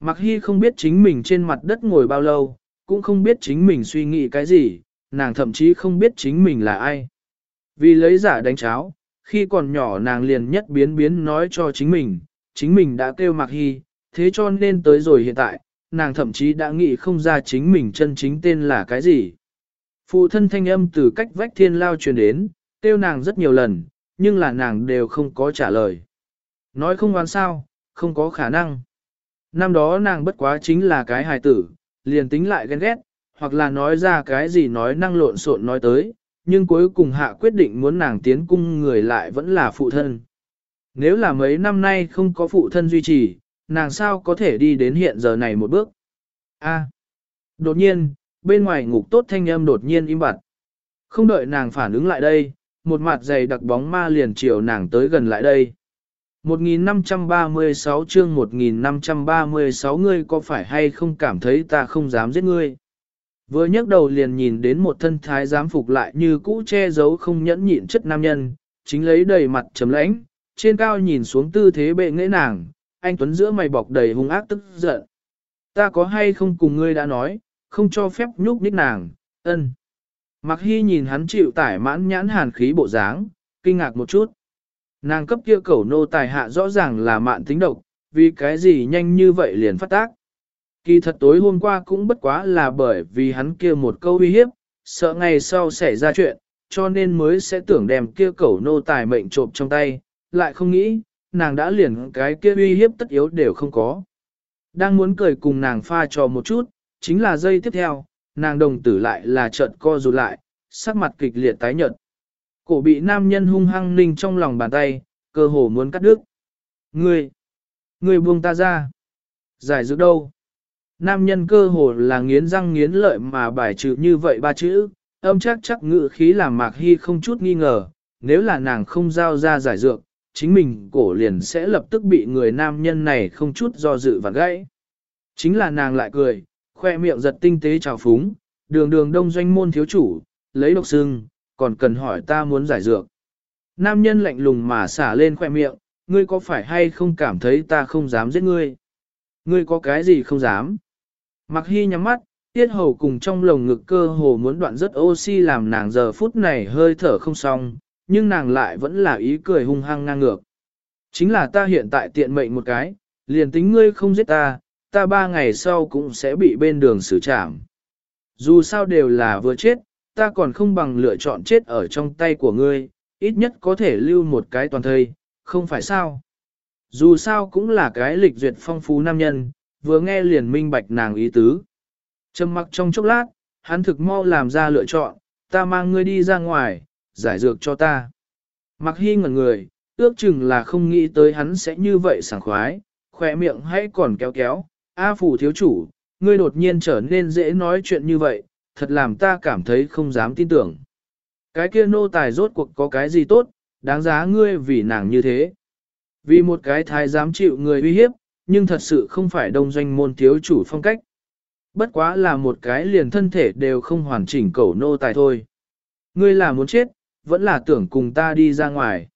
Mặc hy không biết chính mình trên mặt đất ngồi bao lâu, cũng không biết chính mình suy nghĩ cái gì, nàng thậm chí không biết chính mình là ai. Vì lấy giả đánh cháo, khi còn nhỏ nàng liền nhất biến biến nói cho chính mình, chính mình đã kêu Mạc Hy, thế cho nên tới rồi hiện tại, nàng thậm chí đã nghĩ không ra chính mình chân chính tên là cái gì. Phụ thân thanh âm từ cách vách thiên lao truyền đến, kêu nàng rất nhiều lần, nhưng là nàng đều không có trả lời. Nói không oán sao, không có khả năng. Năm đó nàng bất quá chính là cái hài tử, liền tính lại ghen ghét, hoặc là nói ra cái gì nói năng lộn xộn nói tới, nhưng cuối cùng hạ quyết định muốn nàng tiến cung người lại vẫn là phụ thân. Nếu là mấy năm nay không có phụ thân duy trì, nàng sao có thể đi đến hiện giờ này một bước. A. Đột nhiên, bên ngoài ngục tốt thanh âm đột nhiên im bặt. Không đợi nàng phản ứng lại đây, một mặt dày đặc bóng ma liền chiều nàng tới gần lại đây. 1536 chương 1536 ngươi có phải hay không cảm thấy ta không dám giết ngươi? Vừa nhấc đầu liền nhìn đến một thân thái giám phục lại như cũ che giấu không nhẫn nhịn chất nam nhân, chính lấy đầy mặt trầm lãnh, trên cao nhìn xuống tư thế bệ nghệ nàng, anh Tuấn giữa mày bọc đầy hung ác tức giận. Ta có hay không cùng ngươi đã nói, không cho phép nhúc nhích nàng, ân. Mặc hy nhìn hắn chịu tải mãn nhãn hàn khí bộ dáng, kinh ngạc một chút. Nàng cấp kia cẩu nô tài hạ rõ ràng là mạn tính độc, vì cái gì nhanh như vậy liền phát tác. Kỳ thật tối hôm qua cũng bất quá là bởi vì hắn kia một câu uy hiếp, sợ ngày sau xảy ra chuyện, cho nên mới sẽ tưởng đem kia cẩu nô tài mệnh trộm trong tay, lại không nghĩ, nàng đã liền cái kia uy hiếp tất yếu đều không có. Đang muốn cười cùng nàng pha trò một chút, chính là giây tiếp theo, nàng đồng tử lại là trận co rụt lại, sắc mặt kịch liệt tái nhợt. Cổ bị nam nhân hung hăng ninh trong lòng bàn tay, cơ hồ muốn cắt đứt. Ngươi! Ngươi buông ta ra! Giải dược đâu? Nam nhân cơ hồ là nghiến răng nghiến lợi mà bài trừ như vậy ba chữ, âm chắc chắc ngự khí làm mạc hy không chút nghi ngờ, nếu là nàng không giao ra giải dược, chính mình cổ liền sẽ lập tức bị người nam nhân này không chút do dự và gãy. Chính là nàng lại cười, khoe miệng giật tinh tế trào phúng, đường đường đông doanh môn thiếu chủ, lấy độc xương, còn cần hỏi ta muốn giải dược. Nam nhân lạnh lùng mà xả lên khoe miệng, ngươi có phải hay không cảm thấy ta không dám giết ngươi? Ngươi có cái gì không dám? Mặc hy nhắm mắt, tiết hầu cùng trong lồng ngực cơ hồ muốn đoạn rất oxy làm nàng giờ phút này hơi thở không xong, nhưng nàng lại vẫn là ý cười hung hăng ngang ngược. Chính là ta hiện tại tiện mệnh một cái, liền tính ngươi không giết ta, ta ba ngày sau cũng sẽ bị bên đường xử trảm. Dù sao đều là vừa chết, ta còn không bằng lựa chọn chết ở trong tay của ngươi, ít nhất có thể lưu một cái toàn thây, không phải sao. Dù sao cũng là cái lịch duyệt phong phú nam nhân, vừa nghe liền minh bạch nàng ý tứ. Trầm mặc trong chốc lát, hắn thực mau làm ra lựa chọn, ta mang ngươi đi ra ngoài, giải dược cho ta. Mặc hy ngẩn người, ước chừng là không nghĩ tới hắn sẽ như vậy sảng khoái, khỏe miệng hay còn kéo kéo, A phủ thiếu chủ, ngươi đột nhiên trở nên dễ nói chuyện như vậy, thật làm ta cảm thấy không dám tin tưởng. Cái kia nô tài rốt cuộc có cái gì tốt, đáng giá ngươi vì nàng như thế. Vì một cái thái dám chịu người uy hiếp, nhưng thật sự không phải đông doanh môn thiếu chủ phong cách. Bất quá là một cái liền thân thể đều không hoàn chỉnh cẩu nô tài thôi. Ngươi là muốn chết, vẫn là tưởng cùng ta đi ra ngoài.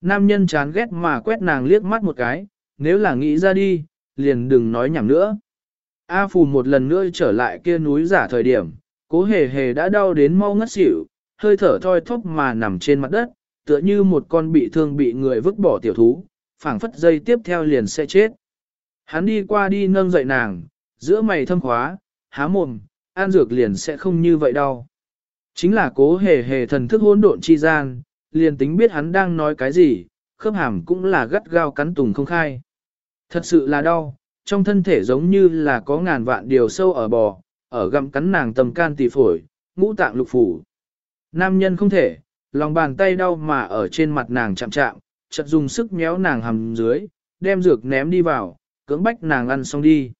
Nam nhân chán ghét mà quét nàng liếc mắt một cái, nếu là nghĩ ra đi, liền đừng nói nhảm nữa. A Phù một lần nữa trở lại kia núi giả thời điểm, cố hề hề đã đau đến mau ngất xỉu, hơi thở thoi thóp mà nằm trên mặt đất, tựa như một con bị thương bị người vứt bỏ tiểu thú, phảng phất dây tiếp theo liền sẽ chết. Hắn đi qua đi nâng dậy nàng, giữa mày thâm khóa, há mồm, an dược liền sẽ không như vậy đâu. Chính là cố hề hề thần thức hỗn độn chi gian, liền tính biết hắn đang nói cái gì, khớp hàm cũng là gắt gao cắn tùng không khai. Thật sự là đau, trong thân thể giống như là có ngàn vạn điều sâu ở bò, ở gặm cắn nàng tầm can tỳ phổi, ngũ tạng lục phủ. Nam nhân không thể, lòng bàn tay đau mà ở trên mặt nàng chạm chạm, chợt dùng sức méo nàng hầm dưới, đem dược ném đi vào, cưỡng bách nàng ăn xong đi.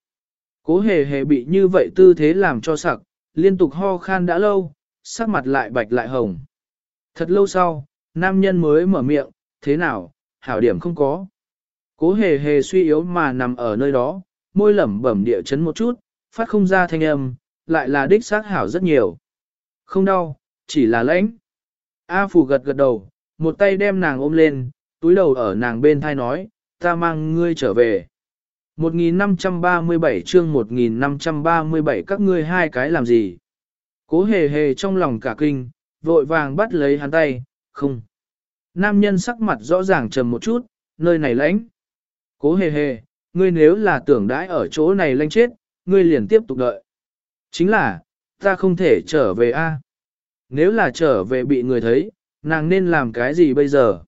Cố hề hề bị như vậy tư thế làm cho sặc, liên tục ho khan đã lâu, sắc mặt lại bạch lại hồng. Thật lâu sau, nam nhân mới mở miệng, thế nào, hảo điểm không có. Cố hề hề suy yếu mà nằm ở nơi đó, môi lẩm bẩm địa chấn một chút, phát không ra thanh âm, lại là đích xác hảo rất nhiều. Không đau, chỉ là lãnh. A Phù gật gật đầu, một tay đem nàng ôm lên, túi đầu ở nàng bên thai nói, ta mang ngươi trở về. 1537 chương 1537 các ngươi hai cái làm gì? Cố hề hề trong lòng cả kinh, vội vàng bắt lấy hắn tay, không. Nam nhân sắc mặt rõ ràng trầm một chút, nơi này lãnh. Cố hề hề, ngươi nếu là tưởng đãi ở chỗ này lanh chết, ngươi liền tiếp tục đợi. Chính là, ta không thể trở về a. Nếu là trở về bị người thấy, nàng nên làm cái gì bây giờ?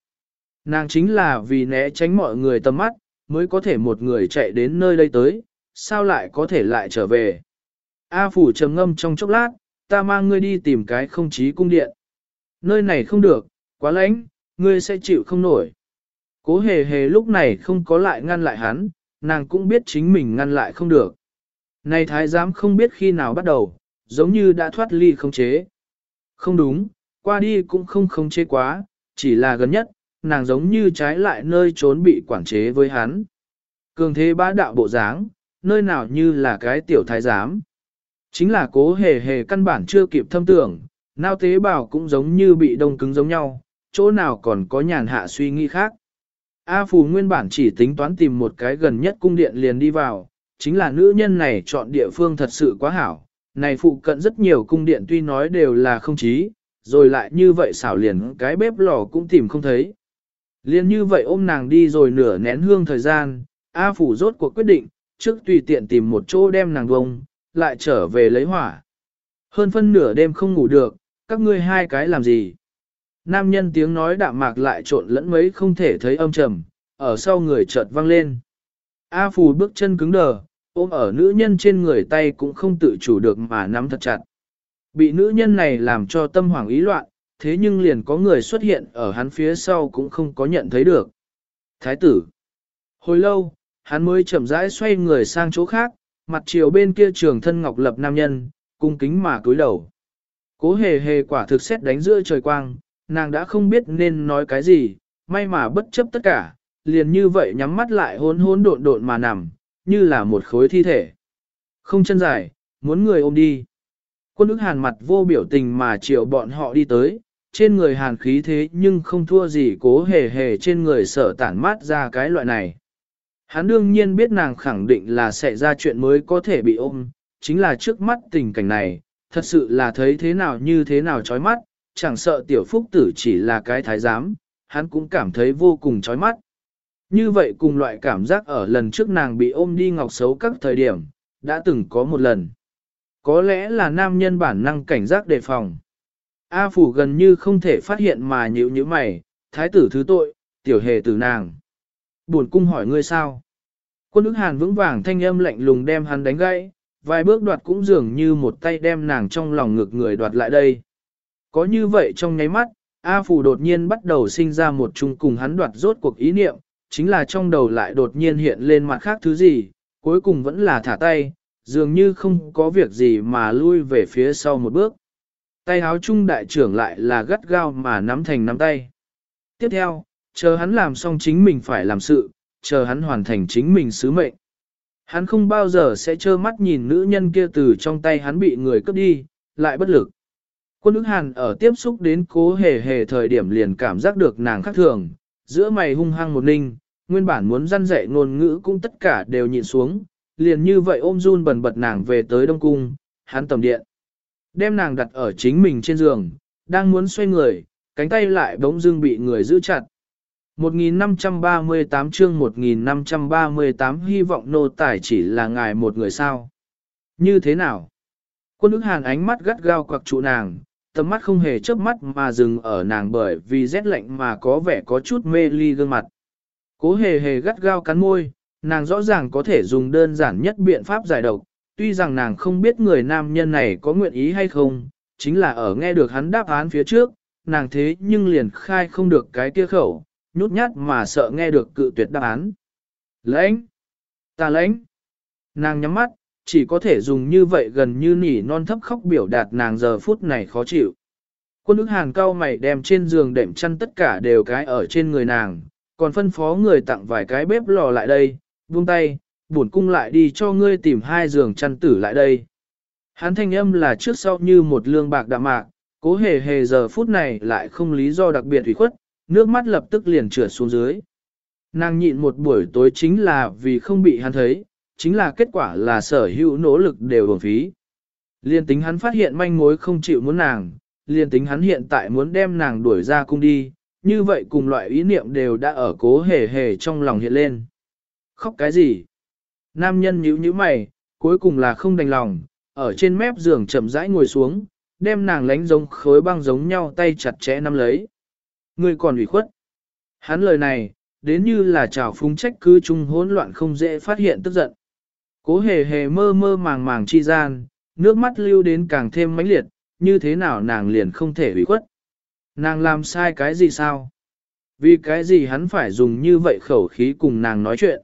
Nàng chính là vì né tránh mọi người tầm mắt, mới có thể một người chạy đến nơi đây tới, sao lại có thể lại trở về? A phủ trầm ngâm trong chốc lát, ta mang ngươi đi tìm cái không chí cung điện. Nơi này không được, quá lạnh, ngươi sẽ chịu không nổi. Cố hề hề lúc này không có lại ngăn lại hắn, nàng cũng biết chính mình ngăn lại không được. Này thái giám không biết khi nào bắt đầu, giống như đã thoát ly không chế. Không đúng, qua đi cũng không không chế quá, chỉ là gần nhất, nàng giống như trái lại nơi trốn bị quản chế với hắn. Cường thế bá đạo bộ dáng, nơi nào như là cái tiểu thái giám. Chính là cố hề hề căn bản chưa kịp thâm tưởng, nao tế bào cũng giống như bị đông cứng giống nhau, chỗ nào còn có nhàn hạ suy nghĩ khác. A Phù nguyên bản chỉ tính toán tìm một cái gần nhất cung điện liền đi vào, chính là nữ nhân này chọn địa phương thật sự quá hảo. Này phụ cận rất nhiều cung điện tuy nói đều là không chí, rồi lại như vậy xảo liền cái bếp lò cũng tìm không thấy. Liên như vậy ôm nàng đi rồi nửa nén hương thời gian, A Phủ rốt cuộc quyết định, trước tùy tiện tìm một chỗ đem nàng vông, lại trở về lấy hỏa. Hơn phân nửa đêm không ngủ được, các ngươi hai cái làm gì? Nam nhân tiếng nói đạm mạc lại trộn lẫn mấy không thể thấy âm trầm, ở sau người chợt vang lên. A Phù bước chân cứng đờ, ôm ở nữ nhân trên người tay cũng không tự chủ được mà nắm thật chặt. Bị nữ nhân này làm cho tâm hoảng ý loạn, thế nhưng liền có người xuất hiện ở hắn phía sau cũng không có nhận thấy được. Thái tử. Hồi lâu, hắn mới chậm rãi xoay người sang chỗ khác, mặt chiều bên kia trường thân ngọc lập nam nhân, cung kính mà cúi đầu. Cố hề hề quả thực xét đánh giữa trời quang, nàng đã không biết nên nói cái gì, may mà bất chấp tất cả, liền như vậy nhắm mắt lại hôn hôn độn độn mà nằm, như là một khối thi thể. Không chân dài, muốn người ôm đi. Quân ức hàn mặt vô biểu tình mà chiều bọn họ đi tới, trên người hàn khí thế nhưng không thua gì cố hề hề trên người sở tản mát ra cái loại này. Hắn đương nhiên biết nàng khẳng định là sẽ ra chuyện mới có thể bị ôm, chính là trước mắt tình cảnh này, thật sự là thấy thế nào như thế nào chói mắt, chẳng sợ tiểu phúc tử chỉ là cái thái giám, hắn cũng cảm thấy vô cùng chói mắt. Như vậy cùng loại cảm giác ở lần trước nàng bị ôm đi ngọc xấu các thời điểm, đã từng có một lần. Có lẽ là nam nhân bản năng cảnh giác đề phòng. A phủ gần như không thể phát hiện mà nhịu như mày, thái tử thứ tội, tiểu hề tử nàng. Buồn cung hỏi ngươi sao? Quân ức hàn vững vàng thanh âm lạnh lùng đem hắn đánh gãy, vài bước đoạt cũng dường như một tay đem nàng trong lòng ngực người đoạt lại đây. Có như vậy trong nháy mắt, A Phủ đột nhiên bắt đầu sinh ra một chung cùng hắn đoạt rốt cuộc ý niệm, chính là trong đầu lại đột nhiên hiện lên mặt khác thứ gì, cuối cùng vẫn là thả tay, dường như không có việc gì mà lui về phía sau một bước. Tay háo trung đại trưởng lại là gắt gao mà nắm thành nắm tay. Tiếp theo, chờ hắn làm xong chính mình phải làm sự, chờ hắn hoàn thành chính mình sứ mệnh. Hắn không bao giờ sẽ trơ mắt nhìn nữ nhân kia từ trong tay hắn bị người cướp đi, lại bất lực. Quân ức hàn ở tiếp xúc đến cố hề hề thời điểm liền cảm giác được nàng khác thường, giữa mày hung hăng một ninh, nguyên bản muốn răn dạy ngôn ngữ cũng tất cả đều nhịn xuống, liền như vậy ôm run bần bật nàng về tới Đông Cung, hắn tầm điện. Đem nàng đặt ở chính mình trên giường, đang muốn xoay người, cánh tay lại bỗng dưng bị người giữ chặt. 1538 chương 1538 hy vọng nô tài chỉ là ngài một người sao. Như thế nào? Quân ức hàn ánh mắt gắt gao quặc trụ nàng, tầm mắt không hề chớp mắt mà dừng ở nàng bởi vì rét lạnh mà có vẻ có chút mê ly gương mặt. Cố hề hề gắt gao cắn môi, nàng rõ ràng có thể dùng đơn giản nhất biện pháp giải độc, tuy rằng nàng không biết người nam nhân này có nguyện ý hay không, chính là ở nghe được hắn đáp án phía trước, nàng thế nhưng liền khai không được cái kia khẩu, nhút nhát mà sợ nghe được cự tuyệt đáp án. Lãnh! Ta lãnh! Nàng nhắm mắt, chỉ có thể dùng như vậy gần như nỉ non thấp khóc biểu đạt nàng giờ phút này khó chịu. Quân ức hàn cao mày đem trên giường đệm chăn tất cả đều cái ở trên người nàng, còn phân phó người tặng vài cái bếp lò lại đây, buông tay, buồn cung lại đi cho ngươi tìm hai giường chăn tử lại đây. Hắn thanh âm là trước sau như một lương bạc đạm mạc, cố hề hề giờ phút này lại không lý do đặc biệt thủy khuất, nước mắt lập tức liền trượt xuống dưới. Nàng nhịn một buổi tối chính là vì không bị hắn thấy, chính là kết quả là sở hữu nỗ lực đều uổng phí. Liên tính hắn phát hiện manh mối không chịu muốn nàng, liên tính hắn hiện tại muốn đem nàng đuổi ra cung đi, như vậy cùng loại ý niệm đều đã ở cố hề hề trong lòng hiện lên. Khóc cái gì? Nam nhân nhíu nhíu mày, cuối cùng là không đành lòng, ở trên mép giường chậm rãi ngồi xuống, đem nàng lánh giống khối băng giống nhau tay chặt chẽ nắm lấy. Người còn ủy khuất. Hắn lời này, đến như là trào phúng trách cứ chung hỗn loạn không dễ phát hiện tức giận. Cố hề hề mơ mơ màng màng chi gian, nước mắt lưu đến càng thêm mãnh liệt, như thế nào nàng liền không thể ủy khuất. Nàng làm sai cái gì sao? Vì cái gì hắn phải dùng như vậy khẩu khí cùng nàng nói chuyện?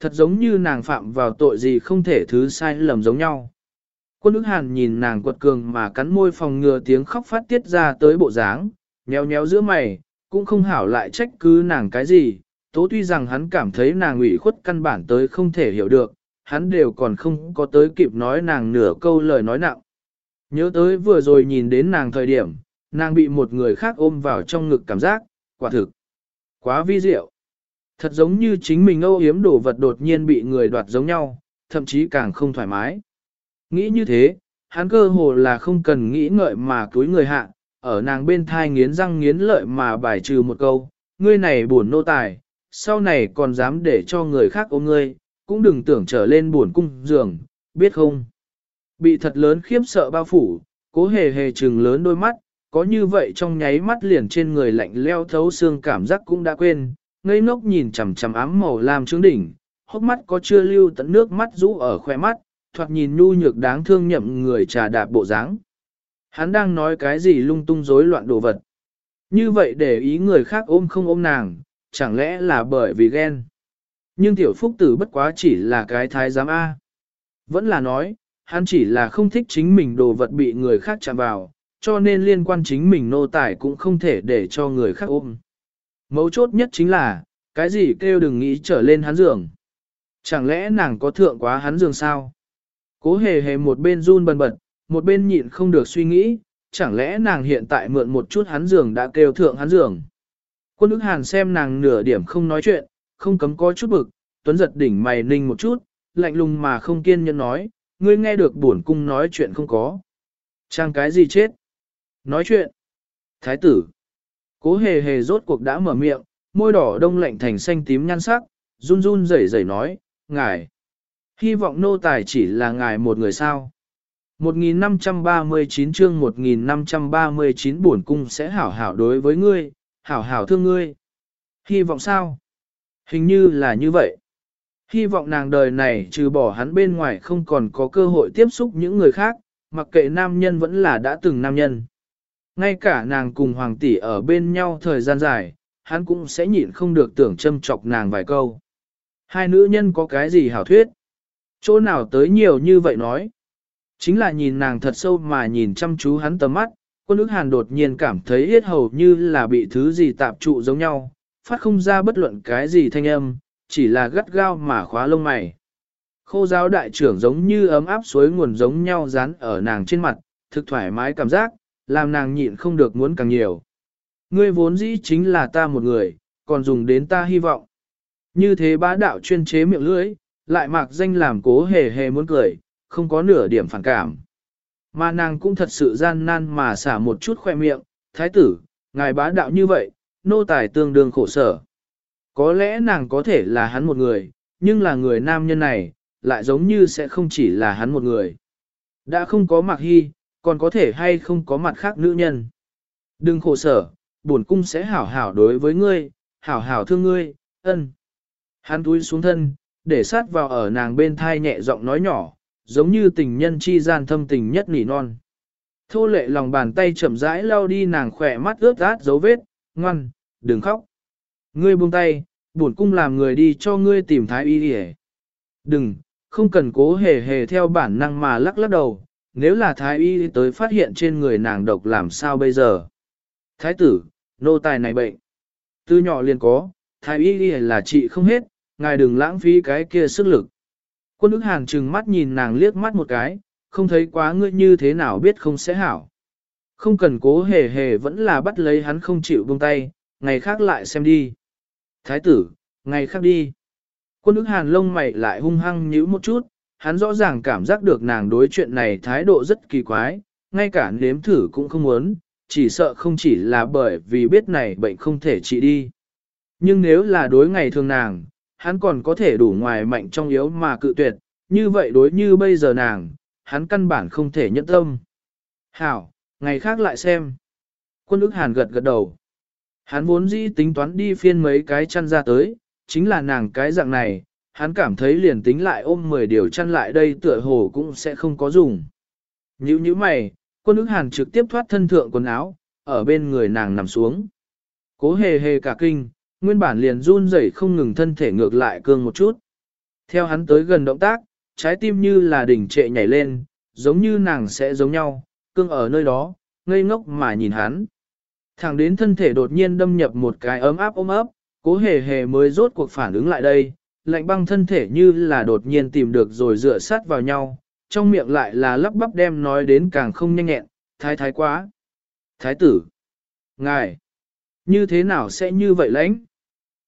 Thật giống như nàng phạm vào tội gì không thể thứ sai lầm giống nhau. Quân ức hàn nhìn nàng quật cường mà cắn môi phòng ngừa tiếng khóc phát tiết ra tới bộ dáng, nhéo nhéo giữa mày, cũng không hảo lại trách cứ nàng cái gì. Tố tuy rằng hắn cảm thấy nàng ủy khuất căn bản tới không thể hiểu được, hắn đều còn không có tới kịp nói nàng nửa câu lời nói nặng. Nhớ tới vừa rồi nhìn đến nàng thời điểm, nàng bị một người khác ôm vào trong ngực cảm giác, quả thực. Quá vi diệu. Thật giống như chính mình âu yếm đồ vật đột nhiên bị người đoạt giống nhau, thậm chí càng không thoải mái. Nghĩ như thế, hắn cơ hồ là không cần nghĩ ngợi mà cúi người hạ, ở nàng bên thai nghiến răng nghiến lợi mà bài trừ một câu, ngươi này buồn nô tài, sau này còn dám để cho người khác ôm ngươi, cũng đừng tưởng trở lên buồn cung giường, biết không? Bị thật lớn khiếp sợ bao phủ, cố hề hề trừng lớn đôi mắt, có như vậy trong nháy mắt liền trên người lạnh leo thấu xương cảm giác cũng đã quên, ngây ngốc nhìn chằm chằm ám màu lam trướng đỉnh, hốc mắt có chưa lưu tận nước mắt rũ ở khoe mắt, thoạt nhìn nhu nhược đáng thương nhậm người trà đạp bộ dáng. Hắn đang nói cái gì lung tung rối loạn đồ vật. Như vậy để ý người khác ôm không ôm nàng, chẳng lẽ là bởi vì ghen. Nhưng tiểu phúc tử bất quá chỉ là cái thái giám A. Vẫn là nói, hắn chỉ là không thích chính mình đồ vật bị người khác chạm vào, cho nên liên quan chính mình nô tài cũng không thể để cho người khác ôm. Mấu chốt nhất chính là, cái gì kêu đừng nghĩ trở lên hắn giường. Chẳng lẽ nàng có thượng quá hắn giường sao? Cố hề hề một bên run bần bật, một bên nhịn không được suy nghĩ, chẳng lẽ nàng hiện tại mượn một chút hắn giường đã kêu thượng hắn giường. Quân ức hàn xem nàng nửa điểm không nói chuyện, không cấm có chút bực, tuấn giật đỉnh mày ninh một chút, lạnh lùng mà không kiên nhẫn nói, ngươi nghe được bổn cung nói chuyện không có. Trang cái gì chết? Nói chuyện. Thái tử. Cố hề hề rốt cuộc đã mở miệng, môi đỏ đông lạnh thành xanh tím nhan sắc, run run rẩy rẩy nói, ngài. Hy vọng nô tài chỉ là ngài một người sao. 1539 chương 1539 bổn cung sẽ hảo hảo đối với ngươi, hảo hảo thương ngươi. Hy vọng sao? Hình như là như vậy. Hy vọng nàng đời này trừ bỏ hắn bên ngoài không còn có cơ hội tiếp xúc những người khác, mặc kệ nam nhân vẫn là đã từng nam nhân. Ngay cả nàng cùng hoàng tỷ ở bên nhau thời gian dài, hắn cũng sẽ nhịn không được tưởng châm chọc nàng vài câu. Hai nữ nhân có cái gì hảo thuyết? Chỗ nào tới nhiều như vậy nói? Chính là nhìn nàng thật sâu mà nhìn chăm chú hắn tầm mắt, quân ức hàn đột nhiên cảm thấy yết hầu như là bị thứ gì tạp trụ giống nhau, phát không ra bất luận cái gì thanh âm, chỉ là gắt gao mà khóa lông mày. Khô giáo đại trưởng giống như ấm áp suối nguồn giống nhau dán ở nàng trên mặt, thực thoải mái cảm giác, làm nàng nhịn không được muốn càng nhiều. Ngươi vốn dĩ chính là ta một người, còn dùng đến ta hy vọng. Như thế bá đạo chuyên chế miệng lưỡi, lại mặc danh làm cố hề hề muốn cười, không có nửa điểm phản cảm. Mà nàng cũng thật sự gian nan mà xả một chút khoe miệng, thái tử, ngài bá đạo như vậy, nô tài tương đương khổ sở. Có lẽ nàng có thể là hắn một người, nhưng là người nam nhân này, lại giống như sẽ không chỉ là hắn một người. Đã không có mặc hy, còn có thể hay không có mặt khác nữ nhân. Đừng khổ sở, bổn cung sẽ hảo hảo đối với ngươi, hảo hảo thương ngươi, ân. Hắn túi xuống thân, để sát vào ở nàng bên thai nhẹ giọng nói nhỏ, giống như tình nhân chi gian thâm tình nhất nỉ non. Thô lệ lòng bàn tay chậm rãi lau đi nàng khỏe mắt ướt át dấu vết, ngoan, đừng khóc. Ngươi buông tay, bổn cung làm người đi cho ngươi tìm thái y đi Đừng, không cần cố hề hề theo bản năng mà lắc lắc đầu, nếu là thái y tới phát hiện trên người nàng độc làm sao bây giờ. Thái tử, nô tài này bệnh. Từ nhỏ liền có, thái y là trị không hết, ngài đừng lãng phí cái kia sức lực. Quân ức hàng trừng mắt nhìn nàng liếc mắt một cái, không thấy quá ngươi như thế nào biết không sẽ hảo. Không cần cố hề hề vẫn là bắt lấy hắn không chịu buông tay, ngày khác lại xem đi. Thái tử, ngày khác đi. Quân ức hàn lông mày lại hung hăng nhíu một chút, hắn rõ ràng cảm giác được nàng đối chuyện này thái độ rất kỳ quái, ngay cả nếm thử cũng không muốn, chỉ sợ không chỉ là bởi vì biết này bệnh không thể trị đi. Nhưng nếu là đối ngày thường nàng, hắn còn có thể đủ ngoài mạnh trong yếu mà cự tuyệt, như vậy đối như bây giờ nàng, hắn căn bản không thể nhẫn tâm. Hảo, ngày khác lại xem. Quân ức hàn gật gật đầu. Hắn vốn dĩ tính toán đi phiên mấy cái chăn ra tới, chính là nàng cái dạng này, hắn cảm thấy liền tính lại ôm 10 điều chăn lại đây tựa hồ cũng sẽ không có dùng. Như như mày, quân ức hàn trực tiếp thoát thân thượng quần áo, ở bên người nàng nằm xuống. Cố hề hề cả kinh, nguyên bản liền run rẩy không ngừng thân thể ngược lại cương một chút. Theo hắn tới gần động tác, trái tim như là đỉnh trệ nhảy lên, giống như nàng sẽ giống nhau, cương ở nơi đó, ngây ngốc mà nhìn hắn. Thẳng đến thân thể đột nhiên đâm nhập một cái ấm áp ôm ấp, cố hề hề mới rốt cuộc phản ứng lại đây, lạnh băng thân thể như là đột nhiên tìm được rồi dựa sát vào nhau, trong miệng lại là lắp bắp đem nói đến càng không nhanh nhẹn, thái thái quá. Thái tử, ngài, như thế nào sẽ như vậy lãnh?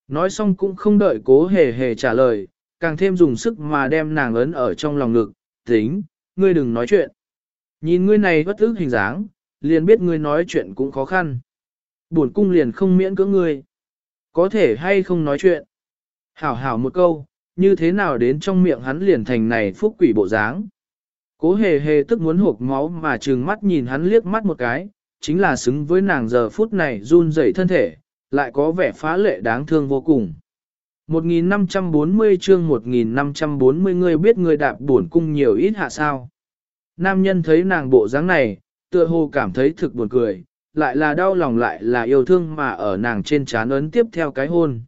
Nói xong cũng không đợi cố hề hề trả lời, càng thêm dùng sức mà đem nàng ấn ở trong lòng ngực, tính, ngươi đừng nói chuyện. Nhìn ngươi này bất ức hình dáng, liền biết ngươi nói chuyện cũng khó khăn. Buồn cung liền không miễn cưỡng ngươi. Có thể hay không nói chuyện. Hảo hảo một câu, như thế nào đến trong miệng hắn liền thành này phúc quỷ bộ dáng. Cố hề hề tức muốn hộp máu mà trừng mắt nhìn hắn liếc mắt một cái, chính là xứng với nàng giờ phút này run rẩy thân thể, lại có vẻ phá lệ đáng thương vô cùng. 1540 chương 1540 ngươi biết ngươi đạp buồn cung nhiều ít hạ sao. Nam nhân thấy nàng bộ dáng này, tựa hồ cảm thấy thực buồn cười, lại là đau lòng lại là yêu thương mà ở nàng trên trán ấn tiếp theo cái hôn.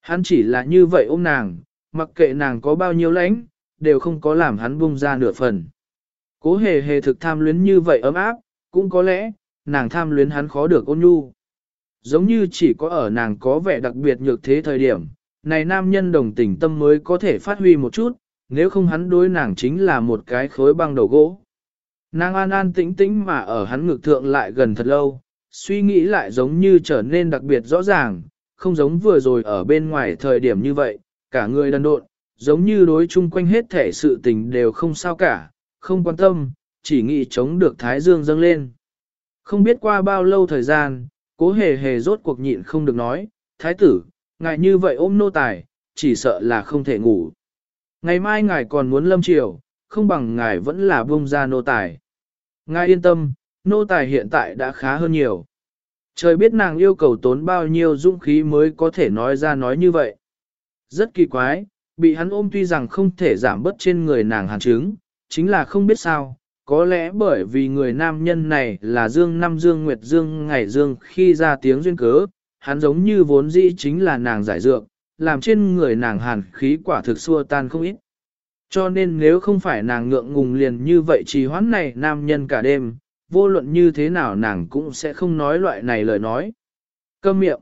Hắn chỉ là như vậy ôm nàng, mặc kệ nàng có bao nhiêu lãnh, đều không có làm hắn bung ra nửa phần. Cố hề hề thực tham luyến như vậy ấm áp, cũng có lẽ, nàng tham luyến hắn khó được ôn nhu. Giống như chỉ có ở nàng có vẻ đặc biệt nhược thế thời điểm, này nam nhân đồng tình tâm mới có thể phát huy một chút, nếu không hắn đối nàng chính là một cái khối băng đầu gỗ. Nàng an an tĩnh tĩnh mà ở hắn ngực thượng lại gần thật lâu, suy nghĩ lại giống như trở nên đặc biệt rõ ràng, không giống vừa rồi ở bên ngoài thời điểm như vậy, cả người đần độn, giống như đối chung quanh hết thể sự tình đều không sao cả, không quan tâm, chỉ nghĩ chống được Thái Dương dâng lên. Không biết qua bao lâu thời gian, cố hề hề rốt cuộc nhịn không được nói, Thái tử, ngài như vậy ôm nô tài, chỉ sợ là không thể ngủ. Ngày mai ngài còn muốn lâm triều, không bằng ngài vẫn là bông ra nô tài. Ngài yên tâm, nô tài hiện tại đã khá hơn nhiều. Trời biết nàng yêu cầu tốn bao nhiêu dũng khí mới có thể nói ra nói như vậy. Rất kỳ quái, bị hắn ôm tuy rằng không thể giảm bớt trên người nàng hàn chứng, chính là không biết sao, có lẽ bởi vì người nam nhân này là Dương Năm Dương Nguyệt Dương ngày Dương khi ra tiếng duyên cớ, hắn giống như vốn dĩ chính là nàng giải dược, làm trên người nàng hàn khí quả thực xua tan không ít. Cho nên nếu không phải nàng ngượng ngùng liền như vậy trì hoãn này nam nhân cả đêm, vô luận như thế nào nàng cũng sẽ không nói loại này lời nói. Câm miệng.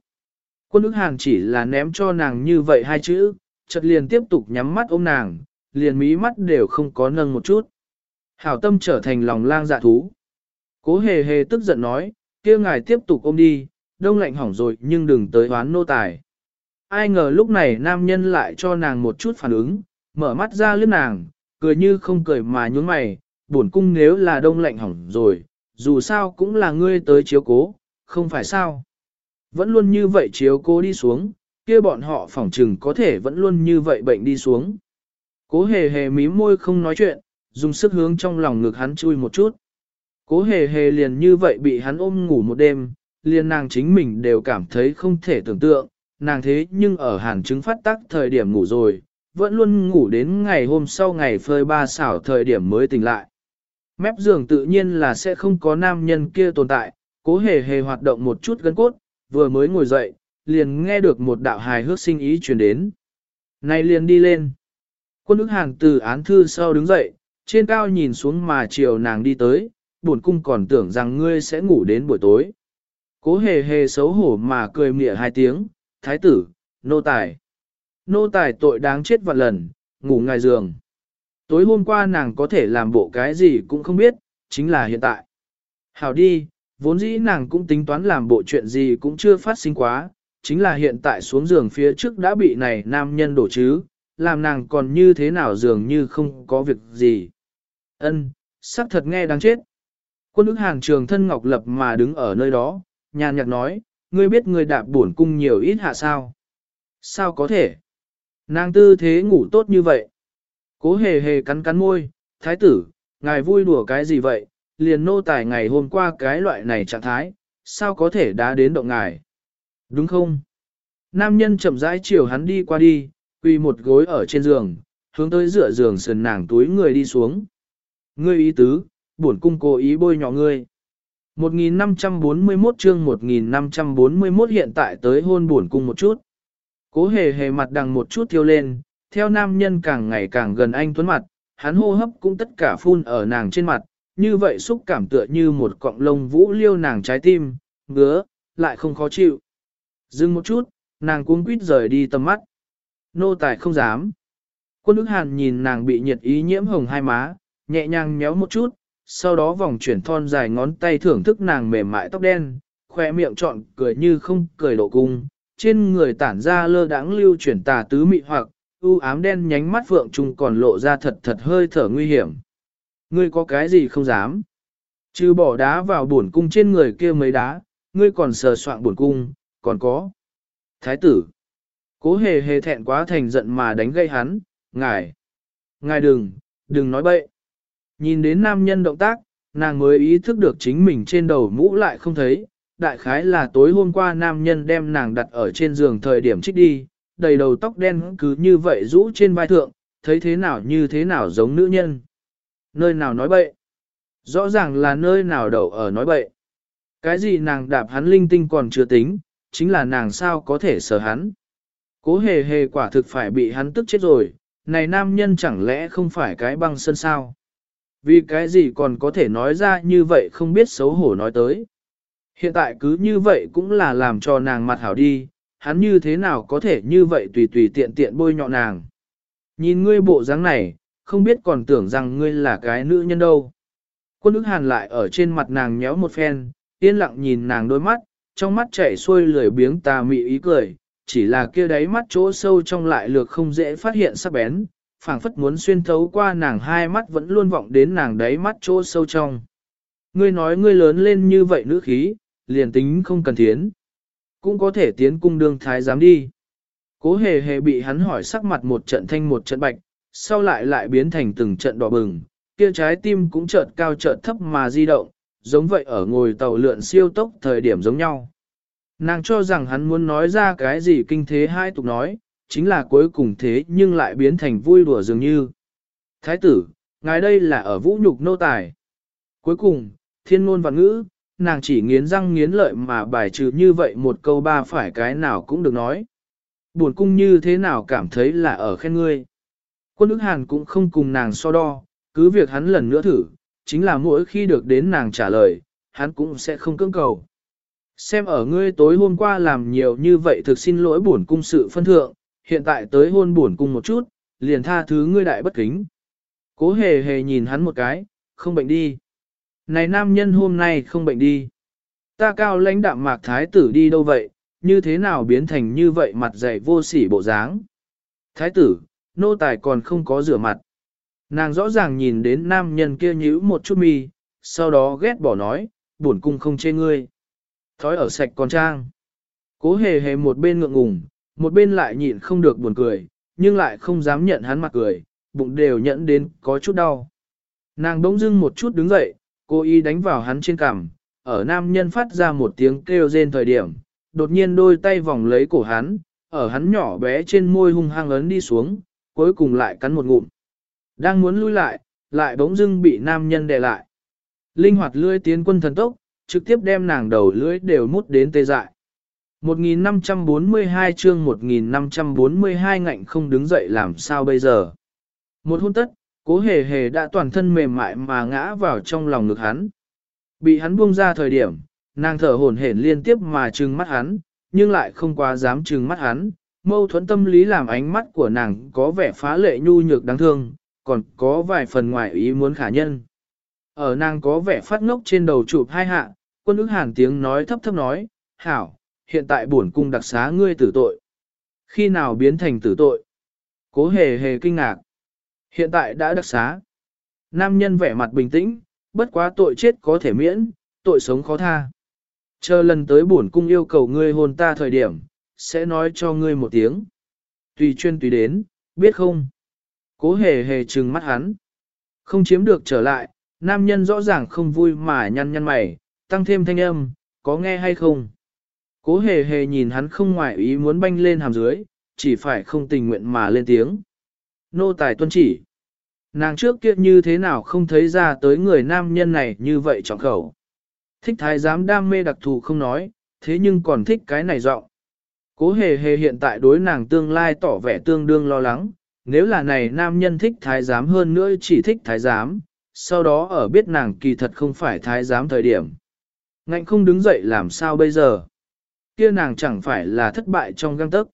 Quân ức hàng chỉ là ném cho nàng như vậy hai chữ, chợt liền tiếp tục nhắm mắt ôm nàng, liền mí mắt đều không có nâng một chút. Hảo tâm trở thành lòng lang dạ thú. Cố hề hề tức giận nói, kia ngài tiếp tục ôm đi, đông lạnh hỏng rồi nhưng đừng tới hoán nô tài. Ai ngờ lúc này nam nhân lại cho nàng một chút phản ứng, mở mắt ra lướt nàng, cười như không cười mà nhún mày, buồn cung nếu là đông lạnh hỏng rồi, dù sao cũng là ngươi tới chiếu cố, không phải sao. Vẫn luôn như vậy chiếu cố đi xuống, kia bọn họ phỏng trừng có thể vẫn luôn như vậy bệnh đi xuống. Cố hề hề mí môi không nói chuyện, dùng sức hướng trong lòng ngực hắn chui một chút. Cố hề hề liền như vậy bị hắn ôm ngủ một đêm, liền nàng chính mình đều cảm thấy không thể tưởng tượng, nàng thế nhưng ở hàn chứng phát tác thời điểm ngủ rồi, vẫn luôn ngủ đến ngày hôm sau ngày phơi ba xảo thời điểm mới tỉnh lại. Mép giường tự nhiên là sẽ không có nam nhân kia tồn tại, cố hề hề hoạt động một chút gân cốt, vừa mới ngồi dậy, liền nghe được một đạo hài hước sinh ý truyền đến. Này liền đi lên. Quân ức hàng từ án thư sau đứng dậy, trên cao nhìn xuống mà chiều nàng đi tới, buồn cung còn tưởng rằng ngươi sẽ ngủ đến buổi tối. Cố hề hề xấu hổ mà cười mỉa hai tiếng, thái tử, nô tài. Nô tài tội đáng chết vạn lần, ngủ ngoài giường. Tối hôm qua nàng có thể làm bộ cái gì cũng không biết, chính là hiện tại. Hảo đi, vốn dĩ nàng cũng tính toán làm bộ chuyện gì cũng chưa phát sinh quá, chính là hiện tại xuống giường phía trước đã bị này nam nhân đổ chứ, làm nàng còn như thế nào dường như không có việc gì. Ân, sắc thật nghe đáng chết. Quân ức hàng trường thân ngọc lập mà đứng ở nơi đó, nhàn nhạt nói, ngươi biết ngươi đạp bổn cung nhiều ít hạ sao? Sao có thể? Nàng tư thế ngủ tốt như vậy. Cố hề hề cắn cắn môi, thái tử, ngài vui đùa cái gì vậy? Liền nô tài ngày hôm qua cái loại này trạng thái, sao có thể đã đến động ngài? Đúng không? Nam nhân chậm rãi chiều hắn đi qua đi, quỳ một gối ở trên giường, hướng tới dựa giường sườn nàng túi người đi xuống. Ngươi ý tứ, bổn cung cố ý bôi nhỏ ngươi. 1541 chương 1541 hiện tại tới hôn buồn cung một chút. Cố hề hề mặt đằng một chút thiêu lên, theo nam nhân càng ngày càng gần anh tuấn mặt, hắn hô hấp cũng tất cả phun ở nàng trên mặt, như vậy xúc cảm tựa như một cọng lông vũ liêu nàng trái tim, ngứa, lại không khó chịu. Dừng một chút, nàng cuống quýt rời đi tầm mắt. Nô tài không dám. Quân ức hàn nhìn nàng bị nhiệt ý nhiễm hồng hai má, nhẹ nhàng méo một chút, sau đó vòng chuyển thon dài ngón tay thưởng thức nàng mềm mại tóc đen, khoe miệng trọn cười như không cười độ cung, trên người tản ra lơ đãng lưu chuyển tà tứ mị hoặc, u ám đen nhánh mắt vượng trùng còn lộ ra thật thật hơi thở nguy hiểm. Ngươi có cái gì không dám? Chứ bỏ đá vào buồn cung trên người kia mấy đá, ngươi còn sờ soạn buồn cung, còn có. Thái tử. Cố hề hề thẹn quá thành giận mà đánh gây hắn, ngài. Ngài đừng, đừng nói bậy. Nhìn đến nam nhân động tác, nàng mới ý thức được chính mình trên đầu mũ lại không thấy, đại khái là tối hôm qua nam nhân đem nàng đặt ở trên giường thời điểm trích đi, đầy đầu tóc đen cứ như vậy rũ trên vai thượng, thấy thế nào như thế nào giống nữ nhân. Nơi nào nói bậy? Rõ ràng là nơi nào đậu ở nói bậy. Cái gì nàng đạp hắn linh tinh còn chưa tính, chính là nàng sao có thể sợ hắn. Cố hề hề quả thực phải bị hắn tức chết rồi, này nam nhân chẳng lẽ không phải cái băng sân sao? Vì cái gì còn có thể nói ra như vậy không biết xấu hổ nói tới. Hiện tại cứ như vậy cũng là làm cho nàng mặt hảo đi, hắn như thế nào có thể như vậy tùy tùy tiện tiện bôi nhọ nàng. Nhìn ngươi bộ dáng này, không biết còn tưởng rằng ngươi là cái nữ nhân đâu. Quân ức hàn lại ở trên mặt nàng nhéo một phen, yên lặng nhìn nàng đôi mắt, trong mắt chảy xuôi lười biếng tà mị ý cười, chỉ là kia đáy mắt chỗ sâu trong lại lược không dễ phát hiện sắc bén, phảng phất muốn xuyên thấu qua nàng hai mắt vẫn luôn vọng đến nàng đáy mắt chỗ sâu trong. Ngươi nói ngươi lớn lên như vậy nữ khí, liền tính không cần thiến. Cũng có thể tiến cung đương thái giám đi. Cố hề hề bị hắn hỏi sắc mặt một trận thanh một trận bạch, sau lại lại biến thành từng trận đỏ bừng, kia trái tim cũng chợt cao chợt thấp mà di động, giống vậy ở ngồi tàu lượn siêu tốc thời điểm giống nhau. Nàng cho rằng hắn muốn nói ra cái gì kinh thế hai tục nói, chính là cuối cùng thế nhưng lại biến thành vui đùa dường như. Thái tử, ngài đây là ở vũ nhục nô tài. Cuối cùng, thiên ngôn và ngữ, nàng chỉ nghiến răng nghiến lợi mà bài trừ như vậy một câu ba phải cái nào cũng được nói. Buồn cung như thế nào cảm thấy là ở khen ngươi. Quân ức hàn cũng không cùng nàng so đo, cứ việc hắn lần nữa thử, chính là mỗi khi được đến nàng trả lời, hắn cũng sẽ không cưỡng cầu. Xem ở ngươi tối hôm qua làm nhiều như vậy thực xin lỗi buồn cung sự phân thượng, hiện tại tới hôn buồn cung một chút, liền tha thứ ngươi đại bất kính. Cố hề hề nhìn hắn một cái, không bệnh đi. Này nam nhân hôm nay không bệnh đi. Ta cao lãnh đạm mạc thái tử đi đâu vậy, như thế nào biến thành như vậy mặt dày vô sỉ bộ dáng. Thái tử, nô tài còn không có rửa mặt. Nàng rõ ràng nhìn đến nam nhân kia nhíu một chút mi, sau đó ghét bỏ nói, buồn cung không chê ngươi. Thói ở sạch con trang. Cố hề hề một bên ngượng ngùng, một bên lại nhịn không được buồn cười, nhưng lại không dám nhận hắn mặt cười, bụng đều nhẫn đến có chút đau. Nàng bỗng dưng một chút đứng dậy, cô ý đánh vào hắn trên cằm, ở nam nhân phát ra một tiếng kêu rên thời điểm, đột nhiên đôi tay vòng lấy cổ hắn, ở hắn nhỏ bé trên môi hung hăng ấn đi xuống, cuối cùng lại cắn một ngụm. Đang muốn lui lại, lại bỗng dưng bị nam nhân đè lại. Linh hoạt lưỡi tiến quân thần tốc, trực tiếp đem nàng đầu lưỡi đều mút đến tê dại. 1542 chương 1542 ngạnh không đứng dậy làm sao bây giờ. Một hôn tất, cố hề hề đã toàn thân mềm mại mà ngã vào trong lòng ngực hắn. Bị hắn buông ra thời điểm, nàng thở hổn hển liên tiếp mà trừng mắt hắn, nhưng lại không quá dám trừng mắt hắn. Mâu thuẫn tâm lý làm ánh mắt của nàng có vẻ phá lệ nhu nhược đáng thương, còn có vài phần ngoài ý muốn khả nhân. Ở nàng có vẻ phát ngốc trên đầu chụp hai hạ, quân ức hàn tiếng nói thấp thấp nói, hảo, hiện tại bổn cung đặc xá ngươi tử tội. Khi nào biến thành tử tội? Cố hề hề kinh ngạc. Hiện tại đã đặc xá. Nam nhân vẻ mặt bình tĩnh, bất quá tội chết có thể miễn, tội sống khó tha. Chờ lần tới bổn cung yêu cầu ngươi hôn ta thời điểm, sẽ nói cho ngươi một tiếng. Tùy chuyên tùy đến, biết không? Cố hề hề trừng mắt hắn. Không chiếm được trở lại, nam nhân rõ ràng không vui mà nhăn nhăn mày, tăng thêm thanh âm, có nghe hay không? Cố hề hề nhìn hắn không ngoại ý muốn banh lên hàm dưới, chỉ phải không tình nguyện mà lên tiếng. Nô tài tuân chỉ. Nàng trước kia như thế nào không thấy ra tới người nam nhân này như vậy trọng khẩu. Thích thái giám đam mê đặc thù không nói, thế nhưng còn thích cái này giọng. Cố hề hề hiện tại đối nàng tương lai tỏ vẻ tương đương lo lắng, nếu là này nam nhân thích thái giám hơn nữa chỉ thích thái giám, sau đó ở biết nàng kỳ thật không phải thái giám thời điểm. Ngạnh không đứng dậy làm sao bây giờ? Kia nàng chẳng phải là thất bại trong găng tấc.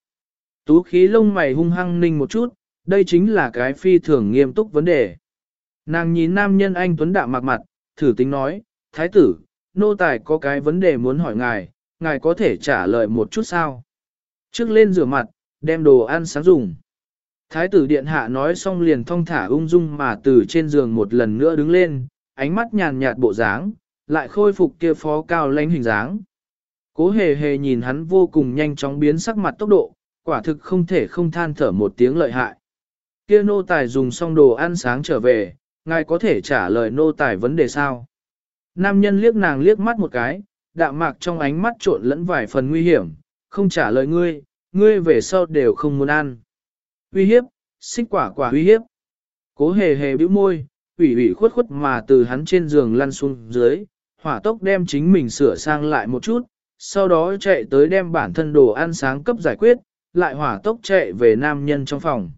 Tú khí lông mày hung hăng ninh một chút, đây chính là cái phi thường nghiêm túc vấn đề. Nàng nhìn nam nhân anh Tuấn Đạm mặt mặt, thử tính nói, Thái tử, nô tài có cái vấn đề muốn hỏi ngài, ngài có thể trả lời một chút sao? Trước lên rửa mặt, đem đồ ăn sáng dùng. Thái tử điện hạ nói xong liền thong thả ung dung mà từ trên giường một lần nữa đứng lên, ánh mắt nhàn nhạt bộ dáng, lại khôi phục kia phó cao lãnh hình dáng. Cố hề hề nhìn hắn vô cùng nhanh chóng biến sắc mặt tốc độ, quả thực không thể không than thở một tiếng lợi hại. Kia nô tài dùng xong đồ ăn sáng trở về, ngài có thể trả lời nô tài vấn đề sao? Nam nhân liếc nàng liếc mắt một cái, đạm mạc trong ánh mắt trộn lẫn vài phần nguy hiểm, không trả lời ngươi, ngươi về sau đều không muốn ăn. Uy hiếp, xích quả quả uy hiếp. Cố hề hề bĩu môi, ủy ủy khuất khuất mà từ hắn trên giường lăn xuống dưới, hỏa tốc đem chính mình sửa sang lại một chút, sau đó chạy tới đem bản thân đồ ăn sáng cấp giải quyết, lại hỏa tốc chạy về nam nhân trong phòng.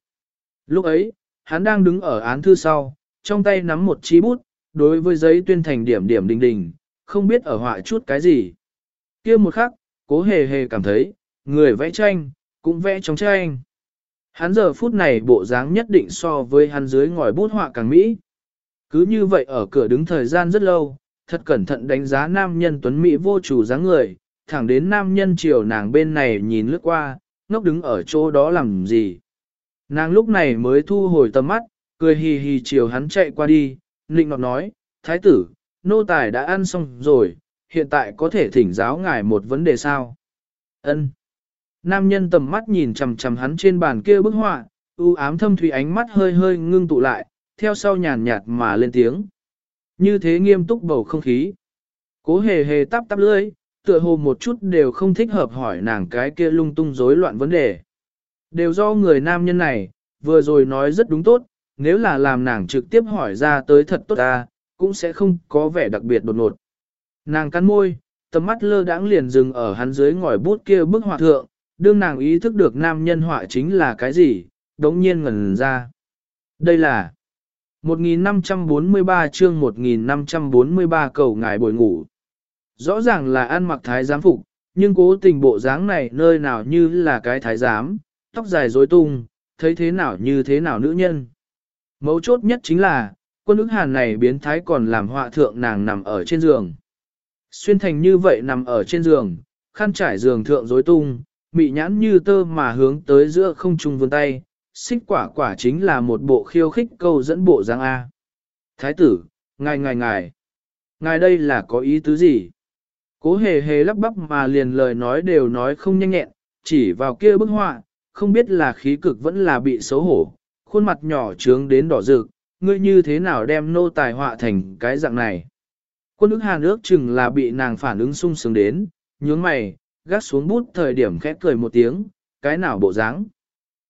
Lúc ấy, hắn đang đứng ở án thư sau, trong tay nắm một chi bút, đối với giấy tuyên thành điểm điểm đình đình, không biết ở họa chút cái gì. kia một khắc, cố hề hề cảm thấy, người vẽ tranh, cũng vẽ trong tranh. Hắn giờ phút này bộ dáng nhất định so với hắn dưới ngòi bút họa càng mỹ. Cứ như vậy ở cửa đứng thời gian rất lâu, thật cẩn thận đánh giá nam nhân tuấn mỹ vô chủ dáng người, thẳng đến nam nhân chiều nàng bên này nhìn lướt qua, ngốc đứng ở chỗ đó làm gì. Nàng lúc này mới thu hồi tầm mắt, cười hì hì chiều hắn chạy qua đi, nịnh nọt nói, thái tử, nô tài đã ăn xong rồi, hiện tại có thể thỉnh giáo ngài một vấn đề sao? Ân. Nam nhân tầm mắt nhìn chằm chằm hắn trên bàn kia bức họa, u ám thâm thủy ánh mắt hơi hơi ngưng tụ lại, theo sau nhàn nhạt mà lên tiếng. Như thế nghiêm túc bầu không khí. Cố hề hề tắp tắp lưỡi, tựa hồ một chút đều không thích hợp hỏi nàng cái kia lung tung rối loạn vấn đề. Đều do người nam nhân này, vừa rồi nói rất đúng tốt, nếu là làm nàng trực tiếp hỏi ra tới thật tốt ta, cũng sẽ không có vẻ đặc biệt đột ngột. Nàng cắn môi, tầm mắt lơ đãng liền dừng ở hắn dưới ngòi bút kia bức họa thượng, đương nàng ý thức được nam nhân họa chính là cái gì, đống nhiên ngẩn ra. Đây là 1543 chương 1543 cầu ngài bồi ngủ. Rõ ràng là ăn mặc thái giám phục, nhưng cố tình bộ dáng này nơi nào như là cái thái giám, tóc dài rối tung, thấy thế nào như thế nào nữ nhân. Mấu chốt nhất chính là, quân ức hàn này biến thái còn làm họa thượng nàng nằm ở trên giường. Xuyên thành như vậy nằm ở trên giường, khăn trải giường thượng rối tung, mị nhãn như tơ mà hướng tới giữa không trung vươn tay, xích quả quả chính là một bộ khiêu khích câu dẫn bộ dáng A. Thái tử, ngài ngài ngài, ngài đây là có ý tứ gì? Cố hề hề lắp bắp mà liền lời nói đều nói không nhanh nhẹn, chỉ vào kia bức họa, không biết là khí cực vẫn là bị xấu hổ, khuôn mặt nhỏ trướng đến đỏ rực, ngươi như thế nào đem nô tài họa thành cái dạng này. Quân ức hàn ước chừng là bị nàng phản ứng sung sướng đến, nhướng mày, gắt xuống bút thời điểm khẽ cười một tiếng, cái nào bộ dáng.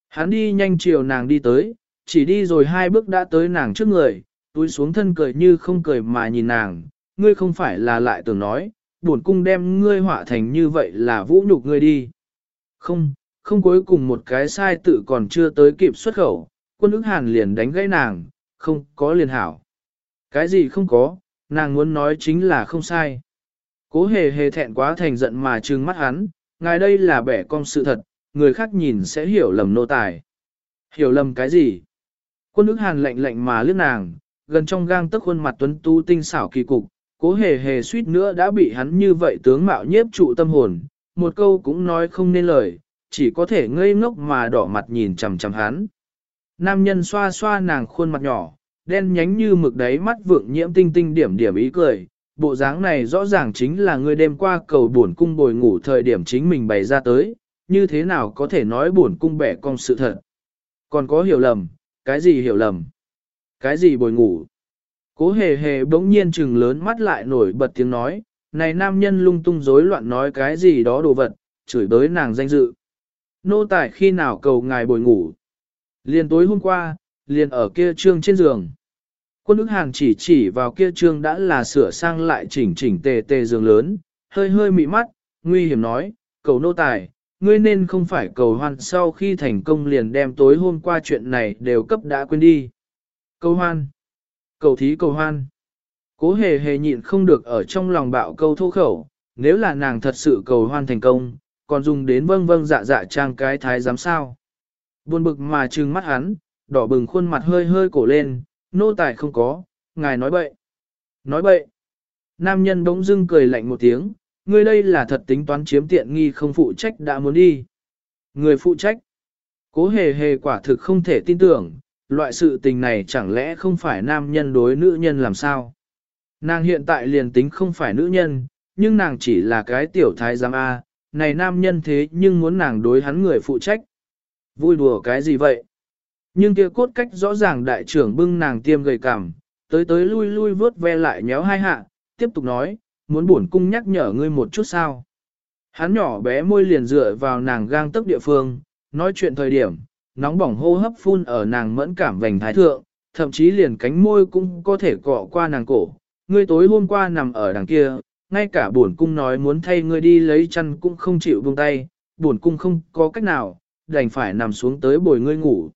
Hắn đi nhanh chiều nàng đi tới, chỉ đi rồi hai bước đã tới nàng trước người, túi xuống thân cười như không cười mà nhìn nàng, ngươi không phải là lại tưởng nói, buồn cung đem ngươi họa thành như vậy là vũ nhục ngươi đi. Không, không cuối cùng một cái sai tự còn chưa tới kịp xuất khẩu, quân ức hàn liền đánh gãy nàng, không có liền hảo. Cái gì không có, nàng muốn nói chính là không sai. Cố hề hề thẹn quá thành giận mà trừng mắt hắn, ngài đây là bẻ cong sự thật, người khác nhìn sẽ hiểu lầm nô tài. Hiểu lầm cái gì? Quân ức hàn lạnh lạnh mà lướt nàng, gần trong gang tức khuôn mặt tuấn tu tinh xảo kỳ cục, cố hề hề suýt nữa đã bị hắn như vậy tướng mạo nhiếp trụ tâm hồn, một câu cũng nói không nên lời, chỉ có thể ngây ngốc mà đỏ mặt nhìn chằm chằm hắn. Nam nhân xoa xoa nàng khuôn mặt nhỏ, đen nhánh như mực đáy mắt vượng nhiễm tinh tinh điểm điểm ý cười. Bộ dáng này rõ ràng chính là người đêm qua cầu buồn cung bồi ngủ thời điểm chính mình bày ra tới, như thế nào có thể nói buồn cung bẻ cong sự thật. Còn có hiểu lầm, cái gì hiểu lầm? Cái gì bồi ngủ? Cố hề hề bỗng nhiên trừng lớn mắt lại nổi bật tiếng nói, này nam nhân lung tung rối loạn nói cái gì đó đồ vật, chửi bới nàng danh dự. Nô tài khi nào cầu ngài bồi ngủ? Liền tối hôm qua, liền ở kia trương trên giường. Quân ức hàng chỉ chỉ vào kia trương đã là sửa sang lại chỉnh chỉnh tề tề giường lớn, hơi hơi mị mắt, nguy hiểm nói, cầu nô tài, ngươi nên không phải cầu hoan sau khi thành công liền đem tối hôm qua chuyện này đều cấp đã quên đi. Cầu hoan, cầu thí cầu hoan. Cố hề hề nhịn không được ở trong lòng bạo câu thô khẩu, nếu là nàng thật sự cầu hoan thành công, còn dùng đến vâng vâng dạ dạ trang cái thái giám sao. Buồn bực mà trừng mắt hắn, đỏ bừng khuôn mặt hơi hơi cổ lên, nô tài không có, ngài nói bậy. Nói bậy. Nam nhân bỗng dưng cười lạnh một tiếng, ngươi đây là thật tính toán chiếm tiện nghi không phụ trách đã muốn đi. Người phụ trách. Cố hề hề quả thực không thể tin tưởng, loại sự tình này chẳng lẽ không phải nam nhân đối nữ nhân làm sao? Nàng hiện tại liền tính không phải nữ nhân, nhưng nàng chỉ là cái tiểu thái giám A, này nam nhân thế nhưng muốn nàng đối hắn người phụ trách. Vui đùa cái gì vậy? Nhưng kia cốt cách rõ ràng đại trưởng bưng nàng tiêm gầy cảm, tới tới lui lui vớt ve lại nhéo hai hạ, tiếp tục nói, muốn buồn cung nhắc nhở ngươi một chút sao. Hắn nhỏ bé môi liền dựa vào nàng gang tấc địa phương, nói chuyện thời điểm, nóng bỏng hô hấp phun ở nàng mẫn cảm vành thái thượng, thậm chí liền cánh môi cũng có thể cọ qua nàng cổ. Ngươi tối hôm qua nằm ở đằng kia, ngay cả bổn cung nói muốn thay ngươi đi lấy chăn cũng không chịu buông tay, bổn cung không có cách nào, đành phải nằm xuống tới bồi ngươi ngủ.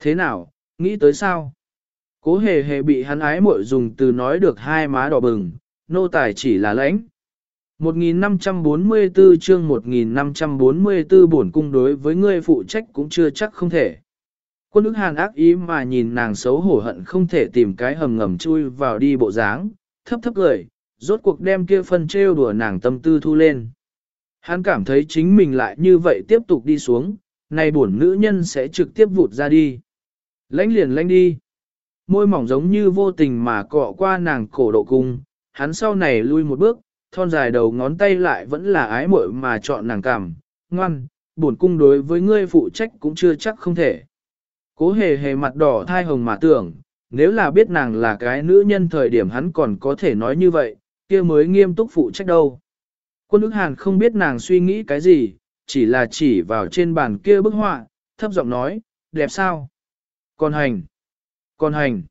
Thế nào, nghĩ tới sao? Cố hề hề bị hắn ái muội dùng từ nói được hai má đỏ bừng, nô tài chỉ là lãnh. 1544 chương 1544 bổn cung đối với ngươi phụ trách cũng chưa chắc không thể. Quân ức hàn ác ý mà nhìn nàng xấu hổ hận không thể tìm cái hầm ngầm chui vào đi bộ dáng, thấp thấp cười, rốt cuộc đem kia phân trêu đùa nàng tâm tư thu lên. Hắn cảm thấy chính mình lại như vậy tiếp tục đi xuống, này bổn nữ nhân sẽ trực tiếp vụt ra đi. Lánh liền lánh đi. Môi mỏng giống như vô tình mà cọ qua nàng cổ độ cung, hắn sau này lui một bước, thon dài đầu ngón tay lại vẫn là ái muội mà chọn nàng cảm, ngoan, buồn cung đối với ngươi phụ trách cũng chưa chắc không thể. Cố hề hề mặt đỏ thai hồng mà tưởng, nếu là biết nàng là cái nữ nhân thời điểm hắn còn có thể nói như vậy, kia mới nghiêm túc phụ trách đâu. Quân ức hàn không biết nàng suy nghĩ cái gì, chỉ là chỉ vào trên bàn kia bức họa, thấp giọng nói, đẹp sao? Còn hành! Còn hành!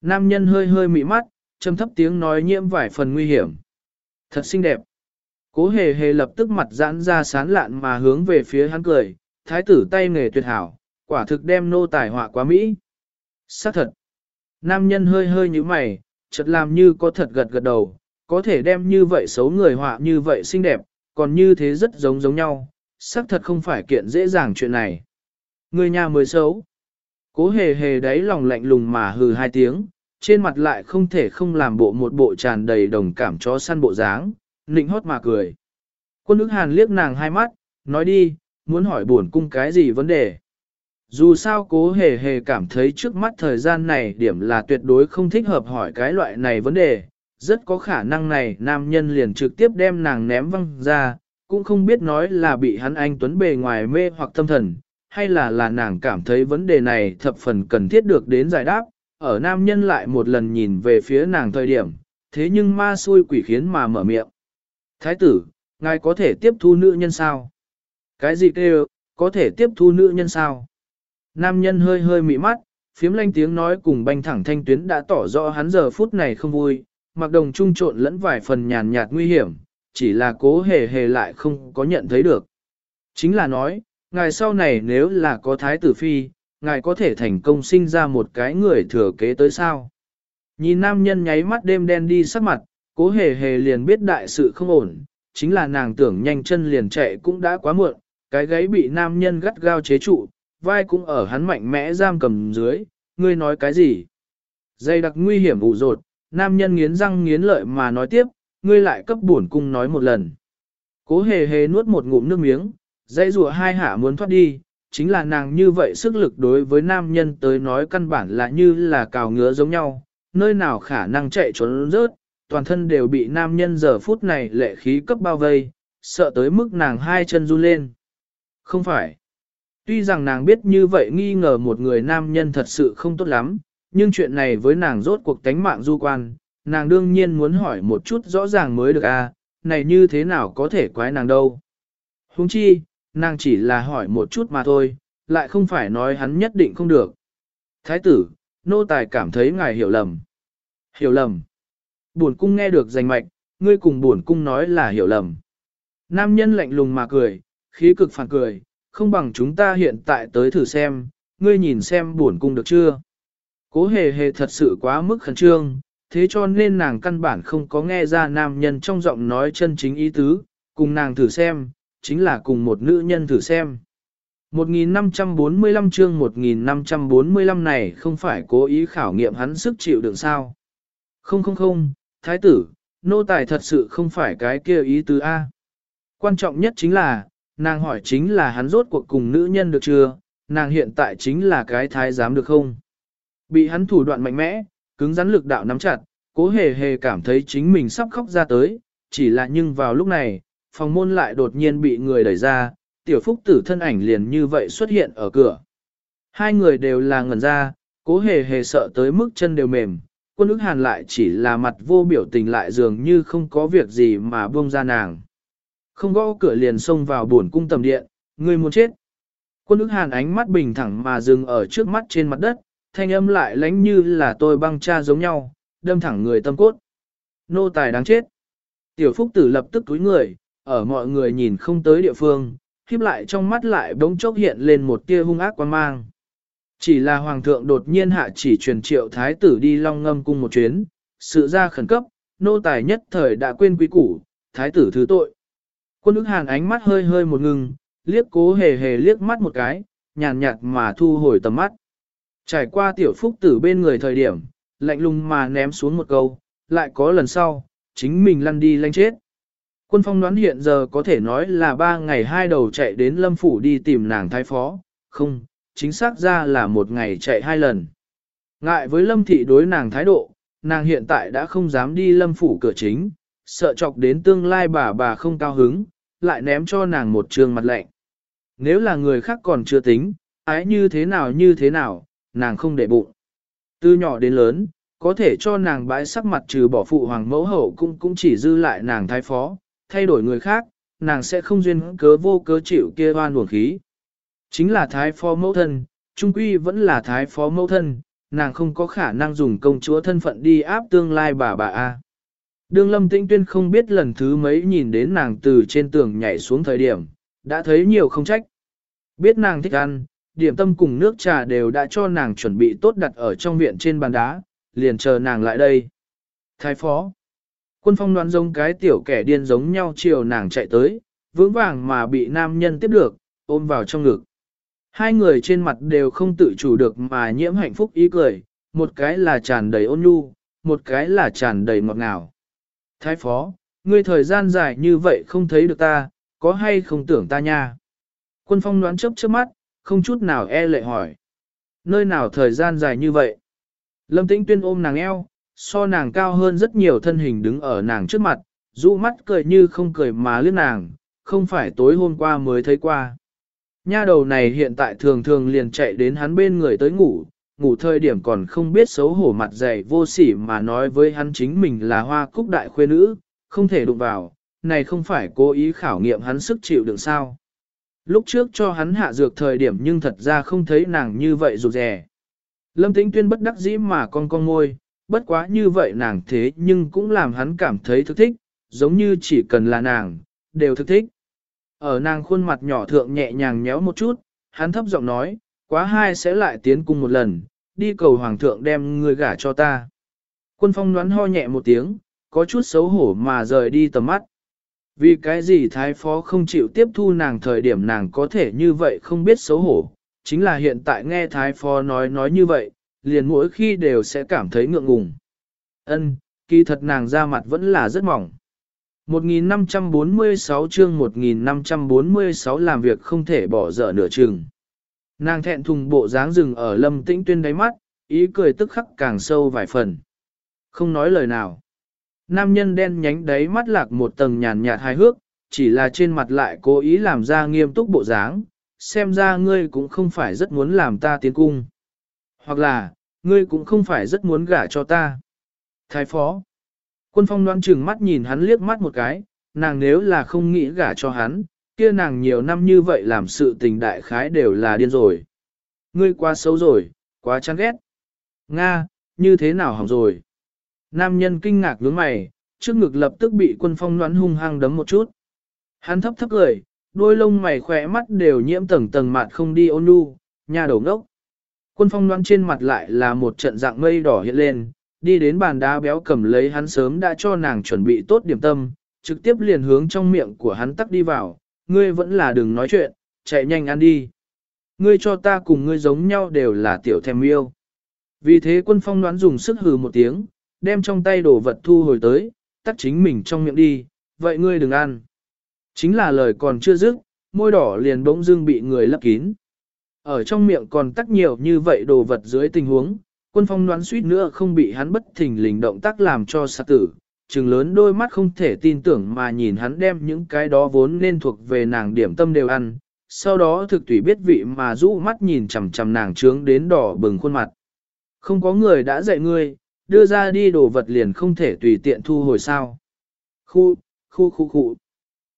Nam nhân hơi hơi mị mắt, trầm thấp tiếng nói nhiễm vài phần nguy hiểm. Thật xinh đẹp! Cố hề hề lập tức mặt giãn ra sán lạn mà hướng về phía hắn cười, thái tử tay nghề tuyệt hảo, quả thực đem nô tài họa quá Mỹ. Xác thật! Nam nhân hơi hơi như mày, chợt làm như có thật gật gật đầu, có thể đem như vậy xấu người họa như vậy xinh đẹp, còn như thế rất giống giống nhau, xác thật không phải kiện dễ dàng chuyện này. Người nhà mới xấu. Cố hề hề đáy lòng lạnh lùng mà hừ hai tiếng, trên mặt lại không thể không làm bộ một bộ tràn đầy đồng cảm chó săn bộ dáng, nịnh hót mà cười. Quân ức hàn liếc nàng hai mắt, nói đi, muốn hỏi buồn cung cái gì vấn đề. Dù sao cố hề hề cảm thấy trước mắt thời gian này điểm là tuyệt đối không thích hợp hỏi cái loại này vấn đề, rất có khả năng này nam nhân liền trực tiếp đem nàng ném văng ra, cũng không biết nói là bị hắn anh tuấn bề ngoài mê hoặc tâm thần, hay là là nàng cảm thấy vấn đề này thập phần cần thiết được đến giải đáp, ở nam nhân lại một lần nhìn về phía nàng thời điểm, thế nhưng ma xui quỷ khiến mà mở miệng. Thái tử, ngài có thể tiếp thu nữ nhân sao? Cái gì kêu, có thể tiếp thu nữ nhân sao? Nam nhân hơi hơi mị mắt, phiếm lanh tiếng nói cùng banh thẳng thanh tuyến đã tỏ rõ hắn giờ phút này không vui, mặc đồng trung trộn lẫn vài phần nhàn nhạt nguy hiểm, chỉ là cố hề hề lại không có nhận thấy được. Chính là nói, ngài sau này nếu là có thái tử phi, ngài có thể thành công sinh ra một cái người thừa kế tới sao. Nhìn nam nhân nháy mắt đêm đen đi sắc mặt, cố hề hề liền biết đại sự không ổn, chính là nàng tưởng nhanh chân liền chạy cũng đã quá muộn, cái gáy bị nam nhân gắt gao chế trụ, vai cũng ở hắn mạnh mẽ giam cầm dưới, ngươi nói cái gì? Dây đặc nguy hiểm ủ rột, nam nhân nghiến răng nghiến lợi mà nói tiếp, ngươi lại cấp bổn cung nói một lần. Cố hề hề nuốt một ngụm nước miếng, dây rùa hai hạ muốn thoát đi, chính là nàng như vậy sức lực đối với nam nhân tới nói căn bản là như là cào ngứa giống nhau, nơi nào khả năng chạy trốn rớt, toàn thân đều bị nam nhân giờ phút này lệ khí cấp bao vây, sợ tới mức nàng hai chân run lên. Không phải. Tuy rằng nàng biết như vậy nghi ngờ một người nam nhân thật sự không tốt lắm, nhưng chuyện này với nàng rốt cuộc tánh mạng du quan, nàng đương nhiên muốn hỏi một chút rõ ràng mới được a, à, này như thế nào có thể quái nàng đâu. Huống chi, nàng chỉ là hỏi một chút mà thôi, lại không phải nói hắn nhất định không được. Thái tử, nô tài cảm thấy ngài hiểu lầm. Hiểu lầm. Buồn cung nghe được danh mạch, ngươi cùng buồn cung nói là hiểu lầm. Nam nhân lạnh lùng mà cười, khí cực phản cười, không bằng chúng ta hiện tại tới thử xem, ngươi nhìn xem buồn cung được chưa. Cố hề hề thật sự quá mức khẩn trương, thế cho nên nàng căn bản không có nghe ra nam nhân trong giọng nói chân chính ý tứ, cùng nàng thử xem, chính là cùng một nữ nhân thử xem. 1545 chương 1545 này không phải cố ý khảo nghiệm hắn sức chịu đựng sao. Không không không, thái tử, nô tài thật sự không phải cái kia ý tứ A. Quan trọng nhất chính là, nàng hỏi chính là hắn rốt cuộc cùng nữ nhân được chưa, nàng hiện tại chính là cái thái giám được không? Bị hắn thủ đoạn mạnh mẽ, cứng rắn lực đạo nắm chặt, cố hề hề cảm thấy chính mình sắp khóc ra tới, chỉ là nhưng vào lúc này, phòng môn lại đột nhiên bị người đẩy ra, tiểu phúc tử thân ảnh liền như vậy xuất hiện ở cửa. Hai người đều là ngẩn ra, cố hề hề sợ tới mức chân đều mềm, quân ức hàn lại chỉ là mặt vô biểu tình lại dường như không có việc gì mà buông ra nàng. Không gõ cửa liền xông vào buồn cung tầm điện, người muốn chết. Quân ức hàn ánh mắt bình thẳng mà dừng ở trước mắt trên mặt đất, thanh âm lại lánh như là tôi băng cha giống nhau, đâm thẳng người tâm cốt. Nô tài đáng chết. Tiểu phúc tử lập tức túi người, ở mọi người nhìn không tới địa phương, khiếp lại trong mắt lại bỗng chốc hiện lên một tia hung ác quan mang. Chỉ là hoàng thượng đột nhiên hạ chỉ truyền triệu thái tử đi long ngâm cung một chuyến, sự ra khẩn cấp, nô tài nhất thời đã quên quý củ, thái tử thứ tội. Quân ức hàn ánh mắt hơi hơi một ngừng, liếc cố hề hề liếc mắt một cái, nhàn nhạt mà thu hồi tầm mắt. Trải qua tiểu phúc tử bên người thời điểm, lạnh lùng mà ném xuống một câu, lại có lần sau, chính mình lăn đi lanh chết. Quân phong đoán hiện giờ có thể nói là ba ngày hai đầu chạy đến lâm phủ đi tìm nàng thái phó, không, chính xác ra là một ngày chạy hai lần. Ngại với lâm thị đối nàng thái độ, nàng hiện tại đã không dám đi lâm phủ cửa chính, sợ chọc đến tương lai bà bà không cao hứng, lại ném cho nàng một trường mặt lạnh. Nếu là người khác còn chưa tính, ái như thế nào như thế nào, nàng không để bụng. Từ nhỏ đến lớn, có thể cho nàng bãi sắc mặt trừ bỏ phụ hoàng mẫu hậu cũng cũng chỉ dư lại nàng thái phó, thay đổi người khác, nàng sẽ không duyên cớ vô cớ chịu kia oan uổng khí. Chính là thái phó mẫu thân, trung quy vẫn là thái phó mẫu thân, nàng không có khả năng dùng công chúa thân phận đi áp tương lai bà bà A. Đường lâm tĩnh tuyên không biết lần thứ mấy nhìn đến nàng từ trên tường nhảy xuống thời điểm, đã thấy nhiều không trách. Biết nàng thích ăn, điểm tâm cùng nước trà đều đã cho nàng chuẩn bị tốt đặt ở trong viện trên bàn đá, liền chờ nàng lại đây. Thái phó. Quân phong đoán giống cái tiểu kẻ điên giống nhau chiều nàng chạy tới, vững vàng mà bị nam nhân tiếp được, ôm vào trong ngực. Hai người trên mặt đều không tự chủ được mà nhiễm hạnh phúc ý cười, một cái là tràn đầy ôn nhu, một cái là tràn đầy ngọt ngào. Thái phó, ngươi thời gian dài như vậy không thấy được ta, có hay không tưởng ta nha? Quân phong đoán chớp chớp mắt, không chút nào e lệ hỏi. Nơi nào thời gian dài như vậy? Lâm tĩnh tuyên ôm nàng eo, so nàng cao hơn rất nhiều thân hình đứng ở nàng trước mặt, dụ mắt cười như không cười mà liếc nàng, không phải tối hôm qua mới thấy qua. Nha đầu này hiện tại thường thường liền chạy đến hắn bên người tới ngủ, ngủ thời điểm còn không biết xấu hổ mặt dày vô sỉ mà nói với hắn chính mình là hoa cúc đại khuê nữ, không thể đụng vào, này không phải cố ý khảo nghiệm hắn sức chịu đựng sao. Lúc trước cho hắn hạ dược thời điểm nhưng thật ra không thấy nàng như vậy rụt rè. Lâm Tĩnh Tuyên bất đắc dĩ mà con con ngôi, bất quá như vậy nàng thế nhưng cũng làm hắn cảm thấy thức thích, giống như chỉ cần là nàng, đều thức thích. Ở nàng khuôn mặt nhỏ thượng nhẹ nhàng nhéo một chút, hắn thấp giọng nói, quá hai sẽ lại tiến cung một lần, đi cầu hoàng thượng đem người gả cho ta. Quân phong đoán ho nhẹ một tiếng, có chút xấu hổ mà rời đi tầm mắt. Vì cái gì thái phó không chịu tiếp thu nàng thời điểm nàng có thể như vậy không biết xấu hổ, chính là hiện tại nghe thái phó nói nói như vậy, liền mỗi khi đều sẽ cảm thấy ngượng ngùng. Ân, kỳ thật nàng ra mặt vẫn là rất mỏng. 1546 chương 1546 làm việc không thể bỏ dở nửa chừng. Nàng thẹn thùng bộ dáng rừng ở lâm tĩnh tuyên đáy mắt, ý cười tức khắc càng sâu vài phần. Không nói lời nào. Nam nhân đen nhánh đáy mắt lạc một tầng nhàn nhạt hài hước, chỉ là trên mặt lại cố ý làm ra nghiêm túc bộ dáng, xem ra ngươi cũng không phải rất muốn làm ta tiến cung. Hoặc là, ngươi cũng không phải rất muốn gả cho ta. Thái phó. Quân phong đoan chừng mắt nhìn hắn liếc mắt một cái, nàng nếu là không nghĩ gả cho hắn, kia nàng nhiều năm như vậy làm sự tình đại khái đều là điên rồi. Ngươi quá xấu rồi, quá chán ghét. Nga, như thế nào hỏng rồi? Nam nhân kinh ngạc nhướng mày, trước ngực lập tức bị quân phong đoán hung hăng đấm một chút. Hắn thấp thấp cười, đôi lông mày khỏe mắt đều nhiễm tầng tầng mạn không đi ôn nhu, nhà đầu ngốc. Quân phong đoán trên mặt lại là một trận dạng mây đỏ hiện lên, đi đến bàn đá béo cầm lấy hắn sớm đã cho nàng chuẩn bị tốt điểm tâm, trực tiếp liền hướng trong miệng của hắn tắc đi vào, ngươi vẫn là đừng nói chuyện, chạy nhanh ăn đi. Ngươi cho ta cùng ngươi giống nhau đều là tiểu thèm yêu. Vì thế quân phong đoán dùng sức hừ một tiếng, đem trong tay đồ vật thu hồi tới, tắt chính mình trong miệng đi, vậy ngươi đừng ăn. Chính là lời còn chưa dứt, môi đỏ liền bỗng dưng bị người lấp kín. Ở trong miệng còn tắc nhiều như vậy đồ vật dưới tình huống, quân phong đoán suýt nữa không bị hắn bất thình lình động tác làm cho sát tử, trừng lớn đôi mắt không thể tin tưởng mà nhìn hắn đem những cái đó vốn nên thuộc về nàng điểm tâm đều ăn, sau đó thực tùy biết vị mà rũ mắt nhìn chằm chằm nàng trướng đến đỏ bừng khuôn mặt. Không có người đã dạy ngươi, đưa ra đi đồ vật liền không thể tùy tiện thu hồi sao. Khu, khu khu khu,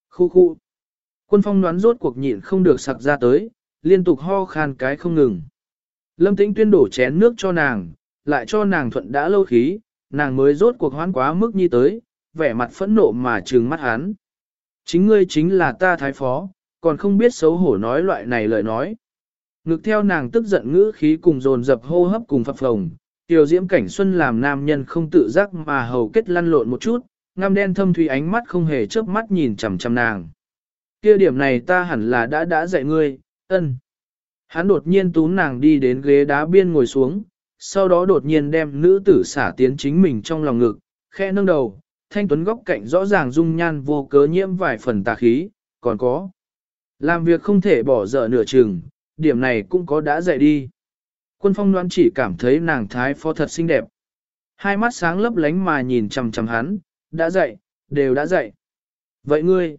khu khu. Quân phong đoán rốt cuộc nhịn không được sặc ra tới, liên tục ho khan cái không ngừng. Lâm tĩnh tuyên đổ chén nước cho nàng, lại cho nàng thuận đã lâu khí, nàng mới rốt cuộc hoán quá mức nhi tới, vẻ mặt phẫn nộ mà trừng mắt hắn. Chính ngươi chính là ta thái phó, còn không biết xấu hổ nói loại này lời nói. Ngực theo nàng tức giận ngữ khí cùng dồn dập hô hấp cùng phập phồng, tiểu diễm cảnh xuân làm nam nhân không tự giác mà hầu kết lăn lộn một chút, ngăm đen thâm thủy ánh mắt không hề chớp mắt nhìn chằm chằm nàng. Kia điểm này ta hẳn là đã đã dạy ngươi, ân. Hắn đột nhiên túm nàng đi đến ghế đá biên ngồi xuống, sau đó đột nhiên đem nữ tử xả tiến chính mình trong lòng ngực, khe nâng đầu, thanh tuấn góc cạnh rõ ràng dung nhan vô cớ nhiễm vài phần tà khí, còn có. Làm việc không thể bỏ dở nửa chừng, điểm này cũng có đã dạy đi. Quân phong đoan chỉ cảm thấy nàng thái phó thật xinh đẹp. Hai mắt sáng lấp lánh mà nhìn chằm chằm hắn, đã dạy, đều đã dạy. Vậy ngươi?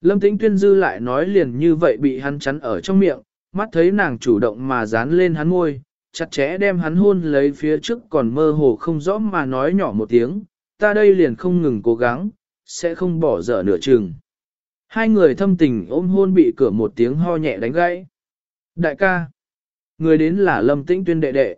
Lâm tĩnh tuyên dư lại nói liền như vậy bị hắn chắn ở trong miệng, mắt thấy nàng chủ động mà dán lên hắn môi, chặt chẽ đem hắn hôn lấy phía trước còn mơ hồ không rõ mà nói nhỏ một tiếng, ta đây liền không ngừng cố gắng, sẽ không bỏ dở nửa chừng. Hai người thâm tình ôm hôn bị cửa một tiếng ho nhẹ đánh gãy. Đại ca, người đến là lâm tĩnh tuyên đệ đệ.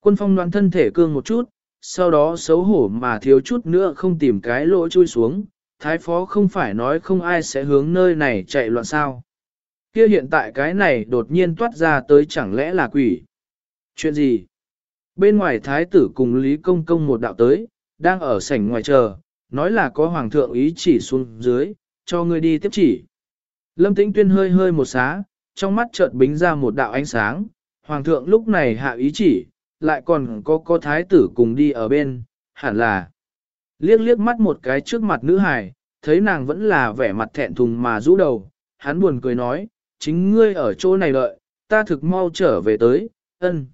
Quân phong đoán thân thể cương một chút, sau đó xấu hổ mà thiếu chút nữa không tìm cái lỗ chui xuống, thái phó không phải nói không ai sẽ hướng nơi này chạy loạn sao. Kia hiện tại cái này đột nhiên toát ra tới chẳng lẽ là quỷ. Chuyện gì? Bên ngoài thái tử cùng Lý Công Công một đạo tới, đang ở sảnh ngoài chờ, nói là có hoàng thượng ý chỉ xuống dưới, cho ngươi đi tiếp chỉ. Lâm Tĩnh Tuyên hơi hơi một xá, trong mắt chợt bính ra một đạo ánh sáng, hoàng thượng lúc này hạ ý chỉ, lại còn có có thái tử cùng đi ở bên, hẳn là. Liếc liếc mắt một cái trước mặt nữ hài, thấy nàng vẫn là vẻ mặt thẹn thùng mà rũ đầu, hắn buồn cười nói, chính ngươi ở chỗ này đợi, ta thực mau trở về tới, ân.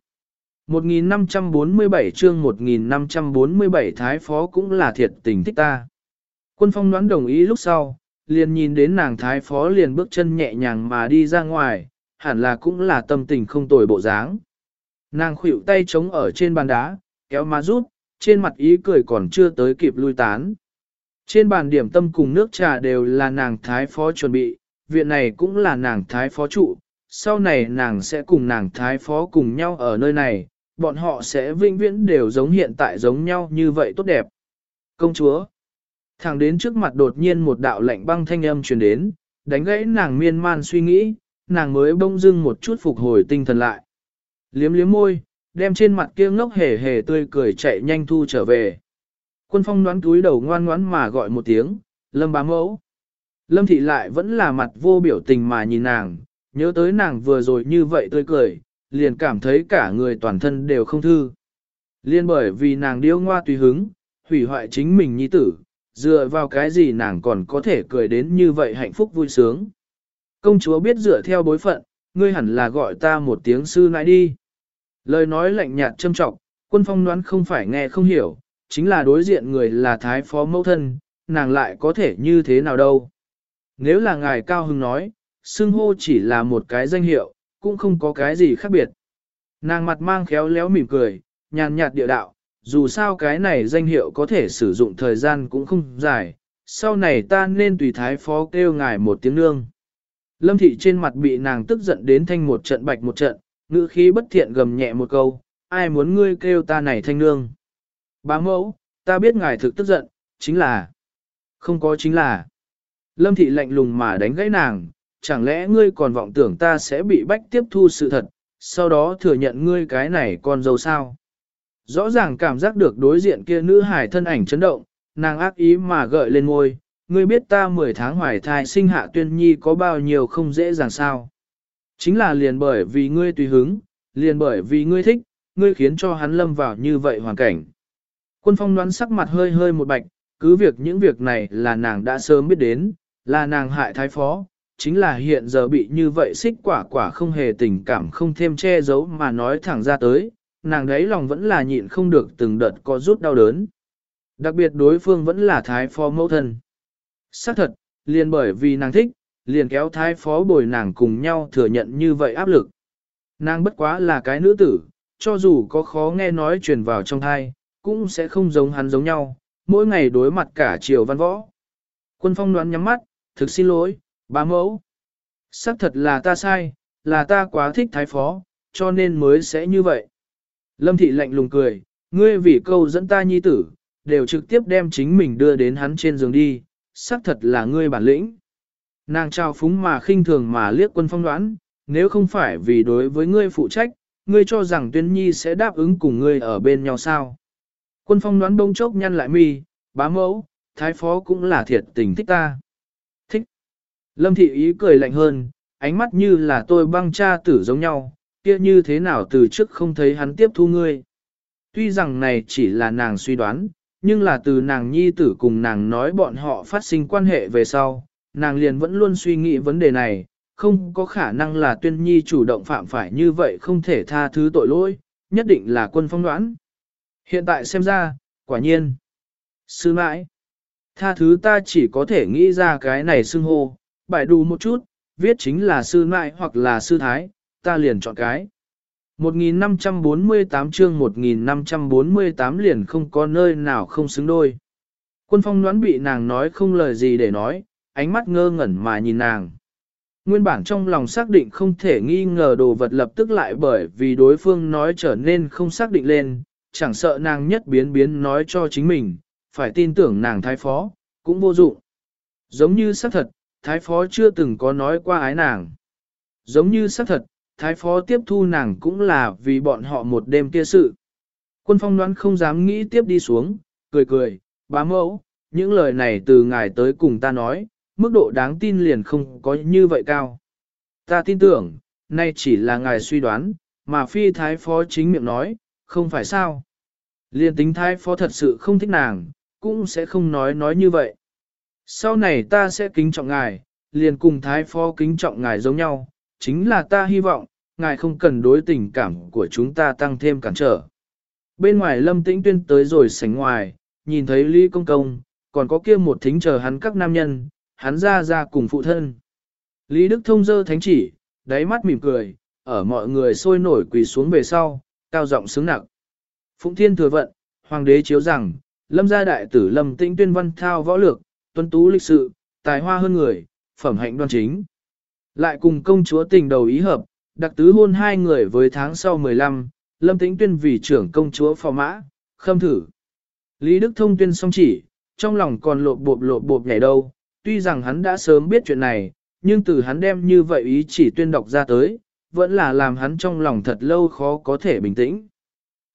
1547 chương 1547 Thái Phó cũng là thiệt tình thích ta. Quân phong đoán đồng ý lúc sau, liền nhìn đến nàng Thái Phó liền bước chân nhẹ nhàng mà đi ra ngoài, hẳn là cũng là tâm tình không tồi bộ dáng. Nàng khuỵu tay chống ở trên bàn đá, kéo má rút, trên mặt ý cười còn chưa tới kịp lui tán. Trên bàn điểm tâm cùng nước trà đều là nàng Thái Phó chuẩn bị, viện này cũng là nàng Thái Phó trụ, sau này nàng sẽ cùng nàng Thái Phó cùng nhau ở nơi này, bọn họ sẽ vinh viễn đều giống hiện tại giống nhau như vậy tốt đẹp. Công chúa, thẳng đến trước mặt đột nhiên một đạo lạnh băng thanh âm truyền đến, đánh gãy nàng miên man suy nghĩ, nàng mới bông dưng một chút phục hồi tinh thần lại. Liếm liếm môi, đem trên mặt kia ngốc hề hề tươi cười chạy nhanh thu trở về. Quân phong đoán túi đầu ngoan ngoãn mà gọi một tiếng, lâm bá mẫu. Lâm thị lại vẫn là mặt vô biểu tình mà nhìn nàng, nhớ tới nàng vừa rồi như vậy tươi cười, liền cảm thấy cả người toàn thân đều không thư. Liên bởi vì nàng điêu ngoa tùy hứng, hủy hoại chính mình nhi tử, dựa vào cái gì nàng còn có thể cười đến như vậy hạnh phúc vui sướng. Công chúa biết dựa theo bối phận, ngươi hẳn là gọi ta một tiếng sư nãi đi. Lời nói lạnh nhạt châm trọng, quân phong đoán không phải nghe không hiểu, chính là đối diện người là thái phó mẫu thân, nàng lại có thể như thế nào đâu. Nếu là ngài cao hưng nói, xưng hô chỉ là một cái danh hiệu, cũng không có cái gì khác biệt. Nàng mặt mang khéo léo mỉm cười, nhàn nhạt địa đạo, dù sao cái này danh hiệu có thể sử dụng thời gian cũng không dài, sau này ta nên tùy thái phó kêu ngài một tiếng nương. Lâm thị trên mặt bị nàng tức giận đến thanh một trận bạch một trận, ngữ khí bất thiện gầm nhẹ một câu, ai muốn ngươi kêu ta này thanh nương. Bá mẫu, ta biết ngài thực tức giận, chính là, không có chính là. Lâm thị lạnh lùng mà đánh gãy nàng, chẳng lẽ ngươi còn vọng tưởng ta sẽ bị bách tiếp thu sự thật, sau đó thừa nhận ngươi cái này con dâu sao. Rõ ràng cảm giác được đối diện kia nữ hải thân ảnh chấn động, nàng ác ý mà gợi lên ngôi, ngươi biết ta 10 tháng hoài thai sinh hạ tuyên nhi có bao nhiêu không dễ dàng sao. Chính là liền bởi vì ngươi tùy hứng, liền bởi vì ngươi thích, ngươi khiến cho hắn lâm vào như vậy hoàn cảnh. Quân phong đoán sắc mặt hơi hơi một bạch, cứ việc những việc này là nàng đã sớm biết đến, là nàng hại thái phó, chính là hiện giờ bị như vậy xích quả quả không hề tình cảm không thêm che giấu mà nói thẳng ra tới, nàng đấy lòng vẫn là nhịn không được từng đợt có rút đau đớn. Đặc biệt đối phương vẫn là thái phó mẫu thân. Xác thật, liền bởi vì nàng thích, liền kéo thái phó bồi nàng cùng nhau thừa nhận như vậy áp lực. Nàng bất quá là cái nữ tử, cho dù có khó nghe nói truyền vào trong thai, cũng sẽ không giống hắn giống nhau, mỗi ngày đối mặt cả chiều văn võ. Quân phong đoán nhắm mắt, thực xin lỗi, bá mẫu. Xác thật là ta sai, là ta quá thích thái phó, cho nên mới sẽ như vậy. Lâm thị lạnh lùng cười, ngươi vì câu dẫn ta nhi tử, đều trực tiếp đem chính mình đưa đến hắn trên giường đi, xác thật là ngươi bản lĩnh. Nàng trao phúng mà khinh thường mà liếc quân phong đoán, nếu không phải vì đối với ngươi phụ trách, ngươi cho rằng tuyên nhi sẽ đáp ứng cùng ngươi ở bên nhau sao. Quân phong đoán bông chốc nhăn lại mi, bá mẫu, thái phó cũng là thiệt tình thích ta. Thích. Lâm thị ý cười lạnh hơn, ánh mắt như là tôi băng cha tử giống nhau, kia như thế nào từ trước không thấy hắn tiếp thu ngươi. Tuy rằng này chỉ là nàng suy đoán, nhưng là từ nàng nhi tử cùng nàng nói bọn họ phát sinh quan hệ về sau, nàng liền vẫn luôn suy nghĩ vấn đề này, không có khả năng là tuyên nhi chủ động phạm phải như vậy không thể tha thứ tội lỗi, nhất định là quân phong đoán. Hiện tại xem ra, quả nhiên. Sư mãi, tha thứ ta chỉ có thể nghĩ ra cái này xưng hô, bài đủ một chút, viết chính là sư mãi hoặc là sư thái, ta liền chọn cái. 1548 chương 1548 liền không có nơi nào không xứng đôi. Quân phong đoán bị nàng nói không lời gì để nói, ánh mắt ngơ ngẩn mà nhìn nàng. Nguyên bản trong lòng xác định không thể nghi ngờ đồ vật lập tức lại bởi vì đối phương nói trở nên không xác định lên, chẳng sợ nàng nhất biến biến nói cho chính mình, phải tin tưởng nàng thái phó, cũng vô dụng. Giống như xác thật, thái phó chưa từng có nói qua ái nàng. Giống như xác thật, thái phó tiếp thu nàng cũng là vì bọn họ một đêm kia sự. Quân phong đoán không dám nghĩ tiếp đi xuống, cười cười, bá mẫu, những lời này từ ngài tới cùng ta nói, mức độ đáng tin liền không có như vậy cao. Ta tin tưởng, nay chỉ là ngài suy đoán, mà phi thái phó chính miệng nói, không phải sao. Liên tính thái phó thật sự không thích nàng, cũng sẽ không nói nói như vậy. Sau này ta sẽ kính trọng ngài, liền cùng thái phó kính trọng ngài giống nhau, chính là ta hy vọng, ngài không cần đối tình cảm của chúng ta tăng thêm cản trở. Bên ngoài lâm tĩnh tuyên tới rồi sánh ngoài, nhìn thấy Lý Công Công, còn có kia một thính chờ hắn các nam nhân, hắn ra ra cùng phụ thân. Lý Đức Thông dơ thánh chỉ, đáy mắt mỉm cười, ở mọi người sôi nổi quỳ xuống về sau, cao giọng sướng nặng. Phụng Thiên thừa vận, hoàng đế chiếu rằng, lâm gia đại tử lâm tĩnh tuyên văn thao võ lược, tuân tú lịch sự, tài hoa hơn người, phẩm hạnh đoan chính. Lại cùng công chúa tình đầu ý hợp, đặc tứ hôn hai người với tháng sau 15, lâm tĩnh tuyên vì trưởng công chúa phò mã, khâm thử. Lý Đức Thông tuyên song chỉ, trong lòng còn lộp bộp lộp bộp nhảy đâu, tuy rằng hắn đã sớm biết chuyện này, nhưng từ hắn đem như vậy ý chỉ tuyên đọc ra tới, vẫn là làm hắn trong lòng thật lâu khó có thể bình tĩnh.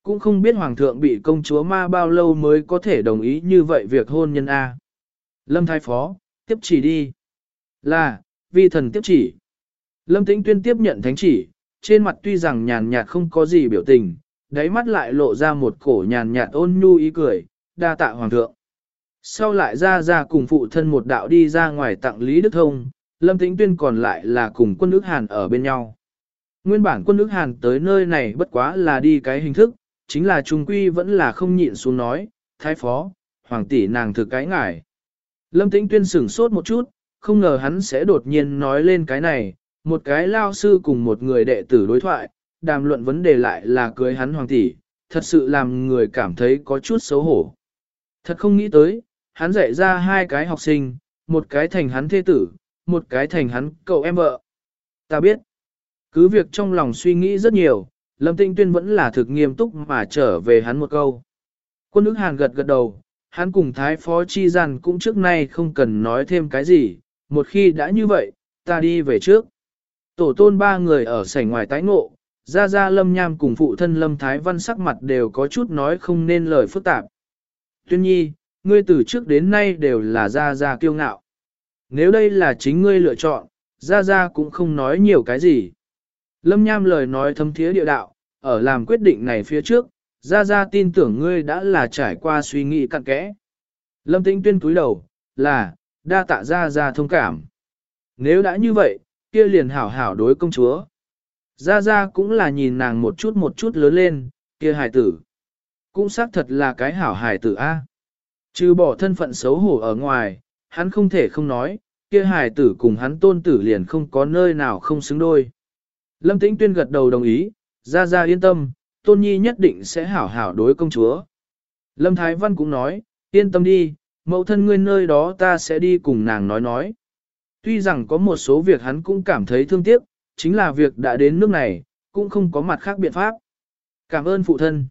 Cũng không biết hoàng thượng bị công chúa ma bao lâu mới có thể đồng ý như vậy việc hôn nhân A. Lâm thái phó, tiếp chỉ đi. Là, vi thần tiếp chỉ. Lâm tĩnh tuyên tiếp nhận thánh chỉ, trên mặt tuy rằng nhàn nhạt không có gì biểu tình, đáy mắt lại lộ ra một cổ nhàn nhạt ôn nhu ý cười, đa tạ hoàng thượng. Sau lại ra ra cùng phụ thân một đạo đi ra ngoài tặng Lý Đức Thông, Lâm Tĩnh Tuyên còn lại là cùng quân Nước Hàn ở bên nhau. Nguyên bản quân Nước Hàn tới nơi này bất quá là đi cái hình thức, chính là trung quy vẫn là không nhịn xuống nói, thái phó, hoàng tỷ nàng thực cái ngải. Lâm Tĩnh Tuyên sửng sốt một chút, không ngờ hắn sẽ đột nhiên nói lên cái này, một cái lao sư cùng một người đệ tử đối thoại, đàm luận vấn đề lại là cưới hắn hoàng tỷ, thật sự làm người cảm thấy có chút xấu hổ. Thật không nghĩ tới, hắn dạy ra hai cái học sinh, một cái thành hắn thế tử, một cái thành hắn cậu em vợ. Ta biết, cứ việc trong lòng suy nghĩ rất nhiều, Lâm Tĩnh Tuyên vẫn là thực nghiêm túc mà trở về hắn một câu. Quân ức hàn gật gật đầu, hắn cùng thái phó chi gian cũng trước nay không cần nói thêm cái gì, một khi đã như vậy, ta đi về trước. Tổ tôn ba người ở sảnh ngoài tái ngộ, ra ra lâm nham cùng phụ thân lâm thái văn sắc mặt đều có chút nói không nên lời phức tạp. Tuyên nhi, ngươi từ trước đến nay đều là ra ra kiêu ngạo. Nếu đây là chính ngươi lựa chọn, ra ra cũng không nói nhiều cái gì. Lâm nham lời nói thâm thiế địa đạo, ở làm quyết định này phía trước, ra ra tin tưởng ngươi đã là trải qua suy nghĩ cặn kẽ. Lâm tĩnh tuyên cúi đầu, là, đa tạ ra ra thông cảm. Nếu đã như vậy, kia liền hảo hảo đối công chúa. Ra ra cũng là nhìn nàng một chút một chút lớn lên, kia hài tử. Cũng xác thật là cái hảo hài tử A. Trừ bỏ thân phận xấu hổ ở ngoài, hắn không thể không nói, kia hài tử cùng hắn tôn tử liền không có nơi nào không xứng đôi. Lâm Tĩnh Tuyên gật đầu đồng ý, ra ra yên tâm, tôn nhi nhất định sẽ hảo hảo đối công chúa. Lâm Thái Văn cũng nói, yên tâm đi, mẫu thân ngươi nơi đó ta sẽ đi cùng nàng nói nói. Tuy rằng có một số việc hắn cũng cảm thấy thương tiếc, chính là việc đã đến nước này, cũng không có mặt khác biện pháp. Cảm ơn phụ thân.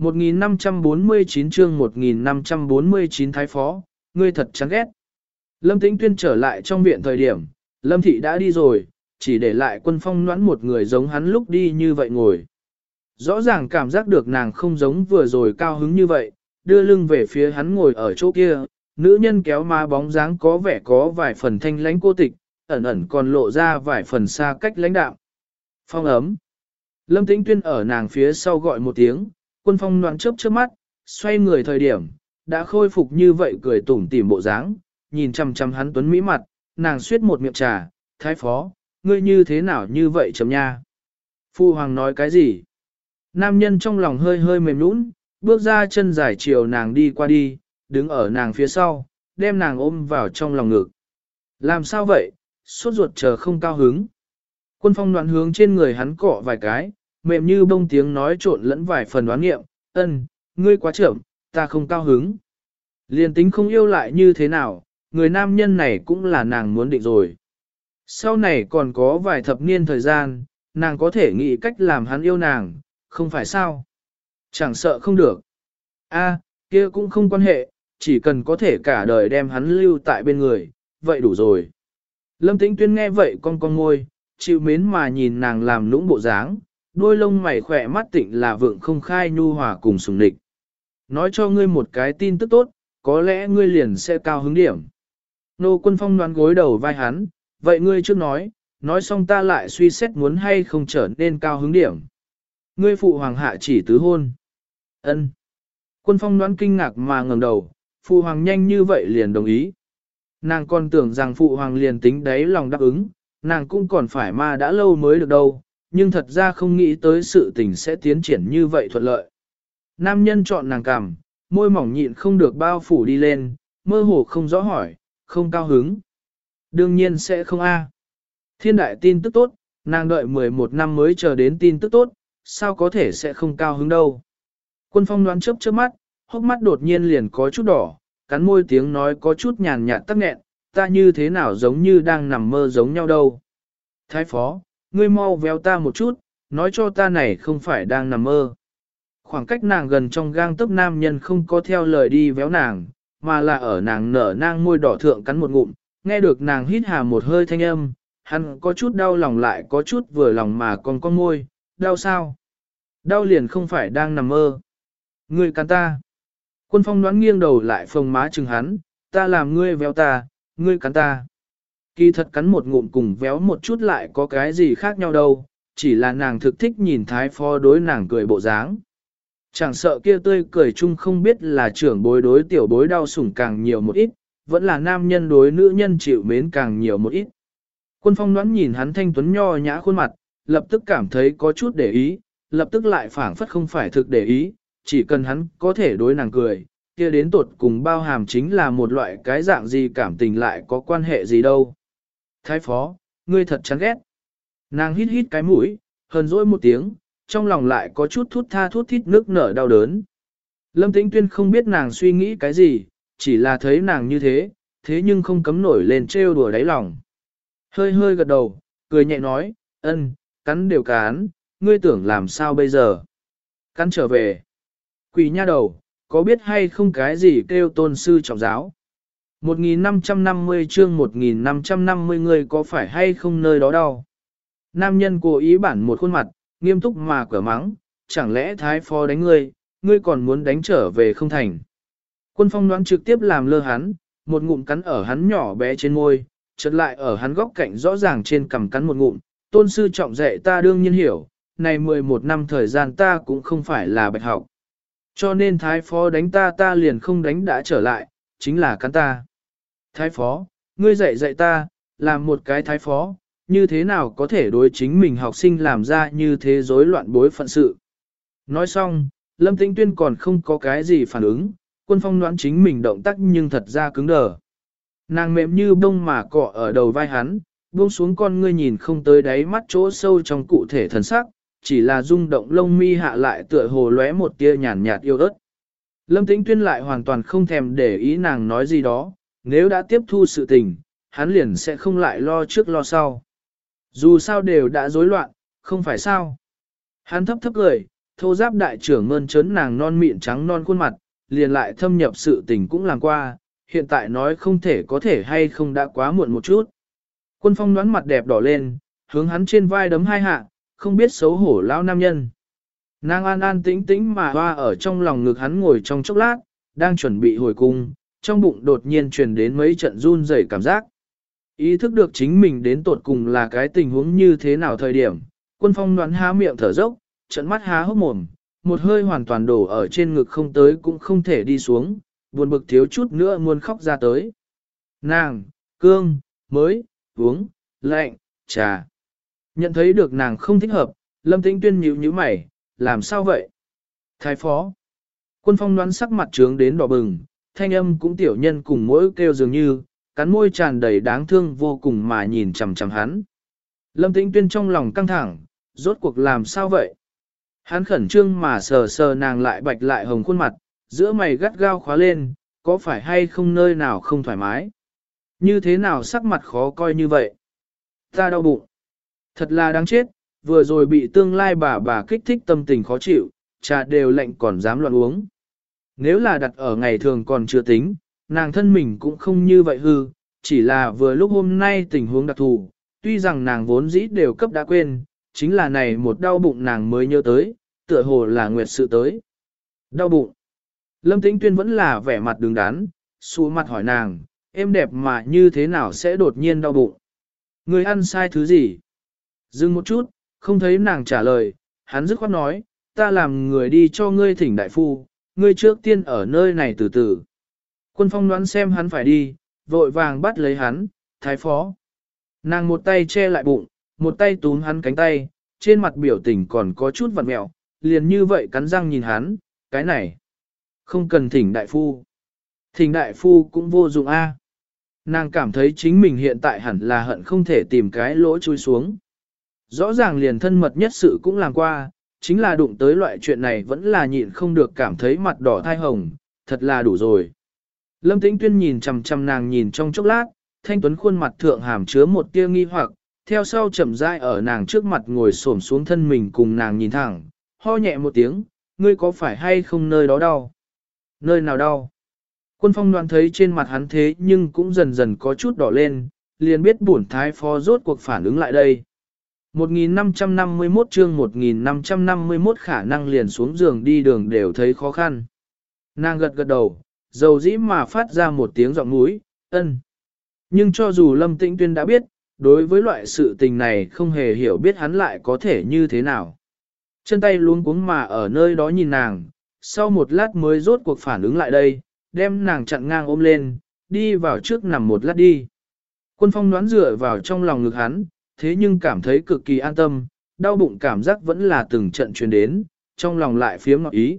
1549 chương 1549 Thái Phó, ngươi thật chán ghét. Lâm Tĩnh Tuyên trở lại trong viện thời điểm, Lâm Thị đã đi rồi, chỉ để lại quân phong noãn một người giống hắn lúc đi như vậy ngồi. Rõ ràng cảm giác được nàng không giống vừa rồi cao hứng như vậy, đưa lưng về phía hắn ngồi ở chỗ kia, nữ nhân kéo ma bóng dáng có vẻ có vài phần thanh lãnh cô tịch, ẩn ẩn còn lộ ra vài phần xa cách lãnh đạo. Phong ấm. Lâm Tĩnh Tuyên ở nàng phía sau gọi một tiếng, quân phong loạn chớp chớp mắt, xoay người thời điểm, đã khôi phục như vậy cười tủm tỉm bộ dáng, nhìn chăm chăm hắn tuấn mỹ mặt, nàng suyết một miệng trà, thái phó, ngươi như thế nào như vậy chấm nha. Phu hoàng nói cái gì? Nam nhân trong lòng hơi hơi mềm nũng, bước ra chân dài chiều nàng đi qua đi, đứng ở nàng phía sau, đem nàng ôm vào trong lòng ngực. Làm sao vậy, Suốt ruột chờ không cao hứng. Quân phong đoạn hướng trên người hắn cọ vài cái, mềm như bông tiếng nói trộn lẫn vài phần đoán nghiệm, ân, ngươi quá trưởng, ta không cao hứng. Liên tính không yêu lại như thế nào, người nam nhân này cũng là nàng muốn định rồi. Sau này còn có vài thập niên thời gian, nàng có thể nghĩ cách làm hắn yêu nàng, không phải sao? Chẳng sợ không được. A, kia cũng không quan hệ, chỉ cần có thể cả đời đem hắn lưu tại bên người, vậy đủ rồi. Lâm Tĩnh Tuyên nghe vậy con con ngôi, chịu mến mà nhìn nàng làm lũng bộ dáng, đôi lông mày khỏe mắt tịnh là vượng không khai nhu hòa cùng sùng địch. Nói cho ngươi một cái tin tức tốt, có lẽ ngươi liền sẽ cao hứng điểm. Nô quân phong đoán gối đầu vai hắn, vậy ngươi trước nói, nói xong ta lại suy xét muốn hay không trở nên cao hứng điểm. Ngươi phụ hoàng hạ chỉ tứ hôn. ân Quân phong đoán kinh ngạc mà ngẩng đầu, phụ hoàng nhanh như vậy liền đồng ý. Nàng còn tưởng rằng phụ hoàng liền tính đấy lòng đáp ứng, nàng cũng còn phải ma đã lâu mới được đâu, nhưng thật ra không nghĩ tới sự tình sẽ tiến triển như vậy thuận lợi. Nam nhân chọn nàng cằm, môi mỏng nhịn không được bao phủ đi lên, mơ hồ không rõ hỏi, không cao hứng. Đương nhiên sẽ không a. Thiên đại tin tức tốt, nàng đợi 11 năm mới chờ đến tin tức tốt, sao có thể sẽ không cao hứng đâu. Quân phong đoán chớp chớp mắt, hốc mắt đột nhiên liền có chút đỏ, cắn môi tiếng nói có chút nhàn nhạt tắc nghẹn, ta như thế nào giống như đang nằm mơ giống nhau đâu. Thái phó, ngươi mau véo ta một chút, nói cho ta này không phải đang nằm mơ. Khoảng cách nàng gần trong gang tấc nam nhân không có theo lời đi véo nàng, mà là ở nàng nở nang môi đỏ thượng cắn một ngụm, nghe được nàng hít hà một hơi thanh âm, hắn có chút đau lòng lại có chút vừa lòng mà còn con môi, đau sao? Đau liền không phải đang nằm mơ. Ngươi cắn ta. Quân phong đoán nghiêng đầu lại phồng má chừng hắn, ta làm ngươi véo ta, ngươi cắn ta. Kỳ thật cắn một ngụm cùng véo một chút lại có cái gì khác nhau đâu, chỉ là nàng thực thích nhìn thái phó đối nàng cười bộ dáng. Chẳng sợ kia tươi cười chung không biết là trưởng bối đối tiểu bối đau sủng càng nhiều một ít, vẫn là nam nhân đối nữ nhân chịu mến càng nhiều một ít. Quân phong đoán nhìn hắn thanh tuấn nho nhã khuôn mặt, lập tức cảm thấy có chút để ý, lập tức lại phảng phất không phải thực để ý, chỉ cần hắn có thể đối nàng cười, kia đến tột cùng bao hàm chính là một loại cái dạng gì cảm tình lại có quan hệ gì đâu. Thái phó, ngươi thật chán ghét. Nàng hít hít cái mũi, hờn dỗi một tiếng, trong lòng lại có chút thút tha thút thít nước nở đau đớn. Lâm Tĩnh Tuyên không biết nàng suy nghĩ cái gì, chỉ là thấy nàng như thế, thế nhưng không cấm nổi lên trêu đùa đáy lòng. Hơi hơi gật đầu, cười nhẹ nói, ân, cắn đều cắn, ngươi tưởng làm sao bây giờ? Cắn trở về. Quỷ nha đầu, có biết hay không cái gì kêu tôn sư trọng giáo? 1550 chương 1550 người có phải hay không nơi đó đau? Nam nhân cố ý bản một khuôn mặt, nghiêm túc mà cửa mắng, chẳng lẽ thái phó đánh ngươi, ngươi còn muốn đánh trở về không thành? Quân phong đoán trực tiếp làm lơ hắn, một ngụm cắn ở hắn nhỏ bé trên môi, chợt lại ở hắn góc cạnh rõ ràng trên cằm cắn một ngụm, tôn sư trọng dạy ta đương nhiên hiểu, này 11 năm thời gian ta cũng không phải là bạch học. Cho nên thái phó đánh ta ta liền không đánh đã trở lại, chính là cắn ta. Thái phó, ngươi dạy dạy ta, làm một cái thái phó, như thế nào có thể đối chính mình học sinh làm ra như thế rối loạn bối phận sự. Nói xong, Lâm Tĩnh Tuyên còn không có cái gì phản ứng, quân phong đoán chính mình động tác nhưng thật ra cứng đờ. Nàng mềm như bông mà cọ ở đầu vai hắn, buông xuống con ngươi nhìn không tới đáy mắt chỗ sâu trong cụ thể thần sắc, chỉ là rung động lông mi hạ lại tựa hồ lóe một tia nhàn nhạt yêu ớt. Lâm Tĩnh Tuyên lại hoàn toàn không thèm để ý nàng nói gì đó, nếu đã tiếp thu sự tình, hắn liền sẽ không lại lo trước lo sau. Dù sao đều đã rối loạn, không phải sao. Hắn thấp thấp cười, thô giáp đại trưởng mơn trớn nàng non mịn trắng non khuôn mặt, liền lại thâm nhập sự tình cũng làm qua, hiện tại nói không thể có thể hay không đã quá muộn một chút. Quân phong đoán mặt đẹp đỏ lên, hướng hắn trên vai đấm hai hạ, không biết xấu hổ lão nam nhân. Nàng an an tĩnh tĩnh mà hoa ở trong lòng ngực hắn ngồi trong chốc lát, đang chuẩn bị hồi cung, trong bụng đột nhiên truyền đến mấy trận run rẩy cảm giác. Ý thức được chính mình đến tột cùng là cái tình huống như thế nào thời điểm, quân phong đoán há miệng thở dốc, trận mắt há hốc mồm, một hơi hoàn toàn đổ ở trên ngực không tới cũng không thể đi xuống, buồn bực thiếu chút nữa muốn khóc ra tới. Nàng, cương, mới, uống, lạnh, trà. Nhận thấy được nàng không thích hợp, lâm tĩnh tuyên nhíu nhíu mày, làm sao vậy? Thái phó. Quân phong đoán sắc mặt trướng đến đỏ bừng, thanh âm cũng tiểu nhân cùng mỗi kêu dường như, cắn môi tràn đầy đáng thương vô cùng mà nhìn chằm chằm hắn. Lâm tĩnh tuyên trong lòng căng thẳng, rốt cuộc làm sao vậy? Hắn khẩn trương mà sờ sờ nàng lại bạch lại hồng khuôn mặt, giữa mày gắt gao khóa lên, có phải hay không nơi nào không thoải mái? Như thế nào sắc mặt khó coi như vậy? Ta đau bụng. Thật là đáng chết, vừa rồi bị tương lai bà bà kích thích tâm tình khó chịu, trà đều lạnh còn dám loạn uống. Nếu là đặt ở ngày thường còn chưa tính, nàng thân mình cũng không như vậy hư, chỉ là vừa lúc hôm nay tình huống đặc thù, tuy rằng nàng vốn dĩ đều cấp đã quên, chính là này một đau bụng nàng mới nhớ tới, tựa hồ là nguyệt sự tới. Đau bụng. Lâm Tĩnh Tuyên vẫn là vẻ mặt đứng đắn, xua mặt hỏi nàng, em đẹp mà như thế nào sẽ đột nhiên đau bụng. Người ăn sai thứ gì? Dừng một chút, không thấy nàng trả lời, hắn dứt khoát nói, ta làm người đi cho ngươi thỉnh đại phu, ngươi trước tiên ở nơi này từ từ. Quân phong đoán xem hắn phải đi, vội vàng bắt lấy hắn, thái phó. Nàng một tay che lại bụng, một tay túm hắn cánh tay, trên mặt biểu tình còn có chút vặn mẹo, liền như vậy cắn răng nhìn hắn, cái này. Không cần thỉnh đại phu. Thỉnh đại phu cũng vô dụng a. Nàng cảm thấy chính mình hiện tại hẳn là hận không thể tìm cái lỗ chui xuống. Rõ ràng liền thân mật nhất sự cũng làm qua, chính là đụng tới loại chuyện này vẫn là nhịn không được cảm thấy mặt đỏ thai hồng, thật là đủ rồi. Lâm Tĩnh Tuyên nhìn chằm chằm nàng nhìn trong chốc lát, thanh tuấn khuôn mặt thượng hàm chứa một tia nghi hoặc, theo sau chậm rãi ở nàng trước mặt ngồi xổm xuống thân mình cùng nàng nhìn thẳng, ho nhẹ một tiếng, ngươi có phải hay không nơi đó đau? Nơi nào đau? Quân phong đoàn thấy trên mặt hắn thế nhưng cũng dần dần có chút đỏ lên, liền biết bổn thái phó rốt cuộc phản ứng lại đây. 1551 chương 1551 khả năng liền xuống giường đi đường đều thấy khó khăn. Nàng gật gật đầu, dầu dĩ mà phát ra một tiếng giọng mũi, ân. Nhưng cho dù Lâm Tĩnh Tuyên đã biết, đối với loại sự tình này không hề hiểu biết hắn lại có thể như thế nào. Chân tay luống cuống mà ở nơi đó nhìn nàng, sau một lát mới rốt cuộc phản ứng lại đây, đem nàng chặn ngang ôm lên, đi vào trước nằm một lát đi. Quân phong đoán dựa vào trong lòng ngực hắn, thế nhưng cảm thấy cực kỳ an tâm, đau bụng cảm giác vẫn là từng trận truyền đến, trong lòng lại phiếm ngọt ý.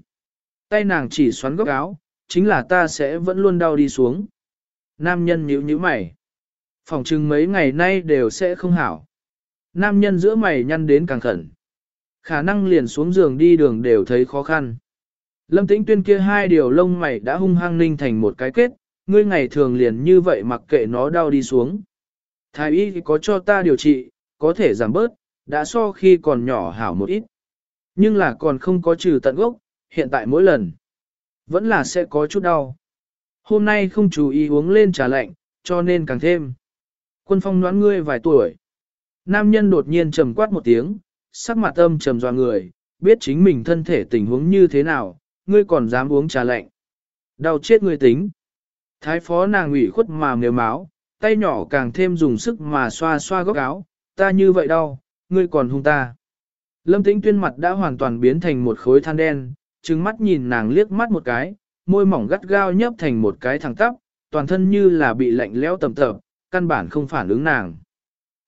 Tay nàng chỉ xoắn góc áo, chính là ta sẽ vẫn luôn đau đi xuống. Nam nhân nhíu nhíu mày. Phòng trưng mấy ngày nay đều sẽ không hảo. Nam nhân giữa mày nhăn đến càng khẩn. Khả năng liền xuống giường đi đường đều thấy khó khăn. Lâm tĩnh tuyên kia hai điều lông mày đã hung hăng ninh thành một cái kết, ngươi ngày thường liền như vậy mặc kệ nó đau đi xuống. Thái y có cho ta điều trị, có thể giảm bớt, đã so khi còn nhỏ hảo một ít. Nhưng là còn không có trừ tận gốc, hiện tại mỗi lần, vẫn là sẽ có chút đau. Hôm nay không chú ý uống lên trà lạnh, cho nên càng thêm. Quân phong đoán ngươi vài tuổi. Nam nhân đột nhiên trầm quát một tiếng, sắc mặt âm trầm dò người, biết chính mình thân thể tình huống như thế nào, ngươi còn dám uống trà lạnh. Đau chết ngươi tính. Thái phó nàng ủy khuất mà nếu máu, tay nhỏ càng thêm dùng sức mà xoa xoa góc áo, ta như vậy đau, ngươi còn hung ta. Lâm tĩnh tuyên mặt đã hoàn toàn biến thành một khối than đen, trừng mắt nhìn nàng liếc mắt một cái, môi mỏng gắt gao nhấp thành một cái thẳng tắp, toàn thân như là bị lạnh lẽo tầm tập, căn bản không phản ứng nàng.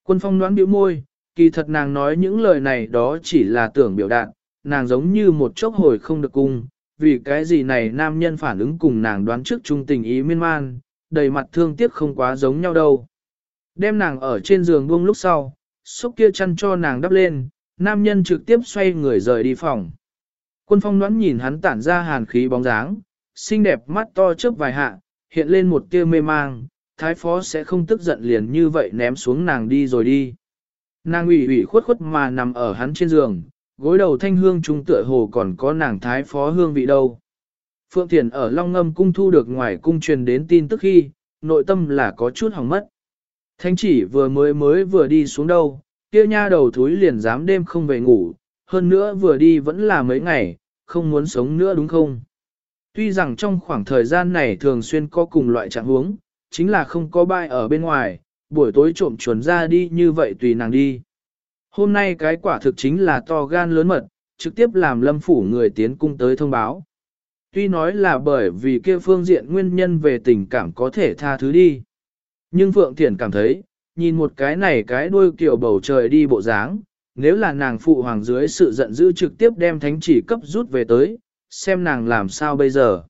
Quân phong đoán biểu môi, kỳ thật nàng nói những lời này đó chỉ là tưởng biểu đạt, nàng giống như một chốc hồi không được cung, vì cái gì này nam nhân phản ứng cùng nàng đoán trước trung tình ý miên man, đầy mặt thương tiếc không quá giống nhau đâu. Đem nàng ở trên giường buông lúc sau, xúc kia chăn cho nàng đắp lên, nam nhân trực tiếp xoay người rời đi phòng. Quân phong đoán nhìn hắn tản ra hàn khí bóng dáng, xinh đẹp mắt to chớp vài hạ, hiện lên một tia mê mang, thái phó sẽ không tức giận liền như vậy ném xuống nàng đi rồi đi. Nàng ủy ủy khuất khuất mà nằm ở hắn trên giường, gối đầu thanh hương trung tựa hồ còn có nàng thái phó hương vị đâu. Phượng Thiền ở Long Ngâm cung thu được ngoài cung truyền đến tin tức khi, nội tâm là có chút hỏng mất. Thánh chỉ vừa mới mới vừa đi xuống đâu, kia nha đầu thúi liền dám đêm không về ngủ, hơn nữa vừa đi vẫn là mấy ngày, không muốn sống nữa đúng không? Tuy rằng trong khoảng thời gian này thường xuyên có cùng loại trạng huống, chính là không có bai ở bên ngoài, buổi tối trộm chuồn ra đi như vậy tùy nàng đi. Hôm nay cái quả thực chính là to gan lớn mật, trực tiếp làm lâm phủ người tiến cung tới thông báo. Tuy nói là bởi vì kia phương diện nguyên nhân về tình cảm có thể tha thứ đi. Nhưng Phượng Thiển cảm thấy, nhìn một cái này cái đuôi kiểu bầu trời đi bộ dáng, nếu là nàng phụ hoàng dưới sự giận dữ trực tiếp đem thánh chỉ cấp rút về tới, xem nàng làm sao bây giờ.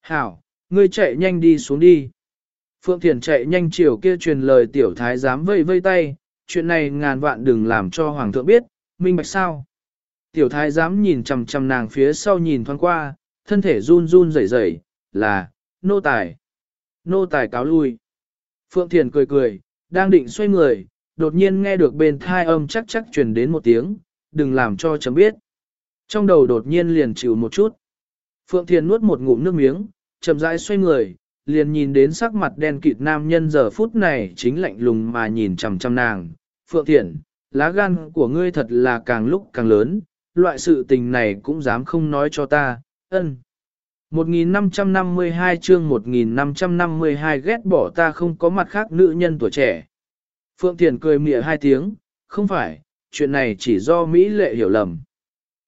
Hảo, ngươi chạy nhanh đi xuống đi. Phượng Thiển chạy nhanh chiều kia truyền lời tiểu thái giám vây vây tay, chuyện này ngàn vạn đừng làm cho hoàng thượng biết, minh bạch sao. Tiểu thái giám nhìn chầm chầm nàng phía sau nhìn thoáng qua, thân thể run run rẩy rẩy, là, nô tài. Nô tài cáo lui. Phượng Thiền cười cười, đang định xoay người, đột nhiên nghe được bên thai âm chắc chắc truyền đến một tiếng, đừng làm cho chấm biết. Trong đầu đột nhiên liền chịu một chút. Phượng Thiền nuốt một ngụm nước miếng, chậm rãi xoay người, liền nhìn đến sắc mặt đen kịt nam nhân giờ phút này chính lạnh lùng mà nhìn chằm chằm nàng. Phượng Thiển, lá gan của ngươi thật là càng lúc càng lớn, loại sự tình này cũng dám không nói cho ta, ân. 1552 chương 1552 ghét bỏ ta không có mặt khác nữ nhân tuổi trẻ. Phượng Thiền cười mỉa hai tiếng, không phải, chuyện này chỉ do Mỹ lệ hiểu lầm.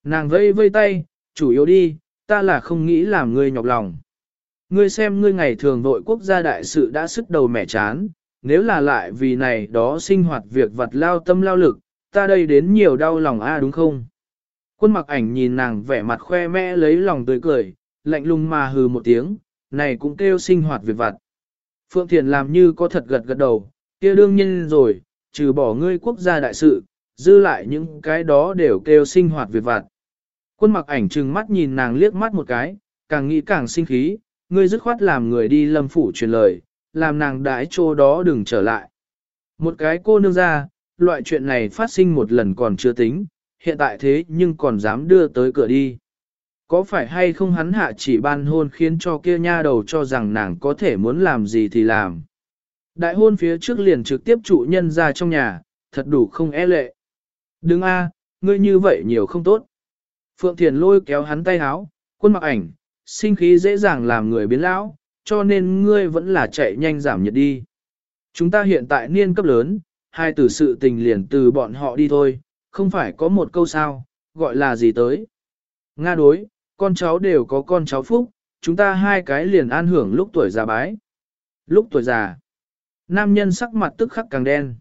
Nàng vây vây tay, chủ yếu đi, ta là không nghĩ làm ngươi nhọc lòng. Ngươi xem ngươi ngày thường vội quốc gia đại sự đã sức đầu mẻ chán, nếu là lại vì này đó sinh hoạt việc vật lao tâm lao lực, ta đây đến nhiều đau lòng a đúng không? Quân mặc ảnh nhìn nàng vẻ mặt khoe mẽ lấy lòng tươi cười, lạnh lùng mà hừ một tiếng, này cũng kêu sinh hoạt việc vặt. Phượng Thiền làm như có thật gật gật đầu, kia đương nhiên rồi, trừ bỏ ngươi quốc gia đại sự, dư lại những cái đó đều kêu sinh hoạt việc vặt. Quân mặc ảnh trừng mắt nhìn nàng liếc mắt một cái, càng nghĩ càng sinh khí, ngươi dứt khoát làm người đi lâm phủ truyền lời, làm nàng đãi chỗ đó đừng trở lại. Một cái cô nương ra, loại chuyện này phát sinh một lần còn chưa tính, hiện tại thế nhưng còn dám đưa tới cửa đi. Có phải hay không hắn hạ chỉ ban hôn khiến cho kia nha đầu cho rằng nàng có thể muốn làm gì thì làm. Đại hôn phía trước liền trực tiếp trụ nhân ra trong nhà, thật đủ không e lệ. Đừng a, ngươi như vậy nhiều không tốt. Phượng Thiền lôi kéo hắn tay háo, quân mặc ảnh, sinh khí dễ dàng làm người biến lão, cho nên ngươi vẫn là chạy nhanh giảm nhiệt đi. Chúng ta hiện tại niên cấp lớn, hai từ sự tình liền từ bọn họ đi thôi, không phải có một câu sao, gọi là gì tới. Nga đối, con cháu đều có con cháu phúc, chúng ta hai cái liền an hưởng lúc tuổi già bái. Lúc tuổi già, nam nhân sắc mặt tức khắc càng đen.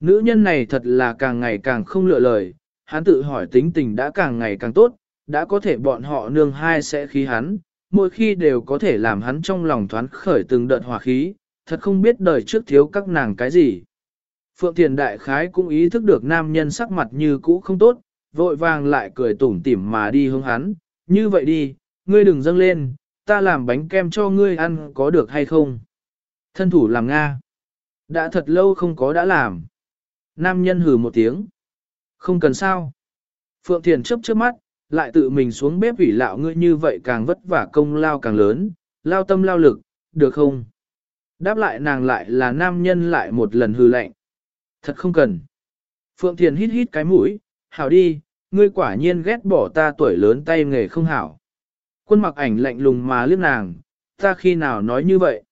Nữ nhân này thật là càng ngày càng không lựa lời, hắn tự hỏi tính tình đã càng ngày càng tốt, đã có thể bọn họ nương hai sẽ khí hắn, mỗi khi đều có thể làm hắn trong lòng thoáng khởi từng đợt hòa khí, thật không biết đời trước thiếu các nàng cái gì. Phượng Thiền Đại Khái cũng ý thức được nam nhân sắc mặt như cũ không tốt, vội vàng lại cười tủm tỉm mà đi hướng hắn, như vậy đi, ngươi đừng dâng lên, ta làm bánh kem cho ngươi ăn có được hay không? Thân thủ làm Nga. Đã thật lâu không có đã làm. Nam nhân hừ một tiếng. Không cần sao. Phượng Thiền chấp trước mắt, lại tự mình xuống bếp ủy lạo ngươi như vậy càng vất vả công lao càng lớn, lao tâm lao lực, được không? Đáp lại nàng lại là nam nhân lại một lần hư lạnh. Thật không cần. Phượng Thiền hít hít cái mũi, hảo đi, ngươi quả nhiên ghét bỏ ta tuổi lớn tay nghề không hảo. Quân mặc ảnh lạnh lùng mà liếc nàng, ta khi nào nói như vậy?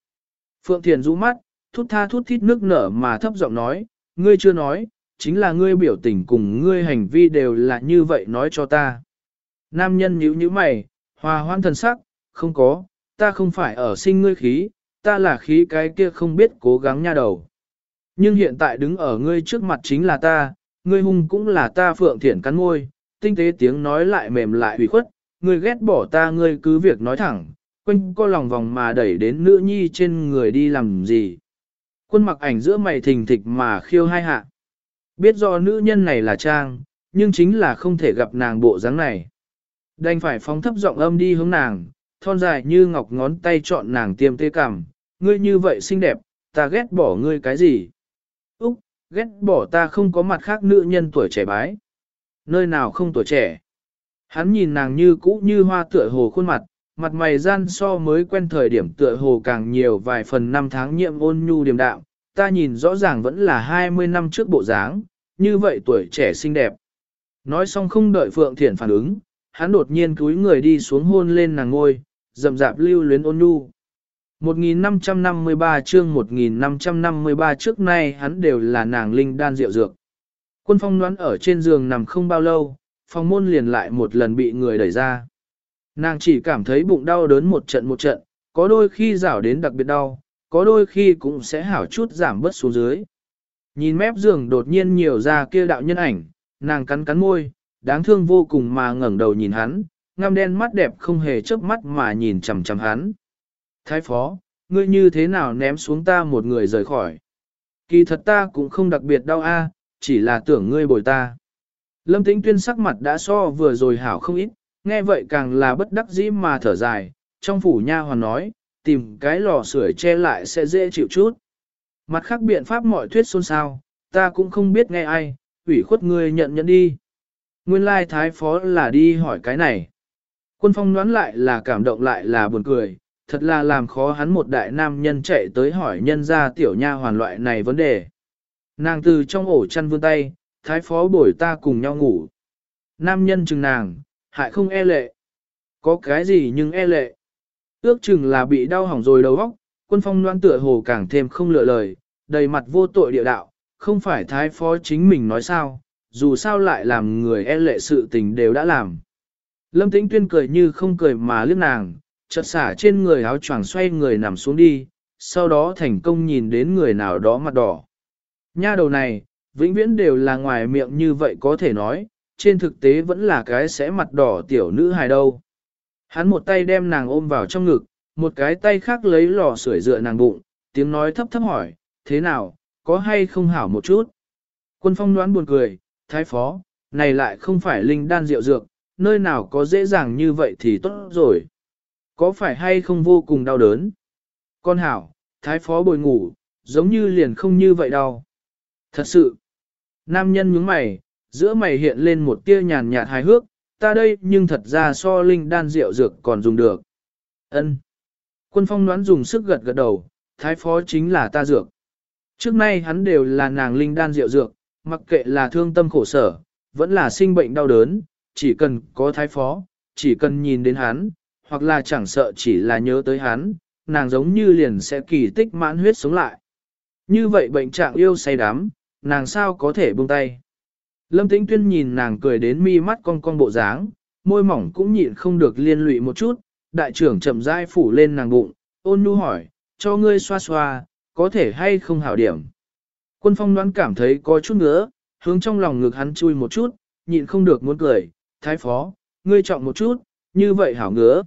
Phượng Thiền rũ mắt, thút tha thút thít nước nở mà thấp giọng nói, ngươi chưa nói, chính là ngươi biểu tình cùng ngươi hành vi đều là như vậy nói cho ta. Nam nhân nhíu nhíu mày, hòa hoan thần sắc, không có, ta không phải ở sinh ngươi khí, ta là khí cái kia không biết cố gắng nha đầu. Nhưng hiện tại đứng ở ngươi trước mặt chính là ta, ngươi hung cũng là ta phượng thiện cắn môi, tinh tế tiếng nói lại mềm lại hủy khuất, ngươi ghét bỏ ta ngươi cứ việc nói thẳng, quanh co lòng vòng mà đẩy đến nữ nhi trên người đi làm gì. Quân mặc ảnh giữa mày thình thịch mà khiêu hai hạ. Biết do nữ nhân này là Trang, nhưng chính là không thể gặp nàng bộ dáng này. Đành phải phóng thấp giọng âm đi hướng nàng, thon dài như ngọc ngón tay chọn nàng tiêm tê cằm, ngươi như vậy xinh đẹp, ta ghét bỏ ngươi cái gì? Úc, ghét bỏ ta không có mặt khác nữ nhân tuổi trẻ bái. Nơi nào không tuổi trẻ? Hắn nhìn nàng như cũ như hoa tựa hồ khuôn mặt, mặt mày gian so mới quen thời điểm tựa hồ càng nhiều vài phần năm tháng nhiệm ôn nhu điềm đạm, ta nhìn rõ ràng vẫn là 20 năm trước bộ dáng, như vậy tuổi trẻ xinh đẹp. Nói xong không đợi Phượng Thiển phản ứng, hắn đột nhiên cúi người đi xuống hôn lên nàng ngôi, dầm rạp lưu luyến ôn nhu. 1553 chương 1553 trước nay hắn đều là nàng linh đan rượu dược. Quân phong đoán ở trên giường nằm không bao lâu, phòng môn liền lại một lần bị người đẩy ra. Nàng chỉ cảm thấy bụng đau đớn một trận một trận, có đôi khi rảo đến đặc biệt đau, có đôi khi cũng sẽ hảo chút giảm bớt xuống dưới. Nhìn mép giường đột nhiên nhiều ra kia đạo nhân ảnh, nàng cắn cắn môi, đáng thương vô cùng mà ngẩng đầu nhìn hắn, ngăm đen mắt đẹp không hề chớp mắt mà nhìn chằm chằm hắn. Thái phó, ngươi như thế nào ném xuống ta một người rời khỏi? Kỳ thật ta cũng không đặc biệt đau a, chỉ là tưởng ngươi bồi ta. Lâm Tĩnh Tuyên sắc mặt đã so vừa rồi hảo không ít, nghe vậy càng là bất đắc dĩ mà thở dài, trong phủ nha hoàn nói, tìm cái lò sưởi che lại sẽ dễ chịu chút. Mặt khác biện pháp mọi thuyết xôn xao, ta cũng không biết nghe ai, ủy khuất ngươi nhận nhận đi. Nguyên lai thái phó là đi hỏi cái này. Quân phong đoán lại là cảm động lại là buồn cười, thật là làm khó hắn một đại nam nhân chạy tới hỏi nhân ra tiểu nha hoàn loại này vấn đề. Nàng từ trong ổ chăn vươn tay, thái phó bổi ta cùng nhau ngủ. Nam nhân chừng nàng, hại không e lệ. Có cái gì nhưng e lệ. Ước chừng là bị đau hỏng rồi đầu óc, quân phong loan tựa hồ càng thêm không lựa lời, đầy mặt vô tội địa đạo, không phải thái phó chính mình nói sao, dù sao lại làm người e lệ sự tình đều đã làm. Lâm Tĩnh Tuyên cười như không cười mà liếc nàng, chợt xả trên người áo choàng xoay người nằm xuống đi, sau đó thành công nhìn đến người nào đó mặt đỏ. Nha đầu này, vĩnh viễn đều là ngoài miệng như vậy có thể nói, trên thực tế vẫn là cái sẽ mặt đỏ tiểu nữ hài đâu. Hắn một tay đem nàng ôm vào trong ngực, một cái tay khác lấy lò sưởi dựa nàng bụng, tiếng nói thấp thấp hỏi, thế nào, có hay không hảo một chút. Quân phong đoán buồn cười, thái phó, này lại không phải linh đan rượu dược, nơi nào có dễ dàng như vậy thì tốt rồi. Có phải hay không vô cùng đau đớn? Con hảo, thái phó bồi ngủ, giống như liền không như vậy đâu. Thật sự, nam nhân nhướng mày, giữa mày hiện lên một tia nhàn nhạt hài hước, ta đây nhưng thật ra so linh đan rượu dược còn dùng được. Ân. Quân phong đoán dùng sức gật gật đầu, thái phó chính là ta dược. Trước nay hắn đều là nàng linh đan rượu dược, mặc kệ là thương tâm khổ sở, vẫn là sinh bệnh đau đớn, chỉ cần có thái phó, chỉ cần nhìn đến hắn, hoặc là chẳng sợ chỉ là nhớ tới hắn, nàng giống như liền sẽ kỳ tích mãn huyết sống lại. Như vậy bệnh trạng yêu say đắm, nàng sao có thể buông tay. Lâm Tĩnh Tuyên nhìn nàng cười đến mi mắt cong cong bộ dáng, môi mỏng cũng nhịn không được liên lụy một chút, đại trưởng chậm rãi phủ lên nàng bụng, ôn nhu hỏi, cho ngươi xoa xoa, có thể hay không hảo điểm. Quân phong đoán cảm thấy có chút nữa, hướng trong lòng ngực hắn chui một chút, nhịn không được muốn cười, thái phó, ngươi chọn một chút, như vậy hảo ngứa.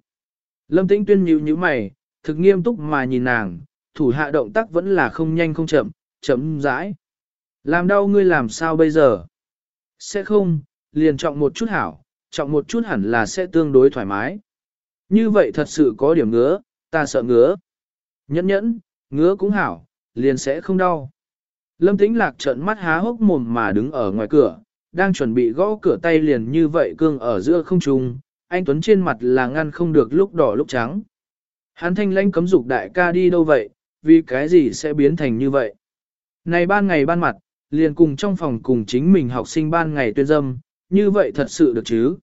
Lâm tĩnh tuyên nhíu nhíu mày, thực nghiêm túc mà nhìn nàng, thủ hạ động tác vẫn là không nhanh không chậm, chậm rãi. Làm đau ngươi làm sao bây giờ? Sẽ không, liền chọn một chút hảo, chọn một chút hẳn là sẽ tương đối thoải mái. Như vậy thật sự có điểm ngứa, ta sợ ngứa. Nhẫn nhẫn, ngứa cũng hảo, liền sẽ không đau. Lâm Tĩnh Lạc trợn mắt há hốc mồm mà đứng ở ngoài cửa, đang chuẩn bị gõ cửa tay liền như vậy cương ở giữa không trung, anh Tuấn trên mặt là ngăn không được lúc đỏ lúc trắng. Hắn thanh lãnh cấm dục đại ca đi đâu vậy, vì cái gì sẽ biến thành như vậy. Này ban ngày ban mặt, liền cùng trong phòng cùng chính mình học sinh ban ngày tuyên dâm, như vậy thật sự được chứ.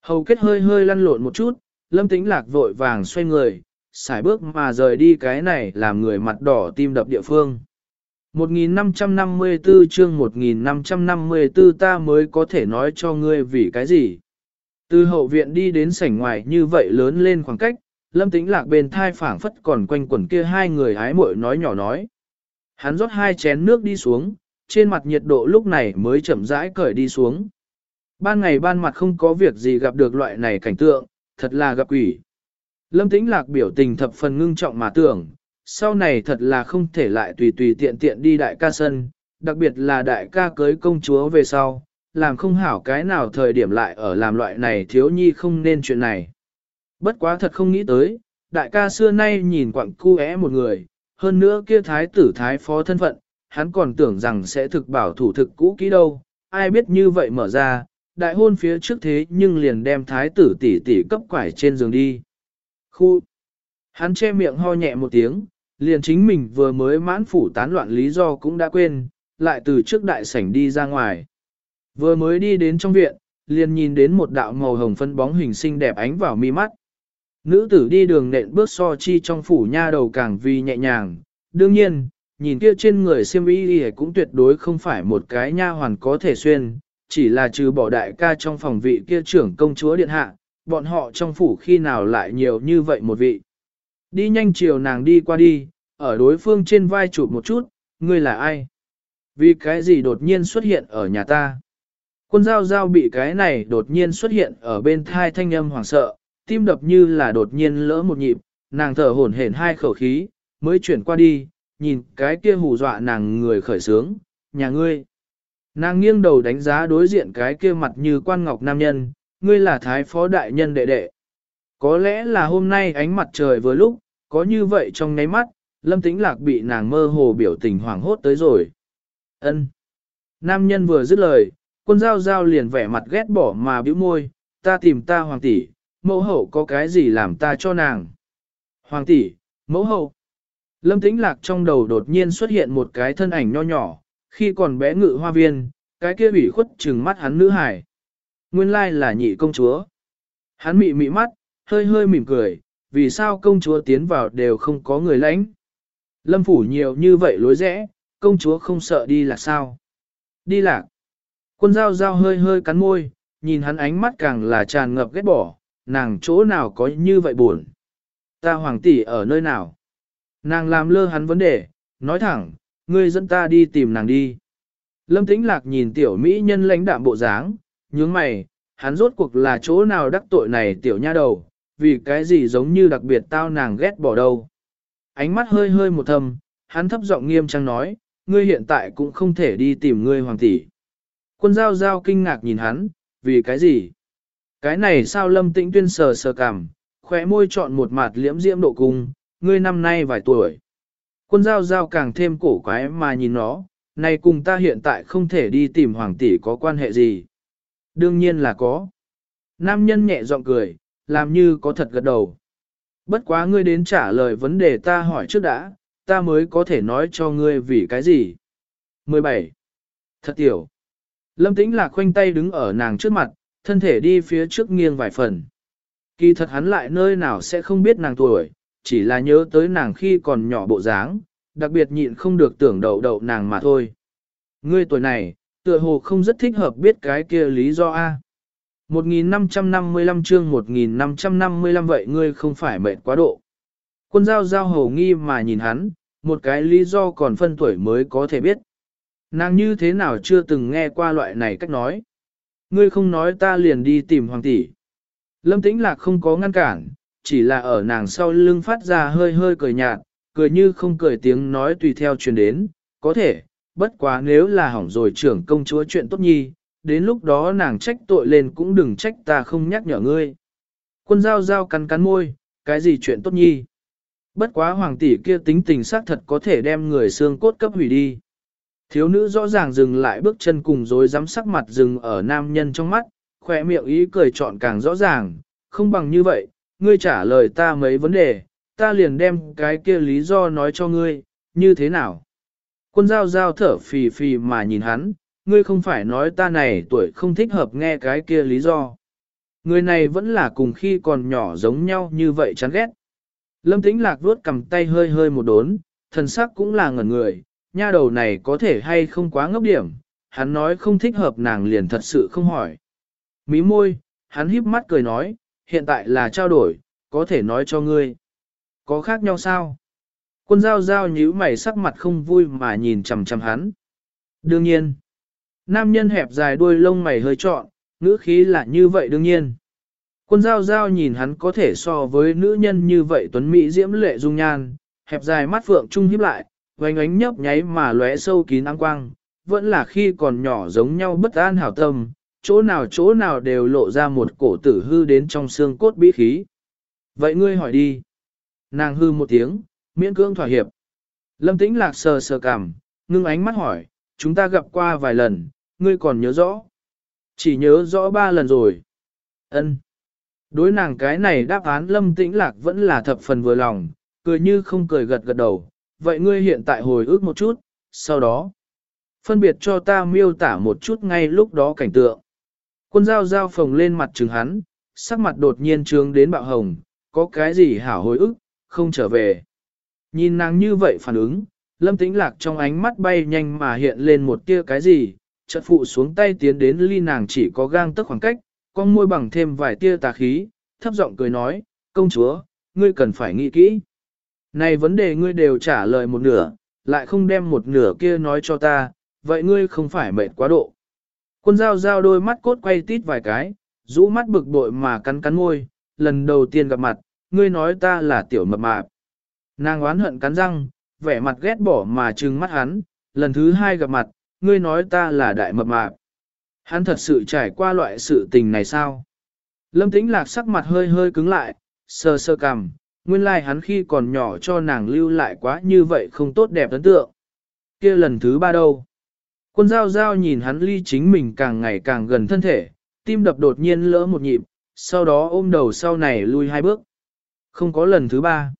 Hầu kết hơi hơi lăn lộn một chút, lâm tĩnh lạc vội vàng xoay người, xài bước mà rời đi cái này làm người mặt đỏ tim đập địa phương. 1554 chương 1554 ta mới có thể nói cho ngươi vì cái gì. Từ hậu viện đi đến sảnh ngoài như vậy lớn lên khoảng cách, lâm tĩnh lạc bên thai phảng phất còn quanh quẩn kia hai người hái muội nói nhỏ nói. Hắn rót hai chén nước đi xuống, trên mặt nhiệt độ lúc này mới chậm rãi cởi đi xuống. Ban ngày ban mặt không có việc gì gặp được loại này cảnh tượng, thật là gặp quỷ. Lâm tĩnh lạc biểu tình thập phần ngưng trọng mà tưởng, sau này thật là không thể lại tùy tùy tiện tiện đi đại ca sân, đặc biệt là đại ca cưới công chúa về sau, làm không hảo cái nào thời điểm lại ở làm loại này thiếu nhi không nên chuyện này. Bất quá thật không nghĩ tới, đại ca xưa nay nhìn quặng cu é một người, hơn nữa kia thái tử thái phó thân phận, hắn còn tưởng rằng sẽ thực bảo thủ thực cũ kỹ đâu, ai biết như vậy mở ra, đại hôn phía trước thế nhưng liền đem thái tử tỷ tỷ cấp quải trên giường đi. Khu! Hắn che miệng ho nhẹ một tiếng, liền chính mình vừa mới mãn phủ tán loạn lý do cũng đã quên, lại từ trước đại sảnh đi ra ngoài. Vừa mới đi đến trong viện, liền nhìn đến một đạo màu hồng phân bóng hình xinh đẹp ánh vào mi mắt. Nữ tử đi đường nện bước so chi trong phủ nha đầu càng vì nhẹ nhàng, đương nhiên, nhìn kia trên người siêm y cũng tuyệt đối không phải một cái nha hoàn có thể xuyên, chỉ là trừ bỏ đại ca trong phòng vị kia trưởng công chúa điện hạ, bọn họ trong phủ khi nào lại nhiều như vậy một vị. Đi nhanh chiều nàng đi qua đi, ở đối phương trên vai chụp một chút, ngươi là ai? Vì cái gì đột nhiên xuất hiện ở nhà ta? Quân giao giao bị cái này đột nhiên xuất hiện ở bên thai thanh âm hoảng sợ, tim đập như là đột nhiên lỡ một nhịp, nàng thở hổn hển hai khẩu khí, mới chuyển qua đi, nhìn cái kia hù dọa nàng người khởi sướng, nhà ngươi. Nàng nghiêng đầu đánh giá đối diện cái kia mặt như quan ngọc nam nhân, ngươi là thái phó đại nhân đệ đệ. Có lẽ là hôm nay ánh mặt trời vừa lúc, có như vậy trong nháy mắt, lâm tĩnh lạc bị nàng mơ hồ biểu tình hoảng hốt tới rồi. ân Nam nhân vừa dứt lời, quân giao giao liền vẻ mặt ghét bỏ mà bĩu môi, ta tìm ta hoàng tỷ, mẫu hậu có cái gì làm ta cho nàng. Hoàng tỷ, mẫu hậu. Lâm tĩnh lạc trong đầu đột nhiên xuất hiện một cái thân ảnh nho nhỏ, khi còn bé ngự hoa viên, cái kia ủy khuất trừng mắt hắn nữ hải. Nguyên lai là nhị công chúa. Hắn mị mị mắt, hơi hơi mỉm cười, vì sao công chúa tiến vào đều không có người lãnh. Lâm phủ nhiều như vậy lối rẽ, công chúa không sợ đi là sao. Đi lạc. Quân dao dao hơi hơi cắn môi, nhìn hắn ánh mắt càng là tràn ngập ghét bỏ, nàng chỗ nào có như vậy buồn. Ta hoàng tỷ ở nơi nào? Nàng làm lơ hắn vấn đề, nói thẳng, ngươi dẫn ta đi tìm nàng đi. Lâm Tĩnh Lạc nhìn tiểu mỹ nhân lãnh đạm bộ dáng, nhướng mày, hắn rốt cuộc là chỗ nào đắc tội này tiểu nha đầu, vì cái gì giống như đặc biệt tao nàng ghét bỏ đâu. Ánh mắt hơi hơi một thầm, hắn thấp giọng nghiêm trang nói, ngươi hiện tại cũng không thể đi tìm ngươi hoàng tỷ. Quân giao giao kinh ngạc nhìn hắn, vì cái gì? Cái này sao lâm tĩnh tuyên sờ sờ cảm, khỏe môi chọn một mặt liễm diễm độ cung, ngươi năm nay vài tuổi. Quân giao giao càng thêm cổ quái mà nhìn nó, này cùng ta hiện tại không thể đi tìm hoàng tỷ có quan hệ gì. Đương nhiên là có. Nam nhân nhẹ giọng cười, làm như có thật gật đầu. Bất quá ngươi đến trả lời vấn đề ta hỏi trước đã, ta mới có thể nói cho ngươi vì cái gì. 17. Thật tiểu. Lâm tĩnh là khoanh tay đứng ở nàng trước mặt, thân thể đi phía trước nghiêng vài phần. Kỳ thật hắn lại nơi nào sẽ không biết nàng tuổi, chỉ là nhớ tới nàng khi còn nhỏ bộ dáng, đặc biệt nhịn không được tưởng đậu đậu nàng mà thôi. Ngươi tuổi này, tựa hồ không rất thích hợp biết cái kia lý do A. 1555 chương 1555 vậy ngươi không phải mệt quá độ. Quân giao giao hầu nghi mà nhìn hắn, một cái lý do còn phân tuổi mới có thể biết. Nàng như thế nào chưa từng nghe qua loại này cách nói. Ngươi không nói ta liền đi tìm hoàng tỷ. Lâm tĩnh lạc không có ngăn cản, chỉ là ở nàng sau lưng phát ra hơi hơi cười nhạt, cười như không cười tiếng nói tùy theo truyền đến, có thể, bất quá nếu là hỏng rồi trưởng công chúa chuyện tốt nhi, đến lúc đó nàng trách tội lên cũng đừng trách ta không nhắc nhở ngươi. Quân giao giao cắn cắn môi, cái gì chuyện tốt nhi? Bất quá hoàng tỷ kia tính tình xác thật có thể đem người xương cốt cấp hủy đi. Thiếu nữ rõ ràng dừng lại bước chân cùng dối dám sắc mặt dừng ở nam nhân trong mắt, khỏe miệng ý cười chọn càng rõ ràng, không bằng như vậy, ngươi trả lời ta mấy vấn đề, ta liền đem cái kia lý do nói cho ngươi, như thế nào? Quân giao giao thở phì phì mà nhìn hắn, ngươi không phải nói ta này tuổi không thích hợp nghe cái kia lý do. Người này vẫn là cùng khi còn nhỏ giống nhau như vậy chán ghét. Lâm tĩnh lạc vuốt cầm tay hơi hơi một đốn, thần sắc cũng là ngẩn người, nha đầu này có thể hay không quá ngốc điểm, hắn nói không thích hợp nàng liền thật sự không hỏi. Mí môi, hắn híp mắt cười nói, hiện tại là trao đổi, có thể nói cho ngươi. Có khác nhau sao? Quân giao giao nhíu mày sắc mặt không vui mà nhìn chằm chằm hắn. Đương nhiên, nam nhân hẹp dài đuôi lông mày hơi trọn, ngữ khí là như vậy đương nhiên. Quân giao giao nhìn hắn có thể so với nữ nhân như vậy tuấn mỹ diễm lệ dung nhan, hẹp dài mắt phượng trung hiếp lại, vành ánh nhấp nháy mà lóe sâu kín áng quang, vẫn là khi còn nhỏ giống nhau bất an hảo tâm, chỗ nào chỗ nào đều lộ ra một cổ tử hư đến trong xương cốt bí khí. Vậy ngươi hỏi đi. Nàng hư một tiếng, miễn cưỡng thỏa hiệp. Lâm tĩnh lạc sờ sờ cảm, ngưng ánh mắt hỏi, chúng ta gặp qua vài lần, ngươi còn nhớ rõ. Chỉ nhớ rõ ba lần rồi. ân Đối nàng cái này đáp án lâm tĩnh lạc vẫn là thập phần vừa lòng, cười như không cười gật gật đầu. Vậy ngươi hiện tại hồi ức một chút, sau đó, phân biệt cho ta miêu tả một chút ngay lúc đó cảnh tượng. Quân dao dao phồng lên mặt trừng hắn, sắc mặt đột nhiên trướng đến bạo hồng, có cái gì hảo hồi ức, không trở về. Nhìn nàng như vậy phản ứng, lâm tĩnh lạc trong ánh mắt bay nhanh mà hiện lên một tia cái gì, chợt phụ xuống tay tiến đến ly nàng chỉ có gang tức khoảng cách, con môi bằng thêm vài tia tà khí, thấp giọng cười nói, công chúa, ngươi cần phải nghĩ kỹ. Này vấn đề ngươi đều trả lời một nửa, lại không đem một nửa kia nói cho ta, vậy ngươi không phải mệt quá độ. Quân dao dao đôi mắt cốt quay tít vài cái, rũ mắt bực bội mà cắn cắn môi, lần đầu tiên gặp mặt, ngươi nói ta là tiểu mập mạp. Nàng oán hận cắn răng, vẻ mặt ghét bỏ mà trừng mắt hắn, lần thứ hai gặp mặt, ngươi nói ta là đại mập mạp. Hắn thật sự trải qua loại sự tình này sao? Lâm tĩnh lạc sắc mặt hơi hơi cứng lại, sơ sơ cằm, nguyên lai like hắn khi còn nhỏ cho nàng lưu lại quá như vậy không tốt đẹp ấn tượng. kia lần thứ ba đâu? Quân giao giao nhìn hắn ly chính mình càng ngày càng gần thân thể, tim đập đột nhiên lỡ một nhịp, sau đó ôm đầu sau này lui hai bước. Không có lần thứ ba.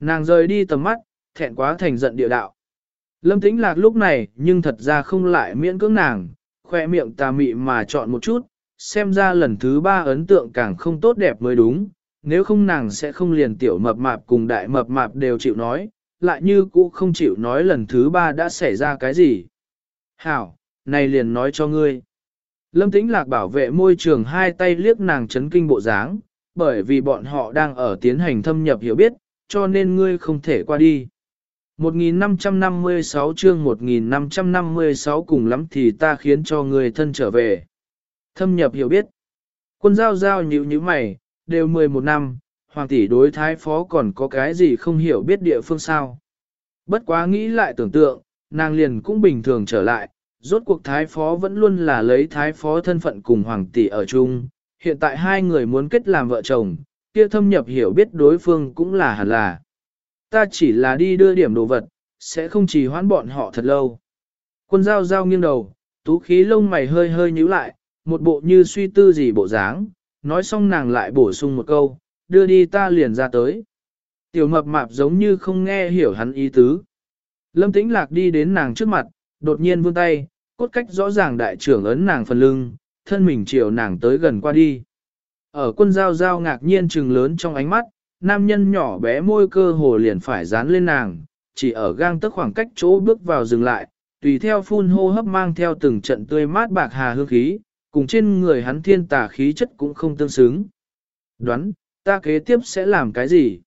Nàng rời đi tầm mắt, thẹn quá thành giận địa đạo. Lâm tĩnh lạc lúc này nhưng thật ra không lại miễn cưỡng nàng, khoe miệng tà mị mà chọn một chút, xem ra lần thứ ba ấn tượng càng không tốt đẹp mới đúng, nếu không nàng sẽ không liền tiểu mập mạp cùng đại mập mạp đều chịu nói, lại như cũ không chịu nói lần thứ ba đã xảy ra cái gì. Hảo, này liền nói cho ngươi. Lâm Tĩnh Lạc bảo vệ môi trường hai tay liếc nàng chấn kinh bộ dáng, bởi vì bọn họ đang ở tiến hành thâm nhập hiểu biết, cho nên ngươi không thể qua đi. 1556 chương 1556 cùng lắm thì ta khiến cho người thân trở về. Thâm nhập hiểu biết. Quân giao giao nhíu như mày, đều 11 năm, hoàng tỷ đối thái phó còn có cái gì không hiểu biết địa phương sao. Bất quá nghĩ lại tưởng tượng, nàng liền cũng bình thường trở lại, rốt cuộc thái phó vẫn luôn là lấy thái phó thân phận cùng hoàng tỷ ở chung, hiện tại hai người muốn kết làm vợ chồng, kia thâm nhập hiểu biết đối phương cũng là hẳn là. Ta chỉ là đi đưa điểm đồ vật, sẽ không chỉ hoãn bọn họ thật lâu. Quân giao giao nghiêng đầu, tú khí lông mày hơi hơi nhíu lại, một bộ như suy tư gì bộ dáng, nói xong nàng lại bổ sung một câu, đưa đi ta liền ra tới. Tiểu mập mạp giống như không nghe hiểu hắn ý tứ. Lâm tĩnh lạc đi đến nàng trước mặt, đột nhiên vươn tay, cốt cách rõ ràng đại trưởng ấn nàng phần lưng, thân mình chiều nàng tới gần qua đi. Ở quân giao giao ngạc nhiên trừng lớn trong ánh mắt, nam nhân nhỏ bé môi cơ hồ liền phải dán lên nàng, chỉ ở gang tức khoảng cách chỗ bước vào dừng lại, tùy theo phun hô hấp mang theo từng trận tươi mát bạc hà hương khí, cùng trên người hắn thiên tà khí chất cũng không tương xứng. Đoán, ta kế tiếp sẽ làm cái gì?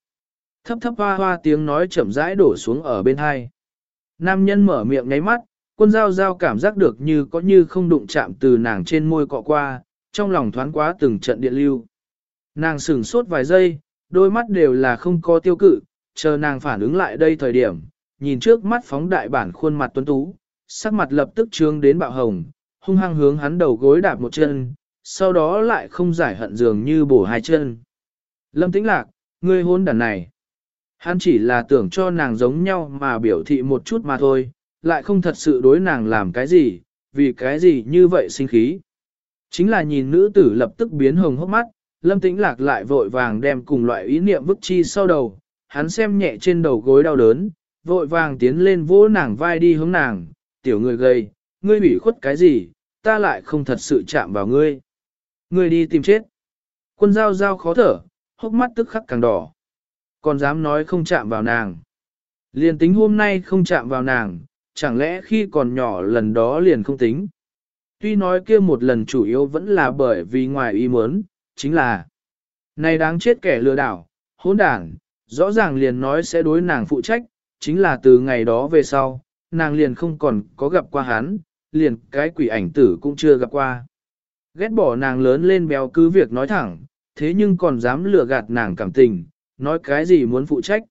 Thấp thấp hoa hoa tiếng nói chậm rãi đổ xuống ở bên hai. Nam nhân mở miệng ngáy mắt, quân giao giao cảm giác được như có như không đụng chạm từ nàng trên môi cọ qua, trong lòng thoáng quá từng trận điện lưu. Nàng sửng sốt vài giây, đôi mắt đều là không có tiêu cự, chờ nàng phản ứng lại đây thời điểm, nhìn trước mắt phóng đại bản khuôn mặt tuấn tú, sắc mặt lập tức trương đến bạo hồng, hung hăng hướng hắn đầu gối đạp một chân, sau đó lại không giải hận dường như bổ hai chân. Lâm tĩnh lạc, ngươi hôn đàn này. Hắn chỉ là tưởng cho nàng giống nhau mà biểu thị một chút mà thôi, lại không thật sự đối nàng làm cái gì, vì cái gì như vậy sinh khí. Chính là nhìn nữ tử lập tức biến hồng hốc mắt, lâm tĩnh lạc lại vội vàng đem cùng loại ý niệm vứt chi sau đầu, hắn xem nhẹ trên đầu gối đau đớn, vội vàng tiến lên vỗ nàng vai đi hướng nàng, tiểu người gầy, ngươi bị khuất cái gì, ta lại không thật sự chạm vào ngươi. Ngươi đi tìm chết. Quân giao giao khó thở, hốc mắt tức khắc càng đỏ. Còn dám nói không chạm vào nàng. Liền tính hôm nay không chạm vào nàng, chẳng lẽ khi còn nhỏ lần đó liền không tính. Tuy nói kia một lần chủ yếu vẫn là bởi vì ngoài ý muốn, chính là Này đáng chết kẻ lừa đảo, hỗn đảng. rõ ràng liền nói sẽ đối nàng phụ trách, chính là từ ngày đó về sau, nàng liền không còn có gặp qua hắn, liền cái quỷ ảnh tử cũng chưa gặp qua. Ghét bỏ nàng lớn lên béo cứ việc nói thẳng, thế nhưng còn dám lừa gạt nàng cảm tình, nói cái gì muốn phụ trách.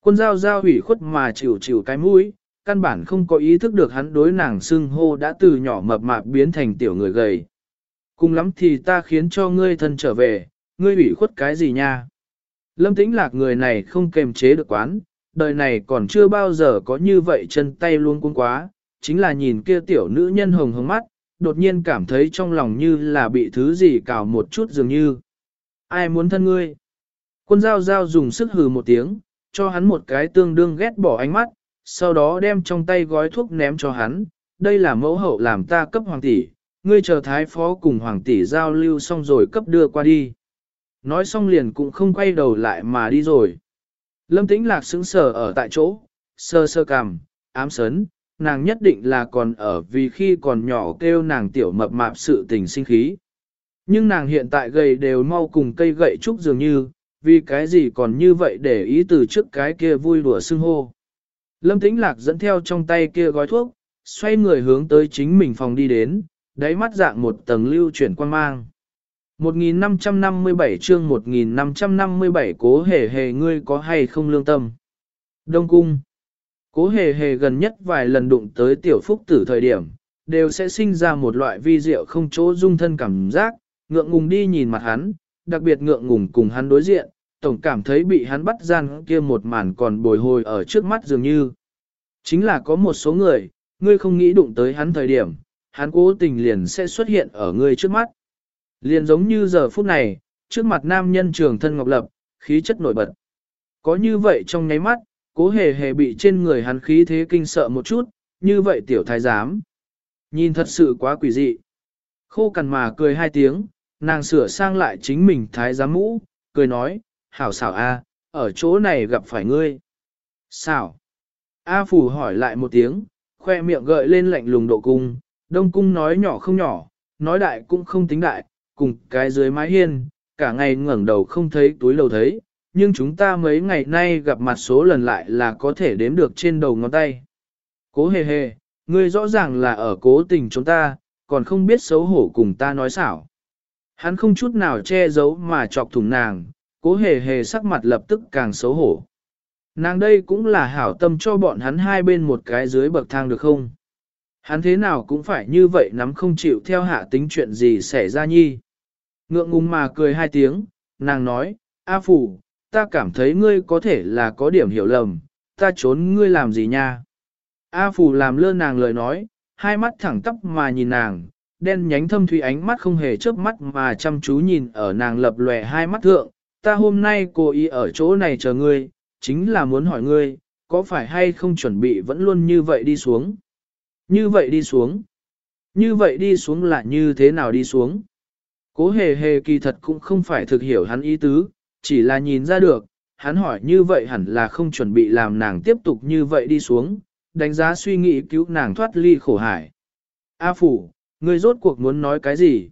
Quân giao giao hủy khuất mà chịu chịu cái mũi, căn bản không có ý thức được hắn đối nàng xưng hô đã từ nhỏ mập mạp biến thành tiểu người gầy. Cùng lắm thì ta khiến cho ngươi thân trở về, ngươi hủy khuất cái gì nha. Lâm tĩnh lạc người này không kềm chế được quán, đời này còn chưa bao giờ có như vậy chân tay luôn cuốn quá, chính là nhìn kia tiểu nữ nhân hồng hồng mắt, đột nhiên cảm thấy trong lòng như là bị thứ gì cào một chút dường như. Ai muốn thân ngươi? Quân giao giao dùng sức hừ một tiếng, cho hắn một cái tương đương ghét bỏ ánh mắt, sau đó đem trong tay gói thuốc ném cho hắn. Đây là mẫu hậu làm ta cấp hoàng tỷ, ngươi chờ thái phó cùng hoàng tỷ giao lưu xong rồi cấp đưa qua đi. Nói xong liền cũng không quay đầu lại mà đi rồi. Lâm tĩnh lạc sững sờ ở tại chỗ, sơ sơ cằm, ám sấn, nàng nhất định là còn ở vì khi còn nhỏ kêu nàng tiểu mập mạp sự tình sinh khí. Nhưng nàng hiện tại gầy đều mau cùng cây gậy trúc dường như, vì cái gì còn như vậy để ý từ trước cái kia vui đùa xưng hô. Lâm Tĩnh Lạc dẫn theo trong tay kia gói thuốc, xoay người hướng tới chính mình phòng đi đến, đáy mắt dạng một tầng lưu chuyển quan mang. 1557 chương 1557 cố hề hề ngươi có hay không lương tâm. Đông Cung Cố hề hề gần nhất vài lần đụng tới tiểu phúc tử thời điểm, đều sẽ sinh ra một loại vi diệu không chỗ dung thân cảm giác, ngượng ngùng đi nhìn mặt hắn, đặc biệt ngượng ngùng cùng hắn đối diện, tổng cảm thấy bị hắn bắt gian kia một màn còn bồi hồi ở trước mắt dường như. Chính là có một số người, ngươi không nghĩ đụng tới hắn thời điểm, hắn cố tình liền sẽ xuất hiện ở ngươi trước mắt. Liền giống như giờ phút này, trước mặt nam nhân trường thân ngọc lập, khí chất nổi bật. Có như vậy trong nháy mắt, cố hề hề bị trên người hắn khí thế kinh sợ một chút, như vậy tiểu thái giám. Nhìn thật sự quá quỷ dị. Khô cằn mà cười hai tiếng, nàng sửa sang lại chính mình thái giám mũ, cười nói, hảo xảo a, ở chỗ này gặp phải ngươi. Xảo. A phủ hỏi lại một tiếng, khoe miệng gợi lên lạnh lùng độ cung, đông cung nói nhỏ không nhỏ, nói đại cũng không tính đại, cùng cái dưới mái hiên, cả ngày ngẩng đầu không thấy túi lầu thấy, nhưng chúng ta mấy ngày nay gặp mặt số lần lại là có thể đếm được trên đầu ngón tay. Cố hề hề, ngươi rõ ràng là ở cố tình chúng ta, còn không biết xấu hổ cùng ta nói xảo. Hắn không chút nào che giấu mà chọc thủng nàng, cố hề hề sắc mặt lập tức càng xấu hổ. Nàng đây cũng là hảo tâm cho bọn hắn hai bên một cái dưới bậc thang được không? Hắn thế nào cũng phải như vậy nắm không chịu theo hạ tính chuyện gì xảy ra nhi. Ngượng ngùng mà cười hai tiếng, nàng nói, A Phủ, ta cảm thấy ngươi có thể là có điểm hiểu lầm, ta trốn ngươi làm gì nha. A Phủ làm lơ nàng lời nói, hai mắt thẳng tắp mà nhìn nàng, đen nhánh thâm thủy ánh mắt không hề chớp mắt mà chăm chú nhìn ở nàng lập lòe hai mắt thượng, ta hôm nay cố ý ở chỗ này chờ ngươi, chính là muốn hỏi ngươi, có phải hay không chuẩn bị vẫn luôn như vậy đi xuống? Như vậy đi xuống? Như vậy đi xuống là như thế nào đi xuống? Cố hề hề kỳ thật cũng không phải thực hiểu hắn ý tứ, chỉ là nhìn ra được, hắn hỏi như vậy hẳn là không chuẩn bị làm nàng tiếp tục như vậy đi xuống, đánh giá suy nghĩ cứu nàng thoát ly khổ hải. A phủ, Ngươi rốt cuộc muốn nói cái gì?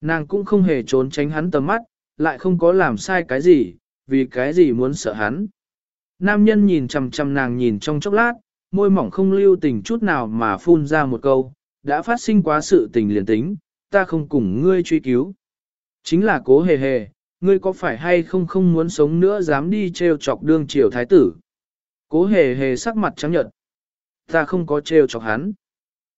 Nàng cũng không hề trốn tránh hắn tầm mắt, lại không có làm sai cái gì, vì cái gì muốn sợ hắn. Nam nhân nhìn chằm chằm nàng nhìn trong chốc lát, môi mỏng không lưu tình chút nào mà phun ra một câu, đã phát sinh quá sự tình liền tính, ta không cùng ngươi truy cứu. Chính là cố hề hề, ngươi có phải hay không không muốn sống nữa dám đi treo chọc đương triều thái tử. Cố hề hề sắc mặt trắng nhợt. Ta không có treo chọc hắn.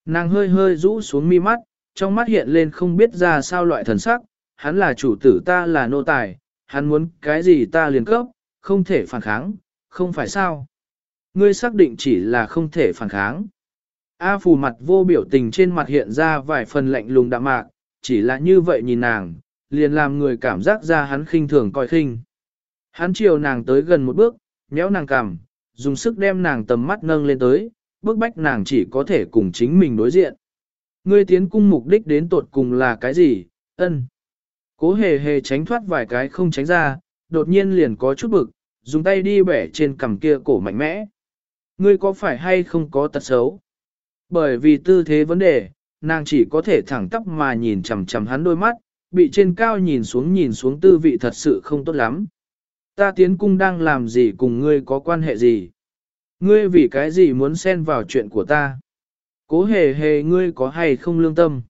Nàng hơi hơi rũ xuống mi mắt, trong mắt hiện lên không biết ra sao loại thần sắc, hắn là chủ tử ta là nô tài, hắn muốn cái gì ta liền cấp, không thể phản kháng, không phải sao. Ngươi xác định chỉ là không thể phản kháng. A phù mặt vô biểu tình trên mặt hiện ra vài phần lạnh lùng đạm mạc, chỉ là như vậy nhìn nàng, liền làm người cảm giác ra hắn khinh thường coi khinh. Hắn chiều nàng tới gần một bước, méo nàng cằm, dùng sức đem nàng tầm mắt nâng lên tới, bước bách nàng chỉ có thể cùng chính mình đối diện. Ngươi tiến cung mục đích đến tột cùng là cái gì, ân. Cố hề hề tránh thoát vài cái không tránh ra, đột nhiên liền có chút bực, dùng tay đi bẻ trên cằm kia cổ mạnh mẽ. Ngươi có phải hay không có tật xấu? Bởi vì tư thế vấn đề, nàng chỉ có thể thẳng tắp mà nhìn chằm chằm hắn đôi mắt, bị trên cao nhìn xuống nhìn xuống tư vị thật sự không tốt lắm. Ta tiến cung đang làm gì cùng ngươi có quan hệ gì? Ngươi vì cái gì muốn xen vào chuyện của ta? Cố hề hề ngươi có hay không lương tâm?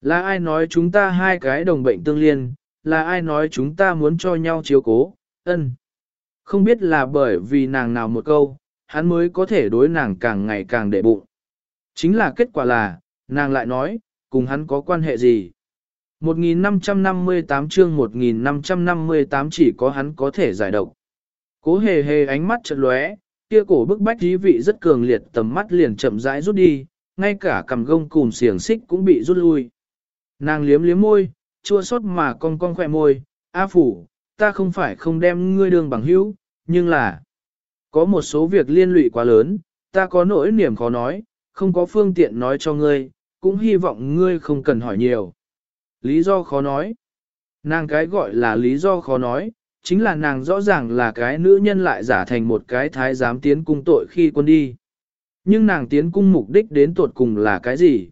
Là ai nói chúng ta hai cái đồng bệnh tương liên? Là ai nói chúng ta muốn cho nhau chiếu cố? Ân. Không biết là bởi vì nàng nào một câu, hắn mới có thể đối nàng càng ngày càng để bụng. Chính là kết quả là, nàng lại nói, cùng hắn có quan hệ gì? 1558 chương 1558 chỉ có hắn có thể giải độc. Cố hề hề ánh mắt chợt lóe, kia cổ bức bách dí vị rất cường liệt tầm mắt liền chậm rãi rút đi, ngay cả cầm gông cùng xiềng xích cũng bị rút lui. Nàng liếm liếm môi, chua xót mà cong cong khỏe môi, A phủ, ta không phải không đem ngươi đường bằng hữu, nhưng là có một số việc liên lụy quá lớn, ta có nỗi niềm khó nói, không có phương tiện nói cho ngươi, cũng hy vọng ngươi không cần hỏi nhiều. Lý do khó nói. Nàng cái gọi là lý do khó nói, chính là nàng rõ ràng là cái nữ nhân lại giả thành một cái thái giám tiến cung tội khi quân đi. Nhưng nàng tiến cung mục đích đến tột cùng là cái gì?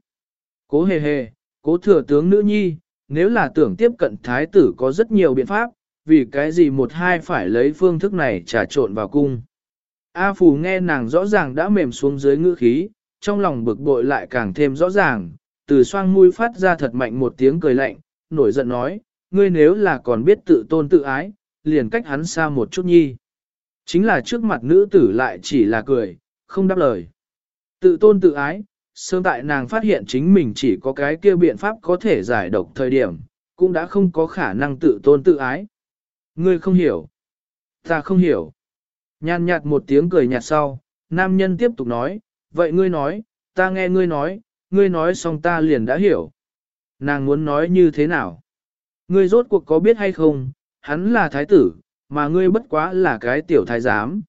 Cố hề hề, cố thừa tướng nữ nhi, nếu là tưởng tiếp cận thái tử có rất nhiều biện pháp, vì cái gì một hai phải lấy phương thức này trà trộn vào cung. A Phù nghe nàng rõ ràng đã mềm xuống dưới ngữ khí, trong lòng bực bội lại càng thêm rõ ràng, từ xoang mũi phát ra thật mạnh một tiếng cười lạnh, nổi giận nói, ngươi nếu là còn biết tự tôn tự ái, liền cách hắn xa một chút nhi. Chính là trước mặt nữ tử lại chỉ là cười, không đáp lời. Tự tôn tự ái, sớm tại nàng phát hiện chính mình chỉ có cái kia biện pháp có thể giải độc thời điểm, cũng đã không có khả năng tự tôn tự ái. Ngươi không hiểu. Ta không hiểu. Nhàn nhạt một tiếng cười nhạt sau, nam nhân tiếp tục nói, vậy ngươi nói, ta nghe ngươi nói, ngươi nói xong ta liền đã hiểu. Nàng muốn nói như thế nào? Ngươi rốt cuộc có biết hay không, hắn là thái tử, mà ngươi bất quá là cái tiểu thái giám.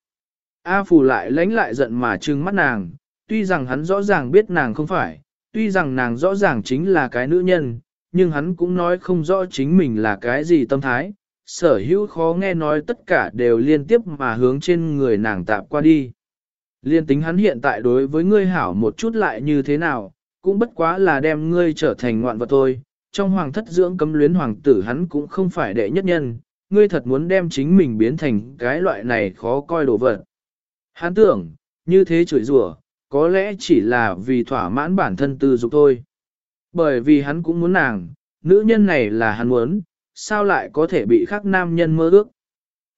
A phù lại lánh lại giận mà trừng mắt nàng, tuy rằng hắn rõ ràng biết nàng không phải, tuy rằng nàng rõ ràng chính là cái nữ nhân, nhưng hắn cũng nói không rõ chính mình là cái gì tâm thái, sở hữu khó nghe nói tất cả đều liên tiếp mà hướng trên người nàng tạp qua đi. Liên tính hắn hiện tại đối với ngươi hảo một chút lại như thế nào, cũng bất quá là đem ngươi trở thành ngoạn vật thôi. Trong hoàng thất dưỡng cấm luyến hoàng tử hắn cũng không phải đệ nhất nhân, ngươi thật muốn đem chính mình biến thành cái loại này khó coi đồ vật. Hắn tưởng, như thế chửi rủa, có lẽ chỉ là vì thỏa mãn bản thân tư dục thôi. Bởi vì hắn cũng muốn nàng, nữ nhân này là hắn muốn, sao lại có thể bị khác nam nhân mơ ước.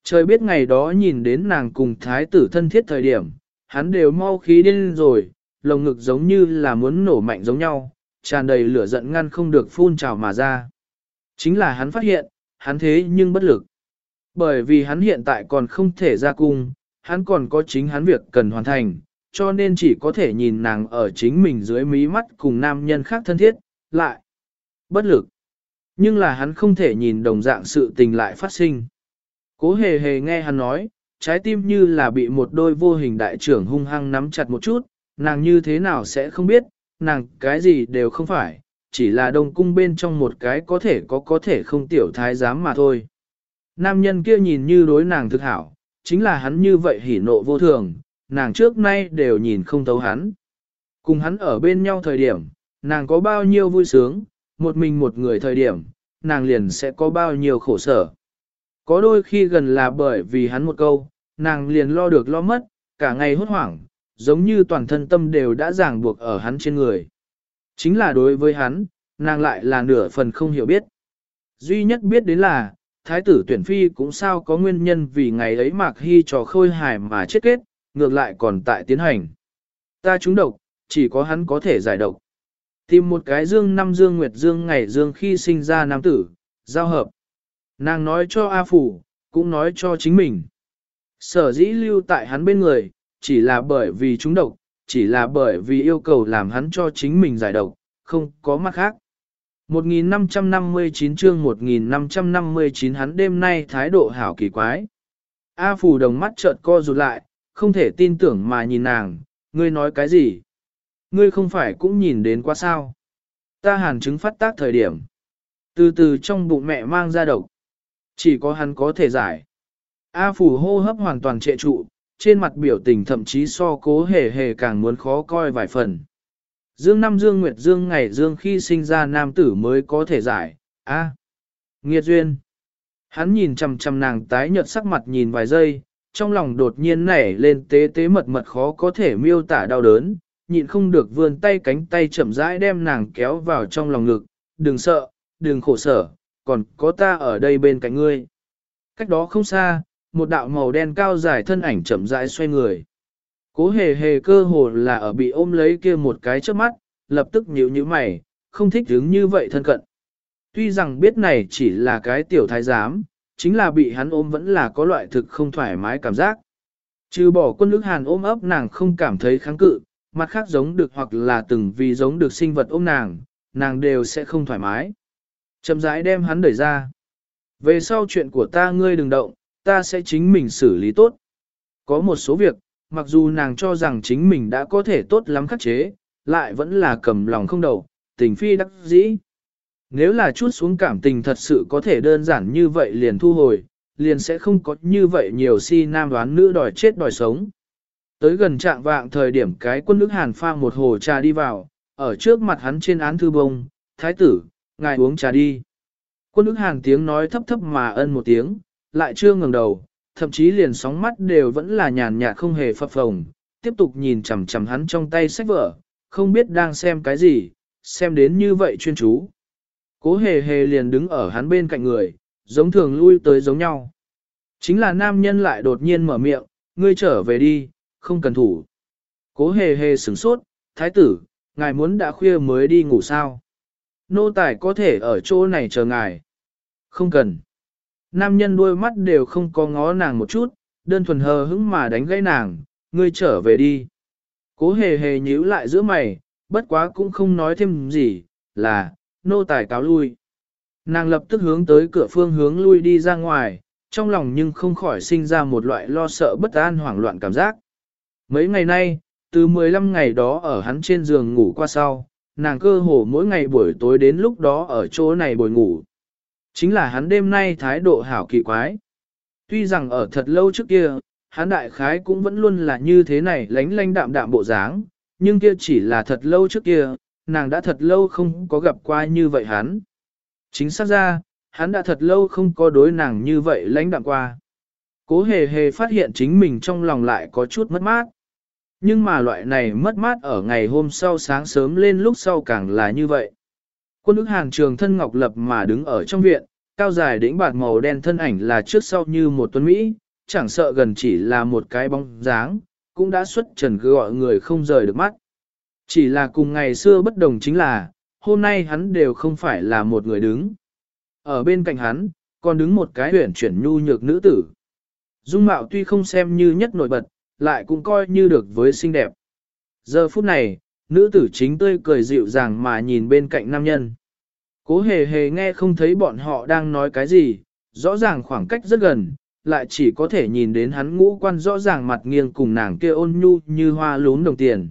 Trời biết ngày đó nhìn đến nàng cùng thái tử thân thiết thời điểm, hắn đều mau khí điên rồi, lồng ngực giống như là muốn nổ mạnh giống nhau, tràn đầy lửa giận ngăn không được phun trào mà ra. Chính là hắn phát hiện, hắn thế nhưng bất lực. Bởi vì hắn hiện tại còn không thể ra cung, hắn còn có chính hắn việc cần hoàn thành, cho nên chỉ có thể nhìn nàng ở chính mình dưới mí mắt cùng nam nhân khác thân thiết, lại bất lực. Nhưng là hắn không thể nhìn đồng dạng sự tình lại phát sinh. Cố hề hề nghe hắn nói, trái tim như là bị một đôi vô hình đại trưởng hung hăng nắm chặt một chút, nàng như thế nào sẽ không biết, nàng cái gì đều không phải, chỉ là đông cung bên trong một cái có thể có có thể không tiểu thái giám mà thôi. Nam nhân kia nhìn như đối nàng thực hảo, chính là hắn như vậy hỉ nộ vô thường, nàng trước nay đều nhìn không thấu hắn. Cùng hắn ở bên nhau thời điểm, nàng có bao nhiêu vui sướng, một mình một người thời điểm, nàng liền sẽ có bao nhiêu khổ sở. Có đôi khi gần là bởi vì hắn một câu, nàng liền lo được lo mất, cả ngày hốt hoảng, giống như toàn thân tâm đều đã ràng buộc ở hắn trên người. Chính là đối với hắn, nàng lại là nửa phần không hiểu biết. Duy nhất biết đến là, thái tử tuyển phi cũng sao có nguyên nhân vì ngày ấy mạc hy trò khôi hài mà chết kết, ngược lại còn tại tiến hành. Ta trúng độc, chỉ có hắn có thể giải độc. Tìm một cái dương năm dương nguyệt dương ngày dương khi sinh ra nam tử, giao hợp. Nàng nói cho A Phủ, cũng nói cho chính mình. Sở dĩ lưu tại hắn bên người, chỉ là bởi vì chúng độc, chỉ là bởi vì yêu cầu làm hắn cho chính mình giải độc, không có mắt khác. 1559 chương 1559 hắn đêm nay thái độ hảo kỳ quái. A Phủ đồng mắt trợn co rụt lại, không thể tin tưởng mà nhìn nàng, ngươi nói cái gì? Ngươi không phải cũng nhìn đến quá sao? Ta hàn chứng phát tác thời điểm. Từ từ trong bụng mẹ mang ra độc. Chỉ có hắn có thể giải. A phủ hô hấp hoàn toàn trệ trụ, trên mặt biểu tình thậm chí so cố hề hề càng muốn khó coi vài phần. Dương năm Dương Nguyệt Dương ngày Dương khi sinh ra nam tử mới có thể giải, a Nghiệt duyên. Hắn nhìn chằm chằm nàng tái nhợt sắc mặt nhìn vài giây, trong lòng đột nhiên nảy lên tế tế mật mật khó có thể miêu tả đau đớn, nhịn không được vươn tay cánh tay chậm rãi đem nàng kéo vào trong lòng ngực, đừng sợ, đừng khổ sở, còn có ta ở đây bên cạnh ngươi. Cách đó không xa, một đạo màu đen cao dài thân ảnh chậm rãi xoay người. Cố hề hề cơ hồ là ở bị ôm lấy kia một cái trước mắt, lập tức nhíu nhíu mày, không thích đứng như vậy thân cận. Tuy rằng biết này chỉ là cái tiểu thái giám, chính là bị hắn ôm vẫn là có loại thực không thoải mái cảm giác. Trừ bỏ quân nước hàn ôm ấp nàng không cảm thấy kháng cự, mặt khác giống được hoặc là từng vì giống được sinh vật ôm nàng, nàng đều sẽ không thoải mái. Chậm rãi đem hắn đẩy ra. Về sau chuyện của ta ngươi đừng động, ta sẽ chính mình xử lý tốt. Có một số việc, mặc dù nàng cho rằng chính mình đã có thể tốt lắm khắc chế, lại vẫn là cầm lòng không đầu, tình phi đắc dĩ. Nếu là chút xuống cảm tình thật sự có thể đơn giản như vậy liền thu hồi, liền sẽ không có như vậy nhiều si nam đoán nữ đòi chết đòi sống. Tới gần trạng vạng thời điểm cái quân nước hàn pha một hồ trà đi vào, ở trước mặt hắn trên án thư bông, thái tử, ngài uống trà đi. Quân nước hàn tiếng nói thấp thấp mà ân một tiếng, lại chưa ngừng đầu, thậm chí liền sóng mắt đều vẫn là nhàn nhạt không hề phập phồng, tiếp tục nhìn chằm chằm hắn trong tay sách vở, không biết đang xem cái gì, xem đến như vậy chuyên chú. Cố hề hề liền đứng ở hắn bên cạnh người, giống thường lui tới giống nhau. Chính là nam nhân lại đột nhiên mở miệng, ngươi trở về đi, không cần thủ. Cố hề hề sửng sốt, thái tử, ngài muốn đã khuya mới đi ngủ sao? Nô tài có thể ở chỗ này chờ ngài. Không cần. Nam nhân đôi mắt đều không có ngó nàng một chút, đơn thuần hờ hững mà đánh gãy nàng, ngươi trở về đi. Cố hề hề nhíu lại giữa mày, bất quá cũng không nói thêm gì, là, nô tài cáo lui. Nàng lập tức hướng tới cửa phương hướng lui đi ra ngoài, trong lòng nhưng không khỏi sinh ra một loại lo sợ bất an hoảng loạn cảm giác. Mấy ngày nay, từ 15 ngày đó ở hắn trên giường ngủ qua sau, nàng cơ hồ mỗi ngày buổi tối đến lúc đó ở chỗ này bồi ngủ. Chính là hắn đêm nay thái độ hảo kỳ quái. Tuy rằng ở thật lâu trước kia, hắn đại khái cũng vẫn luôn là như thế này lánh lánh đạm đạm bộ dáng, nhưng kia chỉ là thật lâu trước kia, nàng đã thật lâu không có gặp qua như vậy hắn. Chính xác ra, hắn đã thật lâu không có đối nàng như vậy lãnh đạm qua. Cố hề hề phát hiện chính mình trong lòng lại có chút mất mát. Nhưng mà loại này mất mát ở ngày hôm sau sáng sớm lên lúc sau càng là như vậy. Quân ức hàng trường thân ngọc lập mà đứng ở trong viện, cao dài đỉnh bạt màu đen thân ảnh là trước sau như một tuấn Mỹ, chẳng sợ gần chỉ là một cái bóng dáng, cũng đã xuất trần gọi người không rời được mắt. Chỉ là cùng ngày xưa bất đồng chính là, hôm nay hắn đều không phải là một người đứng. Ở bên cạnh hắn, còn đứng một cái huyển chuyển nhu nhược nữ tử. Dung mạo tuy không xem như nhất nổi bật, lại cũng coi như được với xinh đẹp. Giờ phút này, nữ tử chính tươi cười dịu dàng mà nhìn bên cạnh nam nhân. Cố hề hề nghe không thấy bọn họ đang nói cái gì, rõ ràng khoảng cách rất gần, lại chỉ có thể nhìn đến hắn ngũ quan rõ ràng mặt nghiêng cùng nàng kia ôn nhu như hoa lún đồng tiền.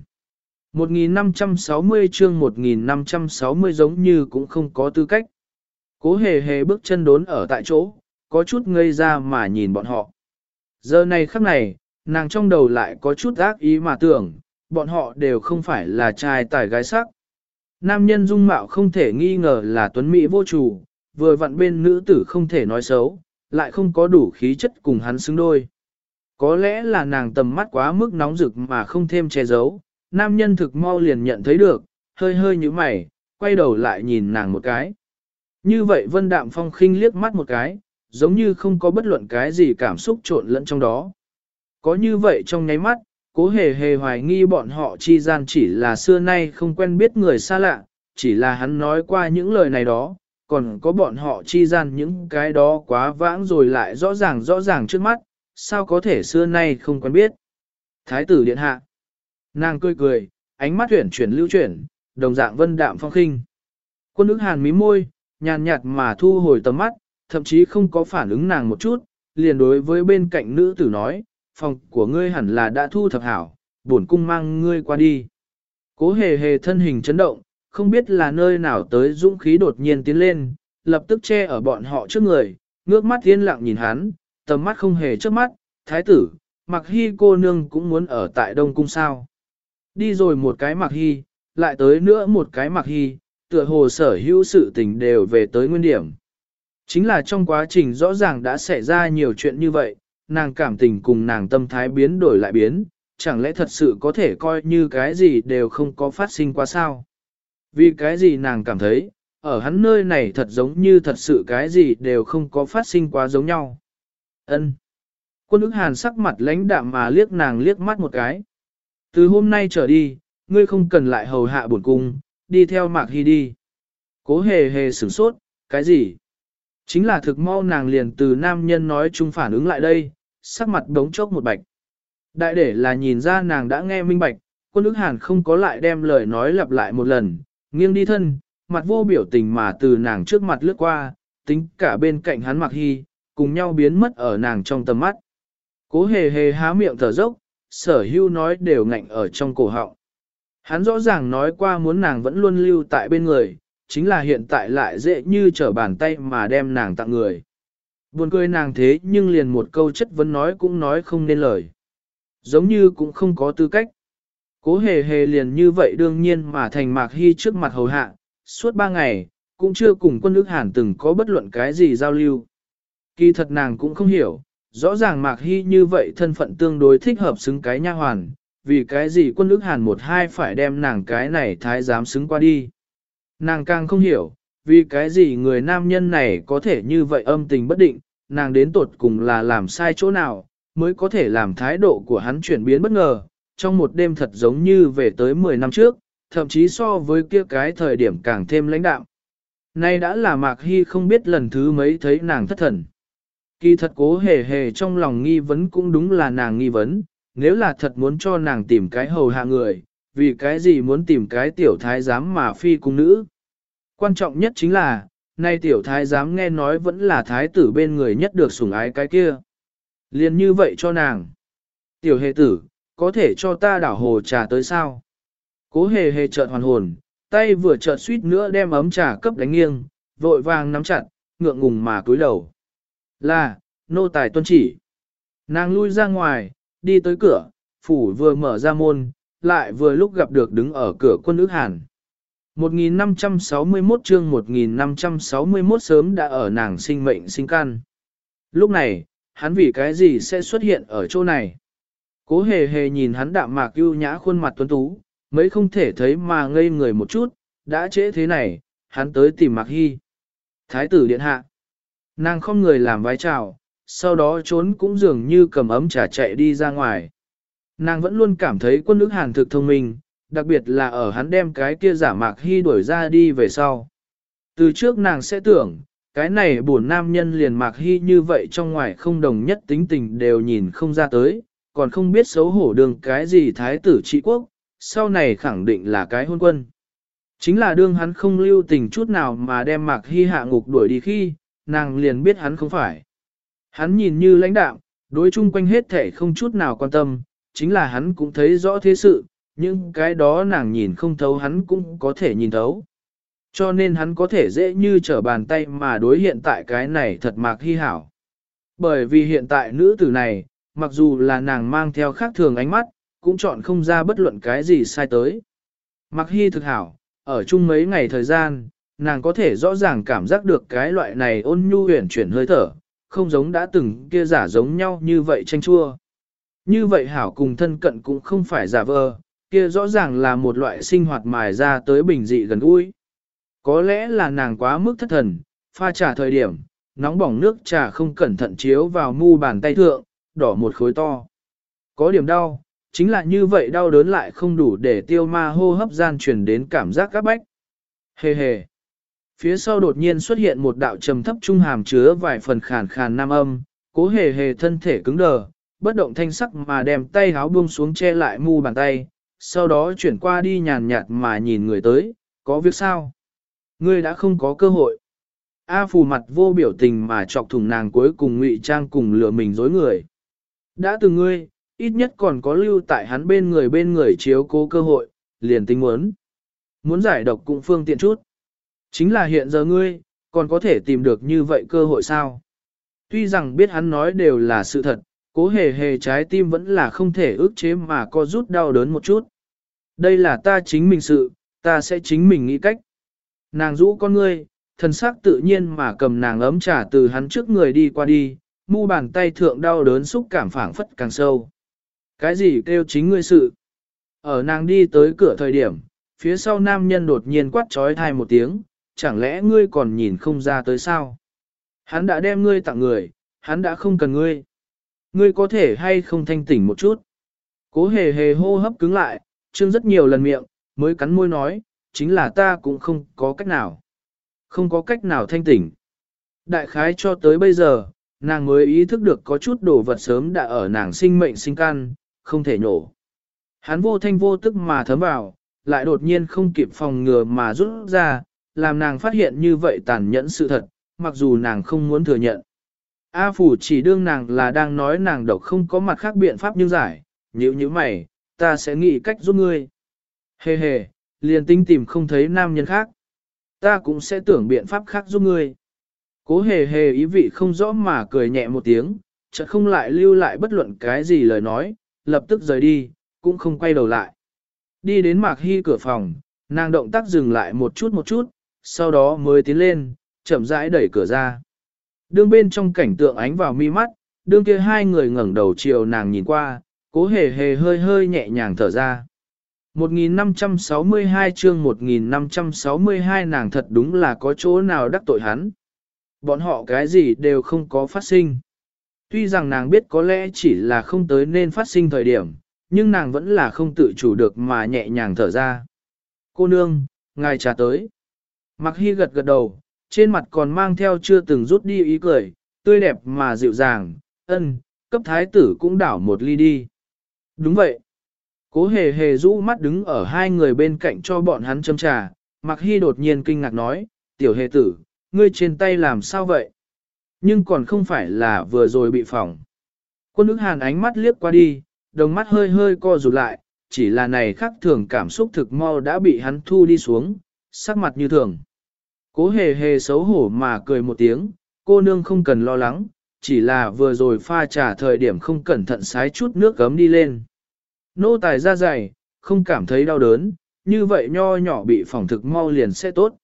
1560 chương 1560 giống như cũng không có tư cách. Cố hề hề bước chân đốn ở tại chỗ, có chút ngây ra mà nhìn bọn họ. Giờ này khắc này, nàng trong đầu lại có chút ác ý mà tưởng, bọn họ đều không phải là trai tài gái sắc. Nam nhân dung mạo không thể nghi ngờ là tuấn Mỹ vô chủ, vừa vặn bên nữ tử không thể nói xấu, lại không có đủ khí chất cùng hắn xứng đôi. Có lẽ là nàng tầm mắt quá mức nóng rực mà không thêm che giấu, nam nhân thực mau liền nhận thấy được, hơi hơi như mày, quay đầu lại nhìn nàng một cái. Như vậy vân đạm phong khinh liếc mắt một cái, giống như không có bất luận cái gì cảm xúc trộn lẫn trong đó. Có như vậy trong nháy mắt, cố hề hề hoài nghi bọn họ chi gian chỉ là xưa nay không quen biết người xa lạ, chỉ là hắn nói qua những lời này đó, còn có bọn họ chi gian những cái đó quá vãng rồi lại rõ ràng rõ ràng trước mắt, sao có thể xưa nay không quen biết. Thái tử điện hạ. Nàng cười cười, ánh mắt chuyển chuyển lưu chuyển, đồng dạng vân đạm phong khinh. Quân ức hàn mí môi, nhàn nhạt mà thu hồi tầm mắt, thậm chí không có phản ứng nàng một chút, liền đối với bên cạnh nữ tử nói, phòng của ngươi hẳn là đã thu thập hảo, bổn cung mang ngươi qua đi. Cố hề hề thân hình chấn động, không biết là nơi nào tới dũng khí đột nhiên tiến lên, lập tức che ở bọn họ trước người, ngước mắt yên lặng nhìn hắn, tầm mắt không hề trước mắt, thái tử, mặc hy cô nương cũng muốn ở tại Đông Cung sao. Đi rồi một cái mặc hy, lại tới nữa một cái mặc hy, tựa hồ sở hữu sự tình đều về tới nguyên điểm. Chính là trong quá trình rõ ràng đã xảy ra nhiều chuyện như vậy, nàng cảm tình cùng nàng tâm thái biến đổi lại biến, chẳng lẽ thật sự có thể coi như cái gì đều không có phát sinh qua sao? Vì cái gì nàng cảm thấy, ở hắn nơi này thật giống như thật sự cái gì đều không có phát sinh quá giống nhau. Ân. Quân ức hàn sắc mặt lãnh đạm mà liếc nàng liếc mắt một cái. Từ hôm nay trở đi, ngươi không cần lại hầu hạ bổn cung, đi theo mạc hy đi. Cố hề hề sửng sốt, cái gì? Chính là thực mau nàng liền từ nam nhân nói chung phản ứng lại đây, sắc mặt đống chốc một bạch. Đại để là nhìn ra nàng đã nghe minh bạch, quân ức hàn không có lại đem lời nói lặp lại một lần, nghiêng đi thân, mặt vô biểu tình mà từ nàng trước mặt lướt qua, tính cả bên cạnh hắn mặc hy, cùng nhau biến mất ở nàng trong tầm mắt. Cố hề hề há miệng thở dốc, sở hưu nói đều ngạnh ở trong cổ họng. Hắn rõ ràng nói qua muốn nàng vẫn luôn lưu tại bên người, chính là hiện tại lại dễ như trở bàn tay mà đem nàng tặng người. Buồn cười nàng thế nhưng liền một câu chất vấn nói cũng nói không nên lời. Giống như cũng không có tư cách. Cố hề hề liền như vậy đương nhiên mà thành mạc hy trước mặt hầu hạ, suốt ba ngày, cũng chưa cùng quân ước hàn từng có bất luận cái gì giao lưu. Kỳ thật nàng cũng không hiểu, rõ ràng mạc hy như vậy thân phận tương đối thích hợp xứng cái nha hoàn, vì cái gì quân ước hàn một hai phải đem nàng cái này thái giám xứng qua đi. Nàng càng không hiểu, vì cái gì người nam nhân này có thể như vậy âm tình bất định, nàng đến tột cùng là làm sai chỗ nào, mới có thể làm thái độ của hắn chuyển biến bất ngờ, trong một đêm thật giống như về tới 10 năm trước, thậm chí so với kia cái thời điểm càng thêm lãnh đạm. Nay đã là Mạc Hy không biết lần thứ mấy thấy nàng thất thần. Kỳ thật cố hề hề trong lòng nghi vấn cũng đúng là nàng nghi vấn, nếu là thật muốn cho nàng tìm cái hầu hạ người, vì cái gì muốn tìm cái tiểu thái giám mà phi cung nữ. Quan trọng nhất chính là, nay tiểu thái giám nghe nói vẫn là thái tử bên người nhất được sủng ái cái kia. Liền như vậy cho nàng. Tiểu hề tử, có thể cho ta đảo hồ trà tới sao? Cố hề hề chợt hoàn hồn, tay vừa chợt suýt nữa đem ấm trà cấp đánh nghiêng, vội vàng nắm chặt, ngượng ngùng mà cúi đầu. Là, nô tài tuân chỉ. Nàng lui ra ngoài, đi tới cửa, phủ vừa mở ra môn, lại vừa lúc gặp được đứng ở cửa quân ước hàn. 1561 chương 1561 sớm đã ở nàng sinh mệnh sinh can. Lúc này, hắn vì cái gì sẽ xuất hiện ở chỗ này? Cố hề hề nhìn hắn đạm mạc ưu nhã khuôn mặt tuấn tú, mấy không thể thấy mà ngây người một chút, đã trễ thế này, hắn tới tìm Mạc Hy. Thái tử điện hạ. Nàng không người làm vái chào, sau đó trốn cũng dường như cầm ấm trà chạy đi ra ngoài. Nàng vẫn luôn cảm thấy quân nữ hàn thực thông minh, đặc biệt là ở hắn đem cái kia giả Mạc Hy đuổi ra đi về sau. Từ trước nàng sẽ tưởng, cái này buồn nam nhân liền Mạc Hy như vậy trong ngoài không đồng nhất tính tình đều nhìn không ra tới, còn không biết xấu hổ đường cái gì thái tử trị quốc, sau này khẳng định là cái hôn quân. Chính là đương hắn không lưu tình chút nào mà đem Mạc Hy hạ ngục đuổi đi khi, nàng liền biết hắn không phải. Hắn nhìn như lãnh đạm, đối chung quanh hết thể không chút nào quan tâm, chính là hắn cũng thấy rõ thế sự, nhưng cái đó nàng nhìn không thấu hắn cũng có thể nhìn thấu. Cho nên hắn có thể dễ như trở bàn tay mà đối hiện tại cái này thật Mạc Hy hảo. Bởi vì hiện tại nữ tử này, mặc dù là nàng mang theo khác thường ánh mắt, cũng chọn không ra bất luận cái gì sai tới. Mặc hy thực hảo, ở chung mấy ngày thời gian, nàng có thể rõ ràng cảm giác được cái loại này ôn nhu huyền chuyển hơi thở, không giống đã từng kia giả giống nhau như vậy tranh chua. Như vậy hảo cùng thân cận cũng không phải giả vờ, kia rõ ràng là một loại sinh hoạt mài ra tới bình dị gần gũi. Có lẽ là nàng quá mức thất thần, pha trà thời điểm, nóng bỏng nước trà không cẩn thận chiếu vào mu bàn tay thượng, đỏ một khối to. Có điểm đau, chính là như vậy đau đớn lại không đủ để tiêu ma hô hấp gian truyền đến cảm giác các bách. Hề hề. Phía sau đột nhiên xuất hiện một đạo trầm thấp trung hàm chứa vài phần khàn khàn nam âm, cố hề hề thân thể cứng đờ, bất động thanh sắc mà đem tay háo buông xuống che lại mu bàn tay, sau đó chuyển qua đi nhàn nhạt mà nhìn người tới, có việc sao? Ngươi đã không có cơ hội. A phù mặt vô biểu tình mà chọc thủng nàng cuối cùng ngụy trang cùng lừa mình dối người. Đã từ ngươi, ít nhất còn có lưu tại hắn bên người bên người chiếu cố cơ hội, liền tính muốn. Muốn giải độc cũng phương tiện chút. Chính là hiện giờ ngươi, còn có thể tìm được như vậy cơ hội sao? Tuy rằng biết hắn nói đều là sự thật, cố hề hề trái tim vẫn là không thể ước chế mà co rút đau đớn một chút. Đây là ta chính mình sự, ta sẽ chính mình nghĩ cách. Nàng rũ con ngươi, thân xác tự nhiên mà cầm nàng ấm trà từ hắn trước người đi qua đi, mu bàn tay thượng đau đớn xúc cảm phảng phất càng sâu. Cái gì kêu chính ngươi sự? Ở nàng đi tới cửa thời điểm, phía sau nam nhân đột nhiên quát trói thai một tiếng, chẳng lẽ ngươi còn nhìn không ra tới sao? Hắn đã đem ngươi tặng người, hắn đã không cần ngươi. Ngươi có thể hay không thanh tỉnh một chút? Cố hề hề hô hấp cứng lại, trương rất nhiều lần miệng, mới cắn môi nói, chính là ta cũng không có cách nào. Không có cách nào thanh tỉnh. Đại khái cho tới bây giờ, nàng mới ý thức được có chút đồ vật sớm đã ở nàng sinh mệnh sinh can, không thể nhổ. Hắn vô thanh vô tức mà thấm vào, lại đột nhiên không kịp phòng ngừa mà rút ra, làm nàng phát hiện như vậy tàn nhẫn sự thật, mặc dù nàng không muốn thừa nhận. A phủ chỉ đương nàng là đang nói nàng độc không có mặt khác biện pháp như giải, nhữ như mày, ta sẽ nghĩ cách giúp ngươi. Hề hề, liền tinh tìm không thấy nam nhân khác. Ta cũng sẽ tưởng biện pháp khác giúp ngươi. Cố hề hề ý vị không rõ mà cười nhẹ một tiếng, chợt không lại lưu lại bất luận cái gì lời nói, lập tức rời đi, cũng không quay đầu lại. Đi đến mạc hy cửa phòng, nàng động tác dừng lại một chút một chút, sau đó mới tiến lên, chậm rãi đẩy cửa ra. Đương bên trong cảnh tượng ánh vào mi mắt, đương kia hai người ngẩng đầu chiều nàng nhìn qua, cố hề hề hơi hơi nhẹ nhàng thở ra. 1562 chương 1562 nàng thật đúng là có chỗ nào đắc tội hắn. Bọn họ cái gì đều không có phát sinh. Tuy rằng nàng biết có lẽ chỉ là không tới nên phát sinh thời điểm, nhưng nàng vẫn là không tự chủ được mà nhẹ nhàng thở ra. Cô nương, ngài trà tới. Mặc hy gật gật đầu, trên mặt còn mang theo chưa từng rút đi ý cười, tươi đẹp mà dịu dàng, ân, cấp thái tử cũng đảo một ly đi. Đúng vậy. Cố hề hề rũ mắt đứng ở hai người bên cạnh cho bọn hắn châm trà, Mặc hy đột nhiên kinh ngạc nói, tiểu hề tử, ngươi trên tay làm sao vậy? Nhưng còn không phải là vừa rồi bị phỏng. Quân ức hàn ánh mắt liếc qua đi, đồng mắt hơi hơi co rụt lại, chỉ là này khác thường cảm xúc thực mau đã bị hắn thu đi xuống, sắc mặt như thường. Cố hề hề xấu hổ mà cười một tiếng, cô nương không cần lo lắng, chỉ là vừa rồi pha trà thời điểm không cẩn thận sái chút nước gấm đi lên. Nô tài ra dày, không cảm thấy đau đớn, như vậy nho nhỏ bị phỏng thực mau liền sẽ tốt.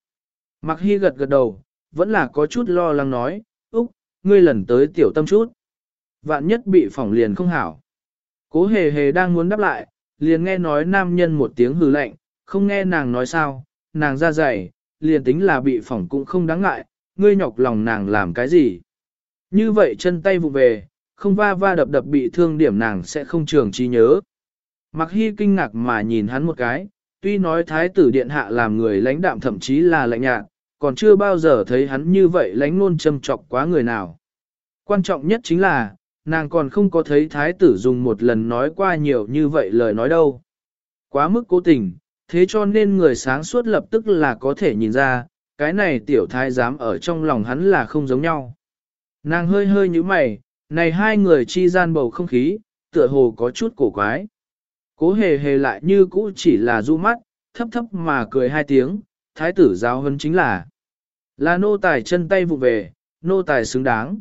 Mặc hy gật gật đầu, vẫn là có chút lo lắng nói, Úc, ngươi lần tới tiểu tâm chút. Vạn nhất bị phỏng liền không hảo. Cố hề hề đang muốn đáp lại, liền nghe nói nam nhân một tiếng hừ lạnh, không nghe nàng nói sao, nàng ra dày, liền tính là bị phỏng cũng không đáng ngại, ngươi nhọc lòng nàng làm cái gì. Như vậy chân tay vụ về, không va va đập đập bị thương điểm nàng sẽ không trường trí nhớ. Mặc hy kinh ngạc mà nhìn hắn một cái, tuy nói thái tử điện hạ làm người lãnh đạm thậm chí là lạnh nhạt, còn chưa bao giờ thấy hắn như vậy lãnh ngôn châm chọc quá người nào. Quan trọng nhất chính là, nàng còn không có thấy thái tử dùng một lần nói qua nhiều như vậy lời nói đâu. Quá mức cố tình, thế cho nên người sáng suốt lập tức là có thể nhìn ra, cái này tiểu thái giám ở trong lòng hắn là không giống nhau. Nàng hơi hơi như mày, này hai người chi gian bầu không khí, tựa hồ có chút cổ quái. Cố hề hề lại như cũ chỉ là du mắt, thấp thấp mà cười hai tiếng, thái tử giáo hơn chính là là nô tài chân tay vụ về, nô tài xứng đáng.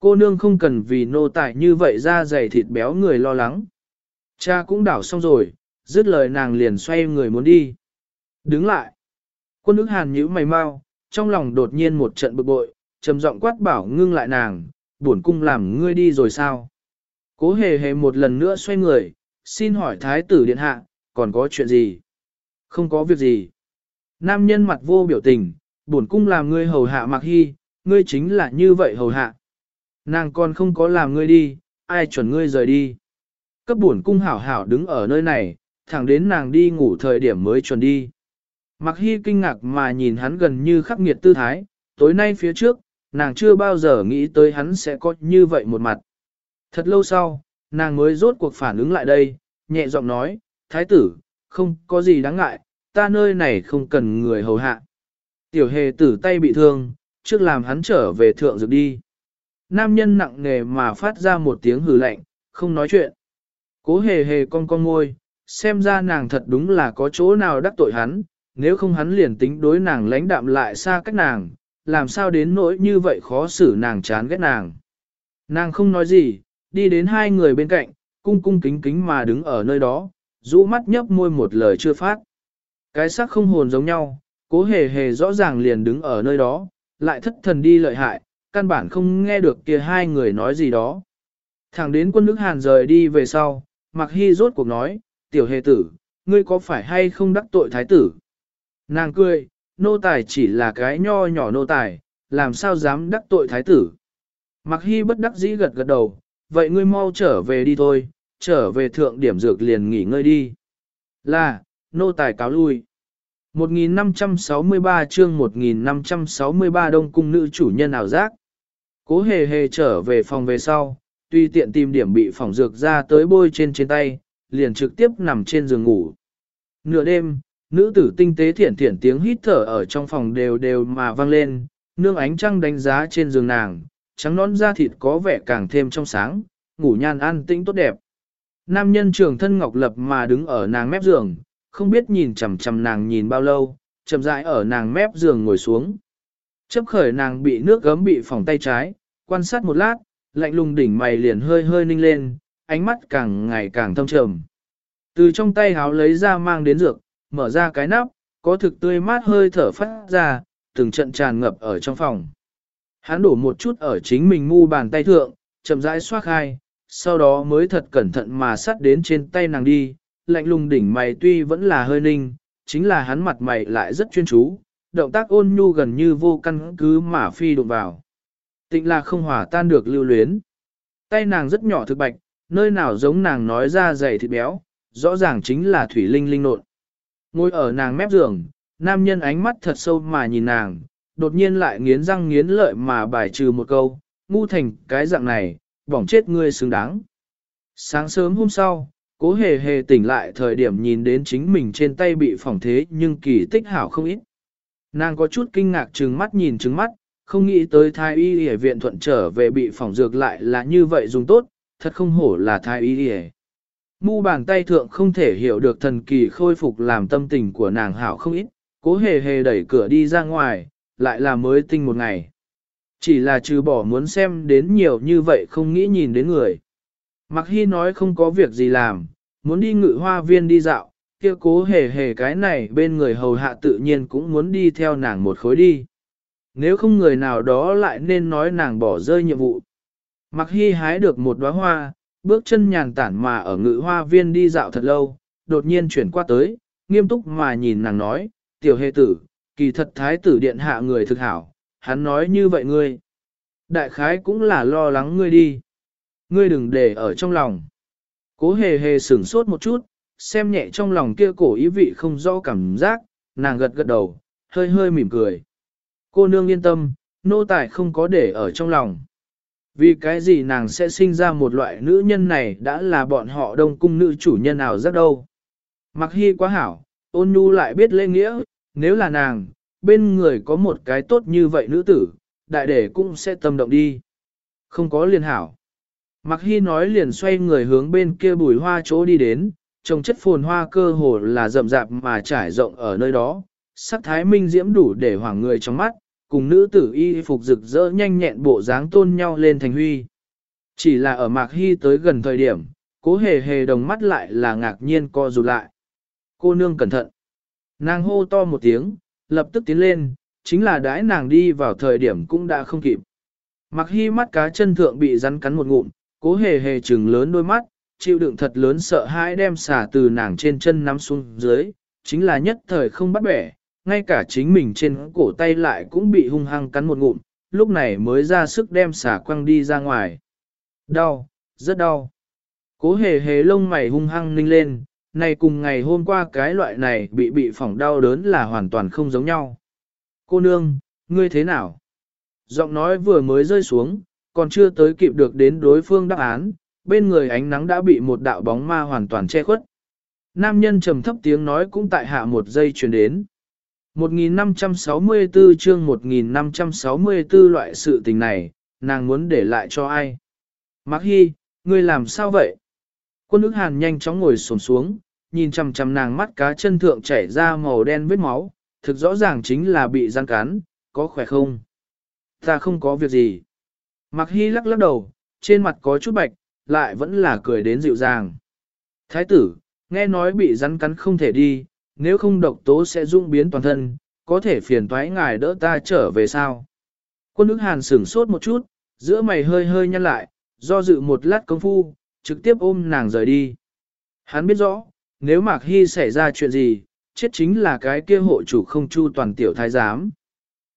Cô nương không cần vì nô tài như vậy ra dày thịt béo người lo lắng. Cha cũng đảo xong rồi, dứt lời nàng liền xoay người muốn đi. Đứng lại. Quân ức hàn nhíu mày mau, trong lòng đột nhiên một trận bực bội, trầm giọng quát bảo ngưng lại nàng, buồn cung làm ngươi đi rồi sao? Cố hề hề một lần nữa xoay người, xin hỏi thái tử điện hạ, còn có chuyện gì? Không có việc gì. Nam nhân mặt vô biểu tình, buồn cung làm ngươi hầu hạ mặc hy, ngươi chính là như vậy hầu hạ. Nàng còn không có làm ngươi đi, ai chuẩn ngươi rời đi. Cấp buồn cung hảo hảo đứng ở nơi này, thẳng đến nàng đi ngủ thời điểm mới chuẩn đi. Mặc hy kinh ngạc mà nhìn hắn gần như khắc nghiệt tư thái, tối nay phía trước, nàng chưa bao giờ nghĩ tới hắn sẽ có như vậy một mặt. Thật lâu sau, nàng mới rốt cuộc phản ứng lại đây, nhẹ giọng nói, thái tử, không có gì đáng ngại, ta nơi này không cần người hầu hạ. Tiểu hề tử tay bị thương, trước làm hắn trở về thượng dược đi. Nam nhân nặng nề mà phát ra một tiếng hừ lạnh, không nói chuyện. Cố hề hề con con ngôi, xem ra nàng thật đúng là có chỗ nào đắc tội hắn, nếu không hắn liền tính đối nàng lãnh đạm lại xa cách nàng, làm sao đến nỗi như vậy khó xử nàng chán ghét nàng. Nàng không nói gì, đi đến hai người bên cạnh, cung cung kính kính mà đứng ở nơi đó, rũ mắt nhấp môi một lời chưa phát. Cái sắc không hồn giống nhau, cố hề hề rõ ràng liền đứng ở nơi đó, lại thất thần đi lợi hại, căn bản không nghe được kia hai người nói gì đó. Thẳng đến quân nước Hàn rời đi về sau, Mạc Hy rốt cuộc nói, tiểu hề tử, ngươi có phải hay không đắc tội thái tử? Nàng cười, nô tài chỉ là cái nho nhỏ nô tài, làm sao dám đắc tội thái tử? Mặc Hy bất đắc dĩ gật gật đầu, vậy ngươi mau trở về đi thôi, trở về thượng điểm dược liền nghỉ ngơi đi. Là, nô tài cáo lui. 1563 chương 1563 đông cung nữ chủ nhân ảo giác. Cố hề hề trở về phòng về sau, tuy tiện tìm điểm bị phỏng dược ra tới bôi trên trên tay, liền trực tiếp nằm trên giường ngủ. Nửa đêm, nữ tử tinh tế thiển thiển tiếng hít thở ở trong phòng đều đều mà vang lên, nương ánh trăng đánh giá trên giường nàng, trắng nón da thịt có vẻ càng thêm trong sáng, ngủ nhan an tĩnh tốt đẹp. Nam nhân trường thân ngọc lập mà đứng ở nàng mép giường, không biết nhìn chằm chằm nàng nhìn bao lâu, chậm rãi ở nàng mép giường ngồi xuống. Chấp khởi nàng bị nước gấm bị phỏng tay trái, quan sát một lát, lạnh lùng đỉnh mày liền hơi hơi ninh lên, ánh mắt càng ngày càng thâm trầm. Từ trong tay háo lấy ra mang đến dược, mở ra cái nắp, có thực tươi mát hơi thở phát ra, từng trận tràn ngập ở trong phòng. Hắn đổ một chút ở chính mình mu bàn tay thượng, chậm rãi xoát hai, sau đó mới thật cẩn thận mà sắt đến trên tay nàng đi, lạnh lùng đỉnh mày tuy vẫn là hơi ninh, chính là hắn mặt mày lại rất chuyên chú, động tác ôn nhu gần như vô căn cứ mà phi đụng vào. Tịnh là không hòa tan được lưu luyến. Tay nàng rất nhỏ thực bạch, nơi nào giống nàng nói ra dày thịt béo, rõ ràng chính là thủy linh linh nộn. Ngồi ở nàng mép giường, nam nhân ánh mắt thật sâu mà nhìn nàng, đột nhiên lại nghiến răng nghiến lợi mà bài trừ một câu, ngu thành cái dạng này, bỏng chết ngươi xứng đáng. Sáng sớm hôm sau, cố hề hề tỉnh lại thời điểm nhìn đến chính mình trên tay bị phỏng thế nhưng kỳ tích hảo không ít. Nàng có chút kinh ngạc trừng mắt nhìn trừng mắt, không nghĩ tới thái y y viện thuận trở về bị phỏng dược lại là như vậy dùng tốt, thật không hổ là thái y y. Mu bàn tay thượng không thể hiểu được thần kỳ khôi phục làm tâm tình của nàng hảo không ít, cố hề hề đẩy cửa đi ra ngoài, lại là mới tinh một ngày. Chỉ là trừ bỏ muốn xem đến nhiều như vậy không nghĩ nhìn đến người. Mặc Hi nói không có việc gì làm, muốn đi ngự hoa viên đi dạo, kia cố hề hề cái này bên người hầu hạ tự nhiên cũng muốn đi theo nàng một khối đi. Nếu không người nào đó lại nên nói nàng bỏ rơi nhiệm vụ. Mặc Hi hái được một đóa hoa, bước chân nhàn tản mà ở ngự hoa viên đi dạo thật lâu, đột nhiên chuyển qua tới, nghiêm túc mà nhìn nàng nói, tiểu hề tử, kỳ thật thái tử điện hạ người thực hảo, hắn nói như vậy ngươi. Đại khái cũng là lo lắng ngươi đi. Ngươi đừng để ở trong lòng. Cố hề hề sửng sốt một chút, xem nhẹ trong lòng kia cổ ý vị không rõ cảm giác, nàng gật gật đầu, hơi hơi mỉm cười. Cô nương yên tâm, nô tài không có để ở trong lòng. Vì cái gì nàng sẽ sinh ra một loại nữ nhân này đã là bọn họ đông cung nữ chủ nhân nào rất đâu. Mặc hy quá hảo, ôn nhu lại biết lễ nghĩa, nếu là nàng, bên người có một cái tốt như vậy nữ tử, đại đệ cũng sẽ tâm động đi. Không có liền hảo. Mặc hy nói liền xoay người hướng bên kia bùi hoa chỗ đi đến, trồng chất phồn hoa cơ hồ là rậm rạp mà trải rộng ở nơi đó, sắc thái minh diễm đủ để hoảng người trong mắt, cùng nữ tử y phục rực rỡ nhanh nhẹn bộ dáng tôn nhau lên thành huy. Chỉ là ở Mạc Hy tới gần thời điểm, cố hề hề đồng mắt lại là ngạc nhiên co rụt lại. Cô nương cẩn thận. Nàng hô to một tiếng, lập tức tiến lên, chính là đãi nàng đi vào thời điểm cũng đã không kịp. Mặc hy mắt cá chân thượng bị rắn cắn một ngụm, cố hề hề trừng lớn đôi mắt, chịu đựng thật lớn sợ hãi đem xả từ nàng trên chân nắm xuống dưới, chính là nhất thời không bắt bẻ, ngay cả chính mình trên cổ tay lại cũng bị hung hăng cắn một ngụm, lúc này mới ra sức đem xả quăng đi ra ngoài. Đau, rất đau. Cố hề hề lông mày hung hăng ninh lên, này cùng ngày hôm qua cái loại này bị bị phỏng đau đớn là hoàn toàn không giống nhau. Cô nương, ngươi thế nào? Giọng nói vừa mới rơi xuống, còn chưa tới kịp được đến đối phương đáp án, bên người ánh nắng đã bị một đạo bóng ma hoàn toàn che khuất. Nam nhân trầm thấp tiếng nói cũng tại hạ một giây truyền đến. 1564 chương 1564 loại sự tình này, nàng muốn để lại cho ai? Mạc Hy, ngươi làm sao vậy? Quân ức hàn nhanh chóng ngồi xổm xuống, nhìn chằm chằm nàng mắt cá chân thượng chảy ra màu đen vết máu, thực rõ ràng chính là bị gian cắn, có khỏe không? Ta không có việc gì. Mạc Hy lắc lắc đầu, trên mặt có chút bạch, lại vẫn là cười đến dịu dàng. Thái tử, nghe nói bị rắn cắn không thể đi, nếu không độc tố sẽ dung biến toàn thân, có thể phiền thoái ngài đỡ ta trở về sao? Quân ức hàn sửng sốt một chút, giữa mày hơi hơi nhăn lại, do dự một lát công phu, trực tiếp ôm nàng rời đi. Hắn biết rõ, nếu Mạc Hy xảy ra chuyện gì, chết chính là cái kia hộ chủ không chu toàn tiểu thái giám.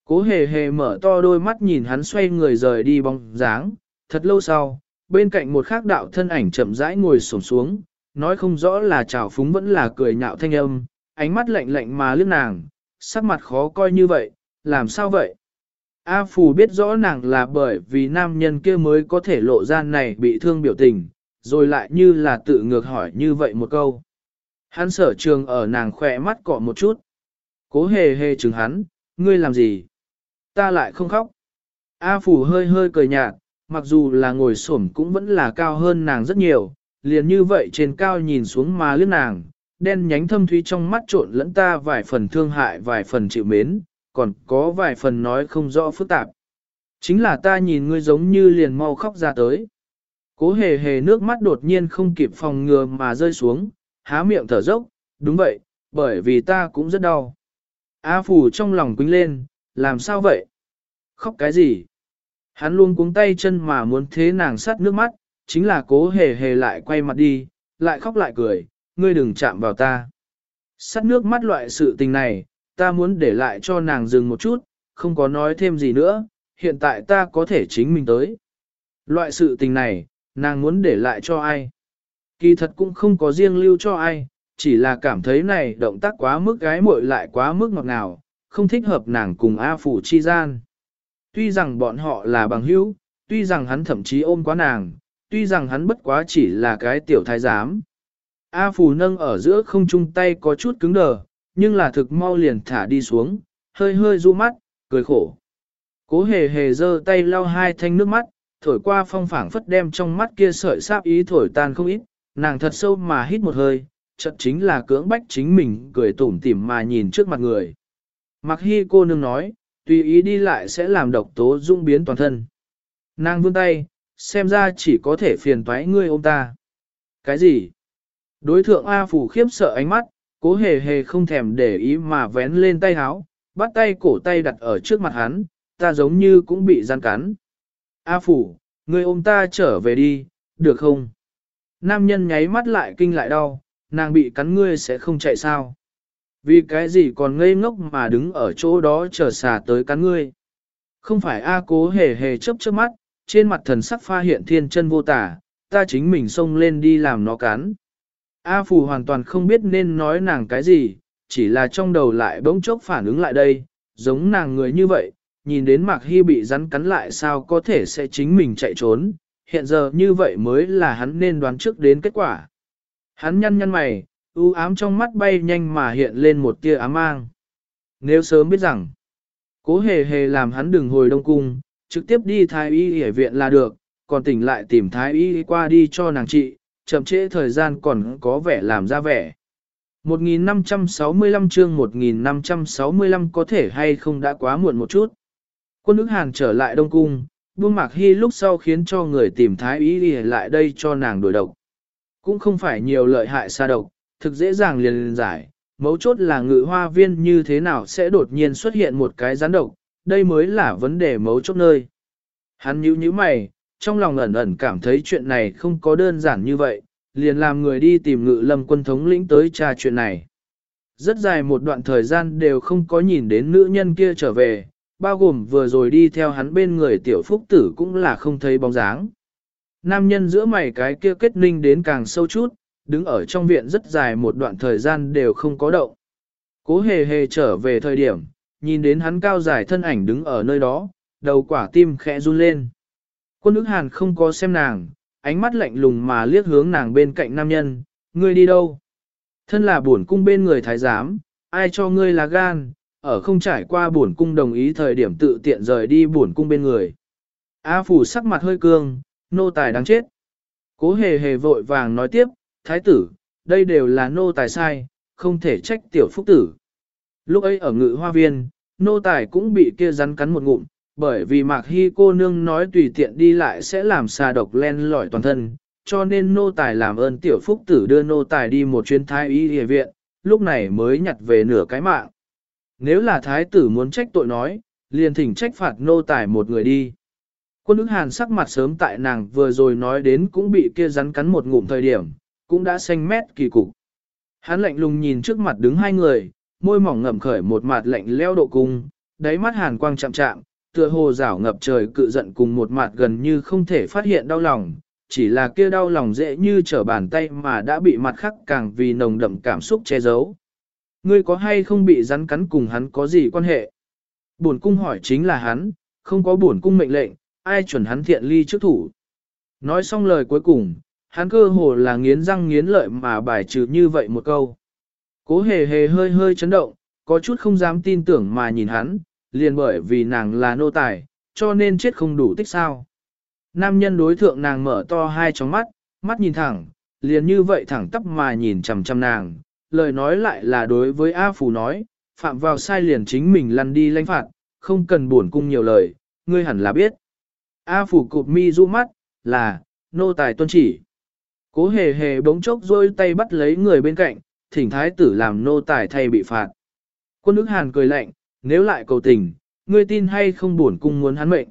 Cố hề hề mở to đôi mắt nhìn hắn xoay người rời đi bóng dáng, thật lâu sau, bên cạnh một khác đạo thân ảnh chậm rãi ngồi xổm xuống, nói không rõ là trào phúng vẫn là cười nhạo thanh âm, ánh mắt lạnh lạnh mà lướt nàng, sắc mặt khó coi như vậy, làm sao vậy? A Phù biết rõ nàng là bởi vì nam nhân kia mới có thể lộ ra này bị thương biểu tình, rồi lại như là tự ngược hỏi như vậy một câu. Hắn sở trường ở nàng khỏe mắt cọ một chút. Cố hề hề chừng hắn, ngươi làm gì? Ta lại không khóc. A Phủ hơi hơi cười nhạt, mặc dù là ngồi xổm cũng vẫn là cao hơn nàng rất nhiều, liền như vậy trên cao nhìn xuống mà lướt nàng, đen nhánh thâm thúy trong mắt trộn lẫn ta vài phần thương hại vài phần chịu mến, còn có vài phần nói không rõ phức tạp. Chính là ta nhìn ngươi giống như liền mau khóc ra tới. Cố hề hề nước mắt đột nhiên không kịp phòng ngừa mà rơi xuống, há miệng thở dốc, đúng vậy, bởi vì ta cũng rất đau. A phủ trong lòng quính lên, làm sao vậy? Khóc cái gì? Hắn luôn cuống tay chân mà muốn thế nàng sắt nước mắt, chính là cố hề hề lại quay mặt đi, lại khóc lại cười, ngươi đừng chạm vào ta. Sắt nước mắt loại sự tình này, ta muốn để lại cho nàng dừng một chút, không có nói thêm gì nữa, hiện tại ta có thể chính mình tới. Loại sự tình này, nàng muốn để lại cho ai? Kỳ thật cũng không có riêng lưu cho ai, chỉ là cảm thấy này động tác quá mức gái muội lại quá mức ngọt ngào, không thích hợp nàng cùng A Phủ chi gian. Tuy rằng bọn họ là bằng hữu, tuy rằng hắn thậm chí ôm quá nàng, tuy rằng hắn bất quá chỉ là cái tiểu thái giám. A Phù nâng ở giữa không chung tay có chút cứng đờ, nhưng là thực mau liền thả đi xuống, hơi hơi du mắt, cười khổ. Cố hề hề giơ tay lau hai thanh nước mắt, thổi qua phong phảng phất đem trong mắt kia sợi sáp ý thổi tan không ít, nàng thật sâu mà hít một hơi, chợt chính là cưỡng bách chính mình cười tủm tỉm mà nhìn trước mặt người. Mặc hy cô nương nói, tùy ý đi lại sẽ làm độc tố dung biến toàn thân. Nàng vươn tay, xem ra chỉ có thể phiền toái ngươi ôm ta. Cái gì? Đối thượng A Phủ khiếp sợ ánh mắt, cố hề hề không thèm để ý mà vén lên tay háo, bắt tay cổ tay đặt ở trước mặt hắn, ta giống như cũng bị gian cắn. A Phủ, ngươi ôm ta trở về đi, được không? Nam nhân nháy mắt lại kinh lại đau, nàng bị cắn ngươi sẽ không chạy sao? Vì cái gì còn ngây ngốc mà đứng ở chỗ đó chờ xà tới cắn ngươi? Không phải A cố hề hề chớp chớp mắt, trên mặt thần sắc pha hiện thiên chân vô tả, ta chính mình xông lên đi làm nó cắn. A Phù hoàn toàn không biết nên nói nàng cái gì, chỉ là trong đầu lại bỗng chốc phản ứng lại đây, giống nàng người như vậy, nhìn đến Mạc Hy bị rắn cắn lại sao có thể sẽ chính mình chạy trốn, hiện giờ như vậy mới là hắn nên đoán trước đến kết quả. Hắn nhăn nhăn mày, u ám trong mắt bay nhanh mà hiện lên một tia ám mang. Nếu sớm biết rằng, cố hề hề làm hắn đừng hồi đông cung, trực tiếp đi thái y y viện là được, còn tỉnh lại tìm thái y qua đi cho nàng trị, chậm trễ thời gian còn có vẻ làm ra vẻ. 1565 chương 1565 có thể hay không đã quá muộn một chút. Quân ức hàn trở lại Đông Cung, buông mạc hy lúc sau khiến cho người tìm thái ý đi lại đây cho nàng đổi độc. Cũng không phải nhiều lợi hại xa độc, thực dễ dàng liền, liền giải, mấu chốt là ngự hoa viên như thế nào sẽ đột nhiên xuất hiện một cái rắn độc, đây mới là vấn đề mấu chốt nơi. Hắn nhíu nhíu mày, trong lòng ẩn ẩn cảm thấy chuyện này không có đơn giản như vậy, liền làm người đi tìm ngự lâm quân thống lĩnh tới tra chuyện này. Rất dài một đoạn thời gian đều không có nhìn đến nữ nhân kia trở về, bao gồm vừa rồi đi theo hắn bên người tiểu phúc tử cũng là không thấy bóng dáng. Nam nhân giữa mày cái kia kết ninh đến càng sâu chút, đứng ở trong viện rất dài một đoạn thời gian đều không có động. Cố hề hề trở về thời điểm, nhìn đến hắn cao dài thân ảnh đứng ở nơi đó, đầu quả tim khẽ run lên. Quân ức hàn không có xem nàng, ánh mắt lạnh lùng mà liếc hướng nàng bên cạnh nam nhân, ngươi đi đâu? Thân là bổn cung bên người thái giám, ai cho ngươi là gan, ở không trải qua bổn cung đồng ý thời điểm tự tiện rời đi bổn cung bên người. A phủ sắc mặt hơi cương, nô tài đáng chết. Cố hề hề vội vàng nói tiếp, thái tử, đây đều là nô tài sai, không thể trách tiểu phúc tử. Lúc ấy ở ngự hoa viên, nô tài cũng bị kia rắn cắn một ngụm, bởi vì mạc hy cô nương nói tùy tiện đi lại sẽ làm xà độc len lỏi toàn thân, cho nên nô tài làm ơn tiểu phúc tử đưa nô tài đi một chuyến thái y địa viện, lúc này mới nhặt về nửa cái mạng. Nếu là thái tử muốn trách tội nói, liền thỉnh trách phạt nô tài một người đi. Quân ức hàn sắc mặt sớm tại nàng vừa rồi nói đến cũng bị kia rắn cắn một ngụm thời điểm, cũng đã xanh mét kỳ cục. Hắn lạnh lùng nhìn trước mặt đứng hai người, môi mỏng ngậm khởi một mặt lạnh leo độ cung, đáy mắt hàn quang chạm chạm, tựa hồ rảo ngập trời cự giận cùng một mặt gần như không thể phát hiện đau lòng, chỉ là kia đau lòng dễ như trở bàn tay mà đã bị mặt khắc càng vì nồng đậm cảm xúc che giấu. Ngươi có hay không bị rắn cắn cùng hắn có gì quan hệ? Bổn cung hỏi chính là hắn, không có bổn cung mệnh lệnh, ai chuẩn hắn thiện ly trước thủ. Nói xong lời cuối cùng, hắn cơ hồ là nghiến răng nghiến lợi mà bài trừ như vậy một câu. Cố hề hề hơi hơi chấn động, có chút không dám tin tưởng mà nhìn hắn, liền bởi vì nàng là nô tài, cho nên chết không đủ tích sao. Nam nhân đối thượng nàng mở to hai tròng mắt, mắt nhìn thẳng, liền như vậy thẳng tắp mà nhìn chằm chằm nàng, lời nói lại là đối với A Phù nói, phạm vào sai liền chính mình lăn đi lãnh phạt, không cần buồn cung nhiều lời, ngươi hẳn là biết. A Phù cụp mi du mắt, là, nô tài tuân chỉ. Cố hề hề bỗng chốc rôi tay bắt lấy người bên cạnh, thỉnh thái tử làm nô tài thay bị phạt. Quân ức hàn cười lạnh, nếu lại cầu tình, ngươi tin hay không buồn cung muốn hắn mệnh.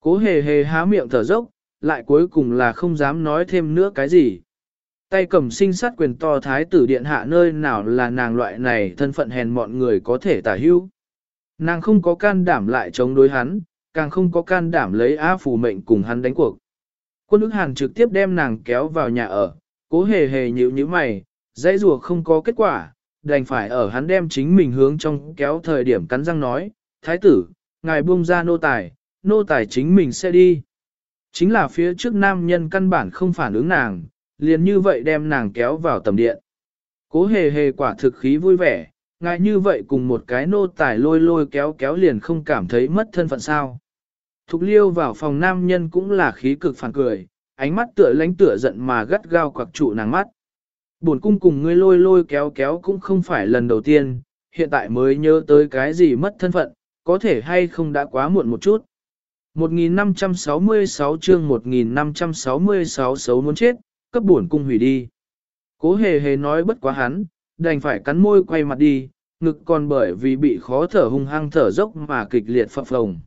Cố hề hề há miệng thở dốc, lại cuối cùng là không dám nói thêm nữa cái gì. Tay cầm sinh sát quyền to thái tử điện hạ nơi nào là nàng loại này thân phận hèn mọn người có thể tả hưu. Nàng không có can đảm lại chống đối hắn, càng không có can đảm lấy á phù mệnh cùng hắn đánh cuộc. Quân ức hàn trực tiếp đem nàng kéo vào nhà ở, cố hề hề nhíu như mày, dãy rùa không có kết quả, đành phải ở hắn đem chính mình hướng trong kéo thời điểm cắn răng nói, thái tử, ngài buông ra nô tài, nô tài chính mình sẽ đi. Chính là phía trước nam nhân căn bản không phản ứng nàng, liền như vậy đem nàng kéo vào tầm điện. Cố hề hề quả thực khí vui vẻ, ngài như vậy cùng một cái nô tài lôi lôi kéo kéo liền không cảm thấy mất thân phận sao. Thục liêu vào phòng nam nhân cũng là khí cực phản cười, ánh mắt tựa lánh tựa giận mà gắt gao quặc trụ nàng mắt. Buồn cung cùng ngươi lôi lôi kéo kéo cũng không phải lần đầu tiên, hiện tại mới nhớ tới cái gì mất thân phận, có thể hay không đã quá muộn một chút. 1566 chương 1566 xấu muốn chết, cấp buồn cung hủy đi. Cố hề hề nói bất quá hắn, đành phải cắn môi quay mặt đi, ngực còn bởi vì bị khó thở hung hăng thở dốc mà kịch liệt phập phồng.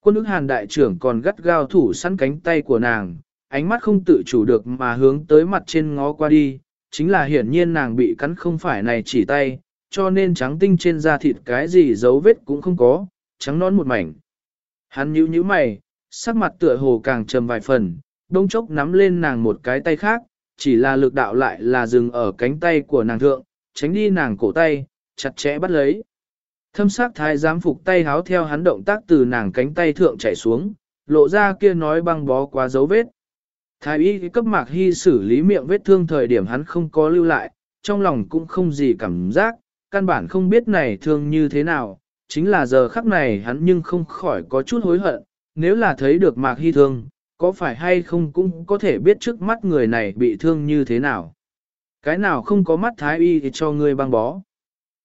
Quân ức hàn đại trưởng còn gắt gao thủ sẵn cánh tay của nàng, ánh mắt không tự chủ được mà hướng tới mặt trên ngó qua đi, chính là hiển nhiên nàng bị cắn không phải này chỉ tay, cho nên trắng tinh trên da thịt cái gì dấu vết cũng không có, trắng nón một mảnh. Hắn nhíu nhíu mày, sắc mặt tựa hồ càng trầm vài phần, đông chốc nắm lên nàng một cái tay khác, chỉ là lực đạo lại là dừng ở cánh tay của nàng thượng, tránh đi nàng cổ tay, chặt chẽ bắt lấy. Thâm sắc thái giám phục tay háo theo hắn động tác từ nàng cánh tay thượng chảy xuống, lộ ra kia nói băng bó quá dấu vết. Thái y cấp mạc hy xử lý miệng vết thương thời điểm hắn không có lưu lại, trong lòng cũng không gì cảm giác, căn bản không biết này thương như thế nào, chính là giờ khắc này hắn nhưng không khỏi có chút hối hận, nếu là thấy được mạc hy thương, có phải hay không cũng có thể biết trước mắt người này bị thương như thế nào. Cái nào không có mắt thái y thì cho ngươi băng bó.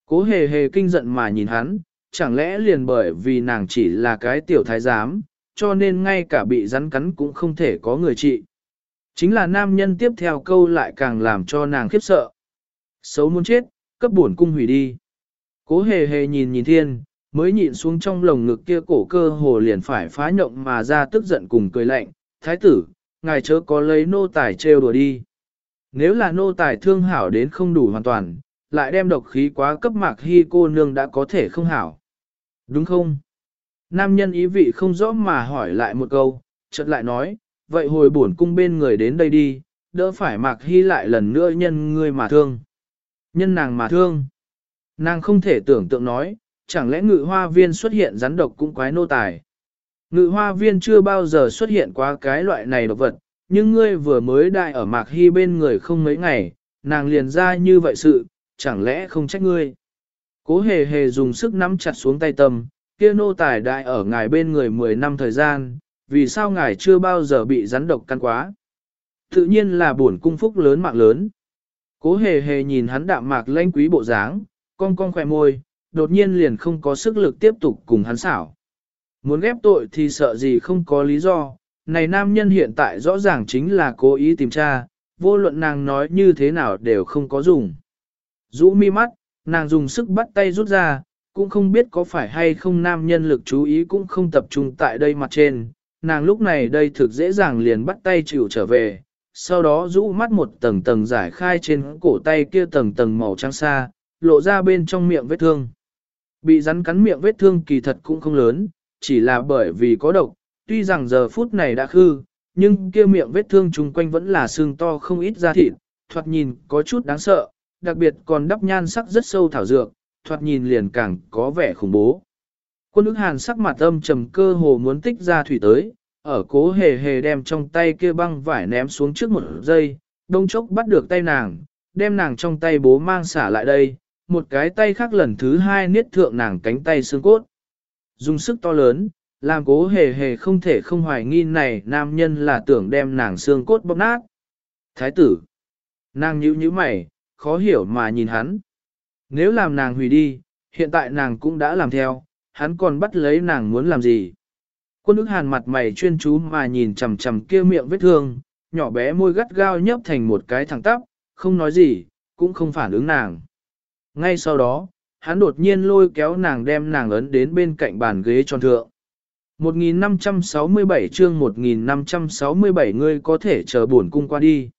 Cố hề hề kinh giận mà nhìn hắn, chẳng lẽ liền bởi vì nàng chỉ là cái tiểu thái giám, cho nên ngay cả bị rắn cắn cũng không thể có người trị. Chính là nam nhân tiếp theo câu lại càng làm cho nàng khiếp sợ. Xấu muốn chết, cấp bổn cung hủy đi. Cố hề hề nhìn nhìn thiên, mới nhịn xuống trong lồng ngực kia cổ cơ hồ liền phải phá nhộng mà ra tức giận cùng cười lạnh, thái tử, ngài chớ có lấy nô tài trêu đùa đi. Nếu là nô tài thương hảo đến không đủ hoàn toàn, lại đem độc khí quá cấp mạc hy cô nương đã có thể không hảo. Đúng không? Nam nhân ý vị không rõ mà hỏi lại một câu, chợt lại nói, vậy hồi bổn cung bên người đến đây đi, đỡ phải mạc hy lại lần nữa nhân ngươi mà thương. Nhân nàng mà thương. Nàng không thể tưởng tượng nói, chẳng lẽ ngự hoa viên xuất hiện rắn độc cũng quái nô tài. Ngự hoa viên chưa bao giờ xuất hiện qua cái loại này độc vật, nhưng ngươi vừa mới đại ở mạc hy bên người không mấy ngày, nàng liền ra như vậy sự, chẳng lẽ không trách ngươi. Cố hề hề dùng sức nắm chặt xuống tay tâm, kia nô tài đại ở ngài bên người 10 năm thời gian, vì sao ngài chưa bao giờ bị rắn độc căn quá. Tự nhiên là buồn cung phúc lớn mạng lớn. Cố hề hề nhìn hắn đạm mạc lanh quý bộ dáng, cong cong khỏe môi, đột nhiên liền không có sức lực tiếp tục cùng hắn xảo. Muốn ghép tội thì sợ gì không có lý do, này nam nhân hiện tại rõ ràng chính là cố ý tìm tra, vô luận nàng nói như thế nào đều không có dùng. Rũ mi mắt, nàng dùng sức bắt tay rút ra, cũng không biết có phải hay không nam nhân lực chú ý cũng không tập trung tại đây mặt trên, nàng lúc này đây thực dễ dàng liền bắt tay chịu trở về, sau đó rũ mắt một tầng tầng giải khai trên cổ tay kia tầng tầng màu trắng xa, lộ ra bên trong miệng vết thương. Bị rắn cắn miệng vết thương kỳ thật cũng không lớn, chỉ là bởi vì có độc, tuy rằng giờ phút này đã khư, nhưng kia miệng vết thương chung quanh vẫn là xương to không ít da thịt, thoạt nhìn có chút đáng sợ, đặc biệt còn đắp nhan sắc rất sâu thảo dược, thoạt nhìn liền càng có vẻ khủng bố. Quân ức hàn sắc mặt âm trầm cơ hồ muốn tích ra thủy tới, ở cố hề hề đem trong tay kia băng vải ném xuống trước một giây, đông chốc bắt được tay nàng, đem nàng trong tay bố mang xả lại đây, một cái tay khác lần thứ hai niết thượng nàng cánh tay xương cốt. Dùng sức to lớn, làm cố hề hề không thể không hoài nghi này nam nhân là tưởng đem nàng xương cốt bóp nát. Thái tử, nàng nhíu nhíu mày, khó hiểu mà nhìn hắn. Nếu làm nàng hủy đi, hiện tại nàng cũng đã làm theo, hắn còn bắt lấy nàng muốn làm gì. Quân ức hàn mặt mày chuyên chú mà nhìn chằm chằm kia miệng vết thương, nhỏ bé môi gắt gao nhấp thành một cái thẳng tắp, không nói gì, cũng không phản ứng nàng. Ngay sau đó, hắn đột nhiên lôi kéo nàng đem nàng ấn đến bên cạnh bàn ghế tròn thượng. 1567 chương 1567 ngươi có thể chờ buồn cung qua đi.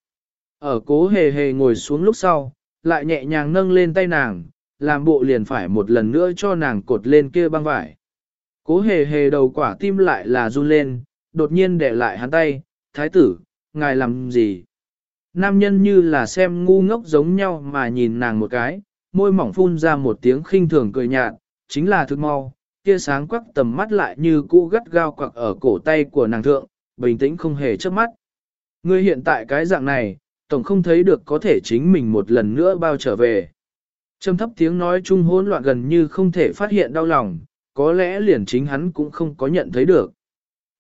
Ở cố hề hề ngồi xuống lúc sau, lại nhẹ nhàng nâng lên tay nàng, làm bộ liền phải một lần nữa cho nàng cột lên kia băng vải. Cố hề hề đầu quả tim lại là run lên, đột nhiên để lại hắn tay, thái tử, ngài làm gì? Nam nhân như là xem ngu ngốc giống nhau mà nhìn nàng một cái, môi mỏng phun ra một tiếng khinh thường cười nhạt, chính là thức mau, kia sáng quắc tầm mắt lại như cũ gắt gao quặc ở cổ tay của nàng thượng, bình tĩnh không hề chớp mắt. Ngươi hiện tại cái dạng này, tổng không thấy được có thể chính mình một lần nữa bao trở về. Trầm thấp tiếng nói chung hỗn loạn gần như không thể phát hiện đau lòng, có lẽ liền chính hắn cũng không có nhận thấy được.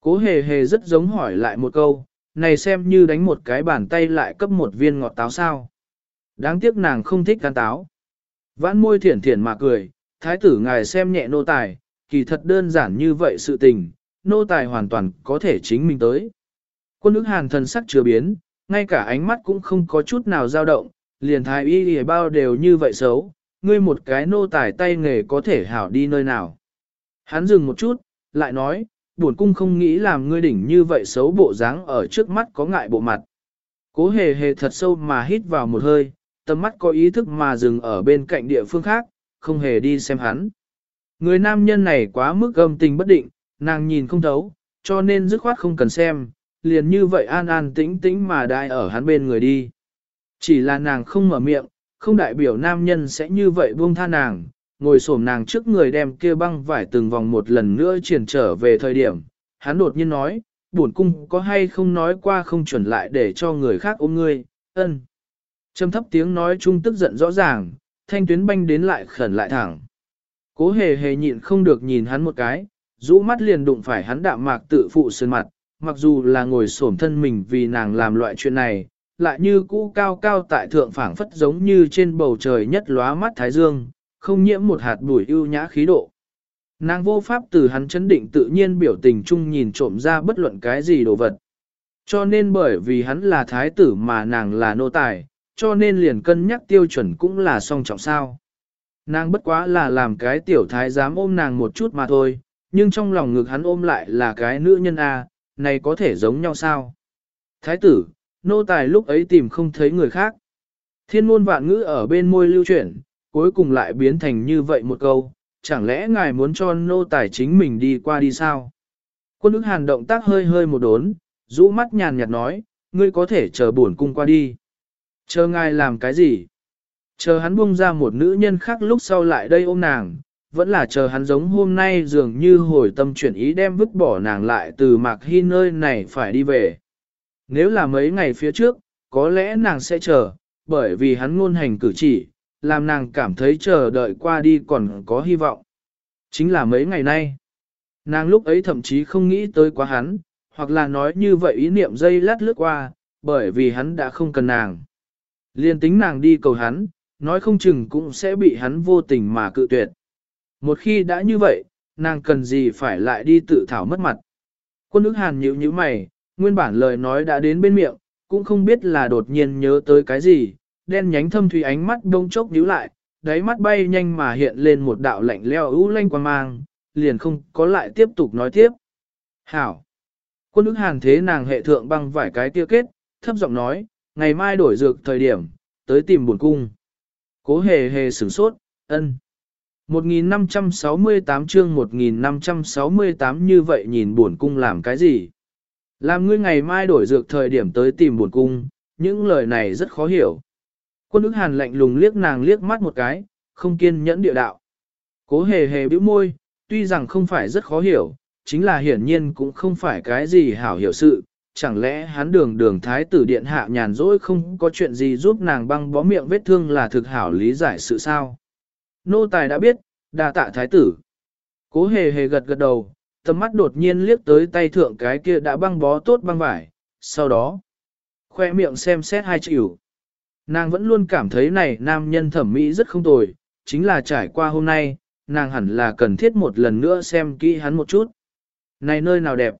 Cố hề hề rất giống hỏi lại một câu, này xem như đánh một cái bàn tay lại cấp một viên ngọt táo sao. Đáng tiếc nàng không thích ăn táo. Vãn môi thiển thiển mà cười, thái tử ngài xem nhẹ nô tài, kỳ thật đơn giản như vậy sự tình, nô tài hoàn toàn có thể chính mình tới. Quân ức hàn thần sắc chưa biến, ngay cả ánh mắt cũng không có chút nào dao động, liền thái y lìa bao đều như vậy xấu, ngươi một cái nô tài tay nghề có thể hảo đi nơi nào. Hắn dừng một chút, lại nói, buồn cung không nghĩ làm ngươi đỉnh như vậy xấu bộ dáng ở trước mắt có ngại bộ mặt. Cố hề hề thật sâu mà hít vào một hơi, tầm mắt có ý thức mà dừng ở bên cạnh địa phương khác, không hề đi xem hắn. Người nam nhân này quá mức gâm tình bất định, nàng nhìn không thấu, cho nên dứt khoát không cần xem, liền như vậy an an tĩnh tĩnh mà đại ở hắn bên người đi. Chỉ là nàng không mở miệng, không đại biểu nam nhân sẽ như vậy buông tha nàng, ngồi xổm nàng trước người đem kia băng vải từng vòng một lần nữa triển trở về thời điểm. Hắn đột nhiên nói, buồn cung có hay không nói qua không chuẩn lại để cho người khác ôm ngươi, ân. Trầm thấp tiếng nói chung tức giận rõ ràng, thanh tuyến banh đến lại khẩn lại thẳng. Cố hề hề nhịn không được nhìn hắn một cái, rũ mắt liền đụng phải hắn đạm mạc tự phụ sơn mặt, mặc dù là ngồi xổm thân mình vì nàng làm loại chuyện này, lại như cũ cao cao tại thượng phảng phất giống như trên bầu trời nhất lóa mắt thái dương, không nhiễm một hạt bụi ưu nhã khí độ. Nàng vô pháp từ hắn chấn định tự nhiên biểu tình chung nhìn trộm ra bất luận cái gì đồ vật. Cho nên bởi vì hắn là thái tử mà nàng là nô tài, cho nên liền cân nhắc tiêu chuẩn cũng là song trọng sao. Nàng bất quá là làm cái tiểu thái dám ôm nàng một chút mà thôi, nhưng trong lòng ngực hắn ôm lại là cái nữ nhân A, này có thể giống nhau sao? Thái tử, nô tài lúc ấy tìm không thấy người khác. Thiên môn vạn ngữ ở bên môi lưu chuyển, cuối cùng lại biến thành như vậy một câu, chẳng lẽ ngài muốn cho nô tài chính mình đi qua đi sao? Quân ức hàn động tác hơi hơi một đốn, rũ mắt nhàn nhạt nói, ngươi có thể chờ bổn cung qua đi. Chờ ngài làm cái gì? Chờ hắn buông ra một nữ nhân khác lúc sau lại đây ôm nàng, vẫn là chờ hắn giống hôm nay dường như hồi tâm chuyển ý đem vứt bỏ nàng lại từ mạc hy nơi này phải đi về. Nếu là mấy ngày phía trước, có lẽ nàng sẽ chờ, bởi vì hắn ngôn hành cử chỉ, làm nàng cảm thấy chờ đợi qua đi còn có hy vọng. Chính là mấy ngày nay, nàng lúc ấy thậm chí không nghĩ tới quá hắn, hoặc là nói như vậy ý niệm dây lát lướt qua, bởi vì hắn đã không cần nàng. Liên tính nàng đi cầu hắn, nói không chừng cũng sẽ bị hắn vô tình mà cự tuyệt. Một khi đã như vậy, nàng cần gì phải lại đi tự thảo mất mặt. Quân ức hàn nhíu nhíu mày, nguyên bản lời nói đã đến bên miệng, cũng không biết là đột nhiên nhớ tới cái gì, đen nhánh thâm thủy ánh mắt đông chốc nhíu lại, đáy mắt bay nhanh mà hiện lên một đạo lạnh leo ưu lanh quan mang, liền không có lại tiếp tục nói tiếp. Hảo! Quân ức hàn thế nàng hệ thượng băng vải cái kia kết, thấp giọng nói, ngày mai đổi dược thời điểm, tới tìm buồn cung. Cố hề hề sửng sốt, ân. 1568 chương 1568 như vậy nhìn buồn cung làm cái gì? Làm ngươi ngày mai đổi dược thời điểm tới tìm buồn cung, những lời này rất khó hiểu. Quân ức hàn lạnh lùng liếc nàng liếc mắt một cái, không kiên nhẫn địa đạo. Cố hề hề bĩu môi, tuy rằng không phải rất khó hiểu, chính là hiển nhiên cũng không phải cái gì hảo hiểu sự, chẳng lẽ hắn đường đường thái tử điện hạ nhàn rỗi không có chuyện gì giúp nàng băng bó miệng vết thương là thực hảo lý giải sự sao. Nô tài đã biết, đa tạ thái tử. Cố hề hề gật gật đầu, tầm mắt đột nhiên liếc tới tay thượng cái kia đã băng bó tốt băng vải, sau đó, khoe miệng xem xét hai chịu. Nàng vẫn luôn cảm thấy này nam nhân thẩm mỹ rất không tồi, chính là trải qua hôm nay, nàng hẳn là cần thiết một lần nữa xem kỹ hắn một chút. Này nơi nào đẹp?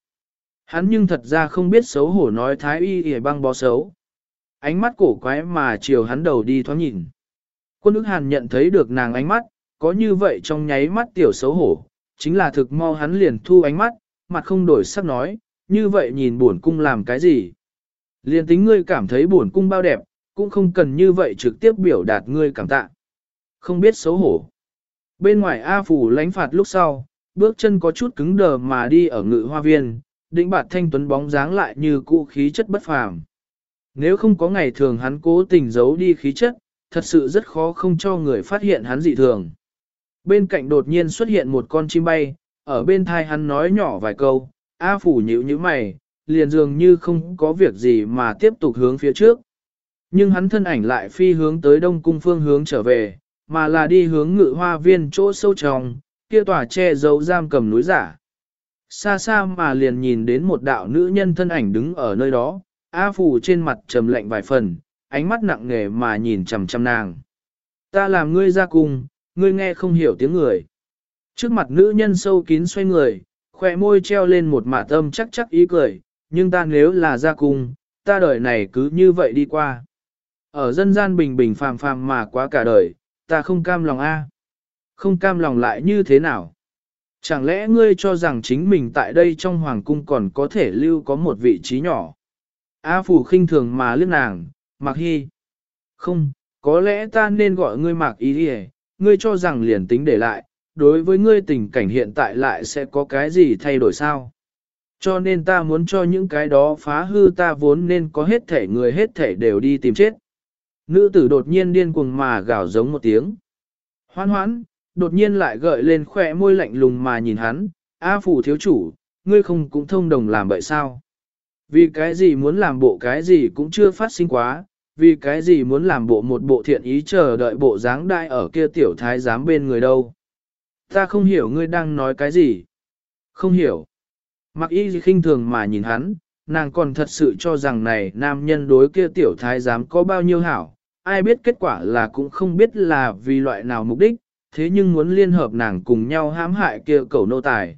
Hắn nhưng thật ra không biết xấu hổ nói thái y hề băng bó xấu. Ánh mắt cổ quái mà chiều hắn đầu đi thoáng nhìn. Quân ức hàn nhận thấy được nàng ánh mắt, có như vậy trong nháy mắt tiểu xấu hổ, chính là thực mau hắn liền thu ánh mắt, mặt không đổi sắc nói, như vậy nhìn buồn cung làm cái gì. Liền tính ngươi cảm thấy buồn cung bao đẹp, cũng không cần như vậy trực tiếp biểu đạt ngươi cảm tạ. Không biết xấu hổ. Bên ngoài A Phủ lánh phạt lúc sau, bước chân có chút cứng đờ mà đi ở ngự hoa viên, định bạt thanh tuấn bóng dáng lại như cũ khí chất bất phàm. Nếu không có ngày thường hắn cố tình giấu đi khí chất, thật sự rất khó không cho người phát hiện hắn dị thường. Bên cạnh đột nhiên xuất hiện một con chim bay, ở bên thai hắn nói nhỏ vài câu, A phủ nhíu như mày, liền dường như không có việc gì mà tiếp tục hướng phía trước. Nhưng hắn thân ảnh lại phi hướng tới đông cung phương hướng trở về, mà là đi hướng ngự hoa viên chỗ sâu trong, kia tòa che giấu giam cầm núi giả. Xa xa mà liền nhìn đến một đạo nữ nhân thân ảnh đứng ở nơi đó, A phủ trên mặt trầm lạnh vài phần, ánh mắt nặng nề mà nhìn chằm chằm nàng. Ta làm ngươi ra cung, ngươi nghe không hiểu tiếng người. Trước mặt nữ nhân sâu kín xoay người, khỏe môi treo lên một mạ tâm chắc chắc ý cười, nhưng ta nếu là ra cung, ta đời này cứ như vậy đi qua. Ở dân gian bình bình phàm phàm mà quá cả đời, ta không cam lòng a. Không cam lòng lại như thế nào? Chẳng lẽ ngươi cho rằng chính mình tại đây trong hoàng cung còn có thể lưu có một vị trí nhỏ? A phủ khinh thường mà liếc nàng, Mạc Hy. Không, có lẽ ta nên gọi ngươi Mạc Ý đi ngươi cho rằng liền tính để lại, đối với ngươi tình cảnh hiện tại lại sẽ có cái gì thay đổi sao? Cho nên ta muốn cho những cái đó phá hư ta vốn nên có hết thể người hết thể đều đi tìm chết. Nữ tử đột nhiên điên cuồng mà gào giống một tiếng. Hoan hoãn, đột nhiên lại gợi lên khỏe môi lạnh lùng mà nhìn hắn, A phủ thiếu chủ, ngươi không cũng thông đồng làm vậy sao? Vì cái gì muốn làm bộ cái gì cũng chưa phát sinh quá, vì cái gì muốn làm bộ một bộ thiện ý chờ đợi bộ dáng đại ở kia tiểu thái giám bên người đâu. Ta không hiểu ngươi đang nói cái gì. Không hiểu. Mặc y khinh thường mà nhìn hắn, nàng còn thật sự cho rằng này nam nhân đối kia tiểu thái giám có bao nhiêu hảo, ai biết kết quả là cũng không biết là vì loại nào mục đích, thế nhưng muốn liên hợp nàng cùng nhau hãm hại kia cầu nô tài.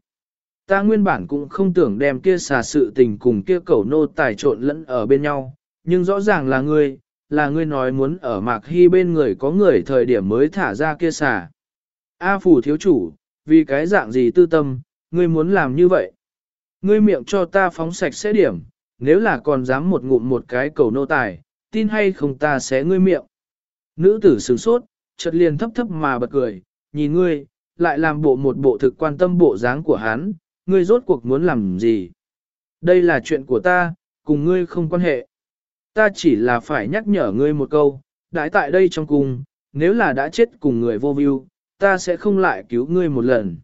Ta nguyên bản cũng không tưởng đem kia xà sự tình cùng kia cầu nô tài trộn lẫn ở bên nhau, nhưng rõ ràng là ngươi, là ngươi nói muốn ở mạc hy bên người có người thời điểm mới thả ra kia xà. A phủ thiếu chủ, vì cái dạng gì tư tâm, ngươi muốn làm như vậy. Ngươi miệng cho ta phóng sạch sẽ điểm, nếu là còn dám một ngụm một cái cầu nô tài, tin hay không ta sẽ ngươi miệng. Nữ tử sửng sốt, chợt liền thấp thấp mà bật cười, nhìn ngươi, lại làm bộ một bộ thực quan tâm bộ dáng của hắn, ngươi rốt cuộc muốn làm gì. Đây là chuyện của ta, cùng ngươi không quan hệ. Ta chỉ là phải nhắc nhở ngươi một câu, đãi tại đây trong cung, nếu là đã chết cùng người vô view, ta sẽ không lại cứu ngươi một lần.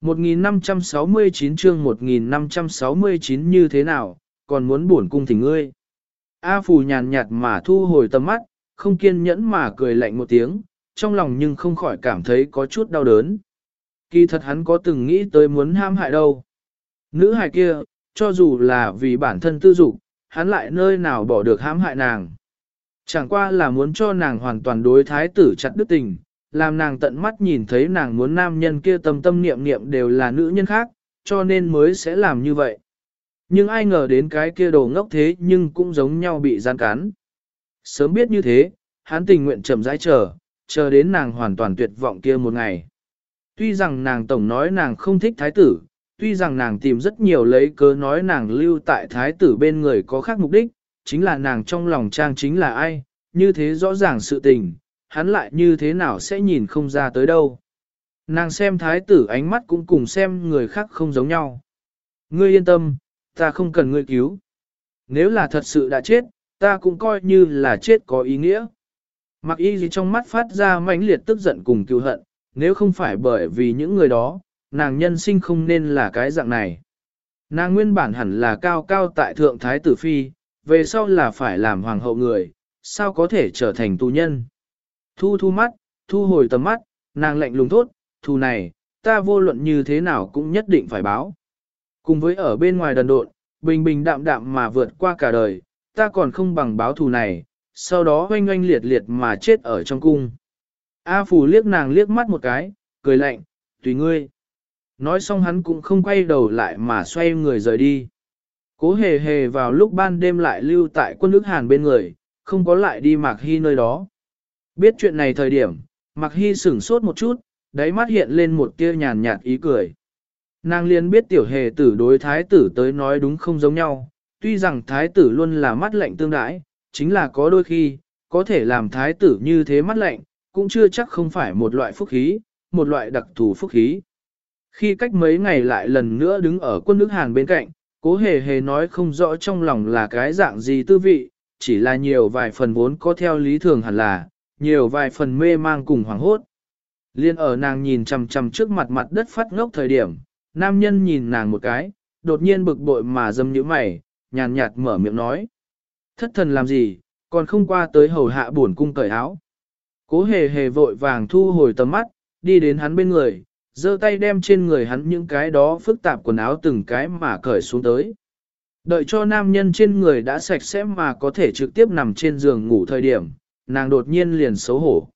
1569 chương 1569 như thế nào, còn muốn buồn cung thỉnh ngươi. A Phù nhàn nhạt mà thu hồi tầm mắt, không kiên nhẫn mà cười lạnh một tiếng, trong lòng nhưng không khỏi cảm thấy có chút đau đớn. Kỳ thật hắn có từng nghĩ tới muốn ham hại đâu. Nữ hài kia, cho dù là vì bản thân tư dục, hắn lại nơi nào bỏ được hãm hại nàng. Chẳng qua là muốn cho nàng hoàn toàn đối thái tử chặt đứt tình, làm nàng tận mắt nhìn thấy nàng muốn nam nhân kia tâm tâm niệm niệm đều là nữ nhân khác, cho nên mới sẽ làm như vậy. Nhưng ai ngờ đến cái kia đồ ngốc thế nhưng cũng giống nhau bị gian cán. Sớm biết như thế, hắn tình nguyện chậm rãi chờ, chờ đến nàng hoàn toàn tuyệt vọng kia một ngày. Tuy rằng nàng tổng nói nàng không thích thái tử, tuy rằng nàng tìm rất nhiều lấy cớ nói nàng lưu tại thái tử bên người có khác mục đích, chính là nàng trong lòng trang chính là ai, như thế rõ ràng sự tình, hắn lại như thế nào sẽ nhìn không ra tới đâu. Nàng xem thái tử ánh mắt cũng cùng xem người khác không giống nhau. Ngươi yên tâm, ta không cần ngươi cứu. Nếu là thật sự đã chết, ta cũng coi như là chết có ý nghĩa. Mặc y gì trong mắt phát ra mãnh liệt tức giận cùng cứu hận, nếu không phải bởi vì những người đó, nàng nhân sinh không nên là cái dạng này. Nàng nguyên bản hẳn là cao cao tại thượng thái tử phi, về sau là phải làm hoàng hậu người, sao có thể trở thành tù nhân. Thu thu mắt, thu hồi tầm mắt, nàng lạnh lùng thốt, thù này, ta vô luận như thế nào cũng nhất định phải báo. Cùng với ở bên ngoài đần độn, bình bình đạm đạm mà vượt qua cả đời, ta còn không bằng báo thù này, sau đó oanh oanh liệt liệt mà chết ở trong cung. A Phù liếc nàng liếc mắt một cái, cười lạnh, tùy ngươi. Nói xong hắn cũng không quay đầu lại mà xoay người rời đi. Cố hề hề vào lúc ban đêm lại lưu tại quân nước Hàn bên người, không có lại đi Mạc Hy nơi đó. Biết chuyện này thời điểm, Mạc Hy sửng sốt một chút, đáy mắt hiện lên một tia nhàn nhạt ý cười. Nàng liền biết tiểu hề tử đối thái tử tới nói đúng không giống nhau, tuy rằng thái tử luôn là mắt lạnh tương đãi, chính là có đôi khi, có thể làm thái tử như thế mắt lạnh, cũng chưa chắc không phải một loại phúc khí, một loại đặc thù phúc khí. Khi cách mấy ngày lại lần nữa đứng ở quân nước Hàn bên cạnh, cố hề hề nói không rõ trong lòng là cái dạng gì tư vị, chỉ là nhiều vài phần vốn có theo lý thường hẳn là, nhiều vài phần mê mang cùng hoàng hốt. Liên ở nàng nhìn chằm chằm trước mặt mặt đất phát ngốc thời điểm, nam nhân nhìn nàng một cái, đột nhiên bực bội mà dâm nhíu mày, nhàn nhạt mở miệng nói. Thất thần làm gì, còn không qua tới hầu hạ buồn cung cởi áo. Cố hề hề vội vàng thu hồi tầm mắt, đi đến hắn bên người, giơ tay đem trên người hắn những cái đó phức tạp quần áo từng cái mà cởi xuống tới. Đợi cho nam nhân trên người đã sạch sẽ mà có thể trực tiếp nằm trên giường ngủ thời điểm, nàng đột nhiên liền xấu hổ.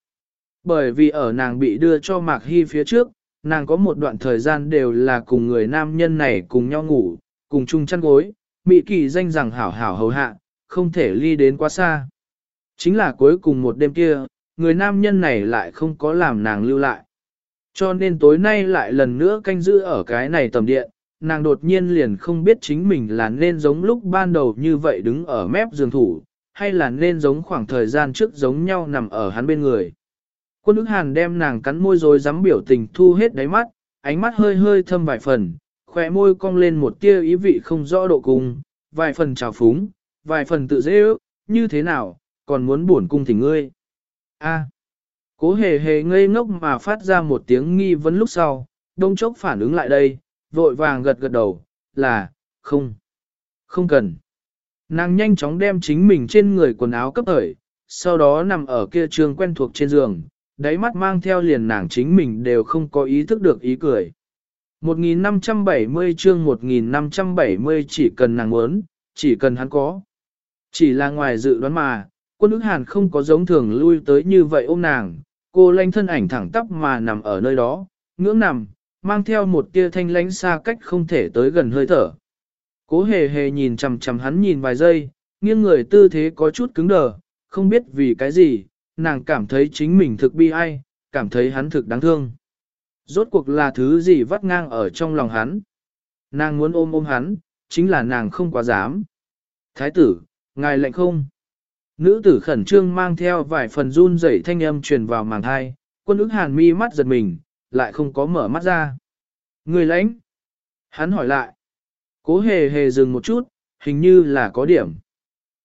Bởi vì ở nàng bị đưa cho Mạc Hy phía trước, nàng có một đoạn thời gian đều là cùng người nam nhân này cùng nhau ngủ, cùng chung chăn gối, mỹ kỳ danh rằng hảo hảo hầu hạ, không thể ly đến quá xa. Chính là cuối cùng một đêm kia, người nam nhân này lại không có làm nàng lưu lại. Cho nên tối nay lại lần nữa canh giữ ở cái này tầm điện, nàng đột nhiên liền không biết chính mình là nên giống lúc ban đầu như vậy đứng ở mép giường thủ, hay là nên giống khoảng thời gian trước giống nhau nằm ở hắn bên người. Quân ức hàn đem nàng cắn môi rồi dám biểu tình thu hết đáy mắt, ánh mắt hơi hơi thâm vài phần, khỏe môi cong lên một tia ý vị không rõ độ cùng, vài phần trào phúng, vài phần tự dễ ước, như thế nào, còn muốn buồn cung thỉnh ngươi. A. Cố hề hề ngây ngốc mà phát ra một tiếng nghi vấn lúc sau, đông chốc phản ứng lại đây, vội vàng gật gật đầu, là, không, không cần. Nàng nhanh chóng đem chính mình trên người quần áo cấp hởi, sau đó nằm ở kia trường quen thuộc trên giường, đáy mắt mang theo liền nàng chính mình đều không có ý thức được ý cười. 1570 chương 1570 chỉ cần nàng muốn, chỉ cần hắn có. Chỉ là ngoài dự đoán mà, quân ức hàn không có giống thường lui tới như vậy ôm nàng, cô lanh thân ảnh thẳng tắp mà nằm ở nơi đó, ngưỡng nằm, mang theo một tia thanh lánh xa cách không thể tới gần hơi thở. Cố hề hề nhìn chằm chằm hắn nhìn vài giây, nghiêng người tư thế có chút cứng đờ, không biết vì cái gì, nàng cảm thấy chính mình thực bi ai, cảm thấy hắn thực đáng thương. Rốt cuộc là thứ gì vắt ngang ở trong lòng hắn. Nàng muốn ôm ôm hắn, chính là nàng không quá dám. Thái tử, ngài lệnh không? Nữ tử khẩn trương mang theo vài phần run rẩy thanh âm truyền vào màng thai, quân ức hàn mi mắt giật mình, lại không có mở mắt ra. Người lãnh. Hắn hỏi lại. Cố hề hề dừng một chút, hình như là có điểm.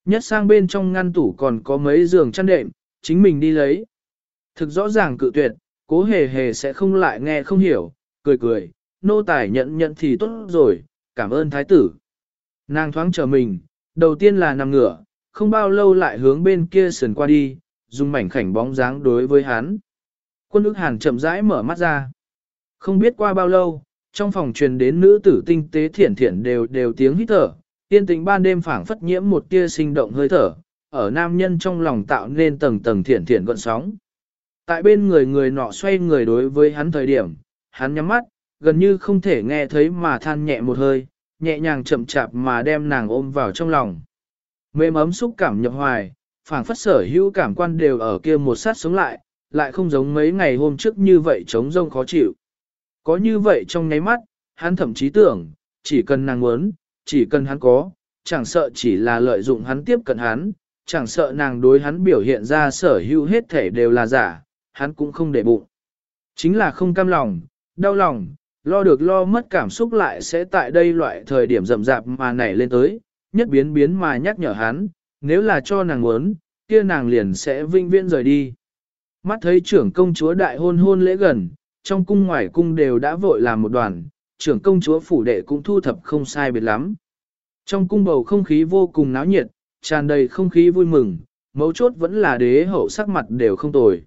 Nhất sang bên trong ngăn tủ còn có mấy giường chăn đệm, chính mình đi lấy. Thực rõ ràng cự tuyệt, cố hề hề sẽ không lại nghe không hiểu, cười cười, nô tài nhận nhận thì tốt rồi, cảm ơn thái tử. Nàng thoáng chờ mình, đầu tiên là nằm ngửa, không bao lâu lại hướng bên kia sườn qua đi, dùng mảnh khảnh bóng dáng đối với hắn. Quân ức hàn chậm rãi mở mắt ra. Không biết qua bao lâu, trong phòng truyền đến nữ tử tinh tế thiển thiển đều đều tiếng hít thở, tiên tình ban đêm phảng phất nhiễm một tia sinh động hơi thở, ở nam nhân trong lòng tạo nên tầng tầng thiển thiển gọn sóng. Tại bên người người nọ xoay người đối với hắn thời điểm, hắn nhắm mắt, gần như không thể nghe thấy mà than nhẹ một hơi, nhẹ nhàng chậm chạp mà đem nàng ôm vào trong lòng. Mềm ấm xúc cảm nhập hoài, phảng phất sở hữu cảm quan đều ở kia một sát sống lại, lại không giống mấy ngày hôm trước như vậy trống rông khó chịu. Có như vậy trong nháy mắt, hắn thậm chí tưởng, chỉ cần nàng muốn, chỉ cần hắn có, chẳng sợ chỉ là lợi dụng hắn tiếp cận hắn, chẳng sợ nàng đối hắn biểu hiện ra sở hữu hết thể đều là giả, hắn cũng không để bụng. Chính là không cam lòng, đau lòng, lo được lo mất cảm xúc lại sẽ tại đây loại thời điểm rậm rạp mà nảy lên tới, nhất biến biến mà nhắc nhở hắn, nếu là cho nàng muốn, kia nàng liền sẽ vinh viễn rời đi. Mắt thấy trưởng công chúa đại hôn hôn lễ gần, trong cung ngoài cung đều đã vội làm một đoàn, trưởng công chúa phủ đệ cũng thu thập không sai biệt lắm. Trong cung bầu không khí vô cùng náo nhiệt, tràn đầy không khí vui mừng, mấu chốt vẫn là đế hậu sắc mặt đều không tồi.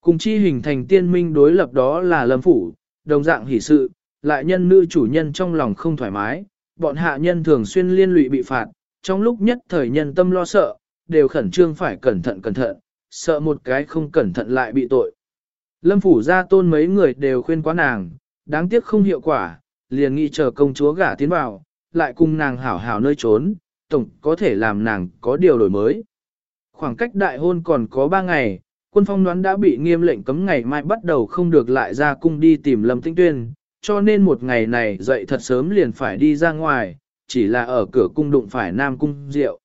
Cùng chi hình thành tiên minh đối lập đó là lâm phủ, đồng dạng hỷ sự, lại nhân nữ chủ nhân trong lòng không thoải mái, bọn hạ nhân thường xuyên liên lụy bị phạt, trong lúc nhất thời nhân tâm lo sợ, đều khẩn trương phải cẩn thận cẩn thận, sợ một cái không cẩn thận lại bị tội. Lâm phủ gia tôn mấy người đều khuyên quá nàng, đáng tiếc không hiệu quả, liền nghĩ chờ công chúa gả tiến vào, lại cùng nàng hảo hảo nơi trốn, tổng có thể làm nàng có điều đổi mới. Khoảng cách đại hôn còn có 3 ngày, quân phong đoán đã bị nghiêm lệnh cấm ngày mai bắt đầu không được lại ra cung đi tìm Lâm Tĩnh Tuyên, cho nên một ngày này dậy thật sớm liền phải đi ra ngoài, chỉ là ở cửa cung đụng phải Nam Cung Diệu.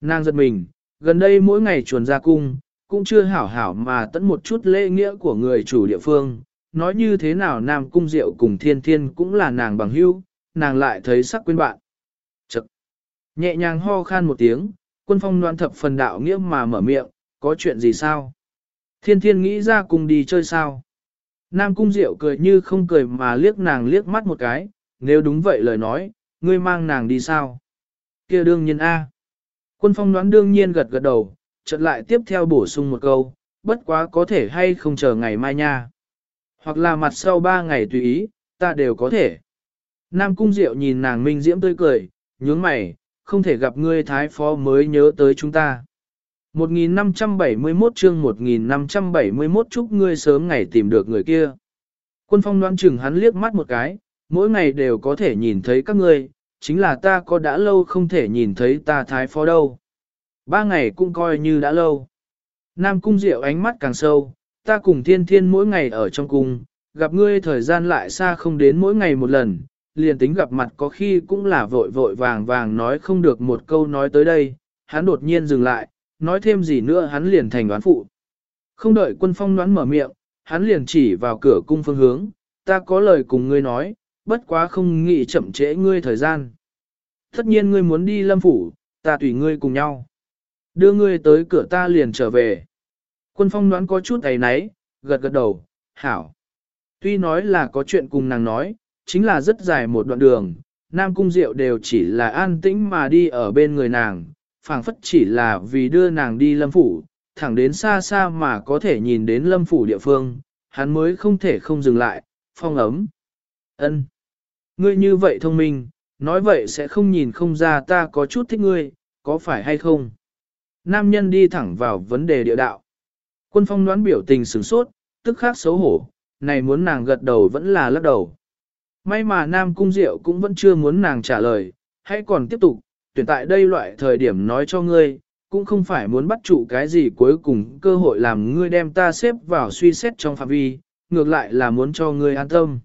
Nàng giật mình, gần đây mỗi ngày chuồn ra cung, cũng chưa hảo hảo mà tận một chút lễ nghĩa của người chủ địa phương, nói như thế nào Nam Cung Diệu cùng Thiên Thiên cũng là nàng bằng hữu, nàng lại thấy sắc quên bạn. Chật! Nhẹ nhàng ho khan một tiếng, quân phong đoan thập phần đạo nghĩa mà mở miệng, có chuyện gì sao? Thiên Thiên nghĩ ra cùng đi chơi sao? Nam Cung Diệu cười như không cười mà liếc nàng liếc mắt một cái, nếu đúng vậy lời nói, ngươi mang nàng đi sao? kia đương nhiên A. Quân phong đoán đương nhiên gật gật đầu, chợt lại tiếp theo bổ sung một câu, bất quá có thể hay không chờ ngày mai nha. Hoặc là mặt sau ba ngày tùy ý, ta đều có thể. Nam Cung Diệu nhìn nàng minh diễm tươi cười, nhướng mày, không thể gặp ngươi thái phó mới nhớ tới chúng ta. 1571 chương 1571 chúc ngươi sớm ngày tìm được người kia. Quân phong đoán chừng hắn liếc mắt một cái, mỗi ngày đều có thể nhìn thấy các ngươi, chính là ta có đã lâu không thể nhìn thấy ta thái phó đâu. Ba ngày cũng coi như đã lâu. Nam cung diệu ánh mắt càng sâu, ta cùng thiên thiên mỗi ngày ở trong cung, gặp ngươi thời gian lại xa không đến mỗi ngày một lần, liền tính gặp mặt có khi cũng là vội vội vàng vàng nói không được một câu nói tới đây, hắn đột nhiên dừng lại, nói thêm gì nữa hắn liền thành đoán phụ. Không đợi quân phong đoán mở miệng, hắn liền chỉ vào cửa cung phương hướng, ta có lời cùng ngươi nói, bất quá không nghĩ chậm trễ ngươi thời gian. Tất nhiên ngươi muốn đi lâm phủ, ta tùy ngươi cùng nhau. Đưa ngươi tới cửa ta liền trở về. Quân phong đoán có chút ấy náy, gật gật đầu, hảo. Tuy nói là có chuyện cùng nàng nói, chính là rất dài một đoạn đường, Nam Cung Diệu đều chỉ là an tĩnh mà đi ở bên người nàng, phảng phất chỉ là vì đưa nàng đi lâm phủ, thẳng đến xa xa mà có thể nhìn đến lâm phủ địa phương, hắn mới không thể không dừng lại, phong ấm. ân Ngươi như vậy thông minh, nói vậy sẽ không nhìn không ra ta có chút thích ngươi, có phải hay không? Nam nhân đi thẳng vào vấn đề địa đạo. Quân phong đoán biểu tình sửng sốt, tức khắc xấu hổ, này muốn nàng gật đầu vẫn là lắc đầu. May mà Nam Cung Diệu cũng vẫn chưa muốn nàng trả lời, hãy còn tiếp tục, tuyển tại đây loại thời điểm nói cho ngươi, cũng không phải muốn bắt trụ cái gì cuối cùng cơ hội làm ngươi đem ta xếp vào suy xét trong phạm vi, ngược lại là muốn cho ngươi an tâm.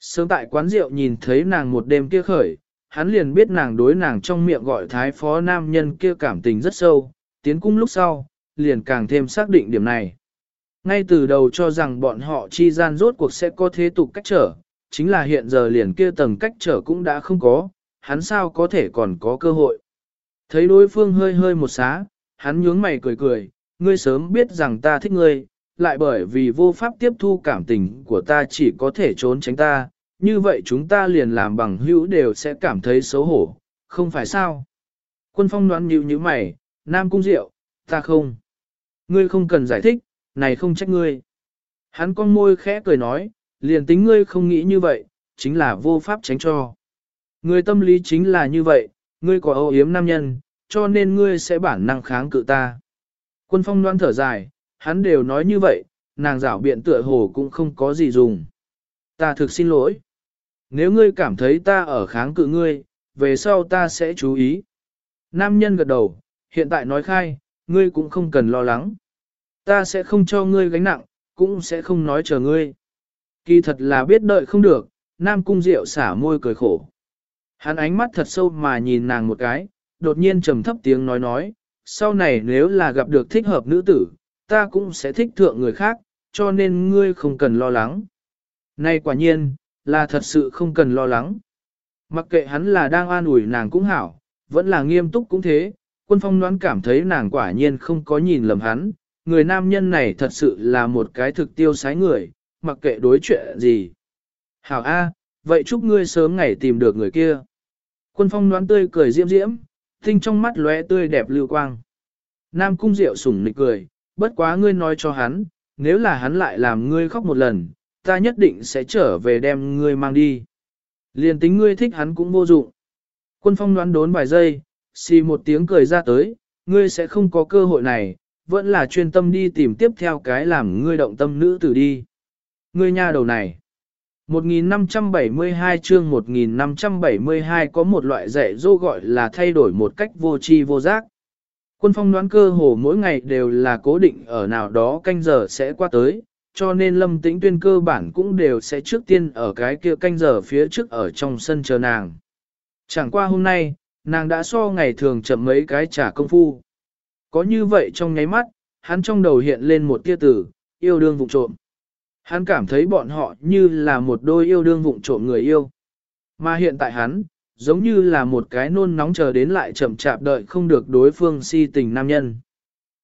Sớm tại quán rượu nhìn thấy nàng một đêm kia khởi, hắn liền biết nàng đối nàng trong miệng gọi thái phó nam nhân kia cảm tình rất sâu, tiến cung lúc sau, liền càng thêm xác định điểm này. Ngay từ đầu cho rằng bọn họ chi gian rốt cuộc sẽ có thế tục cách trở, chính là hiện giờ liền kia tầng cách trở cũng đã không có, hắn sao có thể còn có cơ hội. Thấy đối phương hơi hơi một xá, hắn nhướng mày cười cười, ngươi sớm biết rằng ta thích ngươi, lại bởi vì vô pháp tiếp thu cảm tình của ta chỉ có thể trốn tránh ta, như vậy chúng ta liền làm bằng hữu đều sẽ cảm thấy xấu hổ, không phải sao? Quân phong đoán nhíu như mày, Nam Cung Diệu, ta không. Ngươi không cần giải thích, này không trách ngươi. Hắn con môi khẽ cười nói, liền tính ngươi không nghĩ như vậy, chính là vô pháp tránh cho. Người tâm lý chính là như vậy, ngươi có âu yếm nam nhân, cho nên ngươi sẽ bản năng kháng cự ta. Quân phong đoan thở dài, hắn đều nói như vậy, nàng rảo biện tựa hồ cũng không có gì dùng. Ta thực xin lỗi. Nếu ngươi cảm thấy ta ở kháng cự ngươi, về sau ta sẽ chú ý. Nam nhân gật đầu, hiện tại nói khai, ngươi cũng không cần lo lắng. Ta sẽ không cho ngươi gánh nặng, cũng sẽ không nói chờ ngươi. Kỳ thật là biết đợi không được, Nam Cung Diệu xả môi cười khổ. Hắn ánh mắt thật sâu mà nhìn nàng một cái, đột nhiên trầm thấp tiếng nói nói, sau này nếu là gặp được thích hợp nữ tử, ta cũng sẽ thích thượng người khác, cho nên ngươi không cần lo lắng. nay quả nhiên, là thật sự không cần lo lắng. Mặc kệ hắn là đang an ủi nàng cũng hảo, vẫn là nghiêm túc cũng thế, quân phong đoán cảm thấy nàng quả nhiên không có nhìn lầm hắn, người nam nhân này thật sự là một cái thực tiêu sái người, mặc kệ đối chuyện gì. Hảo A, vậy chúc ngươi sớm ngày tìm được người kia. Quân phong đoán tươi cười diễm diễm, tinh trong mắt lóe tươi đẹp lưu quang. Nam cung diệu sủng nịch cười, bất quá ngươi nói cho hắn, nếu là hắn lại làm ngươi khóc một lần, ta nhất định sẽ trở về đem ngươi mang đi. Liền tính ngươi thích hắn cũng vô dụng. Quân phong đoán đốn vài giây, xì một tiếng cười ra tới, ngươi sẽ không có cơ hội này, vẫn là chuyên tâm đi tìm tiếp theo cái làm ngươi động tâm nữ tử đi. Ngươi nha đầu này. 1572 chương 1572 có một loại dạy dỗ gọi là thay đổi một cách vô tri vô giác. Quân phong đoán cơ hồ mỗi ngày đều là cố định ở nào đó canh giờ sẽ qua tới, cho nên lâm tĩnh tuyên cơ bản cũng đều sẽ trước tiên ở cái kia canh giờ phía trước ở trong sân chờ nàng. Chẳng qua hôm nay, nàng đã so ngày thường chậm mấy cái trả công phu. Có như vậy trong nháy mắt, hắn trong đầu hiện lên một tia tử, yêu đương vụng trộm. Hắn cảm thấy bọn họ như là một đôi yêu đương vụng trộm người yêu. Mà hiện tại hắn, giống như là một cái nôn nóng chờ đến lại chậm chạp đợi không được đối phương si tình nam nhân.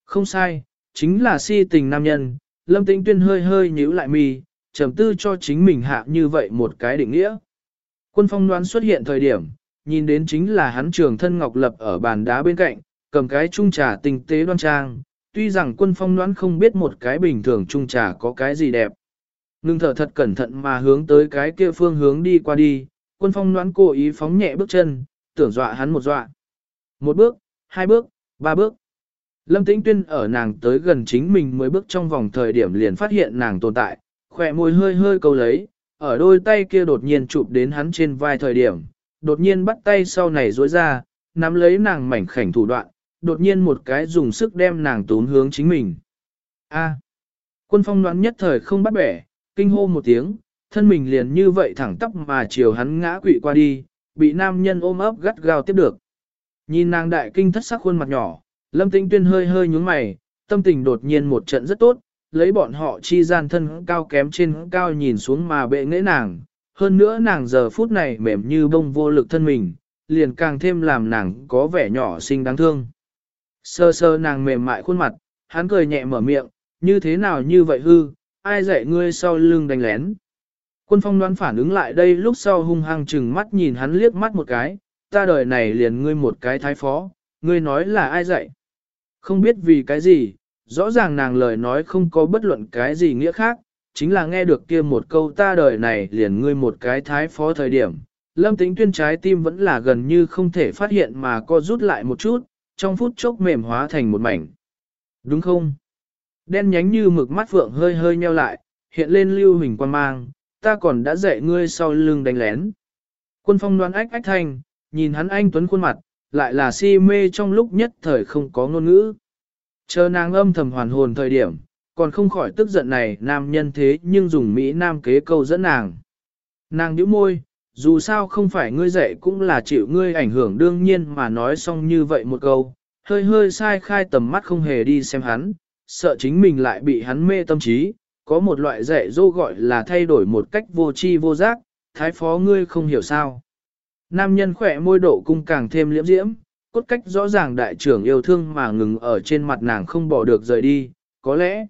Không sai, chính là si tình nam nhân, Lâm Tĩnh Tuyên hơi hơi nhíu lại mi, trầm tư cho chính mình hạ như vậy một cái định nghĩa. Quân phong đoán xuất hiện thời điểm, nhìn đến chính là hắn trường thân ngọc lập ở bàn đá bên cạnh, cầm cái chung trà tinh tế đoan trang, tuy rằng quân phong đoán không biết một cái bình thường chung trà có cái gì đẹp. Ngưng thở thật cẩn thận mà hướng tới cái kia phương hướng đi qua đi, quân phong đoán cố ý phóng nhẹ bước chân, tưởng dọa hắn một dọa. Một bước, hai bước, ba bước. Lâm Tĩnh Tuyên ở nàng tới gần chính mình mới bước trong vòng thời điểm liền phát hiện nàng tồn tại, khỏe môi hơi hơi câu lấy, ở đôi tay kia đột nhiên chụp đến hắn trên vai thời điểm, đột nhiên bắt tay sau này duỗi ra, nắm lấy nàng mảnh khảnh thủ đoạn, đột nhiên một cái dùng sức đem nàng tốn hướng chính mình. A. Quân phong đoán nhất thời không bắt bẻ, kinh hô một tiếng, thân mình liền như vậy thẳng tóc mà chiều hắn ngã quỵ qua đi, bị nam nhân ôm ấp gắt gao tiếp được. Nhìn nàng đại kinh thất sắc khuôn mặt nhỏ, Lâm Tĩnh Tuyên hơi hơi nhúng mày, tâm tình đột nhiên một trận rất tốt, lấy bọn họ chi gian thân cao kém trên cao nhìn xuống mà bệ nghễ nàng. Hơn nữa nàng giờ phút này mềm như bông vô lực thân mình, liền càng thêm làm nàng có vẻ nhỏ xinh đáng thương. Sơ sơ nàng mềm mại khuôn mặt, hắn cười nhẹ mở miệng, như thế nào như vậy hư, ai dạy ngươi sau lưng đánh lén. Quân phong đoán phản ứng lại đây lúc sau hung hăng chừng mắt nhìn hắn liếc mắt một cái, ta đời này liền ngươi một cái thái phó, ngươi nói là ai dạy. Không biết vì cái gì, rõ ràng nàng lời nói không có bất luận cái gì nghĩa khác, chính là nghe được kia một câu ta đời này liền ngươi một cái thái phó thời điểm. Lâm tính tuyên trái tim vẫn là gần như không thể phát hiện mà co rút lại một chút, trong phút chốc mềm hóa thành một mảnh. Đúng không? Đen nhánh như mực mắt phượng hơi hơi nheo lại, hiện lên lưu hình quan mang, ta còn đã dạy ngươi sau lưng đánh lén. Quân phong đoán ách ách thanh, nhìn hắn anh tuấn khuôn mặt, lại là si mê trong lúc nhất thời không có ngôn ngữ. Chờ nàng âm thầm hoàn hồn thời điểm, còn không khỏi tức giận này nam nhân thế nhưng dùng Mỹ Nam kế câu dẫn nàng. Nàng nhíu môi, dù sao không phải ngươi dạy cũng là chịu ngươi ảnh hưởng đương nhiên mà nói xong như vậy một câu, hơi hơi sai khai tầm mắt không hề đi xem hắn, sợ chính mình lại bị hắn mê tâm trí, có một loại dạy dô gọi là thay đổi một cách vô tri vô giác, thái phó ngươi không hiểu sao. Nam nhân khỏe môi độ cung càng thêm liễm diễm, cốt cách rõ ràng đại trưởng yêu thương mà ngừng ở trên mặt nàng không bỏ được rời đi, có lẽ.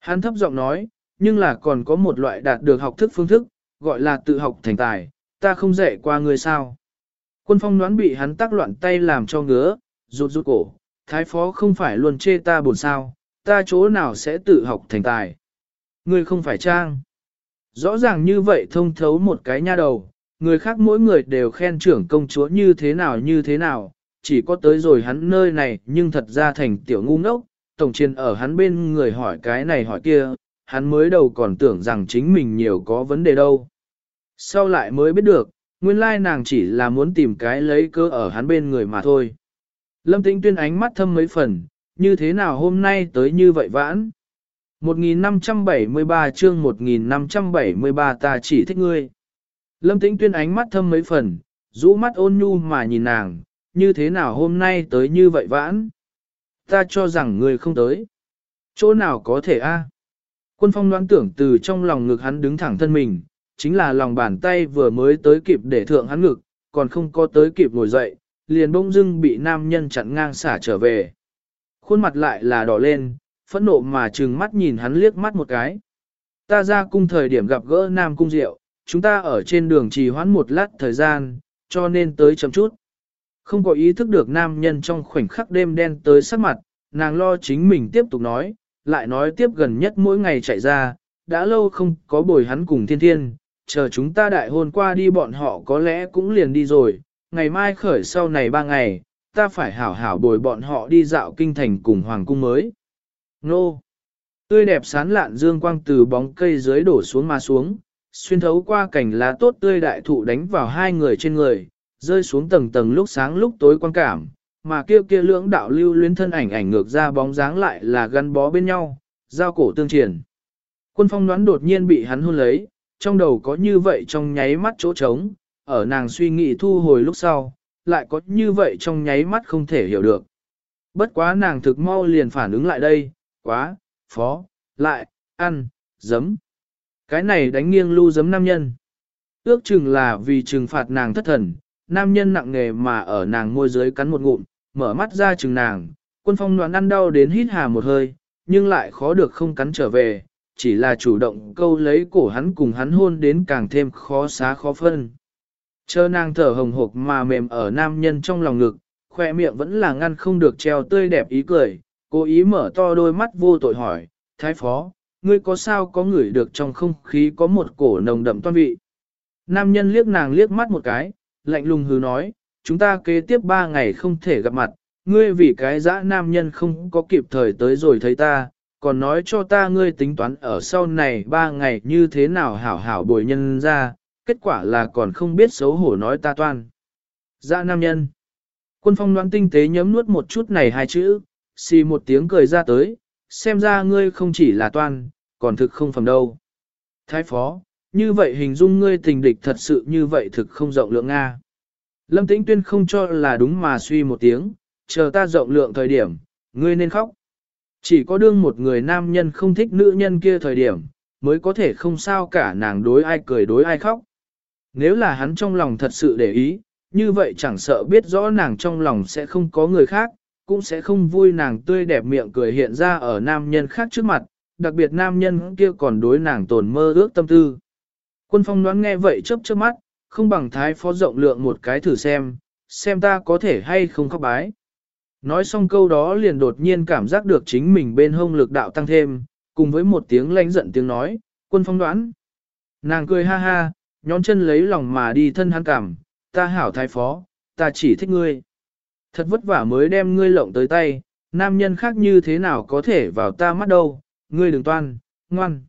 Hắn thấp giọng nói, nhưng là còn có một loại đạt được học thức phương thức, gọi là tự học thành tài, ta không dạy qua ngươi sao. Quân phong đoán bị hắn tác loạn tay làm cho ngứa, rụt rụt cổ, thái phó không phải luôn chê ta buồn sao, ta chỗ nào sẽ tự học thành tài. Ngươi không phải trang. Rõ ràng như vậy thông thấu một cái nha đầu, người khác mỗi người đều khen trưởng công chúa như thế nào như thế nào, chỉ có tới rồi hắn nơi này nhưng thật ra thành tiểu ngu ngốc, tổng chiên ở hắn bên người hỏi cái này hỏi kia, hắn mới đầu còn tưởng rằng chính mình nhiều có vấn đề đâu. Sau lại mới biết được, nguyên lai nàng chỉ là muốn tìm cái lấy cơ ở hắn bên người mà thôi. Lâm Tĩnh Tuyên ánh mắt thâm mấy phần, như thế nào hôm nay tới như vậy vãn? 1573 chương 1573 ta chỉ thích ngươi. Lâm Tĩnh Tuyên ánh mắt thâm mấy phần, rũ mắt ôn nhu mà nhìn nàng, như thế nào hôm nay tới như vậy vãn? Ta cho rằng ngươi không tới. Chỗ nào có thể a? Quân phong đoán tưởng từ trong lòng ngực hắn đứng thẳng thân mình, chính là lòng bàn tay vừa mới tới kịp để thượng hắn ngực, còn không có tới kịp ngồi dậy, liền bỗng dưng bị nam nhân chặn ngang xả trở về. Khuôn mặt lại là đỏ lên, phẫn nộ mà trừng mắt nhìn hắn liếc mắt một cái. Ta ra cung thời điểm gặp gỡ nam cung diệu, chúng ta ở trên đường trì hoãn một lát thời gian, cho nên tới chậm chút. Không có ý thức được nam nhân trong khoảnh khắc đêm đen tới sắc mặt, nàng lo chính mình tiếp tục nói, lại nói tiếp gần nhất mỗi ngày chạy ra, đã lâu không có bồi hắn cùng thiên thiên, chờ chúng ta đại hôn qua đi bọn họ có lẽ cũng liền đi rồi, ngày mai khởi sau này ba ngày, ta phải hảo hảo bồi bọn họ đi dạo kinh thành cùng hoàng cung mới. Nô! Tươi đẹp sán lạn dương quang từ bóng cây dưới đổ xuống mà xuống, xuyên thấu qua cảnh lá tốt tươi đại thụ đánh vào hai người trên người, rơi xuống tầng tầng lúc sáng lúc tối quan cảm, mà kia kia lưỡng đạo lưu luyến thân ảnh ảnh ngược ra bóng dáng lại là gắn bó bên nhau, giao cổ tương triển. Quân phong đoán đột nhiên bị hắn hôn lấy, trong đầu có như vậy trong nháy mắt chỗ trống, ở nàng suy nghĩ thu hồi lúc sau, lại có như vậy trong nháy mắt không thể hiểu được. Bất quá nàng thực mau liền phản ứng lại đây, quá, phó, lại, ăn, giấm. Cái này đánh nghiêng lưu giấm nam nhân. Ước chừng là vì trừng phạt nàng thất thần, nam nhân nặng nghề mà ở nàng môi dưới cắn một ngụm, mở mắt ra chừng nàng, quân phong noạn ăn đau đến hít hà một hơi, nhưng lại khó được không cắn trở về, chỉ là chủ động câu lấy cổ hắn cùng hắn hôn đến càng thêm khó xá khó phân. Chờ nàng thở hồng hộc mà mềm ở nam nhân trong lòng ngực, khoe miệng vẫn là ngăn không được treo tươi đẹp ý cười, cố ý mở to đôi mắt vô tội hỏi, thái phó, ngươi có sao có ngửi được trong không khí có một cổ nồng đậm toan vị. Nam nhân liếc nàng liếc mắt một cái, lạnh lùng hứ nói, chúng ta kế tiếp ba ngày không thể gặp mặt, ngươi vì cái dã nam nhân không có kịp thời tới rồi thấy ta, còn nói cho ta ngươi tính toán ở sau này ba ngày như thế nào hảo hảo bồi nhân ra, kết quả là còn không biết xấu hổ nói ta toan. Dạ nam nhân. Quân phong đoán tinh tế nhấm nuốt một chút này hai chữ, xì một tiếng cười ra tới, xem ra ngươi không chỉ là toan, còn thực không phẩm đâu. Thái phó, như vậy hình dung ngươi tình địch thật sự như vậy thực không rộng lượng Nga. Lâm Tĩnh Tuyên không cho là đúng mà suy một tiếng, chờ ta rộng lượng thời điểm, ngươi nên khóc. Chỉ có đương một người nam nhân không thích nữ nhân kia thời điểm, mới có thể không sao cả nàng đối ai cười đối ai khóc. Nếu là hắn trong lòng thật sự để ý, như vậy chẳng sợ biết rõ nàng trong lòng sẽ không có người khác, cũng sẽ không vui nàng tươi đẹp miệng cười hiện ra ở nam nhân khác trước mặt, đặc biệt nam nhân kia còn đối nàng tồn mơ ước tâm tư. Quân phong đoán nghe vậy chớp chớp mắt, không bằng thái phó rộng lượng một cái thử xem, xem ta có thể hay không khóc bái. Nói xong câu đó liền đột nhiên cảm giác được chính mình bên hông lực đạo tăng thêm, cùng với một tiếng lãnh giận tiếng nói, quân phong đoán. Nàng cười ha ha, nhón chân lấy lòng mà đi thân hắn cảm, ta hảo thái phó, ta chỉ thích ngươi. Thật vất vả mới đem ngươi lộng tới tay, nam nhân khác như thế nào có thể vào ta mắt đâu, ngươi đừng toan, ngoan.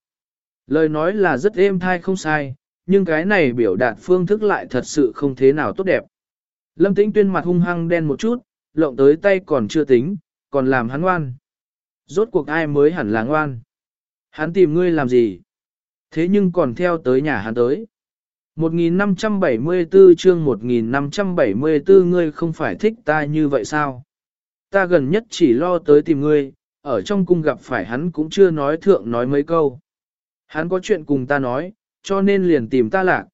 Lời nói là rất êm thai không sai, nhưng cái này biểu đạt phương thức lại thật sự không thế nào tốt đẹp. Lâm tĩnh tuyên mặt hung hăng đen một chút, lộng tới tay còn chưa tính, còn làm hắn ngoan. Rốt cuộc ai mới hẳn là ngoan. Hắn tìm ngươi làm gì? Thế nhưng còn theo tới nhà hắn tới. 1574 chương 1574 ngươi không phải thích ta như vậy sao? Ta gần nhất chỉ lo tới tìm ngươi, ở trong cung gặp phải hắn cũng chưa nói thượng nói mấy câu. Hắn có chuyện cùng ta nói, cho nên liền tìm ta lạc.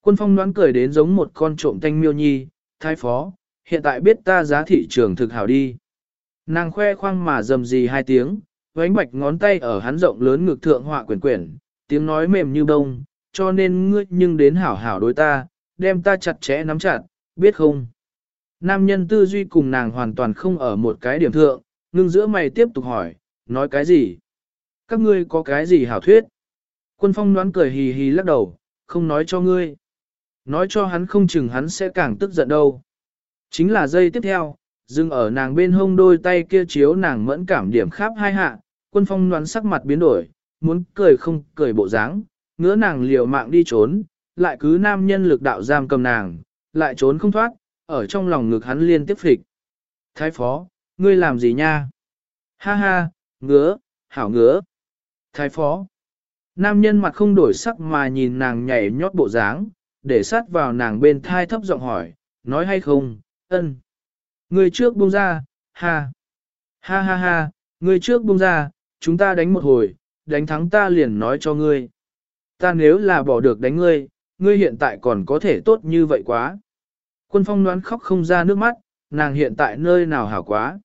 Quân phong đoán cười đến giống một con trộm thanh miêu nhi, thái phó, hiện tại biết ta giá thị trường thực hảo đi. Nàng khoe khoang mà dầm gì hai tiếng, vánh bạch ngón tay ở hắn rộng lớn ngực thượng họa quyển quyển, tiếng nói mềm như bông, cho nên ngươi nhưng đến hảo hảo đối ta, đem ta chặt chẽ nắm chặt, biết không? Nam nhân tư duy cùng nàng hoàn toàn không ở một cái điểm thượng, ngưng giữa mày tiếp tục hỏi, nói cái gì? Các ngươi có cái gì hảo thuyết? Quân phong đoán cười hì hì lắc đầu, không nói cho ngươi. Nói cho hắn không chừng hắn sẽ càng tức giận đâu. Chính là giây tiếp theo, dừng ở nàng bên hông đôi tay kia chiếu nàng mẫn cảm điểm khắp hai hạ, quân phong đoán sắc mặt biến đổi, muốn cười không cười bộ dáng, ngứa nàng liều mạng đi trốn, lại cứ nam nhân lực đạo giam cầm nàng, lại trốn không thoát, ở trong lòng ngực hắn liên tiếp phịch. Thái phó, ngươi làm gì nha? Ha ha, ngứa, hảo ngứa. Thái phó. Nam nhân mặt không đổi sắc mà nhìn nàng nhảy nhót bộ dáng, để sát vào nàng bên thai thấp giọng hỏi, nói hay không, ân. Ngươi trước buông ra, ha. Ha ha ha, ngươi trước buông ra, chúng ta đánh một hồi, đánh thắng ta liền nói cho ngươi. Ta nếu là bỏ được đánh ngươi, ngươi hiện tại còn có thể tốt như vậy quá. Quân phong đoán khóc không ra nước mắt, nàng hiện tại nơi nào hảo quá.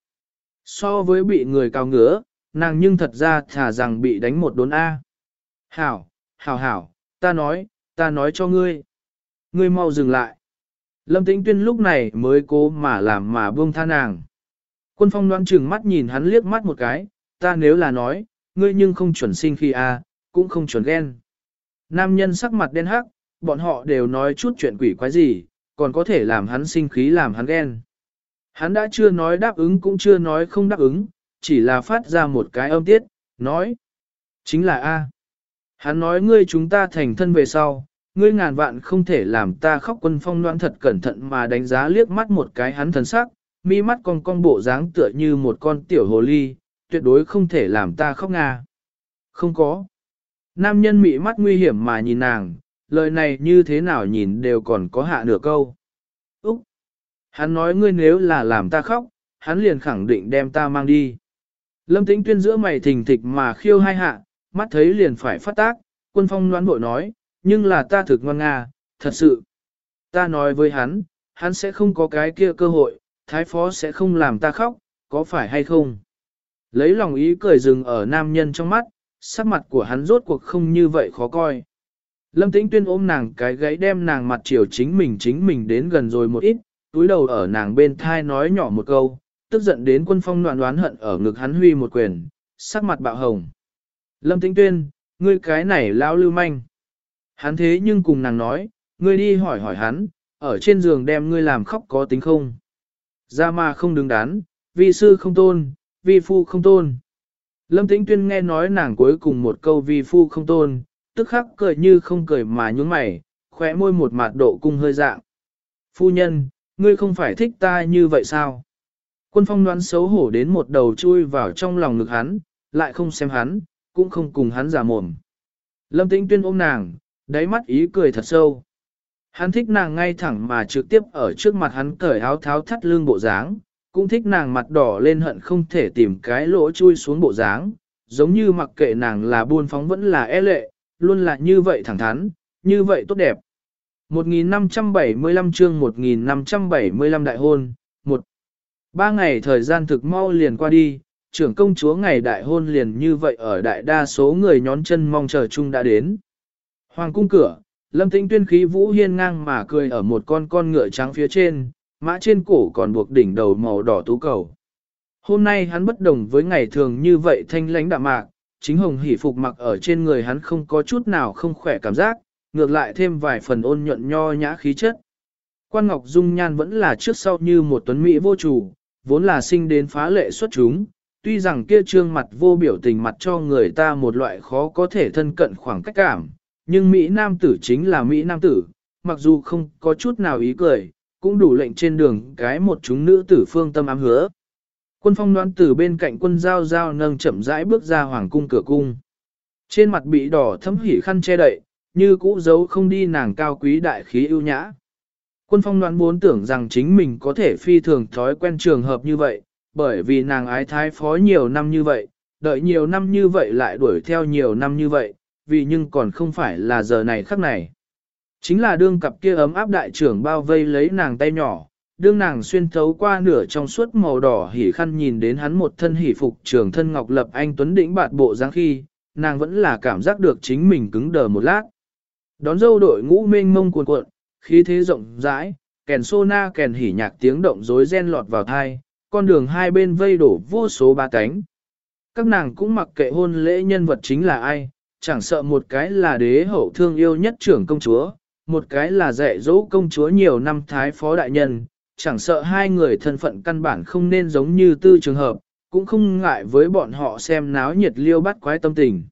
So với bị người cao ngứa, nàng nhưng thật ra thả rằng bị đánh một đốn A. Hảo, hảo hảo, ta nói, ta nói cho ngươi. Ngươi mau dừng lại. Lâm Tĩnh Tuyên lúc này mới cố mà làm mà buông tha nàng. Quân phong đoán chừng mắt nhìn hắn liếc mắt một cái, ta nếu là nói, ngươi nhưng không chuẩn sinh khi a, cũng không chuẩn ghen. Nam nhân sắc mặt đen hắc, bọn họ đều nói chút chuyện quỷ quái gì, còn có thể làm hắn sinh khí làm hắn ghen. Hắn đã chưa nói đáp ứng cũng chưa nói không đáp ứng, chỉ là phát ra một cái âm tiết, nói. Chính là A. Hắn nói ngươi chúng ta thành thân về sau, ngươi ngàn vạn không thể làm ta khóc quân phong đoan thật cẩn thận mà đánh giá liếc mắt một cái hắn thần sắc, mi mắt con con bộ dáng tựa như một con tiểu hồ ly, tuyệt đối không thể làm ta khóc nga. Không có. Nam nhân mị mắt nguy hiểm mà nhìn nàng, lời này như thế nào nhìn đều còn có hạ nửa câu. Úc! Hắn nói ngươi nếu là làm ta khóc, hắn liền khẳng định đem ta mang đi. Lâm tĩnh tuyên giữa mày thình thịch mà khiêu hai hạ, mắt thấy liền phải phát tác, quân phong noán bội nói, nhưng là ta thực ngoan nga, thật sự. Ta nói với hắn, hắn sẽ không có cái kia cơ hội, thái phó sẽ không làm ta khóc, có phải hay không? Lấy lòng ý cười dừng ở nam nhân trong mắt, sắc mặt của hắn rốt cuộc không như vậy khó coi. Lâm Tĩnh Tuyên ôm nàng cái gáy đem nàng mặt chiều chính mình chính mình đến gần rồi một ít, túi đầu ở nàng bên thai nói nhỏ một câu, tức giận đến quân phong đoạn đoán hận ở ngực hắn huy một quyền, sắc mặt bạo hồng. Lâm Tĩnh Tuyên, ngươi cái này lao lưu manh. Hắn thế nhưng cùng nàng nói, ngươi đi hỏi hỏi hắn, ở trên giường đem ngươi làm khóc có tính không? Ra mà không đứng đắn, vi sư không tôn, vi phu không tôn. Lâm Tĩnh Tuyên nghe nói nàng cuối cùng một câu vi phu không tôn, tức khắc cười như không cười mà nhún mày, khóe môi một mạt độ cung hơi dạng. Phu nhân, ngươi không phải thích ta như vậy sao? Quân phong đoán xấu hổ đến một đầu chui vào trong lòng ngực hắn, lại không xem hắn, cũng không cùng hắn giả mồm. Lâm Tĩnh Tuyên ôm nàng, đáy mắt ý cười thật sâu. Hắn thích nàng ngay thẳng mà trực tiếp ở trước mặt hắn cởi áo tháo thắt lưng bộ dáng, cũng thích nàng mặt đỏ lên hận không thể tìm cái lỗ chui xuống bộ dáng, giống như mặc kệ nàng là buôn phóng vẫn là e lệ, luôn là như vậy thẳng thắn, như vậy tốt đẹp. 1575 chương 1575 đại hôn, một Ba ngày thời gian thực mau liền qua đi, trưởng công chúa ngày đại hôn liền như vậy ở đại đa số người nhón chân mong chờ chung đã đến. Hoàng cung cửa, lâm tĩnh tuyên khí vũ hiên ngang mà cười ở một con con ngựa trắng phía trên, mã trên cổ còn buộc đỉnh đầu màu đỏ tú cầu. Hôm nay hắn bất đồng với ngày thường như vậy thanh lãnh đạm mạc, chính hồng hỉ phục mặc ở trên người hắn không có chút nào không khỏe cảm giác, ngược lại thêm vài phần ôn nhuận nho nhã khí chất. Quan Ngọc Dung Nhan vẫn là trước sau như một tuấn mỹ vô chủ, vốn là sinh đến phá lệ xuất chúng, tuy rằng kia trương mặt vô biểu tình mặt cho người ta một loại khó có thể thân cận khoảng cách cảm, nhưng Mỹ Nam tử chính là Mỹ Nam tử, mặc dù không có chút nào ý cười, cũng đủ lệnh trên đường cái một chúng nữ tử phương tâm ám hứa. Quân phong đoán từ bên cạnh quân giao giao nâng chậm rãi bước ra hoàng cung cửa cung. Trên mặt bị đỏ thấm hỉ khăn che đậy, như cũ giấu không đi nàng cao quý đại khí ưu nhã. Quân phong đoán muốn tưởng rằng chính mình có thể phi thường thói quen trường hợp như vậy, bởi vì nàng ái thái phó nhiều năm như vậy, đợi nhiều năm như vậy lại đuổi theo nhiều năm như vậy, vì nhưng còn không phải là giờ này khắc này. Chính là đương cặp kia ấm áp đại trưởng bao vây lấy nàng tay nhỏ, đương nàng xuyên thấu qua nửa trong suốt màu đỏ hỉ khăn nhìn đến hắn một thân hỉ phục trường thân ngọc lập anh tuấn đỉnh bạt bộ dáng khi, nàng vẫn là cảm giác được chính mình cứng đờ một lát. Đón dâu đội ngũ mênh mông cuồn cuộn, khí thế rộng rãi, kèn sô na kèn hỉ nhạc tiếng động rối ren lọt vào thai, con đường hai bên vây đổ vô số ba cánh. Các nàng cũng mặc kệ hôn lễ nhân vật chính là ai, chẳng sợ một cái là đế hậu thương yêu nhất trưởng công chúa, một cái là dạy dỗ công chúa nhiều năm thái phó đại nhân, chẳng sợ hai người thân phận căn bản không nên giống như tư trường hợp, cũng không ngại với bọn họ xem náo nhiệt liêu bắt quái tâm tình.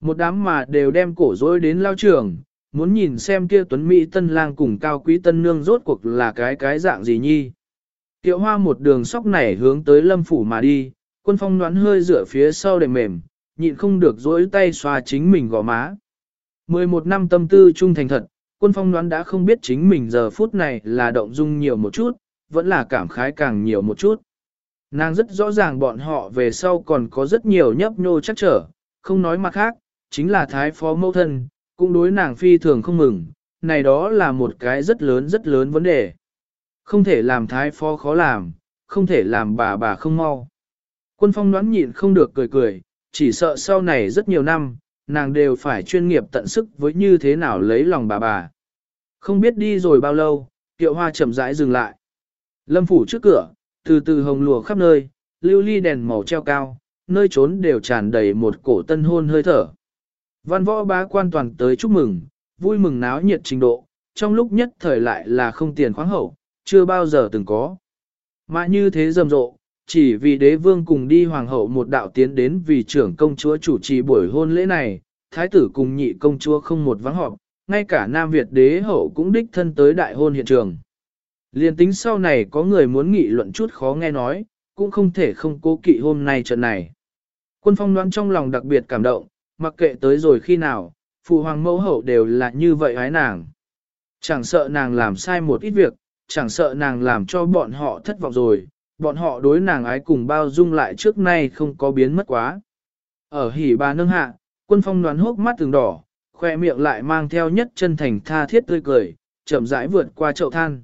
Một đám mà đều đem cổ rối đến lao trường, muốn nhìn xem kia tuấn Mỹ tân lang cùng cao quý tân nương rốt cuộc là cái cái dạng gì nhi. Tiệu hoa một đường sóc nảy hướng tới lâm phủ mà đi, quân phong đoán hơi rửa phía sau để mềm, nhịn không được dối tay xoa chính mình gò má. 11 năm tâm tư trung thành thật, quân phong đoán đã không biết chính mình giờ phút này là động dung nhiều một chút, vẫn là cảm khái càng nhiều một chút. Nàng rất rõ ràng bọn họ về sau còn có rất nhiều nhấp nhô chắc trở, không nói mặt khác, chính là thái phó mẫu thân, cũng đối nàng phi thường không mừng, này đó là một cái rất lớn rất lớn vấn đề. Không thể làm thái phó khó làm, không thể làm bà bà không mau. Quân phong đoán nhịn không được cười cười, chỉ sợ sau này rất nhiều năm, nàng đều phải chuyên nghiệp tận sức với như thế nào lấy lòng bà bà. Không biết đi rồi bao lâu, tiệu hoa chậm rãi dừng lại. Lâm phủ trước cửa, từ từ hồng lùa khắp nơi, lưu ly đèn màu treo cao, nơi trốn đều tràn đầy một cổ tân hôn hơi thở. Văn võ bá quan toàn tới chúc mừng, vui mừng náo nhiệt trình độ, trong lúc nhất thời lại là không tiền khoáng hậu, chưa bao giờ từng có. Mà như thế rầm rộ, chỉ vì đế vương cùng đi hoàng hậu một đạo tiến đến vì trưởng công chúa chủ trì buổi hôn lễ này, thái tử cùng nhị công chúa không một vắng họp, ngay cả Nam Việt đế hậu cũng đích thân tới đại hôn hiện trường. Liên tính sau này có người muốn nghị luận chút khó nghe nói, cũng không thể không cố kỵ hôm nay trận này. Quân phong đoán trong lòng đặc biệt cảm động, mặc kệ tới rồi khi nào, phụ hoàng mẫu hậu đều là như vậy hái nàng. Chẳng sợ nàng làm sai một ít việc, chẳng sợ nàng làm cho bọn họ thất vọng rồi, bọn họ đối nàng ái cùng bao dung lại trước nay không có biến mất quá. Ở hỉ bà nâng hạ, quân phong đoán hốc mắt từng đỏ, khoe miệng lại mang theo nhất chân thành tha thiết tươi cười, chậm rãi vượt qua chậu than.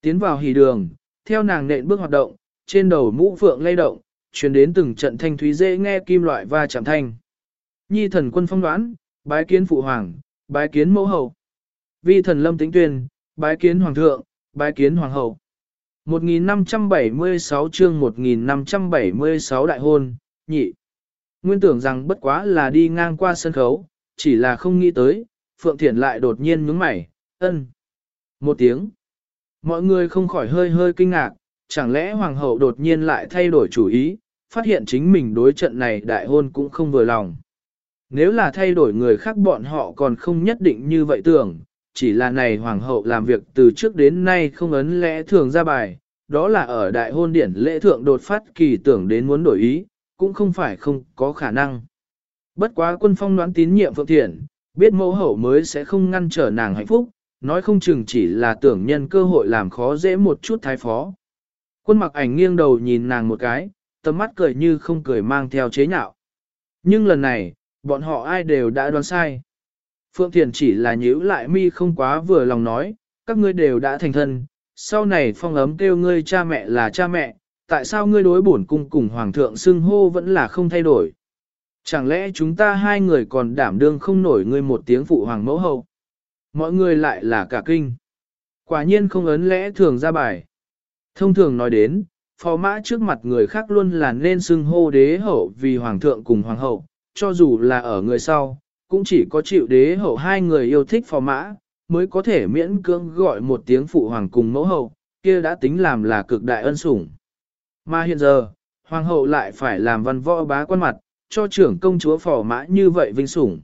Tiến vào hỉ đường, theo nàng nện bước hoạt động, trên đầu mũ phượng lay động, truyền đến từng trận thanh thúy dễ nghe kim loại va chạm thanh. Nhi thần quân phong đoán, bái kiến phụ hoàng, bái kiến mẫu hậu. Vi thần lâm tĩnh tuyên, bái kiến hoàng thượng, bái kiến hoàng hậu. 1576 chương 1576 đại hôn, nhị. Nguyên tưởng rằng bất quá là đi ngang qua sân khấu, chỉ là không nghĩ tới, Phượng Thiển lại đột nhiên nhướng mày, ân. Một tiếng. Mọi người không khỏi hơi hơi kinh ngạc, chẳng lẽ hoàng hậu đột nhiên lại thay đổi chủ ý, phát hiện chính mình đối trận này đại hôn cũng không vừa lòng. Nếu là thay đổi người khác bọn họ còn không nhất định như vậy tưởng, chỉ là này hoàng hậu làm việc từ trước đến nay không ấn lẽ thường ra bài, đó là ở đại hôn điển lễ thượng đột phát kỳ tưởng đến muốn đổi ý, cũng không phải không có khả năng. Bất quá quân phong đoán tín nhiệm Phượng Thiện, biết mẫu hậu mới sẽ không ngăn trở nàng hạnh phúc, nói không chừng chỉ là tưởng nhân cơ hội làm khó dễ một chút thái phó. Quân mặc ảnh nghiêng đầu nhìn nàng một cái, tầm mắt cười như không cười mang theo chế nhạo. Nhưng lần này, bọn họ ai đều đã đoán sai. Phượng Thiền chỉ là nhíu lại mi không quá vừa lòng nói, các ngươi đều đã thành thân, sau này phong ấm kêu ngươi cha mẹ là cha mẹ, tại sao ngươi đối bổn cung cùng hoàng thượng xưng hô vẫn là không thay đổi? Chẳng lẽ chúng ta hai người còn đảm đương không nổi ngươi một tiếng phụ hoàng mẫu hậu? Mọi người lại là cả kinh. Quả nhiên không ấn lẽ thường ra bài. Thông thường nói đến, phò mã trước mặt người khác luôn là nên xưng hô đế hậu vì hoàng thượng cùng hoàng hậu, cho dù là ở người sau, cũng chỉ có chịu đế hậu hai người yêu thích phò mã, mới có thể miễn cưỡng gọi một tiếng phụ hoàng cùng mẫu hậu, kia đã tính làm là cực đại ân sủng. Mà hiện giờ, hoàng hậu lại phải làm văn võ bá quan mặt, cho trưởng công chúa phò mã như vậy vinh sủng.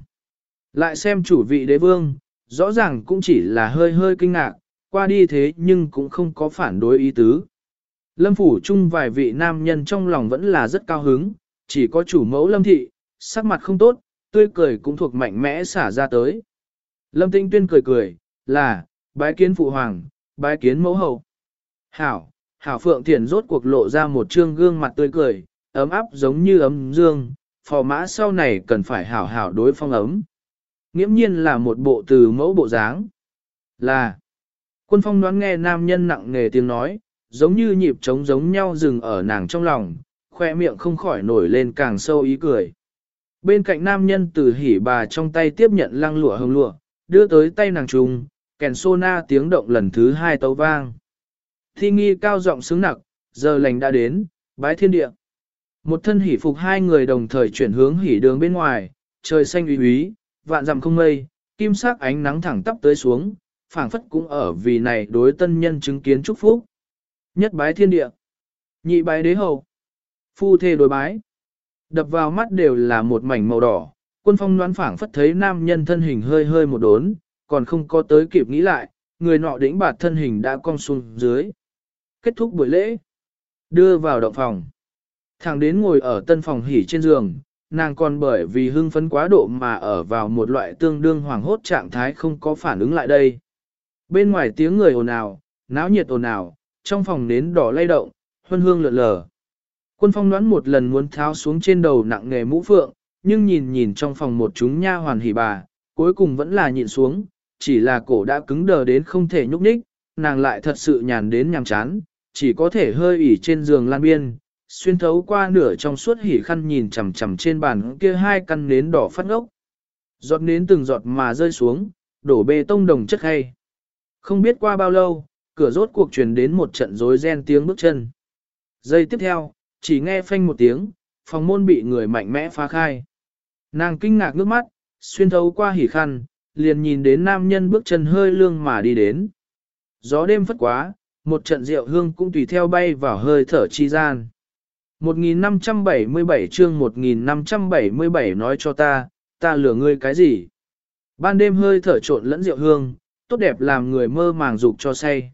Lại xem chủ vị đế vương, rõ ràng cũng chỉ là hơi hơi kinh ngạc, qua đi thế nhưng cũng không có phản đối ý tứ. Lâm phủ chung vài vị nam nhân trong lòng vẫn là rất cao hứng, chỉ có chủ mẫu lâm thị, sắc mặt không tốt, tươi cười cũng thuộc mạnh mẽ xả ra tới. Lâm tinh tuyên cười cười, là, bái kiến phụ hoàng, bái kiến mẫu hậu. Hảo, hảo phượng thiền rốt cuộc lộ ra một trương gương mặt tươi cười, ấm áp giống như ấm dương, phò mã sau này cần phải hảo hảo đối phong ấm. Nghiễm nhiên là một bộ từ mẫu bộ dáng. Là, quân phong đoán nghe nam nhân nặng nề tiếng nói, giống như nhịp trống giống nhau dừng ở nàng trong lòng, khoe miệng không khỏi nổi lên càng sâu ý cười. Bên cạnh nam nhân từ hỉ bà trong tay tiếp nhận lăng lụa hồng lụa, đưa tới tay nàng trùng, kèn sô na tiếng động lần thứ hai tấu vang. Thi nghi cao giọng sướng nặc, giờ lành đã đến, bái thiên địa. Một thân hỉ phục hai người đồng thời chuyển hướng hỉ đường bên ngoài, trời xanh uy úy, vạn dặm không mây, kim sắc ánh nắng thẳng tắp tới xuống, phảng phất cũng ở vì này đối tân nhân chứng kiến chúc phúc. Nhất bái thiên địa, nhị bái đế hầu, phu thê đối bái. Đập vào mắt đều là một mảnh màu đỏ, quân phong đoán phảng phất thấy nam nhân thân hình hơi hơi một đốn, còn không có tới kịp nghĩ lại, người nọ đỉnh bạt thân hình đã cong xuống dưới. Kết thúc buổi lễ, đưa vào động phòng. Thằng đến ngồi ở tân phòng hỉ trên giường, nàng còn bởi vì hưng phấn quá độ mà ở vào một loại tương đương hoàng hốt trạng thái không có phản ứng lại đây. Bên ngoài tiếng người ồn ào, náo nhiệt ồn ào, trong phòng nến đỏ lay động, huân hương lượn lờ. Quân phong đoán một lần muốn tháo xuống trên đầu nặng nghề mũ phượng, nhưng nhìn nhìn trong phòng một chúng nha hoàn hỉ bà, cuối cùng vẫn là nhịn xuống, chỉ là cổ đã cứng đờ đến không thể nhúc nhích, nàng lại thật sự nhàn đến nhàm chán, chỉ có thể hơi ỉ trên giường lan biên, xuyên thấu qua nửa trong suốt hỉ khăn nhìn chằm chằm trên bàn kia hai căn nến đỏ phát ngốc. Giọt nến từng giọt mà rơi xuống, đổ bê tông đồng chất hay. Không biết qua bao lâu, cửa rốt cuộc truyền đến một trận rối ren tiếng bước chân. Giây tiếp theo, chỉ nghe phanh một tiếng, phòng môn bị người mạnh mẽ phá khai. Nàng kinh ngạc nước mắt, xuyên thấu qua hỉ khăn, liền nhìn đến nam nhân bước chân hơi lương mà đi đến. Gió đêm phất quá, một trận rượu hương cũng tùy theo bay vào hơi thở chi gian. 1577 chương 1577 nói cho ta, ta lừa ngươi cái gì? Ban đêm hơi thở trộn lẫn rượu hương, tốt đẹp làm người mơ màng dục cho say.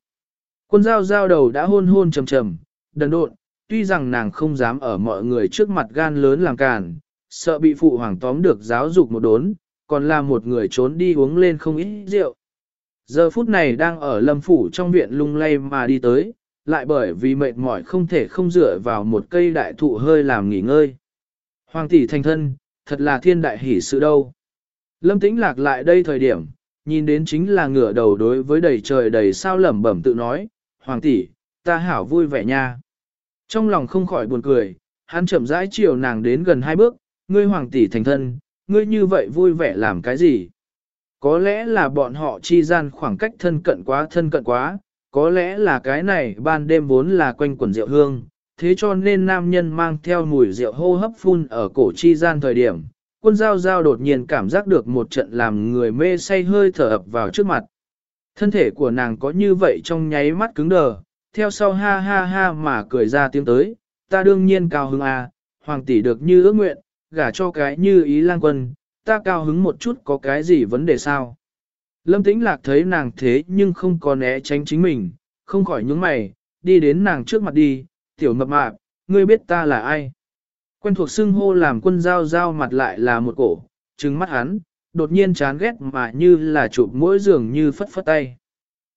Quân dao dao đầu đã hôn hôn trầm trầm, đần độn, tuy rằng nàng không dám ở mọi người trước mặt gan lớn làm càn, sợ bị phụ hoàng tóm được giáo dục một đốn, còn là một người trốn đi uống lên không ít rượu. Giờ phút này đang ở lâm phủ trong viện lung lay mà đi tới, lại bởi vì mệt mỏi không thể không dựa vào một cây đại thụ hơi làm nghỉ ngơi. Hoàng tỷ thành thân, thật là thiên đại hỷ sự đâu. Lâm tĩnh lạc lại đây thời điểm, nhìn đến chính là ngửa đầu đối với đầy trời đầy sao lẩm bẩm tự nói, Hoàng tỷ, ta hảo vui vẻ nha. Trong lòng không khỏi buồn cười, hắn chậm rãi chiều nàng đến gần hai bước, ngươi hoàng tỷ thành thân, ngươi như vậy vui vẻ làm cái gì? Có lẽ là bọn họ chi gian khoảng cách thân cận quá thân cận quá, có lẽ là cái này ban đêm vốn là quanh quần rượu hương, thế cho nên nam nhân mang theo mùi rượu hô hấp phun ở cổ chi gian thời điểm, quân giao giao đột nhiên cảm giác được một trận làm người mê say hơi thở ập vào trước mặt. Thân thể của nàng có như vậy trong nháy mắt cứng đờ, theo sau ha ha ha mà cười ra tiếng tới, ta đương nhiên cao hứng à, hoàng tỷ được như ước nguyện, gả cho cái như ý lang quân, ta cao hứng một chút có cái gì vấn đề sao. Lâm tĩnh lạc thấy nàng thế nhưng không có né tránh chính mình, không khỏi nhướng mày, đi đến nàng trước mặt đi, tiểu mập mạp, ngươi biết ta là ai. Quen thuộc xưng hô làm quân giao giao mặt lại là một cổ, trừng mắt hắn, đột nhiên chán ghét mà như là chụp mỗi giường như phất phất tay.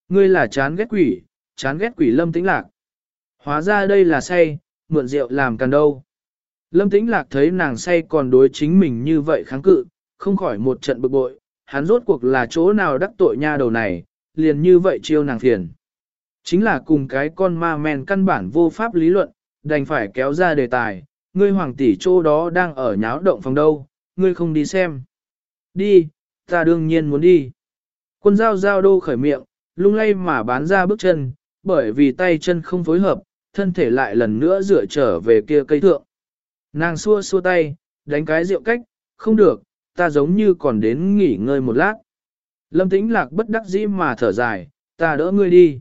Ngươi là chán ghét quỷ, chán ghét quỷ lâm tĩnh lạc. Hóa ra đây là say, mượn rượu làm càng đâu. Lâm tĩnh lạc thấy nàng say còn đối chính mình như vậy kháng cự, không khỏi một trận bực bội, hắn rốt cuộc là chỗ nào đắc tội nha đầu này, liền như vậy chiêu nàng phiền. Chính là cùng cái con ma men căn bản vô pháp lý luận, đành phải kéo ra đề tài, ngươi hoàng tỷ chỗ đó đang ở nháo động phòng đâu, ngươi không đi xem. Đi, ta đương nhiên muốn đi. Quân giao giao đô khởi miệng, lung lay mà bán ra bước chân, bởi vì tay chân không phối hợp, thân thể lại lần nữa dựa trở về kia cây thượng. Nàng xua xua tay, đánh cái rượu cách, không được, ta giống như còn đến nghỉ ngơi một lát. Lâm tĩnh lạc bất đắc dĩ mà thở dài, ta đỡ ngươi đi.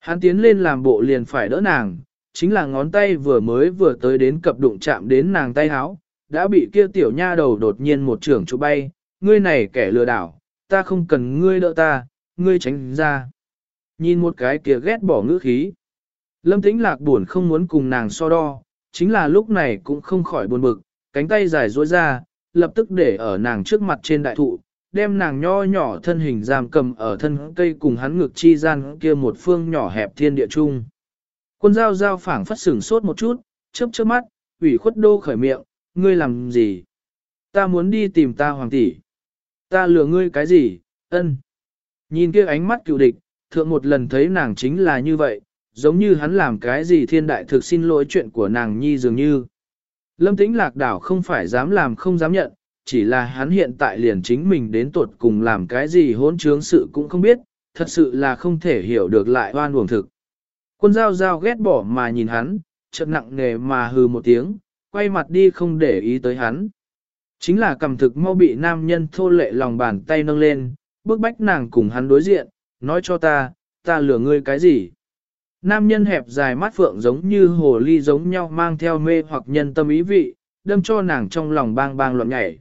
Hắn tiến lên làm bộ liền phải đỡ nàng, chính là ngón tay vừa mới vừa tới đến cập đụng chạm đến nàng tay háo, đã bị kia tiểu nha đầu đột nhiên một trưởng chụp bay, ngươi này kẻ lừa đảo, ta không cần ngươi đỡ ta, ngươi tránh ra. Nhìn một cái kia ghét bỏ ngữ khí. Lâm tĩnh lạc buồn không muốn cùng nàng so đo, chính là lúc này cũng không khỏi buồn bực, cánh tay dài duỗi ra, lập tức để ở nàng trước mặt trên đại thụ, đem nàng nho nhỏ thân hình giam cầm ở thân cây cùng hắn ngực chi gian kia một phương nhỏ hẹp thiên địa chung Quân giao giao phảng phất sửng sốt một chút, chớp chớp mắt, ủy khuất đô khởi miệng, ngươi làm gì? Ta muốn đi tìm ta hoàng tỷ. Ta lừa ngươi cái gì? Ân. Nhìn kia ánh mắt cựu địch, thượng một lần thấy nàng chính là như vậy, giống như hắn làm cái gì thiên đại thực xin lỗi chuyện của nàng nhi dường như. Lâm tĩnh lạc đảo không phải dám làm không dám nhận, chỉ là hắn hiện tại liền chính mình đến tuột cùng làm cái gì hỗn trướng sự cũng không biết, thật sự là không thể hiểu được lại oan uổng thực. Quân giao giao ghét bỏ mà nhìn hắn, chợt nặng nề mà hừ một tiếng, quay mặt đi không để ý tới hắn. Chính là cầm thực mau bị nam nhân thô lệ lòng bàn tay nâng lên, bước bách nàng cùng hắn đối diện, nói cho ta, ta lừa ngươi cái gì. Nam nhân hẹp dài mắt phượng giống như hồ ly giống nhau mang theo mê hoặc nhân tâm ý vị, đâm cho nàng trong lòng bang bang loạn nhảy.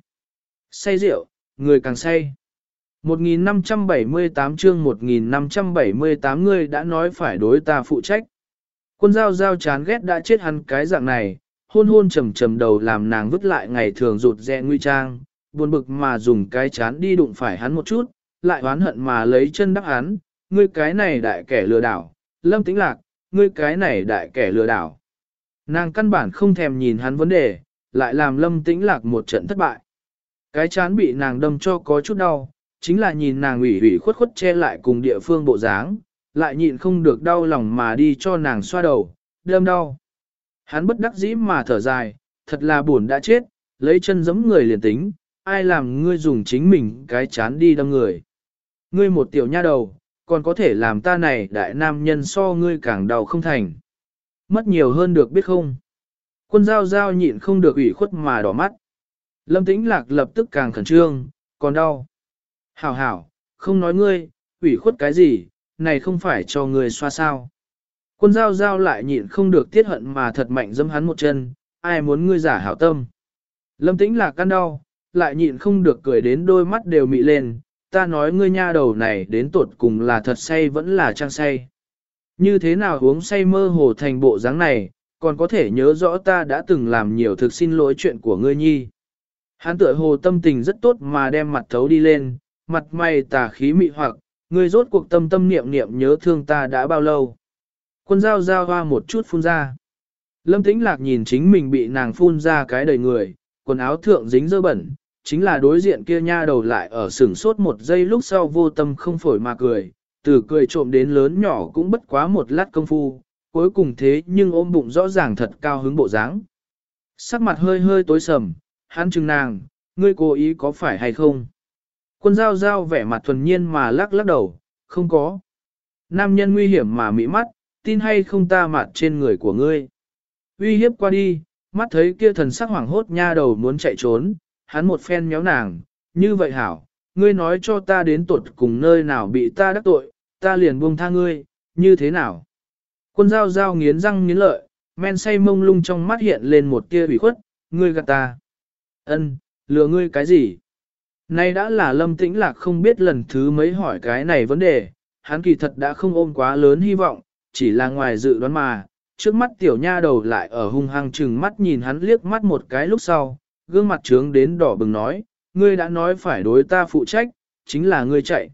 Say rượu, người càng say. 1578 chương 1578 người đã nói phải đối ta phụ trách. Quân giao giao chán ghét đã chết hắn cái dạng này, hôn hôn trầm trầm đầu làm nàng vứt lại ngày thường rụt rẽ nguy trang, buồn bực mà dùng cái chán đi đụng phải hắn một chút, lại oán hận mà lấy chân đắc án, ngươi cái này đại kẻ lừa đảo, lâm tĩnh lạc, ngươi cái này đại kẻ lừa đảo. Nàng căn bản không thèm nhìn hắn vấn đề, lại làm lâm tĩnh lạc một trận thất bại. Cái chán bị nàng đâm cho có chút đau, chính là nhìn nàng ủy ủy khuất khuất che lại cùng địa phương bộ dáng, lại nhịn không được đau lòng mà đi cho nàng xoa đầu, đâm đau. Hắn bất đắc dĩ mà thở dài, thật là buồn đã chết, lấy chân giẫm người liền tính, ai làm ngươi dùng chính mình cái chán đi đâm người. Ngươi một tiểu nha đầu, còn có thể làm ta này đại nam nhân so ngươi càng đau không thành. Mất nhiều hơn được biết không? Quân giao giao nhịn không được ủy khuất mà đỏ mắt. Lâm tĩnh lạc lập tức càng khẩn trương, còn đau. Hảo hảo, không nói ngươi, ủy khuất cái gì, này không phải cho ngươi xoa sao. Quân giao giao lại nhịn không được tiết hận mà thật mạnh dâm hắn một chân, ai muốn ngươi giả hảo tâm. Lâm tĩnh lạc căn đau, lại nhịn không được cười đến đôi mắt đều mị lên, ta nói ngươi nha đầu này đến tuột cùng là thật say vẫn là trang say. Như thế nào uống say mơ hồ thành bộ dáng này, còn có thể nhớ rõ ta đã từng làm nhiều thực xin lỗi chuyện của ngươi nhi. Hán tựa hồ tâm tình rất tốt mà đem mặt thấu đi lên, mặt mày tà khí mị hoặc, ngươi rốt cuộc tâm tâm niệm niệm nhớ thương ta đã bao lâu. Quân dao dao hoa một chút phun ra. Lâm tĩnh lạc nhìn chính mình bị nàng phun ra cái đầy người, quần áo thượng dính dơ bẩn, chính là đối diện kia nha đầu lại ở sửng sốt một giây lúc sau vô tâm không phổi mà cười, từ cười trộm đến lớn nhỏ cũng bất quá một lát công phu, cuối cùng thế nhưng ôm bụng rõ ràng thật cao hứng bộ dáng. Sắc mặt hơi hơi tối sầm, hắn chừng nàng, ngươi cố ý có phải hay không? Quân giao giao vẻ mặt thuần nhiên mà lắc lắc đầu, không có. Nam nhân nguy hiểm mà mỹ mắt, tin hay không ta mặt trên người của ngươi. Uy hiếp qua đi, mắt thấy kia thần sắc hoảng hốt nha đầu muốn chạy trốn, hắn một phen méo nàng, như vậy hảo, ngươi nói cho ta đến tuột cùng nơi nào bị ta đắc tội, ta liền buông tha ngươi, như thế nào? Quân dao giao nghiến răng nghiến lợi, men say mông lung trong mắt hiện lên một tia ủy khuất, ngươi gạt ta. Ân, lừa ngươi cái gì? Nay đã là lâm tĩnh lạc không biết lần thứ mấy hỏi cái này vấn đề, hắn kỳ thật đã không ôm quá lớn hy vọng, chỉ là ngoài dự đoán mà, trước mắt tiểu nha đầu lại ở hung hăng chừng mắt nhìn hắn liếc mắt một cái lúc sau, gương mặt trướng đến đỏ bừng nói, ngươi đã nói phải đối ta phụ trách, chính là ngươi chạy.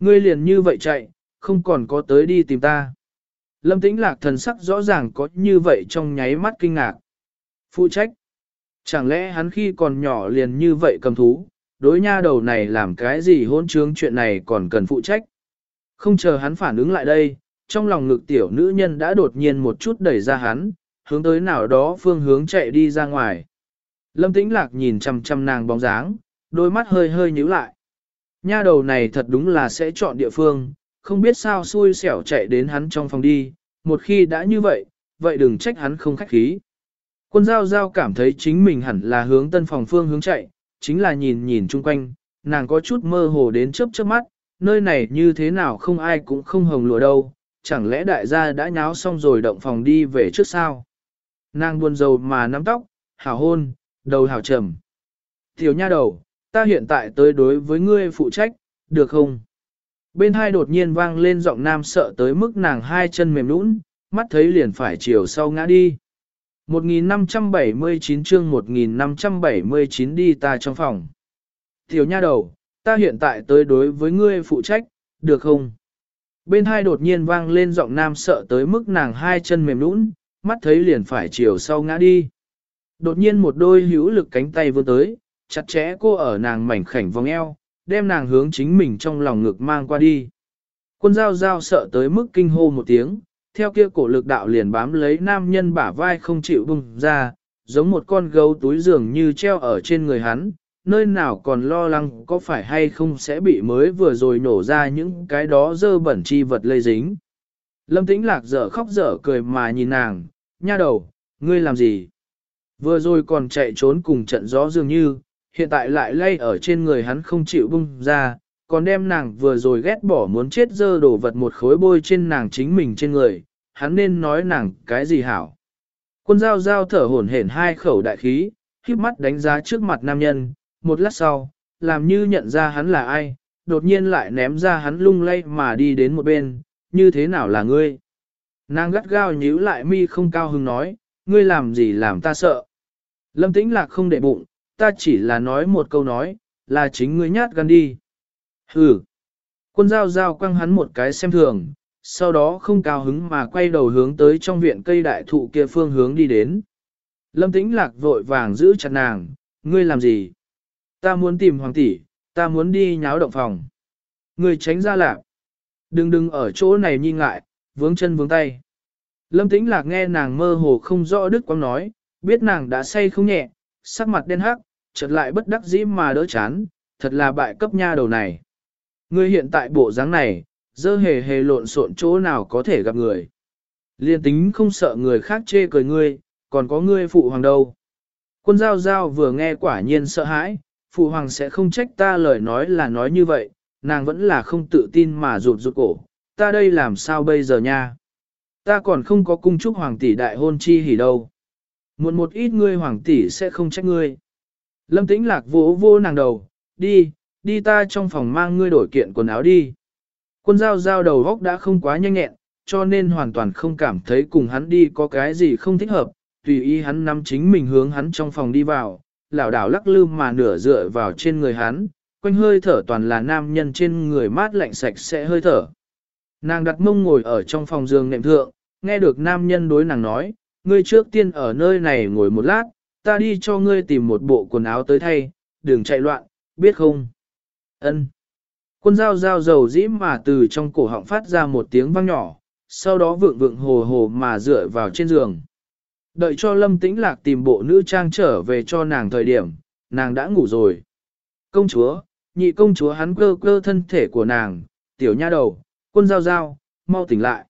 Ngươi liền như vậy chạy, không còn có tới đi tìm ta. Lâm tĩnh lạc thần sắc rõ ràng có như vậy trong nháy mắt kinh ngạc. Phụ trách. Chẳng lẽ hắn khi còn nhỏ liền như vậy cầm thú, đối nha đầu này làm cái gì hôn trướng chuyện này còn cần phụ trách. Không chờ hắn phản ứng lại đây, trong lòng ngực tiểu nữ nhân đã đột nhiên một chút đẩy ra hắn, hướng tới nào đó phương hướng chạy đi ra ngoài. Lâm tĩnh lạc nhìn chăm chăm nàng bóng dáng, đôi mắt hơi hơi nhíu lại. Nha đầu này thật đúng là sẽ chọn địa phương, không biết sao xui xẻo chạy đến hắn trong phòng đi, một khi đã như vậy, vậy đừng trách hắn không khách khí. Quân giao giao cảm thấy chính mình hẳn là hướng tân phòng phương hướng chạy, chính là nhìn nhìn chung quanh, nàng có chút mơ hồ đến chớp chớp mắt, nơi này như thế nào không ai cũng không hồng lụa đâu, chẳng lẽ đại gia đã nháo xong rồi động phòng đi về trước sao? Nàng buồn rầu mà nắm tóc, hảo hôn, đầu hảo trầm. Tiểu nha đầu, ta hiện tại tới đối với ngươi phụ trách, được không? Bên hai đột nhiên vang lên giọng nam sợ tới mức nàng hai chân mềm nũng, mắt thấy liền phải chiều sau ngã đi. 1579 chương 1579 đi ta trong phòng. Tiểu nha đầu, ta hiện tại tới đối với ngươi phụ trách, được không? Bên hai đột nhiên vang lên giọng nam sợ tới mức nàng hai chân mềm nũng, mắt thấy liền phải chiều sau ngã đi. Đột nhiên một đôi hữu lực cánh tay vươn tới, chặt chẽ cô ở nàng mảnh khảnh vòng eo, đem nàng hướng chính mình trong lòng ngực mang qua đi. Quân giao giao sợ tới mức kinh hô một tiếng, theo kia cổ lực đạo liền bám lấy nam nhân bả vai không chịu bung ra, giống một con gấu túi dường như treo ở trên người hắn, nơi nào còn lo lắng có phải hay không sẽ bị mới vừa rồi nổ ra những cái đó dơ bẩn chi vật lây dính. Lâm tĩnh lạc dở khóc dở cười mà nhìn nàng, nha đầu, ngươi làm gì? Vừa rồi còn chạy trốn cùng trận gió dường như, hiện tại lại lay ở trên người hắn không chịu bung ra, còn đem nàng vừa rồi ghét bỏ muốn chết dơ đổ vật một khối bôi trên nàng chính mình trên người, hắn nên nói nàng cái gì hảo. Quân giao giao thở hổn hển hai khẩu đại khí, khiếp mắt đánh giá trước mặt nam nhân, một lát sau, làm như nhận ra hắn là ai, đột nhiên lại ném ra hắn lung lay mà đi đến một bên, như thế nào là ngươi? Nàng gắt gao nhíu lại mi không cao hứng nói, ngươi làm gì làm ta sợ? Lâm tĩnh lạc không để bụng, ta chỉ là nói một câu nói, là chính ngươi nhát gan đi. Hừ. Quân giao giao quăng hắn một cái xem thường, sau đó không cao hứng mà quay đầu hướng tới trong viện cây đại thụ kia phương hướng đi đến. Lâm tĩnh lạc vội vàng giữ chặt nàng, ngươi làm gì? Ta muốn tìm hoàng tỷ, ta muốn đi nháo động phòng. Ngươi tránh ra lạc. Đừng đừng ở chỗ này nhi ngại, vướng chân vướng tay. Lâm tĩnh lạc nghe nàng mơ hồ không rõ đức quang nói, biết nàng đã say không nhẹ, sắc mặt đen hắc, chợt lại bất đắc dĩ mà đỡ chán, thật là bại cấp nha đầu này. Ngươi hiện tại bộ dáng này, dơ hề hề lộn xộn chỗ nào có thể gặp người. Liên tính không sợ người khác chê cười ngươi, còn có ngươi phụ hoàng đâu. Quân giao giao vừa nghe quả nhiên sợ hãi, phụ hoàng sẽ không trách ta lời nói là nói như vậy, nàng vẫn là không tự tin mà rụt rụt cổ, ta đây làm sao bây giờ nha. Ta còn không có cung chúc hoàng tỷ đại hôn chi hỉ đâu. Muộn một ít ngươi hoàng tỷ sẽ không trách ngươi. Lâm tĩnh lạc vỗ vô nàng đầu, đi, đi ta trong phòng mang ngươi đổi kiện quần áo đi. Quân giao giao đầu góc đã không quá nhanh nhẹn, cho nên hoàn toàn không cảm thấy cùng hắn đi có cái gì không thích hợp, tùy ý hắn nắm chính mình hướng hắn trong phòng đi vào, lảo đảo lắc lư mà nửa dựa vào trên người hắn, quanh hơi thở toàn là nam nhân trên người mát lạnh sạch sẽ hơi thở. Nàng đặt mông ngồi ở trong phòng giường nệm thượng, nghe được nam nhân đối nàng nói, ngươi trước tiên ở nơi này ngồi một lát, ta đi cho ngươi tìm một bộ quần áo tới thay, đừng chạy loạn, biết không? Ân. Quân dao dao dầu dĩ mà từ trong cổ họng phát ra một tiếng vang nhỏ, sau đó vượng vượng hồ hồ mà dựa vào trên giường. Đợi cho lâm tĩnh lạc tìm bộ nữ trang trở về cho nàng thời điểm, nàng đã ngủ rồi. Công chúa, nhị công chúa hắn cơ cơ thân thể của nàng, tiểu nha đầu, quân giao giao, mau tỉnh lại.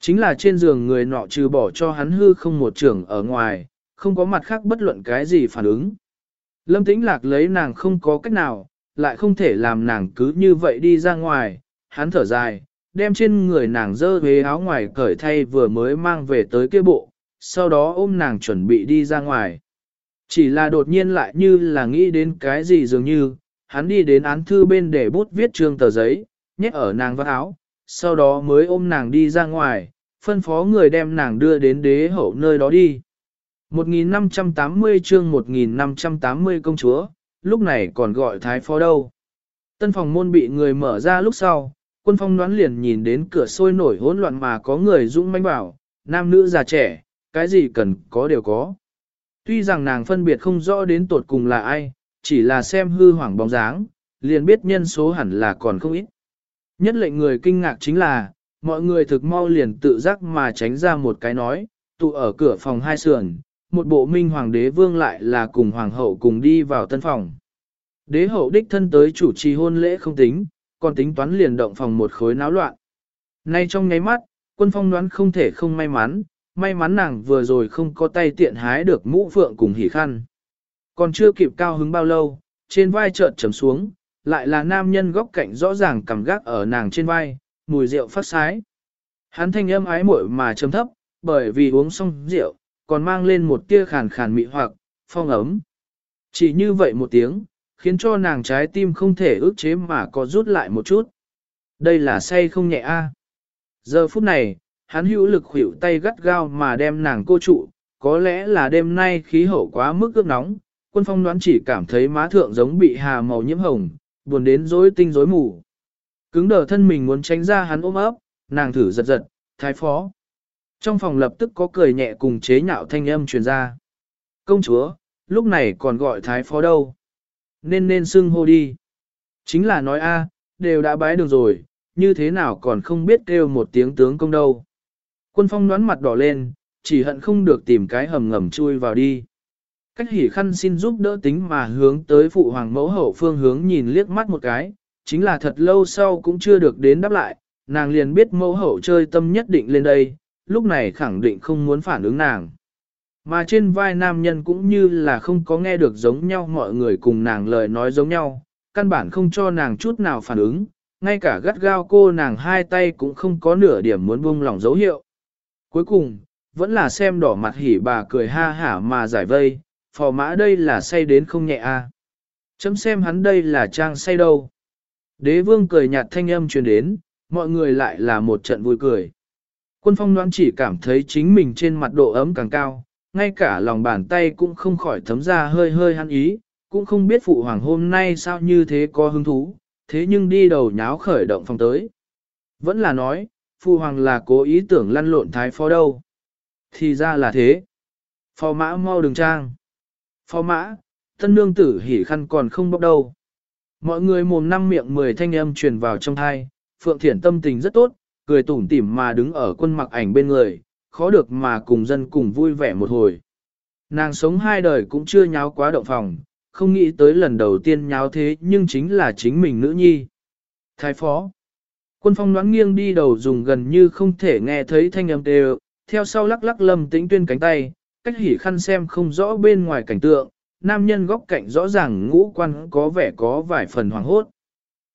Chính là trên giường người nọ trừ bỏ cho hắn hư không một trưởng ở ngoài, không có mặt khác bất luận cái gì phản ứng. Lâm tĩnh lạc lấy nàng không có cách nào, lại không thể làm nàng cứ như vậy đi ra ngoài, hắn thở dài, đem trên người nàng dơ về áo ngoài cởi thay vừa mới mang về tới kia bộ, sau đó ôm nàng chuẩn bị đi ra ngoài. Chỉ là đột nhiên lại như là nghĩ đến cái gì dường như, hắn đi đến án thư bên để bút viết trương tờ giấy, nhét ở nàng vào áo, sau đó mới ôm nàng đi ra ngoài, phân phó người đem nàng đưa đến đế hậu nơi đó đi. 1580 chương 1580 công chúa, lúc này còn gọi thái phó đâu. Tân phòng môn bị người mở ra lúc sau, quân phong đoán liền nhìn đến cửa sôi nổi hỗn loạn mà có người dũng manh bảo, nam nữ già trẻ, cái gì cần có đều có. Tuy rằng nàng phân biệt không rõ đến tột cùng là ai, chỉ là xem hư hoảng bóng dáng, liền biết nhân số hẳn là còn không ít. Nhất lệnh người kinh ngạc chính là, mọi người thực mau liền tự giác mà tránh ra một cái nói, tụ ở cửa phòng hai sườn, một bộ minh hoàng đế vương lại là cùng hoàng hậu cùng đi vào tân phòng. Đế hậu đích thân tới chủ trì hôn lễ không tính, còn tính toán liền động phòng một khối náo loạn. Nay trong nháy mắt, quân phong đoán không thể không may mắn, may mắn nàng vừa rồi không có tay tiện hái được mũ phượng cùng hỉ khăn. Còn chưa kịp cao hứng bao lâu, trên vai chợt trầm xuống, lại là nam nhân góc cạnh rõ ràng cầm gác ở nàng trên vai, mùi rượu phát sái. Hắn thanh âm ái muội mà trầm thấp, bởi vì uống xong rượu, còn mang lên một tia khàn khàn mị hoặc, phong ấm. Chỉ như vậy một tiếng, khiến cho nàng trái tim không thể ước chế mà có rút lại một chút. Đây là say không nhẹ a. À. Giờ phút này, hắn hữu lực khuỷu tay gắt gao mà đem nàng cô trụ, có lẽ là đêm nay khí hậu quá mức ước nóng, quân phong đoán chỉ cảm thấy má thượng giống bị hà màu nhiễm hồng, buồn đến rối tinh rối mù. Cứng đờ thân mình muốn tránh ra hắn ôm ấp, nàng thử giật giật, thái phó. Trong phòng lập tức có cười nhẹ cùng chế nhạo thanh âm truyền ra. Công chúa, lúc này còn gọi thái phó đâu? Nên nên xưng hô đi. Chính là nói a, đều đã bái được rồi, như thế nào còn không biết kêu một tiếng tướng công đâu. Quân phong đoán mặt đỏ lên, chỉ hận không được tìm cái hầm ngầm chui vào đi. Cách hỉ khăn xin giúp đỡ tính mà hướng tới phụ hoàng mẫu hậu phương hướng nhìn liếc mắt một cái, chính là thật lâu sau cũng chưa được đến đáp lại, nàng liền biết mẫu hậu chơi tâm nhất định lên đây, lúc này khẳng định không muốn phản ứng nàng. Mà trên vai nam nhân cũng như là không có nghe được giống nhau mọi người cùng nàng lời nói giống nhau, căn bản không cho nàng chút nào phản ứng, ngay cả gắt gao cô nàng hai tay cũng không có nửa điểm muốn buông lỏng dấu hiệu. Cuối cùng, vẫn là xem đỏ mặt hỉ bà cười ha hả mà giải vây, phò mã đây là say đến không nhẹ a. À. Chấm xem hắn đây là trang say đâu. Đế vương cười nhạt thanh âm truyền đến, mọi người lại là một trận vui cười. Quân phong đoán chỉ cảm thấy chính mình trên mặt độ ấm càng cao, ngay cả lòng bàn tay cũng không khỏi thấm ra hơi hơi hắn ý, cũng không biết phụ hoàng hôm nay sao như thế có hứng thú, thế nhưng đi đầu nháo khởi động phong tới. Vẫn là nói, phụ hoàng là cố ý tưởng lăn lộn thái phó đâu. Thì ra là thế. Phò mã mau đừng trang. Phó mã, thân nương tử hỉ khăn còn không bốc đâu. Mọi người mồm năm miệng mười thanh âm truyền vào trong thai, Phượng Thiển tâm tình rất tốt, cười tủm tỉm mà đứng ở quân mặc ảnh bên người, khó được mà cùng dân cùng vui vẻ một hồi. Nàng sống hai đời cũng chưa nháo quá động phòng, không nghĩ tới lần đầu tiên nháo thế nhưng chính là chính mình nữ nhi. Thái phó. Quân phong đoán nghiêng đi đầu dùng gần như không thể nghe thấy thanh âm đều, theo sau lắc lắc lâm tĩnh tuyên cánh tay, cách hỉ khăn xem không rõ bên ngoài cảnh tượng, nam nhân góc cạnh rõ ràng ngũ quan có vẻ có vài phần hoàng hốt.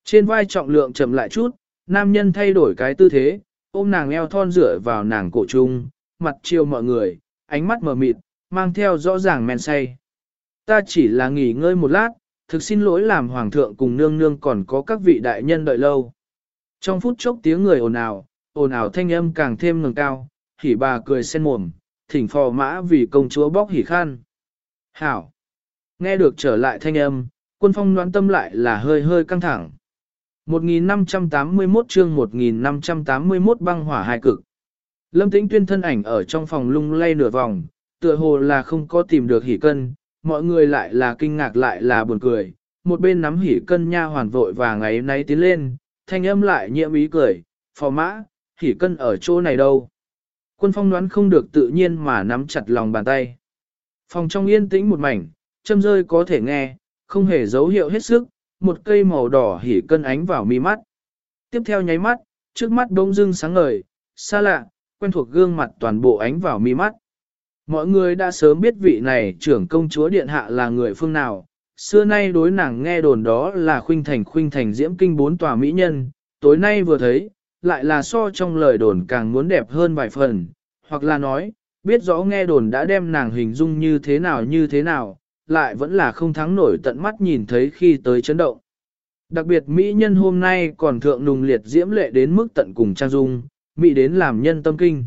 Trên vai trọng lượng chậm lại chút, nam nhân thay đổi cái tư thế, ôm nàng eo thon rửa vào nàng cổ trung, mặt chiều mọi người, ánh mắt mờ mịt, mang theo rõ ràng men say. Ta chỉ là nghỉ ngơi một lát, thực xin lỗi làm hoàng thượng cùng nương nương còn có các vị đại nhân đợi lâu. Trong phút chốc tiếng người ồn ào, ồn ào thanh âm càng thêm ngừng cao, hỉ bà cười sen mồm, thỉnh phò mã vì công chúa bóc hỉ khan. Hảo! Nghe được trở lại thanh âm, quân phong đoán tâm lại là hơi hơi căng thẳng. 1581 chương 1581 băng hỏa hai cực. Lâm tĩnh tuyên thân ảnh ở trong phòng lung lay nửa vòng, tựa hồ là không có tìm được hỉ cân, mọi người lại là kinh ngạc lại là buồn cười. Một bên nắm hỉ cân nha hoàn vội và ngày nay tiến lên, thanh âm lại nhiễm ý cười, phò mã, hỉ cân ở chỗ này đâu. Quân phong đoán không được tự nhiên mà nắm chặt lòng bàn tay. Phòng trong yên tĩnh một mảnh, châm rơi có thể nghe, không hề dấu hiệu hết sức, một cây màu đỏ hỉ cân ánh vào mi mắt. Tiếp theo nháy mắt, trước mắt bỗng dưng sáng ngời, xa lạ, quen thuộc gương mặt toàn bộ ánh vào mi mắt. Mọi người đã sớm biết vị này trưởng công chúa điện hạ là người phương nào, xưa nay đối nàng nghe đồn đó là khuynh thành khuynh thành diễm kinh bốn tòa mỹ nhân, tối nay vừa thấy, lại là so trong lời đồn càng muốn đẹp hơn vài phần, hoặc là nói, biết rõ nghe đồn đã đem nàng hình dung như thế nào như thế nào, lại vẫn là không thắng nổi tận mắt nhìn thấy khi tới chấn động. Đặc biệt Mỹ nhân hôm nay còn thượng nùng liệt diễm lệ đến mức tận cùng trang dung, Mỹ đến làm nhân tâm kinh.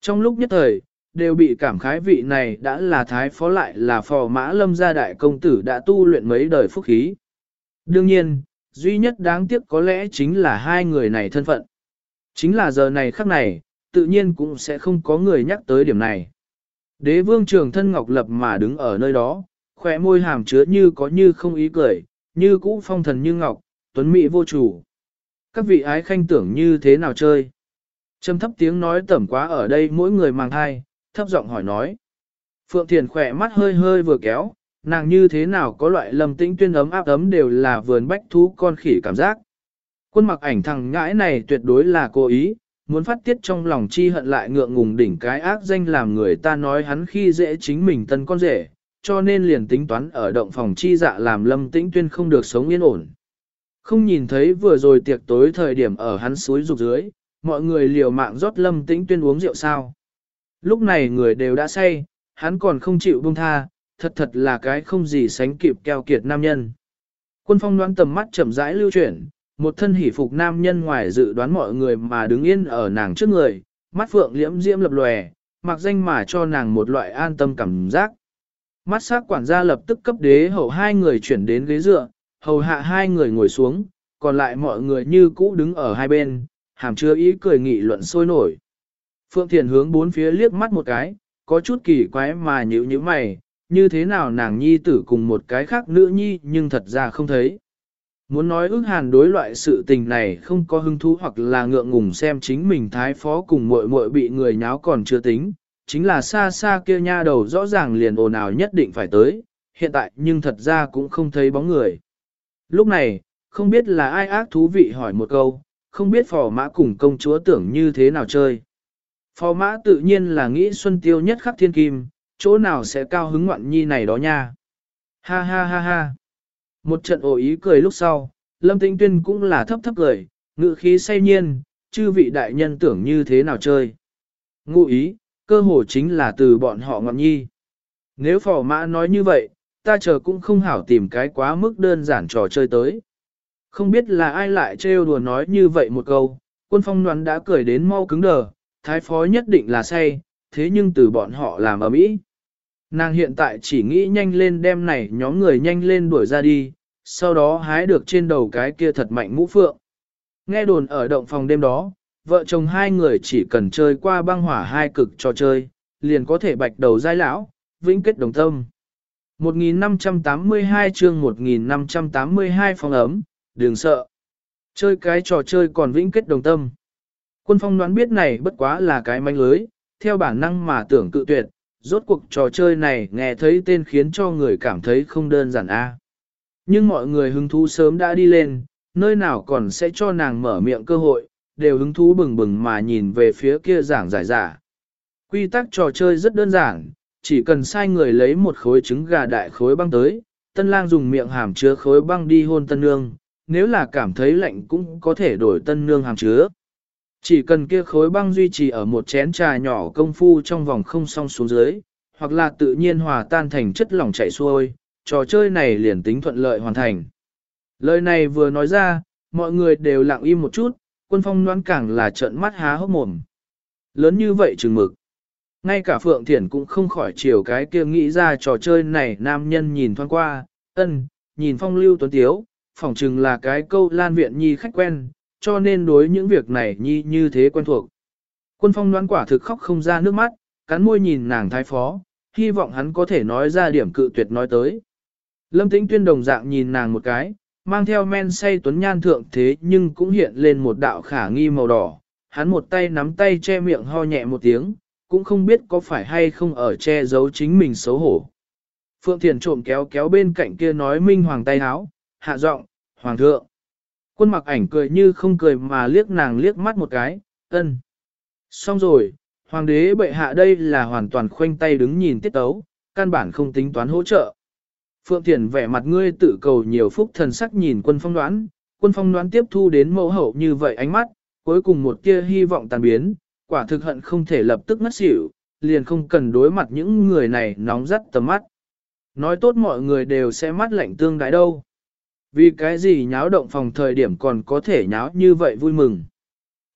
Trong lúc nhất thời, đều bị cảm khái vị này đã là thái phó lại là phò mã lâm gia đại công tử đã tu luyện mấy đời phúc khí. Đương nhiên, duy nhất đáng tiếc có lẽ chính là hai người này thân phận. Chính là giờ này khắc này, tự nhiên cũng sẽ không có người nhắc tới điểm này. Đế vương trường thân ngọc lập mà đứng ở nơi đó, khỏe môi hàm chứa như có như không ý cười, như cũ phong thần như ngọc, tuấn mỹ vô chủ. Các vị ái khanh tưởng như thế nào chơi? Trầm thấp tiếng nói tẩm quá ở đây mỗi người mang thai, thấp giọng hỏi nói. Phượng Thiền khỏe mắt hơi hơi vừa kéo, nàng như thế nào có loại lầm tĩnh tuyên ấm áp ấm đều là vườn bách thú con khỉ cảm giác. Quân mặc ảnh thằng ngãi này tuyệt đối là cố ý, muốn phát tiết trong lòng chi hận lại ngượng ngùng đỉnh cái ác danh làm người ta nói hắn khi dễ chính mình tân con rể, cho nên liền tính toán ở động phòng chi dạ làm lâm tĩnh tuyên không được sống yên ổn. Không nhìn thấy vừa rồi tiệc tối thời điểm ở hắn suối rục dưới, mọi người liều mạng rót lâm tĩnh tuyên uống rượu sao. Lúc này người đều đã say, hắn còn không chịu buông tha, thật thật là cái không gì sánh kịp keo kiệt nam nhân. Quân phong đoán tầm mắt chậm rãi lưu chuyển, một thân hỷ phục nam nhân ngoài dự đoán mọi người mà đứng yên ở nàng trước người, mắt phượng liễm diễm lập lòe, mặc danh mà cho nàng một loại an tâm cảm giác. Mắt sắc quản gia lập tức cấp đế hậu hai người chuyển đến ghế dựa, hầu hạ hai người ngồi xuống, còn lại mọi người như cũ đứng ở hai bên, hàm chứa ý cười nghị luận sôi nổi. Phượng Thiền hướng bốn phía liếc mắt một cái, có chút kỳ quái mà nhữ như mày, như thế nào nàng nhi tử cùng một cái khác nữ nhi nhưng thật ra không thấy. Muốn nói ước hàn đối loại sự tình này không có hứng thú hoặc là ngượng ngùng xem chính mình thái phó cùng muội muội bị người nháo còn chưa tính, chính là xa xa kia nha đầu rõ ràng liền ồn ào nhất định phải tới, hiện tại nhưng thật ra cũng không thấy bóng người. Lúc này, không biết là ai ác thú vị hỏi một câu, không biết phò mã cùng công chúa tưởng như thế nào chơi. Phò mã tự nhiên là nghĩ xuân tiêu nhất khắc thiên kim, chỗ nào sẽ cao hứng ngoạn nhi này đó nha. Ha ha ha ha. Một trận ồ ý cười lúc sau, Lâm Tĩnh Tuyên cũng là thấp thấp cười, ngự khí say nhiên, chư vị đại nhân tưởng như thế nào chơi. Ngụ ý, cơ hồ chính là từ bọn họ ngọn nhi. Nếu phò mã nói như vậy, ta chờ cũng không hảo tìm cái quá mức đơn giản trò chơi tới. Không biết là ai lại trêu đùa nói như vậy một câu, quân phong đoán đã cười đến mau cứng đờ, thái phó nhất định là say, thế nhưng từ bọn họ làm ở mỹ. Nàng hiện tại chỉ nghĩ nhanh lên đem này nhóm người nhanh lên đuổi ra đi, sau đó hái được trên đầu cái kia thật mạnh mũ phượng. Nghe đồn ở động phòng đêm đó, vợ chồng hai người chỉ cần chơi qua băng hỏa hai cực trò chơi, liền có thể bạch đầu giai lão, vĩnh kết đồng tâm. 1582 chương 1582 phòng ấm, đừng sợ. Chơi cái trò chơi còn vĩnh kết đồng tâm. Quân phong đoán biết này bất quá là cái manh lưới, theo bản năng mà tưởng cự tuyệt, rốt cuộc trò chơi này nghe thấy tên khiến cho người cảm thấy không đơn giản a. Nhưng mọi người hứng thú sớm đã đi lên, nơi nào còn sẽ cho nàng mở miệng cơ hội, đều hứng thú bừng bừng mà nhìn về phía kia giảng giải giả. Quy tắc trò chơi rất đơn giản, chỉ cần sai người lấy một khối trứng gà đại khối băng tới, tân lang dùng miệng hàm chứa khối băng đi hôn tân nương, nếu là cảm thấy lạnh cũng có thể đổi tân nương hàm chứa. Chỉ cần kia khối băng duy trì ở một chén trà nhỏ công phu trong vòng không song xuống dưới, hoặc là tự nhiên hòa tan thành chất lỏng chảy xuôi, trò chơi này liền tính thuận lợi hoàn thành. Lời này vừa nói ra, mọi người đều lặng im một chút, quân phong đoán càng là trợn mắt há hốc mồm. Lớn như vậy chừng mực. Ngay cả Phượng Thiển cũng không khỏi chiều cái kia nghĩ ra trò chơi này nam nhân nhìn thoáng qua, ân, nhìn phong lưu tuấn tiếu, phỏng chừng là cái câu lan viện nhi khách quen, cho nên đối những việc này nhi như thế quen thuộc. Quân phong đoán quả thực khóc không ra nước mắt, cắn môi nhìn nàng thái phó, hy vọng hắn có thể nói ra điểm cự tuyệt nói tới. Lâm tĩnh tuyên đồng dạng nhìn nàng một cái, mang theo men say tuấn nhan thượng thế nhưng cũng hiện lên một đạo khả nghi màu đỏ. Hắn một tay nắm tay che miệng ho nhẹ một tiếng, cũng không biết có phải hay không ở che giấu chính mình xấu hổ. Phượng Thiền trộm kéo kéo bên cạnh kia nói minh hoàng tay háo, hạ giọng, hoàng thượng. Quân mặc ảnh cười như không cười mà liếc nàng liếc mắt một cái, ân. Xong rồi, hoàng đế bệ hạ đây là hoàn toàn khoanh tay đứng nhìn tiết tấu, căn bản không tính toán hỗ trợ. Phượng Thiền vẻ mặt ngươi tự cầu nhiều phúc thần sắc nhìn quân phong đoán, quân phong đoán tiếp thu đến mẫu hậu như vậy ánh mắt, cuối cùng một kia hy vọng tàn biến, quả thực hận không thể lập tức ngất xỉu, liền không cần đối mặt những người này nóng rất tầm mắt. Nói tốt mọi người đều sẽ mắt lạnh tương đại đâu. Vì cái gì nháo động phòng thời điểm còn có thể nháo như vậy vui mừng.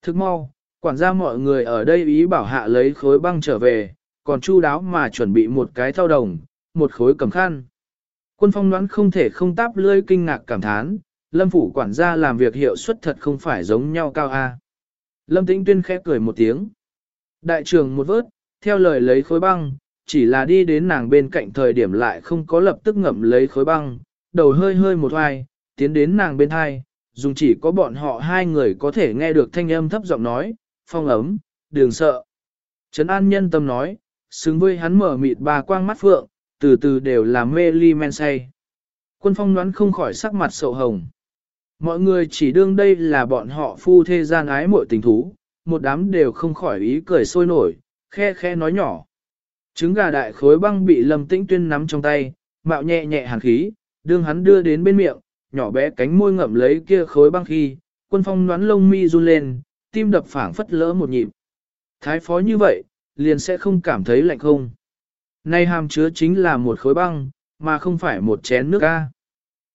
Thức mau, quản gia mọi người ở đây ý bảo hạ lấy khối băng trở về, còn chu đáo mà chuẩn bị một cái thao đồng, một khối cầm khăn. Quân phong đoán không thể không táp lưỡi kinh ngạc cảm thán, lâm phủ quản gia làm việc hiệu suất thật không phải giống nhau cao a. Lâm tĩnh tuyên khẽ cười một tiếng. Đại trưởng một vớt, theo lời lấy khối băng, chỉ là đi đến nàng bên cạnh thời điểm lại không có lập tức ngậm lấy khối băng, đầu hơi hơi một hoài, tiến đến nàng bên hai, dùng chỉ có bọn họ hai người có thể nghe được thanh âm thấp giọng nói, phong ấm, đường sợ. Trấn an nhân tâm nói, xứng với hắn mở mịt ba quang mắt phượng, từ từ đều là mê ly men say. Quân phong đoán không khỏi sắc mặt sầu hồng. Mọi người chỉ đương đây là bọn họ phu thê gian ái muội tình thú, một đám đều không khỏi ý cười sôi nổi, khe khe nói nhỏ. Trứng gà đại khối băng bị lâm tĩnh tuyên nắm trong tay, mạo nhẹ nhẹ hàn khí, đương hắn đưa đến bên miệng, nhỏ bé cánh môi ngậm lấy kia khối băng khi, quân phong đoán lông mi run lên, tim đập phảng phất lỡ một nhịp. Thái phó như vậy, liền sẽ không cảm thấy lạnh không. Nay hàm chứa chính là một khối băng, mà không phải một chén nước ca.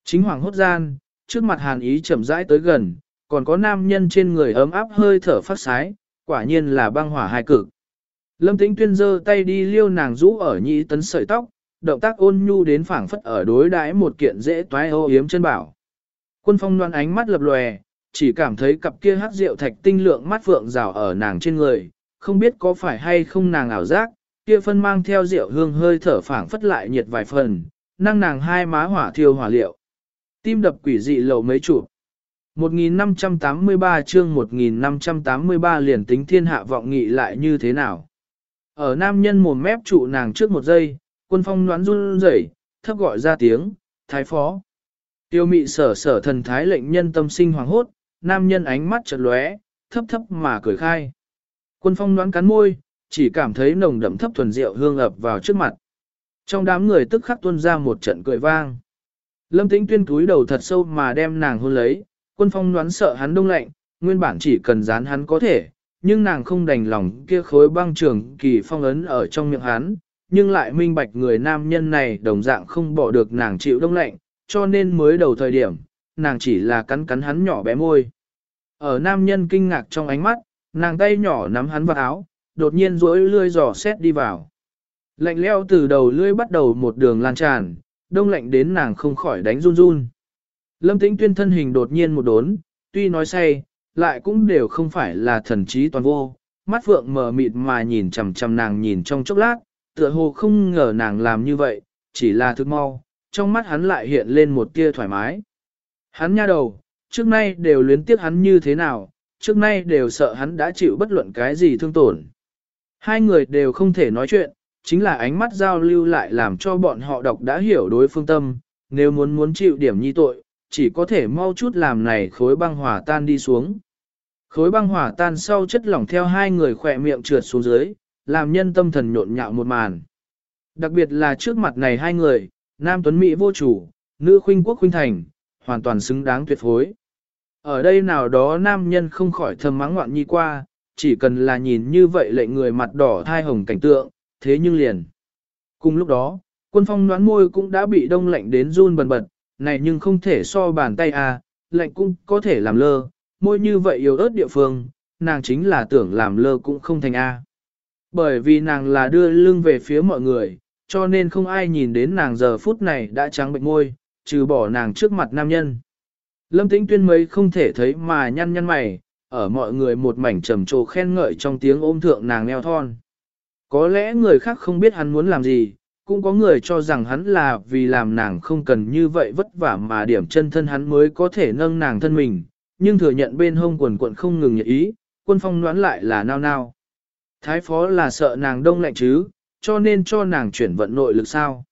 Chính hoàng hốt gian, trước mặt hàn ý chậm rãi tới gần, còn có nam nhân trên người ấm áp hơi thở phát sái, quả nhiên là băng hỏa hai cực. Lâm Tĩnh Tuyên giơ tay đi liêu nàng rũ ở nhị tấn sợi tóc, động tác ôn nhu đến phảng phất ở đối đãi một kiện dễ toái ô yếm chân bảo. Quân phong đoan ánh mắt lập lòe, chỉ cảm thấy cặp kia hát rượu thạch tinh lượng mắt phượng rào ở nàng trên người, không biết có phải hay không nàng ảo giác, kia phân mang theo rượu hương hơi thở phảng phất lại nhiệt vài phần, năng nàng hai má hỏa thiêu hỏa liệu. Tim đập quỷ dị lầu mấy chụp. 1583 chương 1583 liền tính thiên hạ vọng nghị lại như thế nào. Ở nam nhân mồm mép trụ nàng trước một giây, quân phong noán run rẩy, thấp gọi ra tiếng, thái phó. Tiêu mị sở sở thần thái lệnh nhân tâm sinh hoàng hốt, nam nhân ánh mắt chợt lóe, thấp thấp mà cười khai. Quân phong noán cắn môi, chỉ cảm thấy nồng đậm thấp thuần rượu hương ập vào trước mặt. Trong đám người tức khắc tuôn ra một trận cười vang. Lâm tĩnh tuyên túi đầu thật sâu mà đem nàng hôn lấy, quân phong đoán sợ hắn đông lạnh, nguyên bản chỉ cần dán hắn có thể, nhưng nàng không đành lòng kia khối băng trường kỳ phong ấn ở trong miệng hắn, nhưng lại minh bạch người nam nhân này đồng dạng không bỏ được nàng chịu đông lạnh, cho nên mới đầu thời điểm, nàng chỉ là cắn cắn hắn nhỏ bé môi. Ở nam nhân kinh ngạc trong ánh mắt, nàng tay nhỏ nắm hắn vào áo, đột nhiên rỗi lươi giò xét đi vào. Lạnh leo từ đầu lưỡi bắt đầu một đường lan tràn, đông lạnh đến nàng không khỏi đánh run run. Lâm tĩnh tuyên thân hình đột nhiên một đốn, tuy nói say, lại cũng đều không phải là thần trí toàn vô. Mắt phượng mờ mịt mà nhìn chằm chằm nàng nhìn trong chốc lát, tựa hồ không ngờ nàng làm như vậy, chỉ là thức mau, trong mắt hắn lại hiện lên một tia thoải mái. Hắn nha đầu, trước nay đều luyến tiếc hắn như thế nào, trước nay đều sợ hắn đã chịu bất luận cái gì thương tổn. Hai người đều không thể nói chuyện, chính là ánh mắt giao lưu lại làm cho bọn họ đọc đã hiểu đối phương tâm, nếu muốn muốn chịu điểm nhi tội, chỉ có thể mau chút làm này khối băng hỏa tan đi xuống. Khối băng hỏa tan sau chất lỏng theo hai người khỏe miệng trượt xuống dưới, làm nhân tâm thần nhộn nhạo một màn. Đặc biệt là trước mặt này hai người, nam tuấn mỹ vô chủ, nữ khuynh quốc khuynh thành, hoàn toàn xứng đáng tuyệt phối. Ở đây nào đó nam nhân không khỏi thầm mắng ngoạn nhi qua, chỉ cần là nhìn như vậy lệnh người mặt đỏ thai hồng cảnh tượng, thế nhưng liền. Cùng lúc đó, quân phong noán môi cũng đã bị đông lạnh đến run bần bật, này nhưng không thể so bàn tay à, lạnh cũng có thể làm lơ, môi như vậy yếu ớt địa phương, nàng chính là tưởng làm lơ cũng không thành A. Bởi vì nàng là đưa lưng về phía mọi người, cho nên không ai nhìn đến nàng giờ phút này đã trắng bệnh môi, trừ bỏ nàng trước mặt nam nhân. Lâm tĩnh tuyên mấy không thể thấy mà nhăn nhăn mày, ở mọi người một mảnh trầm trồ khen ngợi trong tiếng ôm thượng nàng eo thon. Có lẽ người khác không biết hắn muốn làm gì, cũng có người cho rằng hắn là vì làm nàng không cần như vậy vất vả mà điểm chân thân hắn mới có thể nâng nàng thân mình, nhưng thừa nhận bên hông quần quận không ngừng nhật ý, quân phong đoán lại là nao nao. Thái phó là sợ nàng đông lạnh chứ, cho nên cho nàng chuyển vận nội lực sao.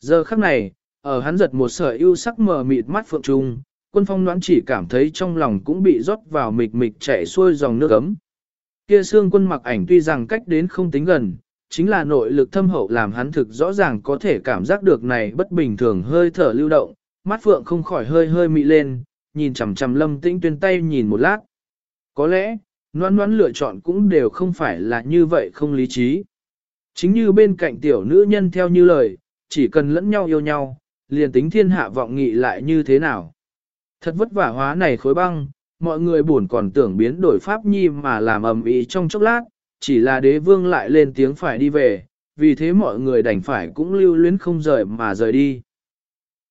Giờ khắc này, ở hắn giật một sợi ưu sắc mờ mịt mắt phượng trung, quân phong đoán chỉ cảm thấy trong lòng cũng bị rót vào mịch mịch chảy xuôi dòng nước ấm. Kia xương quân mặc ảnh tuy rằng cách đến không tính gần, chính là nội lực thâm hậu làm hắn thực rõ ràng có thể cảm giác được này bất bình thường hơi thở lưu động, mắt phượng không khỏi hơi hơi mị lên, nhìn chằm chằm lâm tĩnh tuyên tay nhìn một lát. Có lẽ, noan noan lựa chọn cũng đều không phải là như vậy không lý trí. Chính như bên cạnh tiểu nữ nhân theo như lời, chỉ cần lẫn nhau yêu nhau, liền tính thiên hạ vọng nghị lại như thế nào. Thật vất vả hóa này khối băng, mọi người buồn còn tưởng biến đổi pháp nhi mà làm ầm ĩ trong chốc lát, chỉ là đế vương lại lên tiếng phải đi về, vì thế mọi người đành phải cũng lưu luyến không rời mà rời đi.